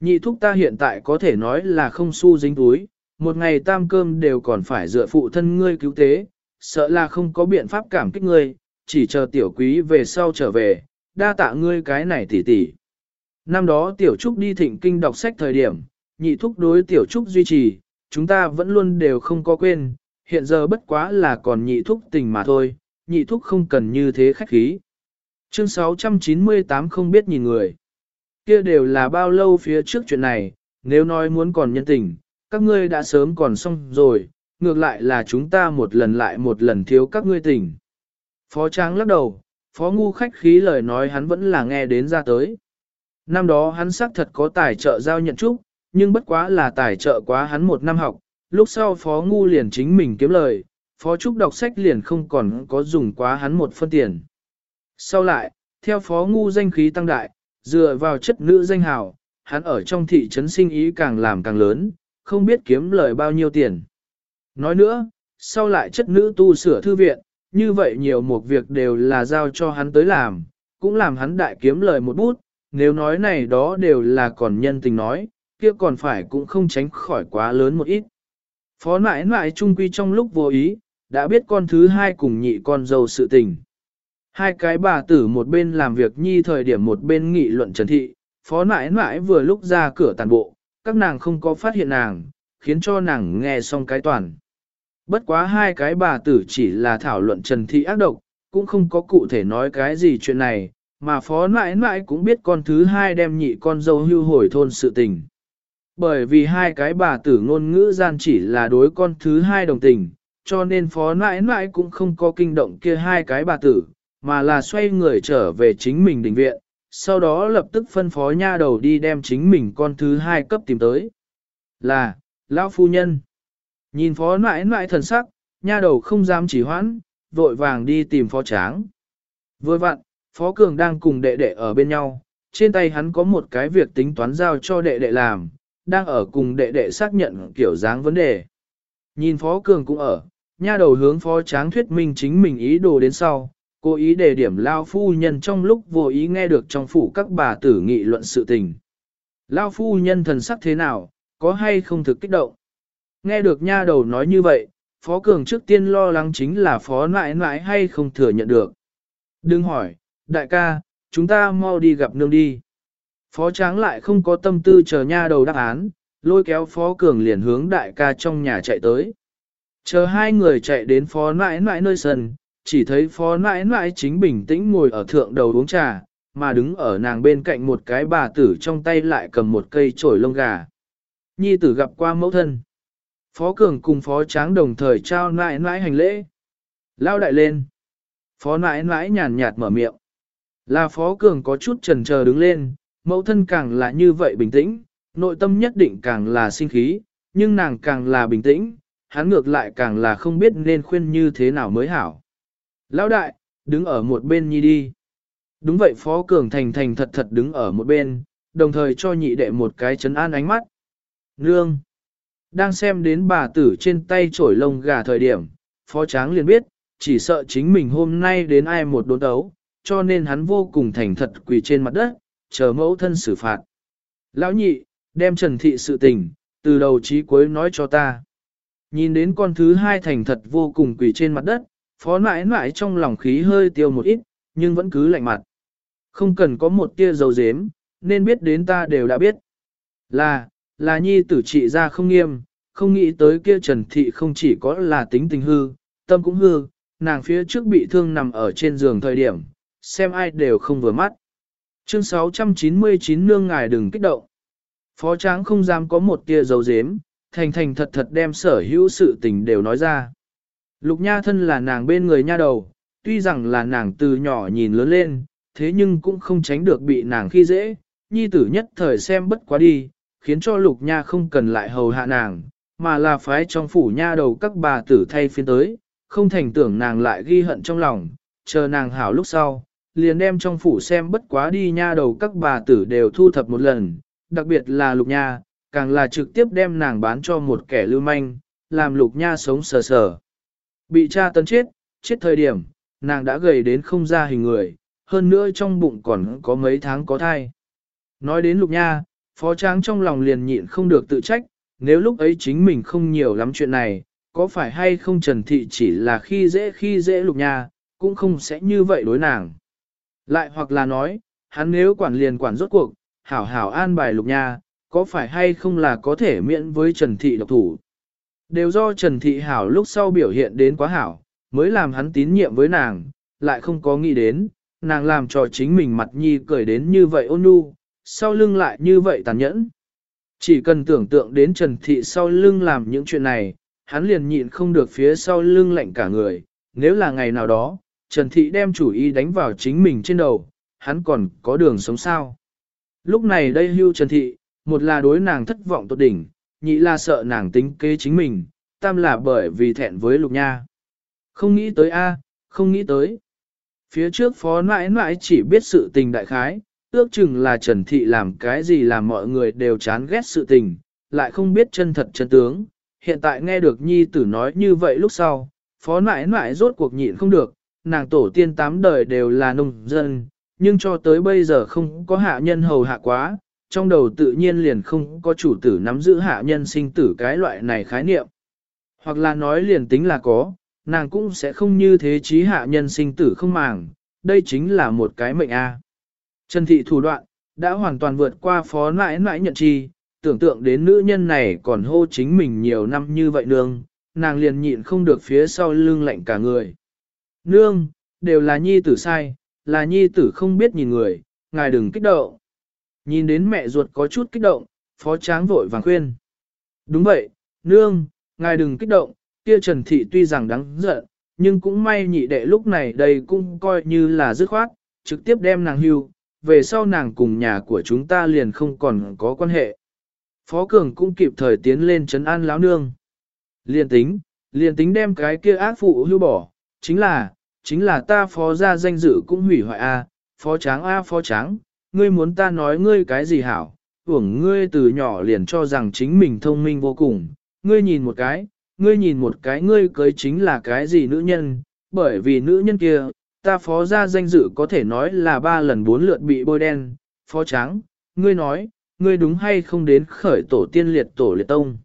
Nhị thúc ta hiện tại có thể nói là không xu dính túi, một ngày tam cơm đều còn phải dựa phụ thân ngươi cứu tế, sợ là không có biện pháp cảm kích ngươi, chỉ chờ tiểu quý về sau trở về, đa tạ ngươi cái này tỉ tỉ. Năm đó tiểu trúc đi thịnh kinh đọc sách thời điểm, nhị thúc đối tiểu trúc duy trì, chúng ta vẫn luôn đều không có quên, hiện giờ bất quá là còn nhị thúc tình mà thôi, nhị thúc không cần như thế khách khí. Chương 698 không biết nhìn người. Kia đều là bao lâu phía trước chuyện này, nếu nói muốn còn nhân tình, các ngươi đã sớm còn xong rồi, ngược lại là chúng ta một lần lại một lần thiếu các ngươi tình. Phó tráng lắc đầu, Phó Ngu khách khí lời nói hắn vẫn là nghe đến ra tới. Năm đó hắn xác thật có tài trợ giao nhận trúc, nhưng bất quá là tài trợ quá hắn một năm học, lúc sau Phó Ngu liền chính mình kiếm lời, Phó Trúc đọc sách liền không còn có dùng quá hắn một phân tiền. Sau lại, theo Phó Ngu danh khí tăng đại, dựa vào chất nữ danh hào, hắn ở trong thị trấn sinh ý càng làm càng lớn, không biết kiếm lời bao nhiêu tiền. Nói nữa, sau lại chất nữ tu sửa thư viện, như vậy nhiều một việc đều là giao cho hắn tới làm, cũng làm hắn đại kiếm lời một bút, nếu nói này đó đều là còn nhân tình nói, kia còn phải cũng không tránh khỏi quá lớn một ít. Phó nãi nãi trung quy trong lúc vô ý, đã biết con thứ hai cùng nhị con dâu sự tình. Hai cái bà tử một bên làm việc nhi thời điểm một bên nghị luận trần thị, phó nãi nãi vừa lúc ra cửa tàn bộ, các nàng không có phát hiện nàng, khiến cho nàng nghe xong cái toàn. Bất quá hai cái bà tử chỉ là thảo luận trần thị ác độc, cũng không có cụ thể nói cái gì chuyện này, mà phó mãi mãi cũng biết con thứ hai đem nhị con dâu hưu hồi thôn sự tình. Bởi vì hai cái bà tử ngôn ngữ gian chỉ là đối con thứ hai đồng tình, cho nên phó mãi mãi cũng không có kinh động kia hai cái bà tử, mà là xoay người trở về chính mình đình viện, sau đó lập tức phân phó nha đầu đi đem chính mình con thứ hai cấp tìm tới. Là, lão phu nhân. Nhìn phó nãi nãi thần sắc, nha đầu không dám chỉ hoãn, vội vàng đi tìm phó tráng. Vừa vặn, phó cường đang cùng đệ đệ ở bên nhau, trên tay hắn có một cái việc tính toán giao cho đệ đệ làm, đang ở cùng đệ đệ xác nhận kiểu dáng vấn đề. Nhìn phó cường cũng ở, nha đầu hướng phó tráng thuyết minh chính mình ý đồ đến sau, cố ý đề điểm lao phu nhân trong lúc vô ý nghe được trong phủ các bà tử nghị luận sự tình. Lao phu nhân thần sắc thế nào, có hay không thực kích động? Nghe được nha đầu nói như vậy, Phó Cường trước tiên lo lắng chính là Phó nãi nãi hay không thừa nhận được. Đừng hỏi, đại ca, chúng ta mau đi gặp nương đi. Phó Tráng lại không có tâm tư chờ nha đầu đáp án, lôi kéo Phó Cường liền hướng đại ca trong nhà chạy tới. Chờ hai người chạy đến Phó nãi nãi nơi sân, chỉ thấy Phó nãi nãi chính bình tĩnh ngồi ở thượng đầu uống trà, mà đứng ở nàng bên cạnh một cái bà tử trong tay lại cầm một cây chổi lông gà. Nhi tử gặp qua mẫu thân. Phó Cường cùng Phó Tráng đồng thời trao nãi nãi hành lễ. Lao đại lên. Phó nãi nãi nhàn nhạt mở miệng. Là Phó Cường có chút trần chờ đứng lên, mẫu thân càng là như vậy bình tĩnh, nội tâm nhất định càng là sinh khí, nhưng nàng càng là bình tĩnh, hắn ngược lại càng là không biết nên khuyên như thế nào mới hảo. Lão đại, đứng ở một bên nhi đi. Đúng vậy Phó Cường thành thành thật thật đứng ở một bên, đồng thời cho nhị đệ một cái chấn an ánh mắt. Nương! Đang xem đến bà tử trên tay trổi lông gà thời điểm, phó tráng liền biết, chỉ sợ chính mình hôm nay đến ai một đốn đấu, cho nên hắn vô cùng thành thật quỳ trên mặt đất, chờ mẫu thân xử phạt. Lão nhị, đem trần thị sự tình, từ đầu chí cuối nói cho ta. Nhìn đến con thứ hai thành thật vô cùng quỳ trên mặt đất, phó nãi nãi trong lòng khí hơi tiêu một ít, nhưng vẫn cứ lạnh mặt. Không cần có một tia dầu dếm, nên biết đến ta đều đã biết. Là, là nhi tử trị ra không nghiêm, không nghĩ tới kia Trần Thị không chỉ có là tính tình hư, tâm cũng hư, nàng phía trước bị thương nằm ở trên giường thời điểm, xem ai đều không vừa mắt. Chương 699 nương ngài đừng kích động. Phó tráng không dám có một tia dấu dếm, thành thành thật thật đem sở hữu sự tình đều nói ra. Lục nha thân là nàng bên người nha đầu, tuy rằng là nàng từ nhỏ nhìn lớn lên, thế nhưng cũng không tránh được bị nàng khi dễ, nhi tử nhất thời xem bất quá đi, khiến cho lục nha không cần lại hầu hạ nàng, mà là phái trong phủ nha đầu các bà tử thay phiên tới, không thành tưởng nàng lại ghi hận trong lòng, chờ nàng hảo lúc sau, liền đem trong phủ xem bất quá đi nha đầu các bà tử đều thu thập một lần, đặc biệt là lục nha, càng là trực tiếp đem nàng bán cho một kẻ lưu manh, làm lục nha sống sờ sờ. Bị cha tấn chết, chết thời điểm, nàng đã gầy đến không ra hình người, hơn nữa trong bụng còn có mấy tháng có thai. Nói đến lục nha, phó tráng trong lòng liền nhịn không được tự trách, nếu lúc ấy chính mình không nhiều lắm chuyện này, có phải hay không Trần Thị chỉ là khi dễ khi dễ lục nha, cũng không sẽ như vậy đối nàng. Lại hoặc là nói, hắn nếu quản liền quản rốt cuộc, hảo hảo an bài lục nha, có phải hay không là có thể miễn với Trần Thị độc thủ. Đều do Trần Thị hảo lúc sau biểu hiện đến quá hảo, mới làm hắn tín nhiệm với nàng, lại không có nghĩ đến, nàng làm cho chính mình mặt nhi cười đến như vậy ôn nhu, sau lưng lại như vậy tàn nhẫn. Chỉ cần tưởng tượng đến Trần Thị sau lưng làm những chuyện này, hắn liền nhịn không được phía sau lưng lạnh cả người, nếu là ngày nào đó, Trần Thị đem chủ ý đánh vào chính mình trên đầu, hắn còn có đường sống sao. Lúc này đây hưu Trần Thị, một là đối nàng thất vọng tốt đỉnh, nhị là sợ nàng tính kế chính mình, tam là bởi vì thẹn với lục nha. Không nghĩ tới a, không nghĩ tới. Phía trước phó nãi nãi chỉ biết sự tình đại khái, ước chừng là Trần Thị làm cái gì làm mọi người đều chán ghét sự tình, lại không biết chân thật chân tướng. Hiện tại nghe được nhi tử nói như vậy lúc sau, phó nãi nãi rốt cuộc nhịn không được, nàng tổ tiên tám đời đều là nông dân, nhưng cho tới bây giờ không có hạ nhân hầu hạ quá, trong đầu tự nhiên liền không có chủ tử nắm giữ hạ nhân sinh tử cái loại này khái niệm. Hoặc là nói liền tính là có, nàng cũng sẽ không như thế trí hạ nhân sinh tử không màng, đây chính là một cái mệnh A. Trần thị thủ đoạn, đã hoàn toàn vượt qua phó nãi nãi nhận chi, tưởng tượng đến nữ nhân này còn hô chính mình nhiều năm như vậy nương, nàng liền nhịn không được phía sau lưng lạnh cả người. Nương, đều là nhi tử sai, là nhi tử không biết nhìn người, ngài đừng kích động. Nhìn đến mẹ ruột có chút kích động, phó tráng vội vàng khuyên. Đúng vậy, nương, ngài đừng kích động, kia Trần Thị tuy rằng đáng giận, nhưng cũng may nhị đệ lúc này đây cũng coi như là dứt khoát, trực tiếp đem nàng hưu, về sau nàng cùng nhà của chúng ta liền không còn có quan hệ. Phó Cường cũng kịp thời tiến lên trấn an lão nương. Liên tính, liên tính đem cái kia ác phụ hưu bỏ, chính là, chính là ta phó ra danh dự cũng hủy hoại a, phó tráng a phó tráng, ngươi muốn ta nói ngươi cái gì hảo, uổng ngươi từ nhỏ liền cho rằng chính mình thông minh vô cùng, ngươi nhìn một cái, ngươi nhìn một cái ngươi cưới chính là cái gì nữ nhân, bởi vì nữ nhân kia, ta phó ra danh dự có thể nói là ba lần bốn lượt bị bôi đen, phó trắng, ngươi nói, ngươi đúng hay không đến khởi tổ tiên liệt tổ liệt tông.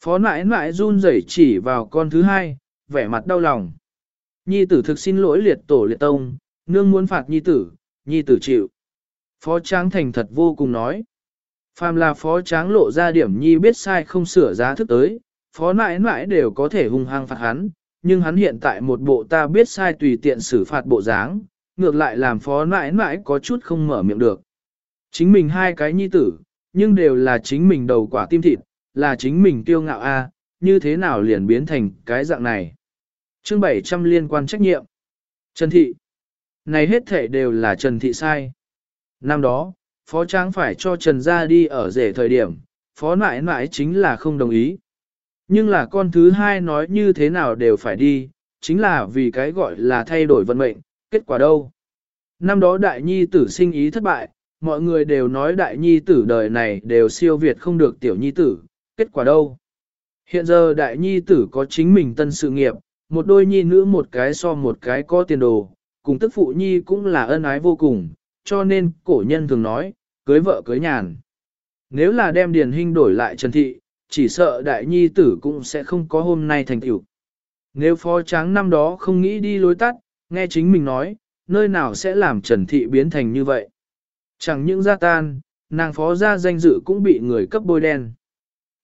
Phó nãi nãi run rẩy chỉ vào con thứ hai, vẻ mặt đau lòng. Nhi tử thực xin lỗi liệt tổ liệt tông, nương muốn phạt nhi tử, nhi tử chịu. Phó tráng thành thật vô cùng nói. Phàm là phó tráng lộ ra điểm nhi biết sai không sửa giá thức tới, phó nãi nãi đều có thể hung hăng phạt hắn, nhưng hắn hiện tại một bộ ta biết sai tùy tiện xử phạt bộ dáng, ngược lại làm phó mãi mãi có chút không mở miệng được. Chính mình hai cái nhi tử, nhưng đều là chính mình đầu quả tim thịt, là chính mình kiêu ngạo a, như thế nào liền biến thành cái dạng này. Chương 700 liên quan trách nhiệm. Trần Thị. Này hết thể đều là Trần Thị sai. Năm đó, Phó Trang phải cho Trần ra đi ở rể thời điểm, Phó nãi nãi chính là không đồng ý. Nhưng là con thứ hai nói như thế nào đều phải đi, chính là vì cái gọi là thay đổi vận mệnh, kết quả đâu. Năm đó đại nhi tử sinh ý thất bại, mọi người đều nói đại nhi tử đời này đều siêu việt không được tiểu nhi tử, kết quả đâu? Hiện giờ đại nhi tử có chính mình tân sự nghiệp, một đôi nhi nữ một cái so một cái có tiền đồ, cùng tức phụ nhi cũng là ân ái vô cùng, cho nên cổ nhân thường nói, cưới vợ cưới nhàn. Nếu là đem điền hình đổi lại Trần Thị, chỉ sợ đại nhi tử cũng sẽ không có hôm nay thành tựu. Nếu phó tráng năm đó không nghĩ đi lối tắt, nghe chính mình nói, nơi nào sẽ làm Trần Thị biến thành như vậy. Chẳng những gia tan, nàng phó gia danh dự cũng bị người cấp bôi đen.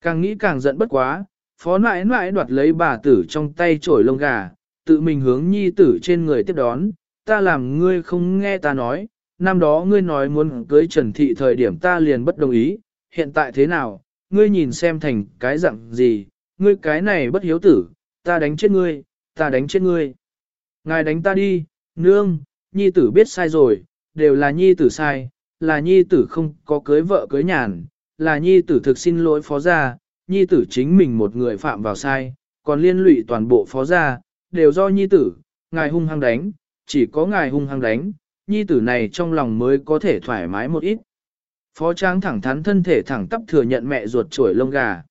Càng nghĩ càng giận bất quá, phó mãi mãi đoạt lấy bà tử trong tay trổi lông gà, tự mình hướng nhi tử trên người tiếp đón, ta làm ngươi không nghe ta nói, năm đó ngươi nói muốn cưới Trần Thị thời điểm ta liền bất đồng ý, hiện tại thế nào, ngươi nhìn xem thành cái dạng gì, ngươi cái này bất hiếu tử, ta đánh chết ngươi, ta đánh chết ngươi. Ngài đánh ta đi, nương, nhi tử biết sai rồi, đều là nhi tử sai, là nhi tử không có cưới vợ cưới nhàn, là nhi tử thực xin lỗi phó gia, nhi tử chính mình một người phạm vào sai, còn liên lụy toàn bộ phó gia, đều do nhi tử, ngài hung hăng đánh, chỉ có ngài hung hăng đánh, nhi tử này trong lòng mới có thể thoải mái một ít. Phó Tráng thẳng thắn thân thể thẳng tắp thừa nhận mẹ ruột chổi lông gà.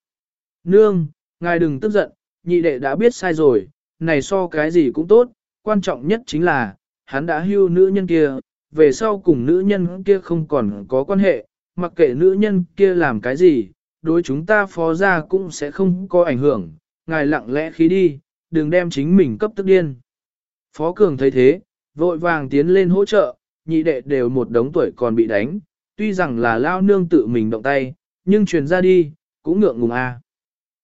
Nương, ngài đừng tức giận, nhị đệ đã biết sai rồi, này so cái gì cũng tốt, quan trọng nhất chính là, hắn đã hưu nữ nhân kia, về sau cùng nữ nhân kia không còn có quan hệ, mặc kệ nữ nhân kia làm cái gì, đối chúng ta phó ra cũng sẽ không có ảnh hưởng, ngài lặng lẽ khí đi, đừng đem chính mình cấp tức điên. Phó Cường thấy thế, vội vàng tiến lên hỗ trợ, nhị đệ đều một đống tuổi còn bị đánh, tuy rằng là lao nương tự mình động tay, nhưng truyền ra đi, cũng ngượng ngùng a.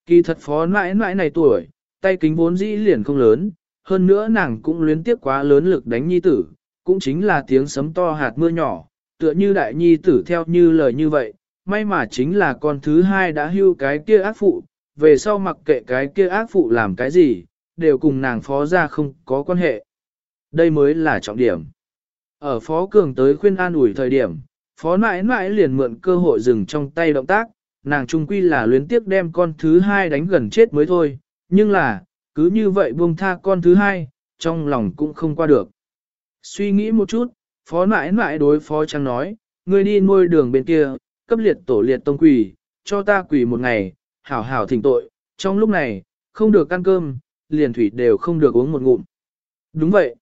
Kỳ thật phó mãi mãi này tuổi, tay kính vốn dĩ liền không lớn, hơn nữa nàng cũng luyến tiếc quá lớn lực đánh nhi tử, cũng chính là tiếng sấm to hạt mưa nhỏ, tựa như đại nhi tử theo như lời như vậy, may mà chính là con thứ hai đã hưu cái kia ác phụ, về sau mặc kệ cái kia ác phụ làm cái gì, đều cùng nàng phó ra không có quan hệ. Đây mới là trọng điểm. Ở phó cường tới khuyên an ủi thời điểm, phó nãi nãi liền mượn cơ hội dừng trong tay động tác, nàng trung quy là luyến tiếc đem con thứ hai đánh gần chết mới thôi, nhưng là, cứ như vậy buông tha con thứ hai, trong lòng cũng không qua được. Suy nghĩ một chút, phó nãi nãi đối phó trang nói, ngươi đi nuôi đường bên kia, cấp liệt tổ liệt tông quỷ, cho ta quỷ một ngày, hảo hảo thỉnh tội, trong lúc này, không được ăn cơm, liền thủy đều không được uống một ngụm. Đúng vậy.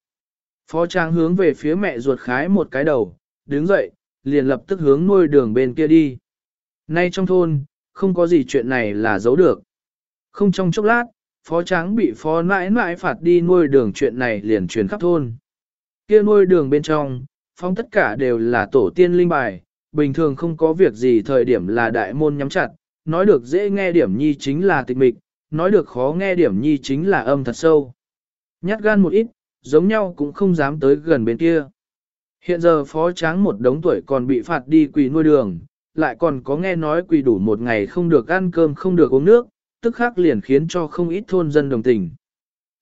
Phó trang hướng về phía mẹ ruột khái một cái đầu, đứng dậy, liền lập tức hướng nuôi đường bên kia đi. Nay trong thôn, không có gì chuyện này là giấu được. Không trong chốc lát, phó tráng bị phó mãi mãi phạt đi nuôi đường chuyện này liền truyền khắp thôn. kia nuôi đường bên trong, phong tất cả đều là tổ tiên linh bài, bình thường không có việc gì thời điểm là đại môn nhắm chặt, nói được dễ nghe điểm nhi chính là tịch mịch, nói được khó nghe điểm nhi chính là âm thật sâu. Nhát gan một ít, giống nhau cũng không dám tới gần bên kia. Hiện giờ phó tráng một đống tuổi còn bị phạt đi quỳ nuôi đường, lại còn có nghe nói quỳ đủ một ngày không được ăn cơm không được uống nước, tức khắc liền khiến cho không ít thôn dân đồng tình.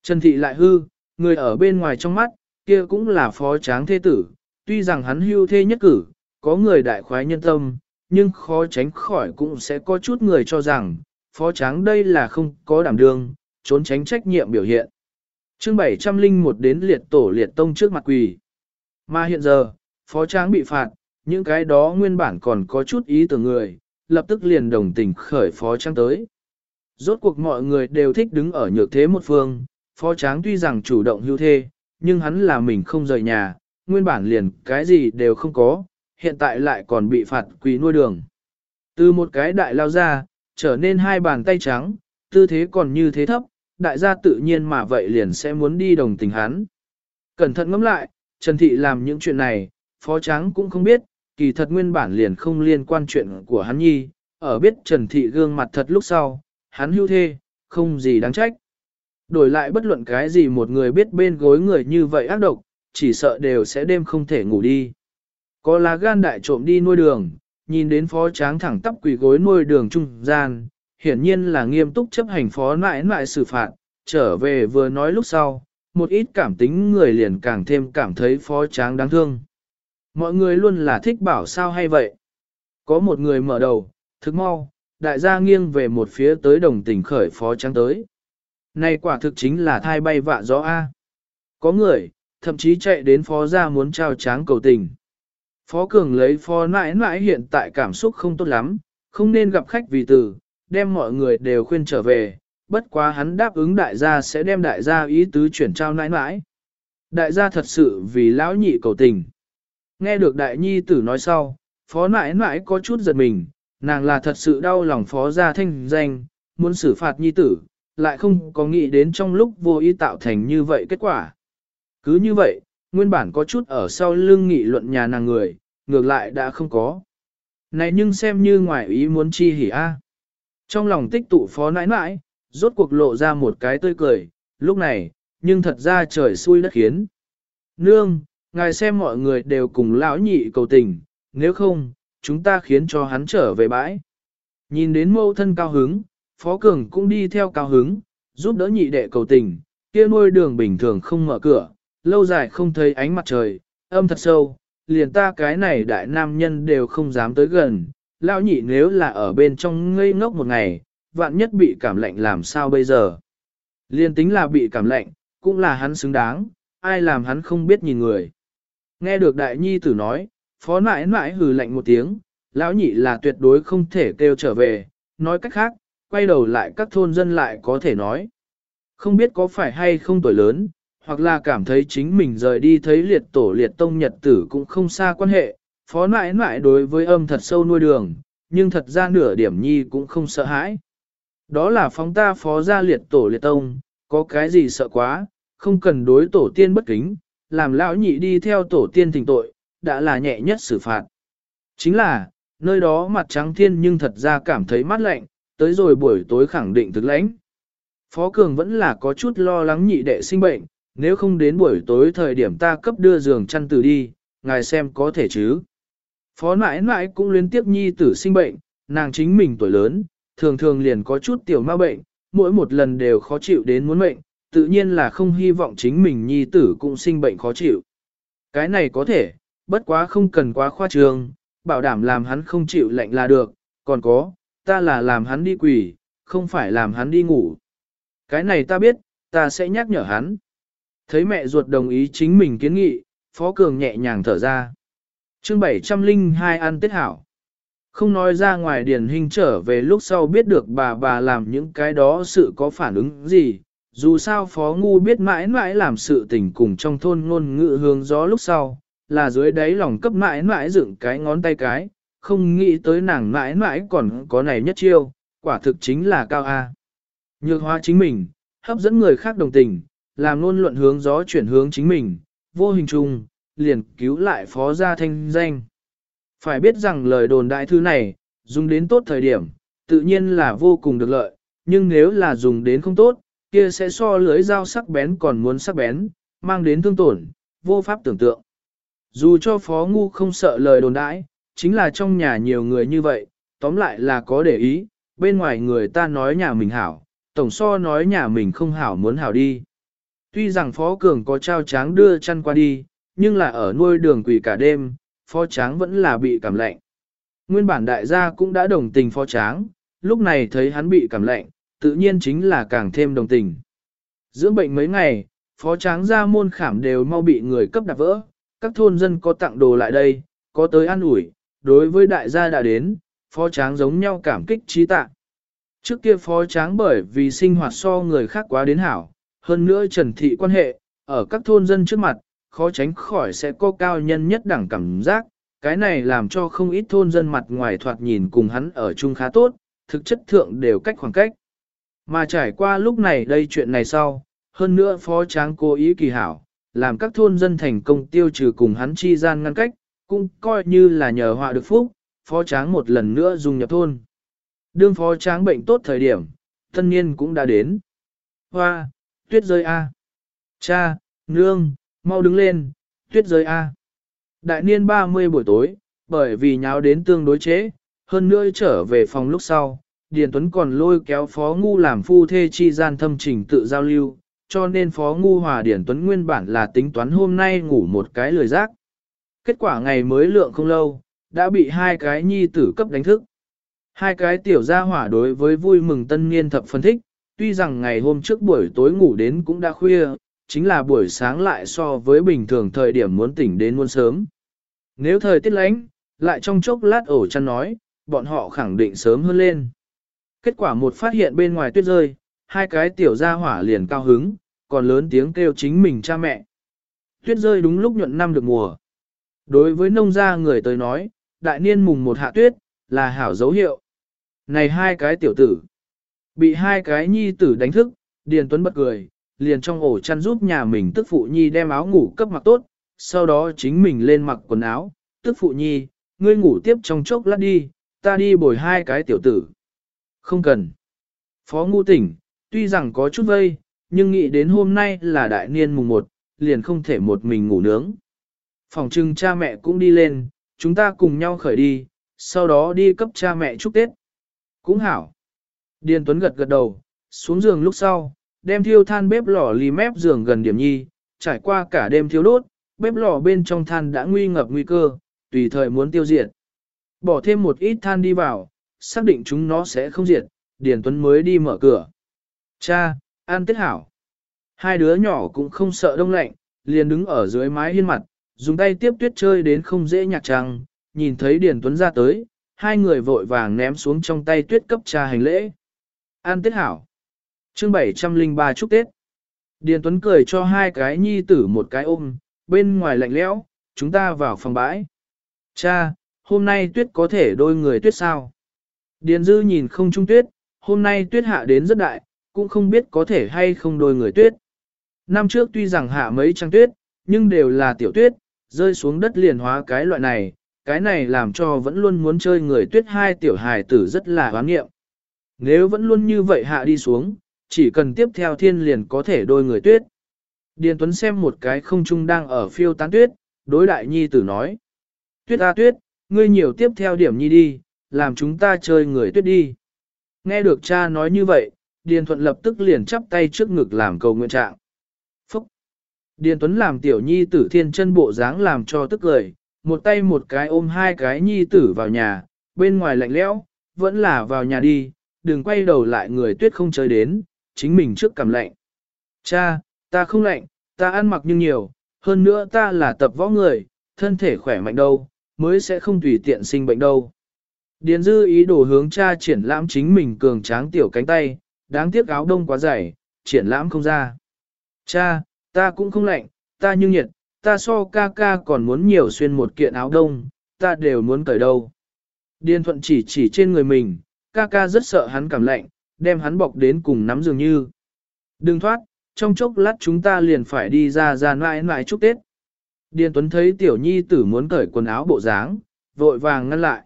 Trần Thị lại hư, người ở bên ngoài trong mắt, kia cũng là phó tráng thế tử, tuy rằng hắn hưu thê nhất cử, có người đại khoái nhân tâm, nhưng khó tránh khỏi cũng sẽ có chút người cho rằng, phó tráng đây là không có đảm đương, trốn tránh trách nhiệm biểu hiện. chương 701 đến liệt tổ liệt tông trước mặt quỳ. Mà hiện giờ, phó tráng bị phạt, những cái đó nguyên bản còn có chút ý tưởng người, lập tức liền đồng tình khởi phó tráng tới. Rốt cuộc mọi người đều thích đứng ở nhược thế một phương, phó tráng tuy rằng chủ động hưu thê, nhưng hắn là mình không rời nhà, nguyên bản liền cái gì đều không có, hiện tại lại còn bị phạt quỳ nuôi đường. Từ một cái đại lao ra, trở nên hai bàn tay trắng, tư thế còn như thế thấp, đại gia tự nhiên mà vậy liền sẽ muốn đi đồng tình hắn. Cẩn thận ngẫm lại, Trần Thị làm những chuyện này, Phó Tráng cũng không biết, kỳ thật nguyên bản liền không liên quan chuyện của hắn nhi, ở biết Trần Thị gương mặt thật lúc sau, hắn hưu thê, không gì đáng trách. Đổi lại bất luận cái gì một người biết bên gối người như vậy ác độc, chỉ sợ đều sẽ đêm không thể ngủ đi. Có lá gan đại trộm đi nuôi đường, nhìn đến phó tráng thẳng tắp quỳ gối nuôi đường trung gian, hiển nhiên là nghiêm túc chấp hành phó mãi mãi xử phạt, trở về vừa nói lúc sau, một ít cảm tính người liền càng thêm cảm thấy phó tráng đáng thương. Mọi người luôn là thích bảo sao hay vậy. Có một người mở đầu, thức mau, đại gia nghiêng về một phía tới đồng tình khởi phó tráng tới. Này quả thực chính là thai bay vạ gió A. Có người, thậm chí chạy đến phó gia muốn trao tráng cầu tình. Phó Cường lấy phó nãi nãi hiện tại cảm xúc không tốt lắm, không nên gặp khách vì từ, đem mọi người đều khuyên trở về, bất quá hắn đáp ứng đại gia sẽ đem đại gia ý tứ chuyển trao nãi nãi. Đại gia thật sự vì lão nhị cầu tình. Nghe được đại nhi tử nói sau, phó nãi nãi có chút giật mình, nàng là thật sự đau lòng phó gia thanh danh, muốn xử phạt nhi tử, lại không có nghĩ đến trong lúc vô ý tạo thành như vậy kết quả. Cứ như vậy, nguyên bản có chút ở sau lưng nghị luận nhà nàng người, ngược lại đã không có. Này nhưng xem như ngoài ý muốn chi hỉ a. Trong lòng tích tụ phó nãi nãi, rốt cuộc lộ ra một cái tươi cười, lúc này, nhưng thật ra trời xui đất khiến. Nương, ngài xem mọi người đều cùng lão nhị cầu tình, nếu không, chúng ta khiến cho hắn trở về bãi. Nhìn đến mâu thân cao hứng, Phó Cường cũng đi theo cao hứng, giúp đỡ nhị đệ cầu tình, kia nuôi đường bình thường không mở cửa, lâu dài không thấy ánh mặt trời, âm thật sâu, liền ta cái này đại nam nhân đều không dám tới gần, lão nhị nếu là ở bên trong ngây ngốc một ngày, vạn nhất bị cảm lạnh làm sao bây giờ. Liên tính là bị cảm lạnh, cũng là hắn xứng đáng, ai làm hắn không biết nhìn người. Nghe được đại nhi tử nói, phó nãi nãi hừ lạnh một tiếng, lão nhị là tuyệt đối không thể kêu trở về, nói cách khác, quay đầu lại các thôn dân lại có thể nói. Không biết có phải hay không tuổi lớn, hoặc là cảm thấy chính mình rời đi thấy liệt tổ liệt tông nhật tử cũng không xa quan hệ, phó nãi nãi đối với âm thật sâu nuôi đường, nhưng thật ra nửa điểm nhi cũng không sợ hãi. Đó là phóng ta phó gia liệt tổ liệt tông, có cái gì sợ quá, không cần đối tổ tiên bất kính, làm lão nhị đi theo tổ tiên thỉnh tội, đã là nhẹ nhất xử phạt. Chính là, nơi đó mặt trắng thiên nhưng thật ra cảm thấy mát lạnh, tới rồi buổi tối khẳng định thực lãnh. Phó Cường vẫn là có chút lo lắng nhị đệ sinh bệnh, nếu không đến buổi tối thời điểm ta cấp đưa giường chăn từ đi, ngài xem có thể chứ. Phó mãi mãi cũng liên tiếp nhi tử sinh bệnh, nàng chính mình tuổi lớn, thường thường liền có chút tiểu ma bệnh, mỗi một lần đều khó chịu đến muốn mệnh, tự nhiên là không hy vọng chính mình nhi tử cũng sinh bệnh khó chịu. Cái này có thể, bất quá không cần quá khoa trương, bảo đảm làm hắn không chịu lạnh là được, còn có, ta là làm hắn đi quỷ, không phải làm hắn đi ngủ. Cái này ta biết, ta sẽ nhắc nhở hắn. Thấy mẹ ruột đồng ý chính mình kiến nghị, Phó Cường nhẹ nhàng thở ra. chương 702 ăn tết hảo. Không nói ra ngoài điển hình trở về lúc sau biết được bà bà làm những cái đó sự có phản ứng gì, dù sao Phó Ngu biết mãi mãi làm sự tình cùng trong thôn ngôn ngữ hướng gió lúc sau, là dưới đáy lòng cấp mãi mãi dựng cái ngón tay cái, không nghĩ tới nàng mãi mãi còn có này nhất chiêu, quả thực chính là cao A. Nhược hóa chính mình, hấp dẫn người khác đồng tình, làm luôn luận hướng gió chuyển hướng chính mình, vô hình chung, liền cứu lại phó gia thanh danh. Phải biết rằng lời đồn đại thư này, dùng đến tốt thời điểm, tự nhiên là vô cùng được lợi, nhưng nếu là dùng đến không tốt, kia sẽ so lưới dao sắc bén còn muốn sắc bén, mang đến thương tổn, vô pháp tưởng tượng. Dù cho phó ngu không sợ lời đồn đãi, chính là trong nhà nhiều người như vậy, tóm lại là có để ý, bên ngoài người ta nói nhà mình hảo, tổng so nói nhà mình không hảo muốn hảo đi. Tuy rằng phó cường có trao tráng đưa chăn qua đi, nhưng là ở nuôi đường quỷ cả đêm, phó tráng vẫn là bị cảm lạnh. Nguyên bản đại gia cũng đã đồng tình phó tráng, lúc này thấy hắn bị cảm lạnh, tự nhiên chính là càng thêm đồng tình. Dưỡng bệnh mấy ngày, phó tráng ra môn khảm đều mau bị người cấp đạp vỡ, các thôn dân có tặng đồ lại đây, có tới ăn ủi, đối với đại gia đã đến, phó tráng giống nhau cảm kích trí tạ. Trước kia phó tráng bởi vì sinh hoạt so người khác quá đến hảo, hơn nữa trần thị quan hệ, ở các thôn dân trước mặt, khó tránh khỏi sẽ có cao nhân nhất đẳng cảm giác, cái này làm cho không ít thôn dân mặt ngoài thoạt nhìn cùng hắn ở chung khá tốt, thực chất thượng đều cách khoảng cách. Mà trải qua lúc này đây chuyện này sau, hơn nữa phó tráng cố ý kỳ hảo, làm các thôn dân thành công tiêu trừ cùng hắn chi gian ngăn cách, cũng coi như là nhờ họa được phúc, phó tráng một lần nữa dùng nhập thôn. Đương phó tráng bệnh tốt thời điểm, thân niên cũng đã đến. Hoa, tuyết rơi A. Cha, nương, mau đứng lên, tuyết rơi A. Đại niên 30 buổi tối, bởi vì nháo đến tương đối chế, hơn nữa trở về phòng lúc sau, Điền Tuấn còn lôi kéo Phó Ngu làm phu thê chi gian thâm trình tự giao lưu, cho nên Phó Ngu Hòa Điền Tuấn nguyên bản là tính toán hôm nay ngủ một cái lười giác. Kết quả ngày mới lượng không lâu, đã bị hai cái nhi tử cấp đánh thức. Hai cái tiểu gia hỏa đối với vui mừng tân niên thập phân thích, tuy rằng ngày hôm trước buổi tối ngủ đến cũng đã khuya, chính là buổi sáng lại so với bình thường thời điểm muốn tỉnh đến muôn sớm. Nếu thời tiết lánh, lại trong chốc lát ổ chăn nói, bọn họ khẳng định sớm hơn lên. Kết quả một phát hiện bên ngoài tuyết rơi, hai cái tiểu gia hỏa liền cao hứng, còn lớn tiếng kêu chính mình cha mẹ. Tuyết rơi đúng lúc nhuận năm được mùa. Đối với nông gia người tới nói, đại niên mùng một hạ tuyết, là hảo dấu hiệu. Này hai cái tiểu tử, bị hai cái nhi tử đánh thức, Điền Tuấn bật cười, liền trong ổ chăn giúp nhà mình tức phụ nhi đem áo ngủ cấp mặc tốt, sau đó chính mình lên mặc quần áo, tức phụ nhi, ngươi ngủ tiếp trong chốc lát đi, ta đi bồi hai cái tiểu tử. Không cần. Phó ngu tỉnh, tuy rằng có chút vây, nhưng nghĩ đến hôm nay là đại niên mùng một, liền không thể một mình ngủ nướng. Phòng trưng cha mẹ cũng đi lên, chúng ta cùng nhau khởi đi, sau đó đi cấp cha mẹ chúc Tết. Cũng hảo. Điền Tuấn gật gật đầu, xuống giường lúc sau, đem thiêu than bếp lò lì mép giường gần điểm nhi, trải qua cả đêm thiêu đốt, bếp lò bên trong than đã nguy ngập nguy cơ, tùy thời muốn tiêu diệt. Bỏ thêm một ít than đi vào, xác định chúng nó sẽ không diệt, Điền Tuấn mới đi mở cửa. Cha, an tết hảo. Hai đứa nhỏ cũng không sợ đông lạnh, liền đứng ở dưới mái hiên mặt, dùng tay tiếp tuyết chơi đến không dễ nhạc trăng, nhìn thấy Điền Tuấn ra tới, hai người vội vàng ném xuống trong tay tuyết cấp cha hành lễ. An tết hảo chương 703 chúc Tết. Điền Tuấn cười cho hai cái nhi tử một cái ôm, bên ngoài lạnh lẽo, chúng ta vào phòng bãi. Cha, hôm nay tuyết có thể đôi người tuyết sao? Điền Dư nhìn không trung tuyết, hôm nay tuyết hạ đến rất đại, cũng không biết có thể hay không đôi người tuyết. Năm trước tuy rằng hạ mấy trăng tuyết, nhưng đều là tiểu tuyết, rơi xuống đất liền hóa cái loại này, cái này làm cho vẫn luôn muốn chơi người tuyết hai tiểu hài tử rất là hoán nghiệm. Nếu vẫn luôn như vậy hạ đi xuống, chỉ cần tiếp theo thiên liền có thể đôi người tuyết. Điền Tuấn xem một cái không trung đang ở phiêu tán tuyết, đối đại nhi tử nói. Tuyết a tuyết, ngươi nhiều tiếp theo điểm nhi đi, làm chúng ta chơi người tuyết đi. Nghe được cha nói như vậy, Điền Thuận lập tức liền chắp tay trước ngực làm cầu nguyện trạng. Phúc! Điền Tuấn làm tiểu nhi tử thiên chân bộ dáng làm cho tức cười, một tay một cái ôm hai cái nhi tử vào nhà, bên ngoài lạnh lẽo, vẫn là vào nhà đi, đừng quay đầu lại người tuyết không chơi đến, chính mình trước cảm lạnh. Cha, ta không lạnh, ta ăn mặc nhưng nhiều, hơn nữa ta là tập võ người, thân thể khỏe mạnh đâu, mới sẽ không tùy tiện sinh bệnh đâu. Điền dư ý đồ hướng cha triển lãm chính mình cường tráng tiểu cánh tay, đáng tiếc áo đông quá dày, triển lãm không ra. Cha, ta cũng không lạnh, ta như nhiệt, ta so ca ca còn muốn nhiều xuyên một kiện áo đông, ta đều muốn cởi đâu. Điền thuận chỉ chỉ trên người mình, ca ca rất sợ hắn cảm lạnh, đem hắn bọc đến cùng nắm dường như. Đừng thoát, trong chốc lát chúng ta liền phải đi ra ra nãi nãi chúc Tết. Điền Tuấn thấy tiểu nhi tử muốn cởi quần áo bộ dáng, vội vàng ngăn lại.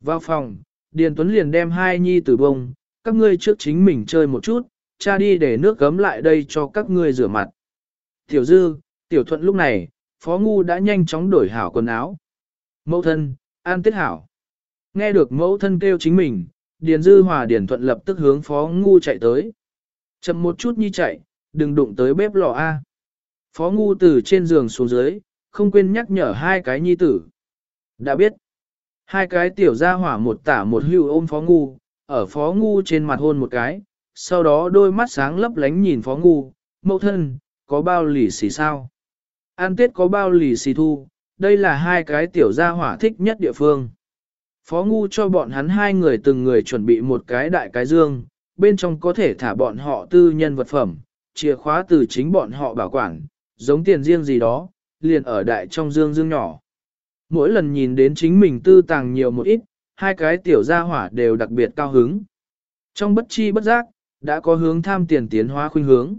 Vào phòng, Điền Tuấn liền đem hai nhi tử bông, các ngươi trước chính mình chơi một chút, cha đi để nước gấm lại đây cho các ngươi rửa mặt. Tiểu Dư, Tiểu Thuận lúc này, Phó Ngu đã nhanh chóng đổi hảo quần áo. Mẫu thân, an tiết hảo. Nghe được mẫu thân kêu chính mình, Điền Dư Hòa Điền Thuận lập tức hướng Phó Ngu chạy tới. Chậm một chút nhi chạy, đừng đụng tới bếp lò A. Phó Ngu từ trên giường xuống dưới, không quên nhắc nhở hai cái nhi tử. Đã biết. Hai cái tiểu gia hỏa một tả một hưu ôm Phó Ngu, ở Phó Ngu trên mặt hôn một cái, sau đó đôi mắt sáng lấp lánh nhìn Phó Ngu, mẫu thân, có bao lì xì sao? An Tết có bao lì xì thu, đây là hai cái tiểu gia hỏa thích nhất địa phương. Phó Ngu cho bọn hắn hai người từng người chuẩn bị một cái đại cái dương, bên trong có thể thả bọn họ tư nhân vật phẩm, chìa khóa từ chính bọn họ bảo quản, giống tiền riêng gì đó, liền ở đại trong dương dương nhỏ. Mỗi lần nhìn đến chính mình tư tàng nhiều một ít, hai cái tiểu gia hỏa đều đặc biệt cao hứng. Trong bất chi bất giác, đã có hướng tham tiền tiến hóa khuynh hướng.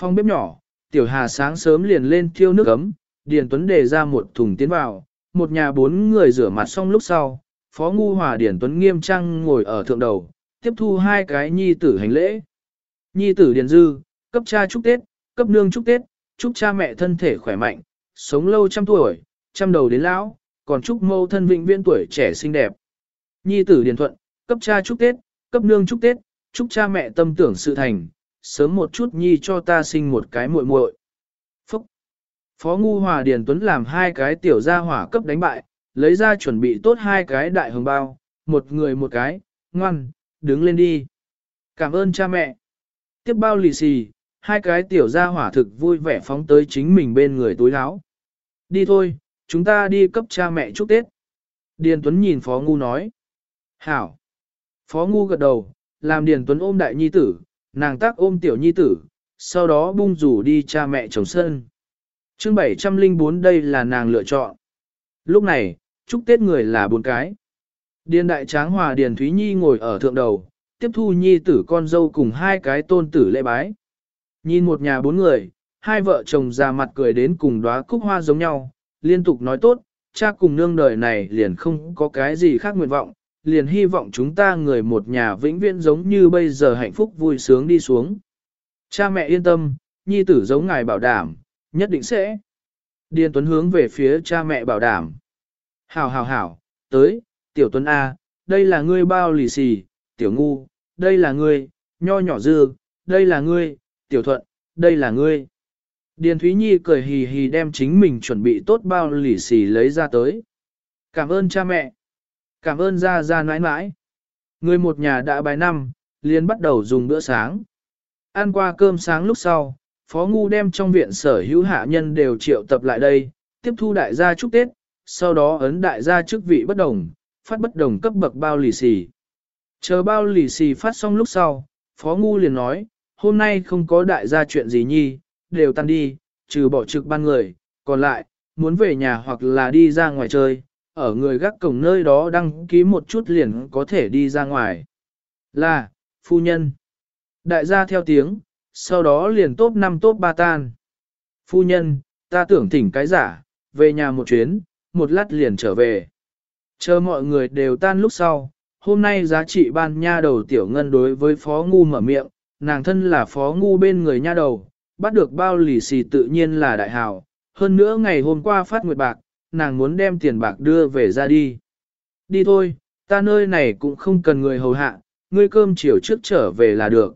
Phong bếp nhỏ, tiểu hà sáng sớm liền lên thiêu nước ấm, Điền Tuấn đề ra một thùng tiến vào, một nhà bốn người rửa mặt xong lúc sau, Phó Ngu Hòa Điền Tuấn nghiêm trang ngồi ở thượng đầu, tiếp thu hai cái nhi tử hành lễ. Nhi tử Điền Dư, cấp cha chúc Tết, cấp nương chúc Tết, chúc cha mẹ thân thể khỏe mạnh, sống lâu trăm tuổi, trăm đầu đến lão, còn chúc mâu thân vĩnh viễn tuổi trẻ xinh đẹp. Nhi tử Điền Thuận, cấp cha chúc Tết, cấp nương chúc Tết, chúc cha mẹ tâm tưởng sự thành, sớm một chút nhi cho ta sinh một cái muội muội. Phúc! Phó Ngu Hòa Điền Tuấn làm hai cái tiểu gia hỏa cấp đánh bại, lấy ra chuẩn bị tốt hai cái đại hồng bao, một người một cái, ngoan, đứng lên đi. Cảm ơn cha mẹ. Tiếp bao lì xì, hai cái tiểu gia hỏa thực vui vẻ phóng tới chính mình bên người túi áo. Đi thôi, Chúng ta đi cấp cha mẹ chúc Tết. Điền Tuấn nhìn Phó Ngu nói. Hảo. Phó Ngu gật đầu, làm Điền Tuấn ôm đại nhi tử, nàng tác ôm tiểu nhi tử, sau đó bung rủ đi cha mẹ chồng sân. chương 704 đây là nàng lựa chọn. Lúc này, chúc Tết người là bốn cái. Điền đại tráng hòa Điền Thúy Nhi ngồi ở thượng đầu, tiếp thu nhi tử con dâu cùng hai cái tôn tử lễ bái. Nhìn một nhà bốn người, hai vợ chồng già mặt cười đến cùng đóa cúc hoa giống nhau, liên tục nói tốt, cha cùng nương đời này liền không có cái gì khác nguyện vọng, liền hy vọng chúng ta người một nhà vĩnh viễn giống như bây giờ hạnh phúc vui sướng đi xuống. Cha mẹ yên tâm, nhi tử giống ngài bảo đảm, nhất định sẽ. Điền Tuấn hướng về phía cha mẹ bảo đảm. Hảo hảo hảo, tới, tiểu Tuấn A, đây là ngươi bao lì xì, tiểu ngu, đây là ngươi, nho nhỏ dư, đây là ngươi, tiểu thuận, đây là ngươi. Điền Thúy Nhi cười hì hì đem chính mình chuẩn bị tốt bao lì xì lấy ra tới. Cảm ơn cha mẹ. Cảm ơn ra ra nãi nãi. Người một nhà đã bài năm, liền bắt đầu dùng bữa sáng. Ăn qua cơm sáng lúc sau, Phó Ngu đem trong viện sở hữu hạ nhân đều triệu tập lại đây, tiếp thu đại gia chúc Tết, sau đó ấn đại gia chức vị bất đồng, phát bất đồng cấp bậc bao lì xì. Chờ bao lì xì phát xong lúc sau, Phó Ngu liền nói, hôm nay không có đại gia chuyện gì nhi, đều tan đi, trừ bỏ trực ban người, còn lại, muốn về nhà hoặc là đi ra ngoài chơi, ở người gác cổng nơi đó đăng ký một chút liền có thể đi ra ngoài. Là, phu nhân. Đại gia theo tiếng, sau đó liền tốt 5 tốt 3 tan. Phu nhân, ta tưởng thỉnh cái giả, về nhà một chuyến, một lát liền trở về. Chờ mọi người đều tan lúc sau, hôm nay giá trị ban nha đầu tiểu ngân đối với phó ngu mở miệng, nàng thân là phó ngu bên người nha đầu, bắt được bao lì xì tự nhiên là đại hào. Hơn nữa ngày hôm qua phát nguyệt bạc, nàng muốn đem tiền bạc đưa về ra đi. Đi thôi, ta nơi này cũng không cần người hầu hạ, ngươi cơm chiều trước trở về là được.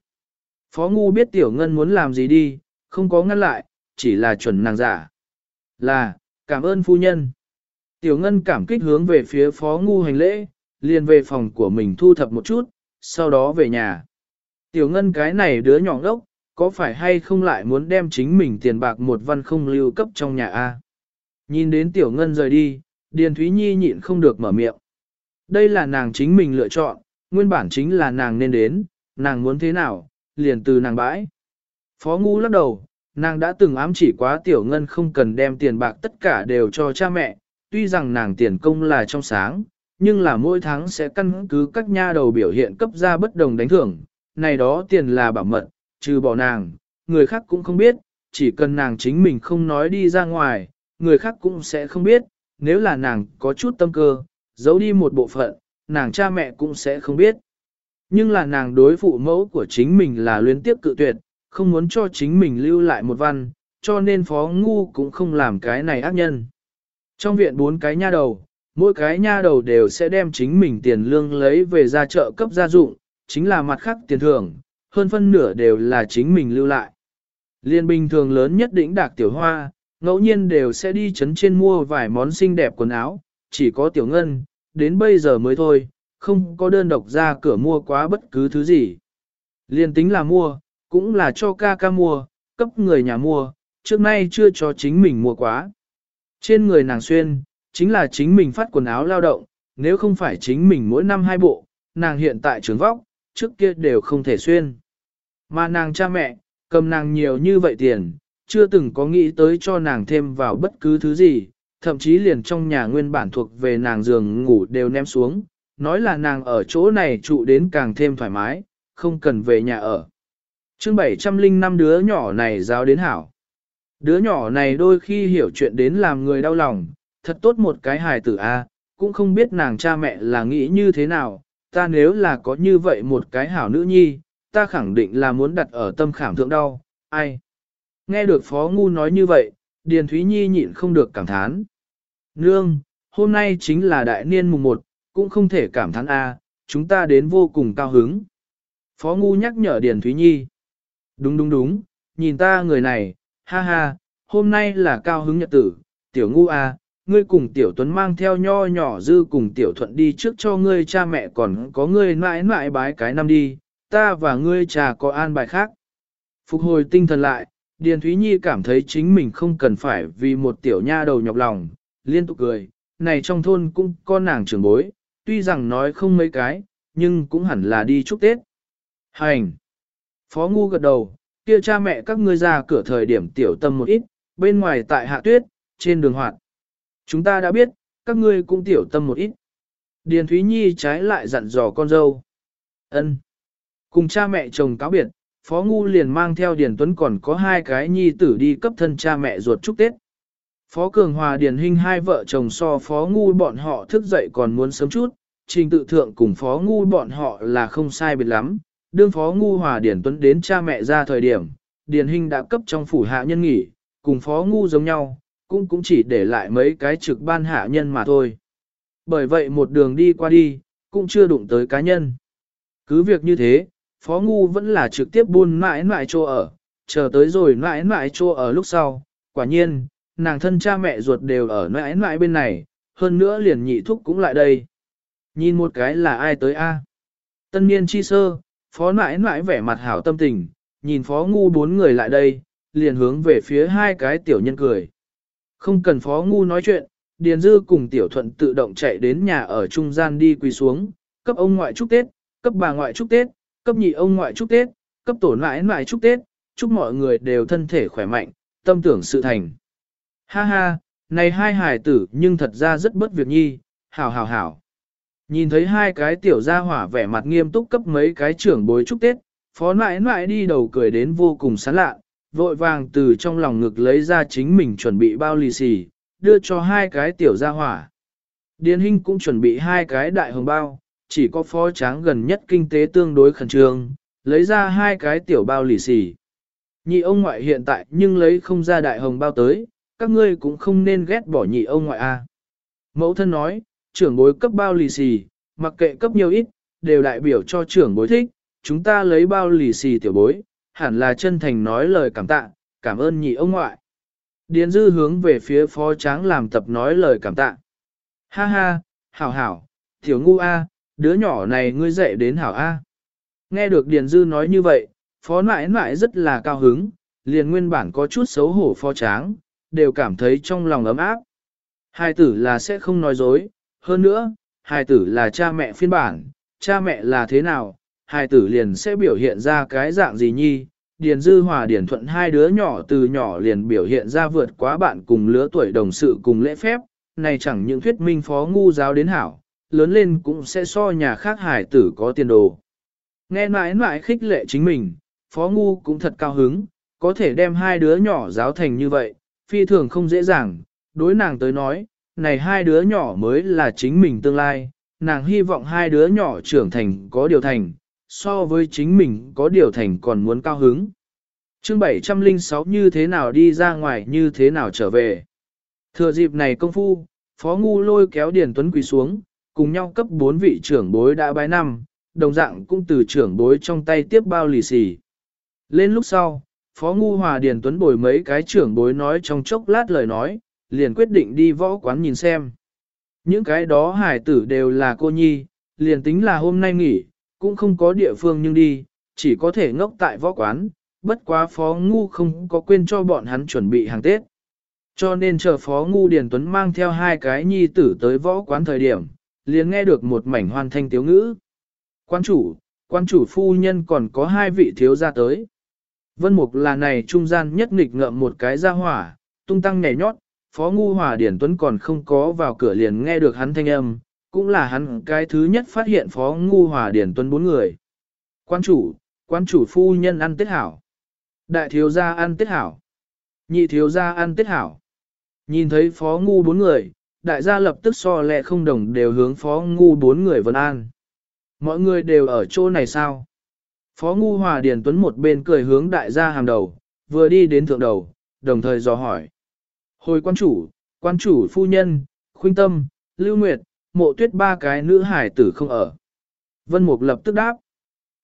Phó Ngu biết Tiểu Ngân muốn làm gì đi, không có ngăn lại, chỉ là chuẩn nàng giả. Là, cảm ơn phu nhân. Tiểu Ngân cảm kích hướng về phía Phó Ngu hành lễ, liền về phòng của mình thu thập một chút, sau đó về nhà. Tiểu Ngân cái này đứa nhỏ ngốc, có phải hay không lại muốn đem chính mình tiền bạc một văn không lưu cấp trong nhà A. Nhìn đến Tiểu Ngân rời đi, Điền Thúy Nhi nhịn không được mở miệng. Đây là nàng chính mình lựa chọn, nguyên bản chính là nàng nên đến, nàng muốn thế nào, liền từ nàng bãi. Phó Ngu lắc đầu, nàng đã từng ám chỉ quá Tiểu Ngân không cần đem tiền bạc tất cả đều cho cha mẹ, tuy rằng nàng tiền công là trong sáng, nhưng là mỗi tháng sẽ căn cứ các nha đầu biểu hiện cấp ra bất đồng đánh thưởng, này đó tiền là bảo mật, trừ bỏ nàng, người khác cũng không biết, chỉ cần nàng chính mình không nói đi ra ngoài, người khác cũng sẽ không biết, nếu là nàng có chút tâm cơ, giấu đi một bộ phận, nàng cha mẹ cũng sẽ không biết. Nhưng là nàng đối phụ mẫu của chính mình là luyến tiếp cự tuyệt, không muốn cho chính mình lưu lại một văn, cho nên phó ngu cũng không làm cái này ác nhân. Trong viện bốn cái nha đầu, mỗi cái nha đầu đều sẽ đem chính mình tiền lương lấy về ra chợ cấp gia dụng, chính là mặt khác tiền thưởng, hơn phân nửa đều là chính mình lưu lại. Liên bình thường lớn nhất đỉnh đạc tiểu hoa, ngẫu nhiên đều sẽ đi chấn trên mua vài món xinh đẹp quần áo, chỉ có tiểu ngân, đến bây giờ mới thôi, không có đơn độc ra cửa mua quá bất cứ thứ gì. Liên tính là mua, cũng là cho ca ca mua, cấp người nhà mua, trước nay chưa cho chính mình mua quá. Trên người nàng xuyên, chính là chính mình phát quần áo lao động, nếu không phải chính mình mỗi năm hai bộ, nàng hiện tại trường vóc, trước kia đều không thể xuyên. Mà nàng cha mẹ, cầm nàng nhiều như vậy tiền, chưa từng có nghĩ tới cho nàng thêm vào bất cứ thứ gì, thậm chí liền trong nhà nguyên bản thuộc về nàng giường ngủ đều ném xuống, nói là nàng ở chỗ này trụ đến càng thêm thoải mái, không cần về nhà ở. chương 705 đứa nhỏ này giáo đến hảo. Đứa nhỏ này đôi khi hiểu chuyện đến làm người đau lòng, thật tốt một cái hài tử A, cũng không biết nàng cha mẹ là nghĩ như thế nào, ta nếu là có như vậy một cái hảo nữ nhi, ta khẳng định là muốn đặt ở tâm khảm thượng đau, ai. Nghe được Phó Ngu nói như vậy, Điền Thúy Nhi nhịn không được cảm thán. Nương, hôm nay chính là đại niên mùng 1, cũng không thể cảm thán A, chúng ta đến vô cùng cao hứng. Phó Ngu nhắc nhở Điền Thúy Nhi. Đúng đúng đúng, nhìn ta người này, ha ha, hôm nay là cao hứng nhật tử, tiểu ngu A, ngươi cùng tiểu tuấn mang theo nho nhỏ dư cùng tiểu thuận đi trước cho ngươi cha mẹ còn có ngươi mãi mãi bái cái năm đi, ta và ngươi trà có an bài khác. Phục hồi tinh thần lại, Điền Thúy Nhi cảm thấy chính mình không cần phải vì một tiểu nha đầu nhọc lòng, liên tục cười, này trong thôn cũng có nàng trưởng bối, tuy rằng nói không mấy cái, nhưng cũng hẳn là đi chúc Tết. Hành! Phó Ngu gật đầu, kia cha mẹ các ngươi ra cửa thời điểm tiểu tâm một ít, bên ngoài tại hạ tuyết, trên đường hoạt. Chúng ta đã biết, các ngươi cũng tiểu tâm một ít. Điền Thúy Nhi trái lại dặn dò con dâu. ân Cùng cha mẹ chồng cáo biệt, Phó Ngu liền mang theo Điền Tuấn còn có hai cái nhi tử đi cấp thân cha mẹ ruột chúc Tết. Phó Cường Hòa Điền Hinh hai vợ chồng so Phó Ngu bọn họ thức dậy còn muốn sớm chút, trình tự thượng cùng Phó Ngu bọn họ là không sai biệt lắm. Đương Phó Ngu Hòa điển Tuấn đến cha mẹ ra thời điểm, điển Hinh đã cấp trong phủ hạ nhân nghỉ, cùng Phó Ngu giống nhau, cũng cũng chỉ để lại mấy cái trực ban hạ nhân mà thôi. Bởi vậy một đường đi qua đi, cũng chưa đụng tới cá nhân. Cứ việc như thế, Phó Ngu vẫn là trực tiếp buôn mãi mãi chỗ ở, chờ tới rồi mãi mãi chỗ ở lúc sau. Quả nhiên, nàng thân cha mẹ ruột đều ở mãi mãi bên này, hơn nữa liền nhị thúc cũng lại đây. Nhìn một cái là ai tới a? Tân niên chi sơ, phó mãi mãi vẻ mặt hảo tâm tình, nhìn phó ngu bốn người lại đây, liền hướng về phía hai cái tiểu nhân cười. Không cần phó ngu nói chuyện, Điền Dư cùng tiểu thuận tự động chạy đến nhà ở trung gian đi quỳ xuống, cấp ông ngoại chúc Tết, cấp bà ngoại chúc Tết, cấp nhị ông ngoại chúc Tết, cấp tổ nãi nãi chúc Tết, chúc mọi người đều thân thể khỏe mạnh, tâm tưởng sự thành. Ha ha, này hai hài tử nhưng thật ra rất bất việc nhi, hảo hảo hảo. Nhìn thấy hai cái tiểu gia hỏa vẻ mặt nghiêm túc cấp mấy cái trưởng bối chúc Tết, phó nãi nãi đi đầu cười đến vô cùng sán lạ, vội vàng từ trong lòng ngực lấy ra chính mình chuẩn bị bao lì xì, đưa cho hai cái tiểu gia hỏa. Điền Hinh cũng chuẩn bị hai cái đại hồng bao, chỉ có phó tráng gần nhất kinh tế tương đối khẩn trương, lấy ra hai cái tiểu bao lì xì. Nhị ông ngoại hiện tại nhưng lấy không ra đại hồng bao tới, các ngươi cũng không nên ghét bỏ nhị ông ngoại a. Mẫu thân nói, trưởng bối cấp bao lì xì, mặc kệ cấp nhiều ít, đều đại biểu cho trưởng bối thích, chúng ta lấy bao lì xì tiểu bối, hẳn là chân thành nói lời cảm tạ, cảm ơn nhị ông ngoại. Điền dư hướng về phía phó tráng làm tập nói lời cảm tạ. Ha ha, hảo hảo, tiểu ngu a, đứa nhỏ này ngươi dạy đến hảo A. Nghe được Điền Dư nói như vậy, phó nãi nãi rất là cao hứng, liền nguyên bản có chút xấu hổ phó tráng, đều cảm thấy trong lòng ấm áp. Hai tử là sẽ không nói dối, hơn nữa, hài tử là cha mẹ phiên bản, cha mẹ là thế nào, hài tử liền sẽ biểu hiện ra cái dạng gì nhi. Điền Dư Hòa Điền Thuận hai đứa nhỏ từ nhỏ liền biểu hiện ra vượt quá bạn cùng lứa tuổi đồng sự cùng lễ phép, này chẳng những thuyết minh phó ngu giáo đến hảo, lớn lên cũng sẽ so nhà khác hải tử có tiền đồ. Nghe mãi mãi khích lệ chính mình, Phó Ngu cũng thật cao hứng, có thể đem hai đứa nhỏ giáo thành như vậy, phi thường không dễ dàng, đối nàng tới nói, này hai đứa nhỏ mới là chính mình tương lai, nàng hy vọng hai đứa nhỏ trưởng thành có điều thành, so với chính mình có điều thành còn muốn cao hứng. Chương 706 như thế nào đi ra ngoài như thế nào trở về. Thừa dịp này công phu, Phó Ngu lôi kéo Điền Tuấn quỳ xuống, cùng nhau cấp bốn vị trưởng bối đã bái năm, đồng dạng cũng từ trưởng bối trong tay tiếp bao lì xì. Lên lúc sau, Phó Ngu Hòa Điền Tuấn bồi mấy cái trưởng bối nói trong chốc lát lời nói, liền quyết định đi võ quán nhìn xem. Những cái đó hải tử đều là cô nhi, liền tính là hôm nay nghỉ, cũng không có địa phương nhưng đi, chỉ có thể ngốc tại võ quán, bất quá Phó Ngu không có quên cho bọn hắn chuẩn bị hàng Tết. Cho nên chờ Phó Ngu Điền Tuấn mang theo hai cái nhi tử tới võ quán thời điểm, liền nghe được một mảnh hoàn thanh tiếu ngữ. Quan chủ, quan chủ phu nhân còn có hai vị thiếu gia tới. Vân Mục là này trung gian nhất nghịch ngợm một cái ra hỏa, tung tăng nhảy nhót, Phó Ngu Hòa Điển Tuấn còn không có vào cửa liền nghe được hắn thanh âm, cũng là hắn cái thứ nhất phát hiện Phó Ngu Hòa Điển Tuấn bốn người. Quan chủ, quan chủ phu nhân ăn tết hảo. Đại thiếu gia ăn tết hảo. Nhị thiếu gia ăn tết hảo. Nhìn thấy Phó Ngu bốn người, đại gia lập tức so lẹ không đồng đều hướng phó ngu bốn người vân an. Mọi người đều ở chỗ này sao? Phó ngu hòa điền tuấn một bên cười hướng đại gia hàm đầu, vừa đi đến thượng đầu, đồng thời dò hỏi. Hồi quan chủ, quan chủ phu nhân, khuynh tâm, lưu nguyệt, mộ tuyết ba cái nữ hải tử không ở. Vân Mục lập tức đáp.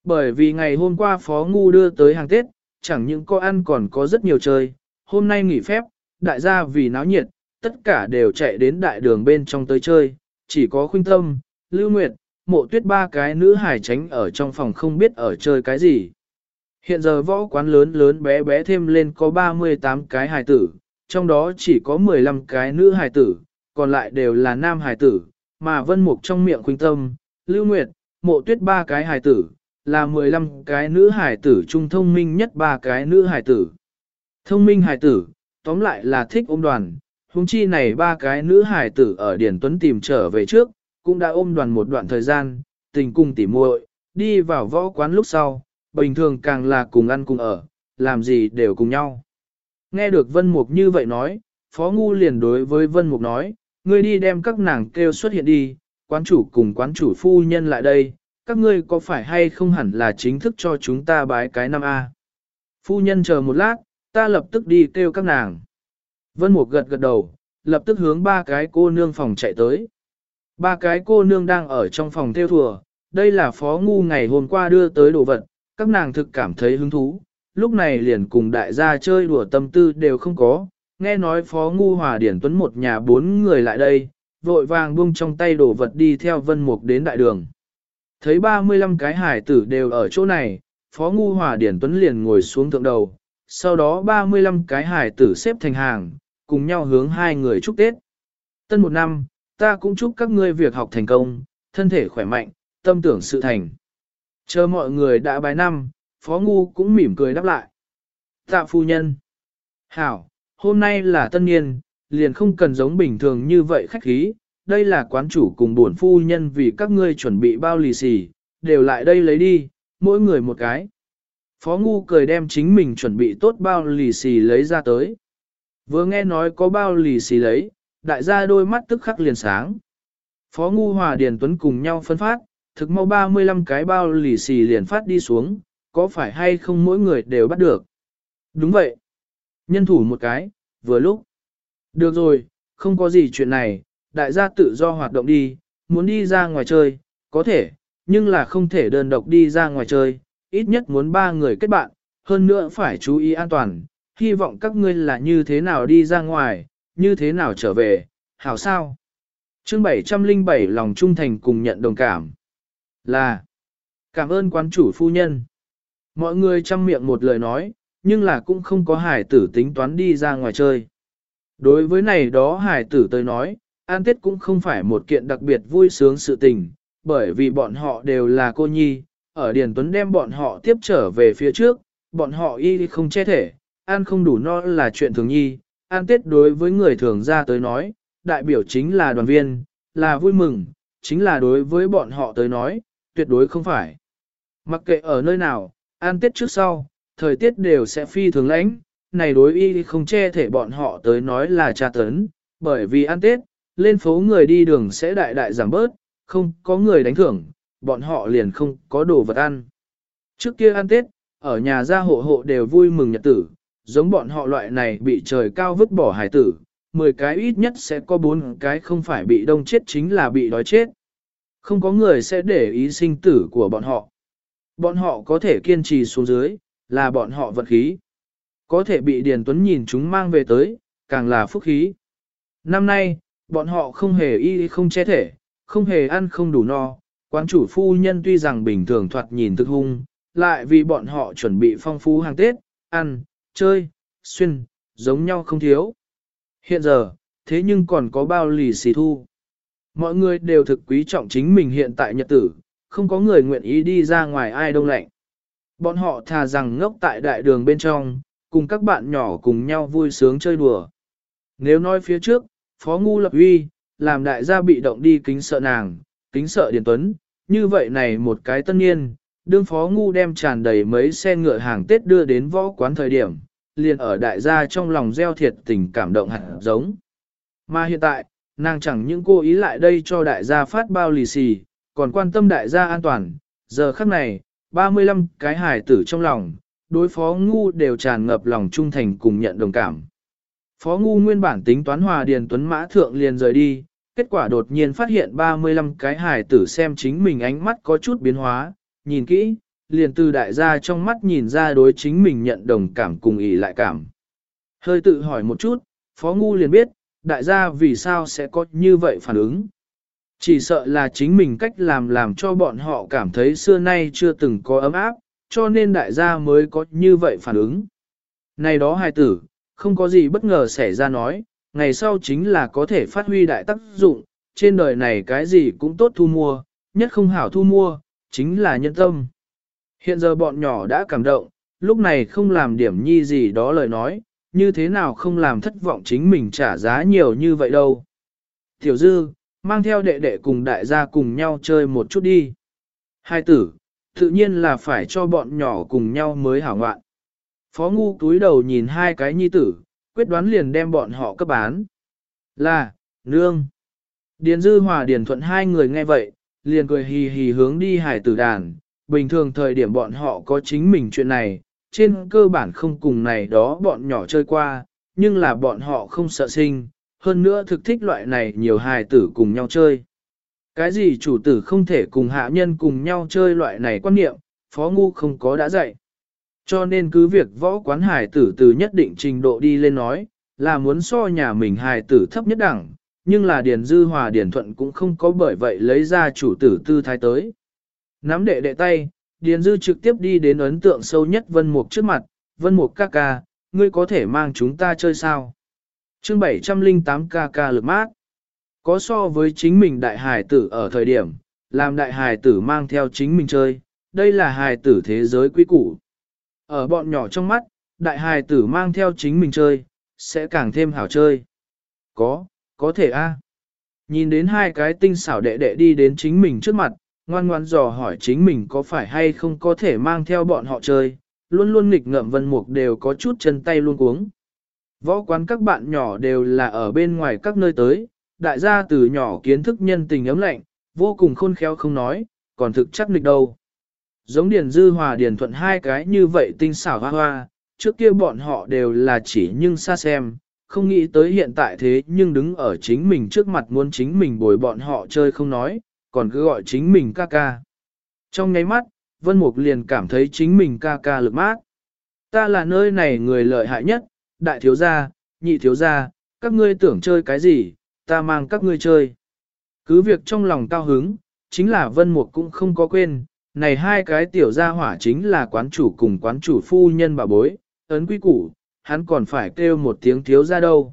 Bởi vì ngày hôm qua phó ngu đưa tới hàng Tết, chẳng những có ăn còn có rất nhiều chơi, hôm nay nghỉ phép, đại gia vì náo nhiệt, tất cả đều chạy đến đại đường bên trong tới chơi, chỉ có khuynh tâm, lưu nguyệt, mộ tuyết ba cái nữ hải tránh ở trong phòng không biết ở chơi cái gì. Hiện giờ võ quán lớn lớn bé bé thêm lên có 38 cái hài tử, trong đó chỉ có 15 cái nữ hài tử, còn lại đều là nam hài tử, mà vân mục trong miệng khuynh tâm, lưu nguyệt, mộ tuyết ba cái hài tử, là 15 cái nữ hài tử trung thông minh nhất ba cái nữ hài tử. Thông minh hài tử, tóm lại là thích ôm đoàn, huống chi này ba cái nữ hài tử ở Điển Tuấn tìm trở về trước, cũng đã ôm đoàn một đoạn thời gian, tình cung tỉ muội, đi vào võ quán lúc sau, bình thường càng là cùng ăn cùng ở, làm gì đều cùng nhau. Nghe được Vân Mục như vậy nói, Phó Ngu liền đối với Vân Mục nói, ngươi đi đem các nàng kêu xuất hiện đi, quán chủ cùng quán chủ phu nhân lại đây, các ngươi có phải hay không hẳn là chính thức cho chúng ta bái cái năm A. Phu nhân chờ một lát, ta lập tức đi kêu các nàng. Vân Mục gật gật đầu, lập tức hướng ba cái cô nương phòng chạy tới. Ba cái cô nương đang ở trong phòng theo thùa, đây là phó ngu ngày hôm qua đưa tới đồ vật, các nàng thực cảm thấy hứng thú, lúc này liền cùng đại gia chơi đùa tâm tư đều không có, nghe nói phó ngu hòa điển tuấn một nhà bốn người lại đây, vội vàng buông trong tay đồ vật đi theo vân mục đến đại đường. Thấy 35 cái hải tử đều ở chỗ này, phó ngu hòa điển tuấn liền ngồi xuống thượng đầu, sau đó 35 cái hải tử xếp thành hàng, cùng nhau hướng hai người chúc Tết. Tân một năm, ta cũng chúc các ngươi việc học thành công, thân thể khỏe mạnh, tâm tưởng sự thành. Chờ mọi người đã bái năm, Phó Ngu cũng mỉm cười đáp lại. Tạ phu nhân. Hảo, hôm nay là tân niên, liền không cần giống bình thường như vậy khách khí. Đây là quán chủ cùng bổn phu nhân vì các ngươi chuẩn bị bao lì xì, đều lại đây lấy đi, mỗi người một cái. Phó Ngu cười đem chính mình chuẩn bị tốt bao lì xì lấy ra tới. Vừa nghe nói có bao lì xì lấy, đại gia đôi mắt tức khắc liền sáng. Phó Ngu Hòa Điền Tuấn cùng nhau phân phát, thực mau 35 cái bao lì xì liền phát đi xuống, có phải hay không mỗi người đều bắt được? Đúng vậy. Nhân thủ một cái, vừa lúc. Được rồi, không có gì chuyện này, đại gia tự do hoạt động đi, muốn đi ra ngoài chơi, có thể, nhưng là không thể đơn độc đi ra ngoài chơi, ít nhất muốn ba người kết bạn, hơn nữa phải chú ý an toàn, hy vọng các ngươi là như thế nào đi ra ngoài, như thế nào trở về, hảo sao? chương 707 lòng trung thành cùng nhận đồng cảm. Là, cảm ơn quán chủ phu nhân. Mọi người chăm miệng một lời nói, nhưng là cũng không có hải tử tính toán đi ra ngoài chơi. Đối với này đó hải tử tới nói, an tết cũng không phải một kiện đặc biệt vui sướng sự tình, bởi vì bọn họ đều là cô nhi, ở Điền Tuấn đem bọn họ tiếp trở về phía trước, bọn họ y không che thể, ăn không đủ no là chuyện thường nhi, an tết đối với người thường ra tới nói, đại biểu chính là đoàn viên, là vui mừng, chính là đối với bọn họ tới nói, tuyệt đối không phải. Mặc kệ ở nơi nào, an tết trước sau, thời tiết đều sẽ phi thường lãnh, này đối y không che thể bọn họ tới nói là tra tấn, bởi vì an tết, lên phố người đi đường sẽ đại đại giảm bớt, không có người đánh thưởng, bọn họ liền không có đồ vật ăn. Trước kia ăn tết, ở nhà gia hộ hộ đều vui mừng nhật tử, giống bọn họ loại này bị trời cao vứt bỏ hải tử, 10 cái ít nhất sẽ có 4 cái không phải bị đông chết chính là bị đói chết. Không có người sẽ để ý sinh tử của bọn họ. Bọn họ có thể kiên trì xuống dưới, là bọn họ vật khí. Có thể bị Điền Tuấn nhìn chúng mang về tới, càng là phúc khí. Năm nay, bọn họ không hề y không che thể, không hề ăn không đủ no. Quán chủ phu nhân tuy rằng bình thường thoạt nhìn thực hung, lại vì bọn họ chuẩn bị phong phú hàng Tết, ăn, chơi, xuyên, giống nhau không thiếu. Hiện giờ, thế nhưng còn có bao lì xì thu. Mọi người đều thực quý trọng chính mình hiện tại nhật tử, không có người nguyện ý đi ra ngoài ai đông lạnh. Bọn họ thà rằng ngốc tại đại đường bên trong, cùng các bạn nhỏ cùng nhau vui sướng chơi đùa. Nếu nói phía trước, Phó Ngu Lập Uy, làm đại gia bị động đi kính sợ nàng, kính sợ Điền Tuấn, như vậy này một cái tân niên, đương Phó Ngu đem tràn đầy mấy xe ngựa hàng Tết đưa đến võ quán thời điểm, liền ở đại gia trong lòng gieo thiệt tình cảm động hẳn giống. Mà hiện tại, nàng chẳng những cố ý lại đây cho đại gia phát bao lì xì, còn quan tâm đại gia an toàn, giờ khắc này, 35 cái hài tử trong lòng, đối phó ngu đều tràn ngập lòng trung thành cùng nhận đồng cảm. Phó ngu nguyên bản tính toán hòa điền tuấn mã thượng liền rời đi, kết quả đột nhiên phát hiện 35 cái hài tử xem chính mình ánh mắt có chút biến hóa, nhìn kỹ, liền từ đại gia trong mắt nhìn ra đối chính mình nhận đồng cảm cùng ý lại cảm. Hơi tự hỏi một chút, Phó Ngu liền biết, đại gia vì sao sẽ có như vậy phản ứng. Chỉ sợ là chính mình cách làm làm cho bọn họ cảm thấy xưa nay chưa từng có ấm áp, cho nên đại gia mới có như vậy phản ứng. Này đó hài tử, không có gì bất ngờ xảy ra nói, ngày sau chính là có thể phát huy đại tác dụng, trên đời này cái gì cũng tốt thu mua, nhất không hảo thu mua, chính là nhân tâm. Hiện giờ bọn nhỏ đã cảm động, lúc này không làm điểm nhi gì đó lời nói, như thế nào không làm thất vọng chính mình trả giá nhiều như vậy đâu. Tiểu dư, mang theo đệ đệ cùng đại gia cùng nhau chơi một chút đi. Hai tử, tự nhiên là phải cho bọn nhỏ cùng nhau mới hảo ngoạn. Phó ngu túi đầu nhìn hai cái nhi tử, quyết đoán liền đem bọn họ cấp bán. Là, nương. Điền dư hòa điền thuận hai người nghe vậy, liền cười hì hì hướng đi hải tử đàn. Bình thường thời điểm bọn họ có chính mình chuyện này, trên cơ bản không cùng này đó bọn nhỏ chơi qua, nhưng là bọn họ không sợ sinh, hơn nữa thực thích loại này nhiều hài tử cùng nhau chơi. Cái gì chủ tử không thể cùng hạ nhân cùng nhau chơi loại này quan niệm, phó ngu không có đã dạy. Cho nên cứ việc võ quán hài tử từ nhất định trình độ đi lên nói, là muốn so nhà mình hài tử thấp nhất đẳng, nhưng là Điền Dư Hòa Điền Thuận cũng không có bởi vậy lấy ra chủ tử tư thái tới. Nắm đệ đệ tay, Điền Dư trực tiếp đi đến ấn tượng sâu nhất Vân Mục trước mặt, Vân Mục ca ca, ngươi có thể mang chúng ta chơi sao? Chương 708 KK lực mát. Có so với chính mình đại hài tử ở thời điểm, làm đại hài tử mang theo chính mình chơi, đây là hài tử thế giới quý củ. Ở bọn nhỏ trong mắt, đại hài tử mang theo chính mình chơi, sẽ càng thêm hảo chơi. Có, có thể a. Nhìn đến hai cái tinh xảo đệ đệ đi đến chính mình trước mặt, ngoan ngoan dò hỏi chính mình có phải hay không có thể mang theo bọn họ chơi, luôn luôn nghịch ngợm vân mục đều có chút chân tay luôn cuống. Võ quán các bạn nhỏ đều là ở bên ngoài các nơi tới, đại gia từ nhỏ kiến thức nhân tình ấm lạnh, vô cùng khôn khéo không nói, còn thực chắc nghịch đâu. Giống Điền Dư Hòa Điền Thuận hai cái như vậy tinh xảo hoa hoa, trước kia bọn họ đều là chỉ nhưng xa xem, không nghĩ tới hiện tại thế nhưng đứng ở chính mình trước mặt muốn chính mình bồi bọn họ chơi không nói, còn cứ gọi chính mình ca ca. Trong nháy mắt, Vân Mục liền cảm thấy chính mình ca ca lực mát. Ta là nơi này người lợi hại nhất, đại thiếu gia, nhị thiếu gia, các ngươi tưởng chơi cái gì, ta mang các ngươi chơi. Cứ việc trong lòng cao hứng, chính là Vân Mục cũng không có quên, này hai cái tiểu gia hỏa chính là quán chủ cùng quán chủ phu nhân bà bối, ấn quý củ, hắn còn phải kêu một tiếng thiếu gia đâu.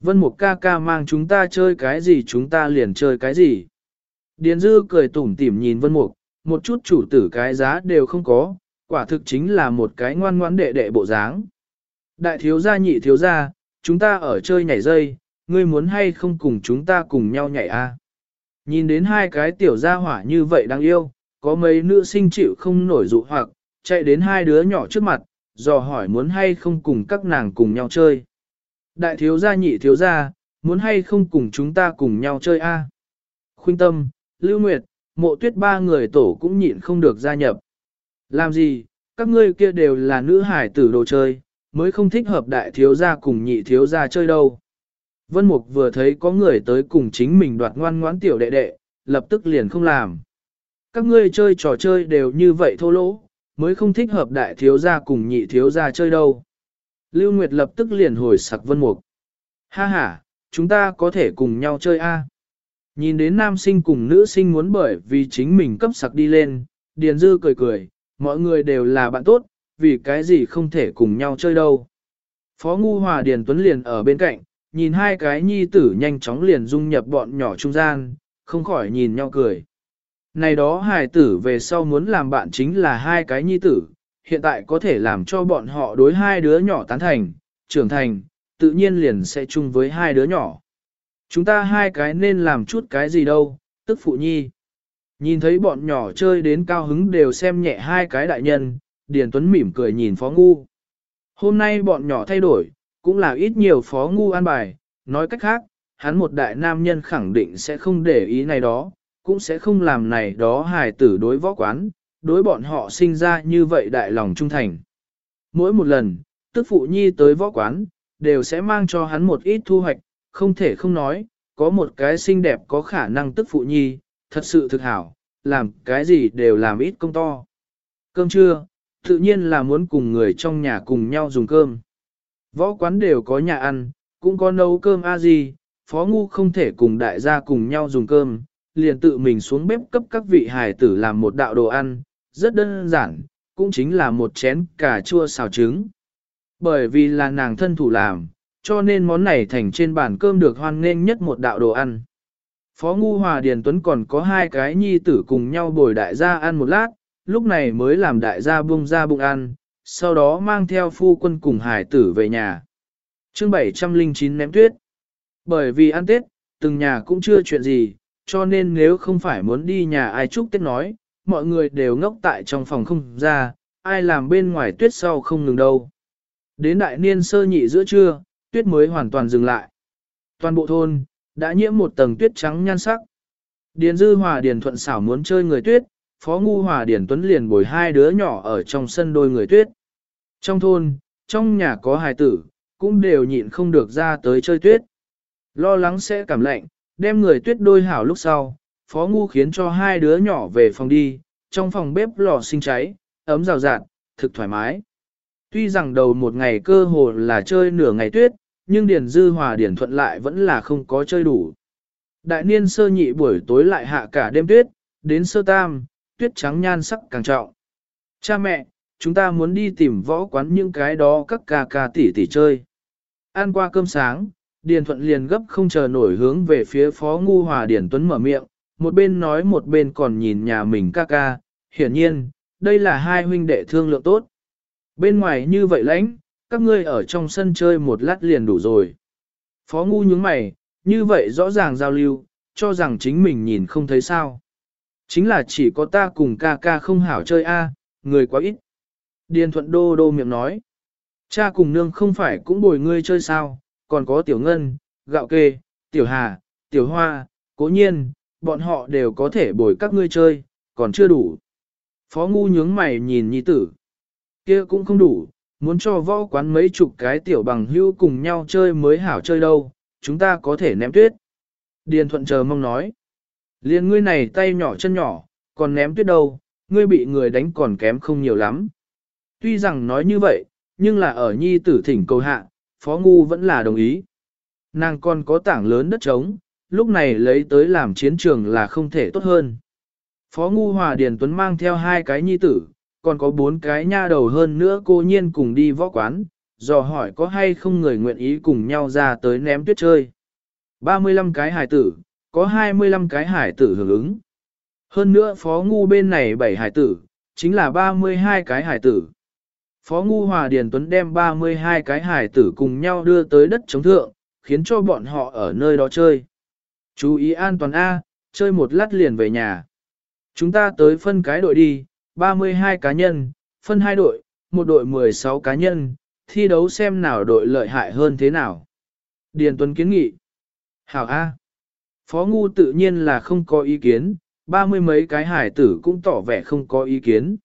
Vân Mục ca ca mang chúng ta chơi cái gì chúng ta liền chơi cái gì. Điền Dư cười tủm tỉm nhìn Vân Mục, một chút chủ tử cái giá đều không có, quả thực chính là một cái ngoan ngoãn đệ đệ bộ dáng. Đại thiếu gia nhị thiếu gia, chúng ta ở chơi nhảy dây, ngươi muốn hay không cùng chúng ta cùng nhau nhảy a? Nhìn đến hai cái tiểu gia hỏa như vậy đáng yêu, có mấy nữ sinh chịu không nổi dụ hoặc, chạy đến hai đứa nhỏ trước mặt, dò hỏi muốn hay không cùng các nàng cùng nhau chơi. Đại thiếu gia nhị thiếu gia, muốn hay không cùng chúng ta cùng nhau chơi a? Khuynh tâm, Lưu Nguyệt, mộ tuyết ba người tổ cũng nhịn không được gia nhập. Làm gì, các ngươi kia đều là nữ hải tử đồ chơi, mới không thích hợp đại thiếu gia cùng nhị thiếu gia chơi đâu. Vân Mục vừa thấy có người tới cùng chính mình đoạt ngoan ngoãn tiểu đệ đệ, lập tức liền không làm. Các ngươi chơi trò chơi đều như vậy thô lỗ, mới không thích hợp đại thiếu gia cùng nhị thiếu gia chơi đâu. Lưu Nguyệt lập tức liền hồi sặc Vân Mục. Ha ha, chúng ta có thể cùng nhau chơi a. Nhìn đến nam sinh cùng nữ sinh muốn bởi vì chính mình cấp sặc đi lên, Điền Dư cười cười, mọi người đều là bạn tốt, vì cái gì không thể cùng nhau chơi đâu. Phó Ngu Hòa Điền Tuấn liền ở bên cạnh, nhìn hai cái nhi tử nhanh chóng liền dung nhập bọn nhỏ trung gian, không khỏi nhìn nhau cười. Này đó hài tử về sau muốn làm bạn chính là hai cái nhi tử, hiện tại có thể làm cho bọn họ đối hai đứa nhỏ tán thành, trưởng thành, tự nhiên liền sẽ chung với hai đứa nhỏ. Chúng ta hai cái nên làm chút cái gì đâu, tức phụ nhi. Nhìn thấy bọn nhỏ chơi đến cao hứng đều xem nhẹ hai cái đại nhân, Điền Tuấn mỉm cười nhìn Phó Ngu. Hôm nay bọn nhỏ thay đổi, cũng là ít nhiều Phó Ngu an bài, nói cách khác, hắn một đại nam nhân khẳng định sẽ không để ý này đó, cũng sẽ không làm này đó hài tử đối võ quán, đối bọn họ sinh ra như vậy đại lòng trung thành. Mỗi một lần, tức phụ nhi tới võ quán, đều sẽ mang cho hắn một ít thu hoạch, không thể không nói, có một cái xinh đẹp có khả năng tức phụ nhi, thật sự thực hảo, làm cái gì đều làm ít công to. Cơm trưa, tự nhiên là muốn cùng người trong nhà cùng nhau dùng cơm. Võ quán đều có nhà ăn, cũng có nấu cơm a gì, phó ngu không thể cùng đại gia cùng nhau dùng cơm, liền tự mình xuống bếp cấp các vị hài tử làm một đạo đồ ăn, rất đơn giản, cũng chính là một chén cà chua xào trứng. Bởi vì là nàng thân thủ làm, cho nên món này thành trên bàn cơm được hoan nghênh nhất một đạo đồ ăn. Phó Ngu Hòa Điền Tuấn còn có hai cái nhi tử cùng nhau bồi đại gia ăn một lát, lúc này mới làm đại gia buông ra bụng ăn, sau đó mang theo phu quân cùng hải tử về nhà. chương 709 ném tuyết. Bởi vì ăn Tết, từng nhà cũng chưa chuyện gì, cho nên nếu không phải muốn đi nhà ai chúc Tết nói, mọi người đều ngốc tại trong phòng không ra, ai làm bên ngoài tuyết sau không ngừng đâu. Đến đại niên sơ nhị giữa trưa, tuyết mới hoàn toàn dừng lại. Toàn bộ thôn, đã nhiễm một tầng tuyết trắng nhan sắc. Điền Dư Hòa Điền Thuận xảo muốn chơi người tuyết, Phó Ngu Hòa Điền Tuấn liền bồi hai đứa nhỏ ở trong sân đôi người tuyết. Trong thôn, trong nhà có hài tử, cũng đều nhịn không được ra tới chơi tuyết. Lo lắng sẽ cảm lạnh, đem người tuyết đôi hảo lúc sau, Phó Ngu khiến cho hai đứa nhỏ về phòng đi, trong phòng bếp lò sinh cháy, ấm rào rạt, thực thoải mái. Tuy rằng đầu một ngày cơ hồ là chơi nửa ngày tuyết, nhưng Điền Dư Hòa Điền Thuận lại vẫn là không có chơi đủ. Đại niên sơ nhị buổi tối lại hạ cả đêm tuyết, đến sơ tam, tuyết trắng nhan sắc càng trọng. Cha mẹ, chúng ta muốn đi tìm võ quán những cái đó các ca ca tỷ tỷ chơi. Ăn qua cơm sáng, Điền Thuận liền gấp không chờ nổi hướng về phía Phó Ngu Hòa Điền Tuấn mở miệng, một bên nói một bên còn nhìn nhà mình ca ca, hiển nhiên, đây là hai huynh đệ thương lượng tốt. Bên ngoài như vậy lãnh, các ngươi ở trong sân chơi một lát liền đủ rồi. Phó Ngu nhướng mày, như vậy rõ ràng giao lưu, cho rằng chính mình nhìn không thấy sao. Chính là chỉ có ta cùng ca ca không hảo chơi a, người quá ít. Điền thuận đô đô miệng nói. Cha cùng nương không phải cũng bồi ngươi chơi sao, còn có tiểu ngân, gạo kê, tiểu hà, tiểu hoa, cố nhiên, bọn họ đều có thể bồi các ngươi chơi, còn chưa đủ. Phó ngu nhướng mày nhìn nhi tử. kia cũng không đủ, muốn cho võ quán mấy chục cái tiểu bằng hưu cùng nhau chơi mới hảo chơi đâu, chúng ta có thể ném tuyết. Điền thuận chờ mong nói. Liên ngươi này tay nhỏ chân nhỏ, còn ném tuyết đâu, ngươi bị người đánh còn kém không nhiều lắm. Tuy rằng nói như vậy, nhưng là ở nhi tử thỉnh cầu hạ, Phó Ngu vẫn là đồng ý. Nàng còn có tảng lớn đất trống, lúc này lấy tới làm chiến trường là không thể tốt hơn. Phó Ngu Hòa Điền Tuấn mang theo hai cái nhi tử, còn có bốn cái nha đầu hơn nữa cô nhiên cùng đi võ quán, dò hỏi có hay không người nguyện ý cùng nhau ra tới ném tuyết chơi. 35 cái hài tử, có 25 cái hải tử hưởng ứng. Hơn nữa Phó Ngu bên này 7 hải tử, chính là 32 cái hải tử. Phó Ngu Hòa Điền Tuấn đem 32 cái hải tử cùng nhau đưa tới đất chống thượng, khiến cho bọn họ ở nơi đó chơi. Chú ý an toàn A, chơi một lát liền về nhà. Chúng ta tới phân cái đội đi, 32 cá nhân, phân hai đội, một đội 16 cá nhân, thi đấu xem nào đội lợi hại hơn thế nào. Điền Tuấn kiến nghị. Hảo A. Phó Ngu tự nhiên là không có ý kiến, ba mươi mấy cái hải tử cũng tỏ vẻ không có ý kiến.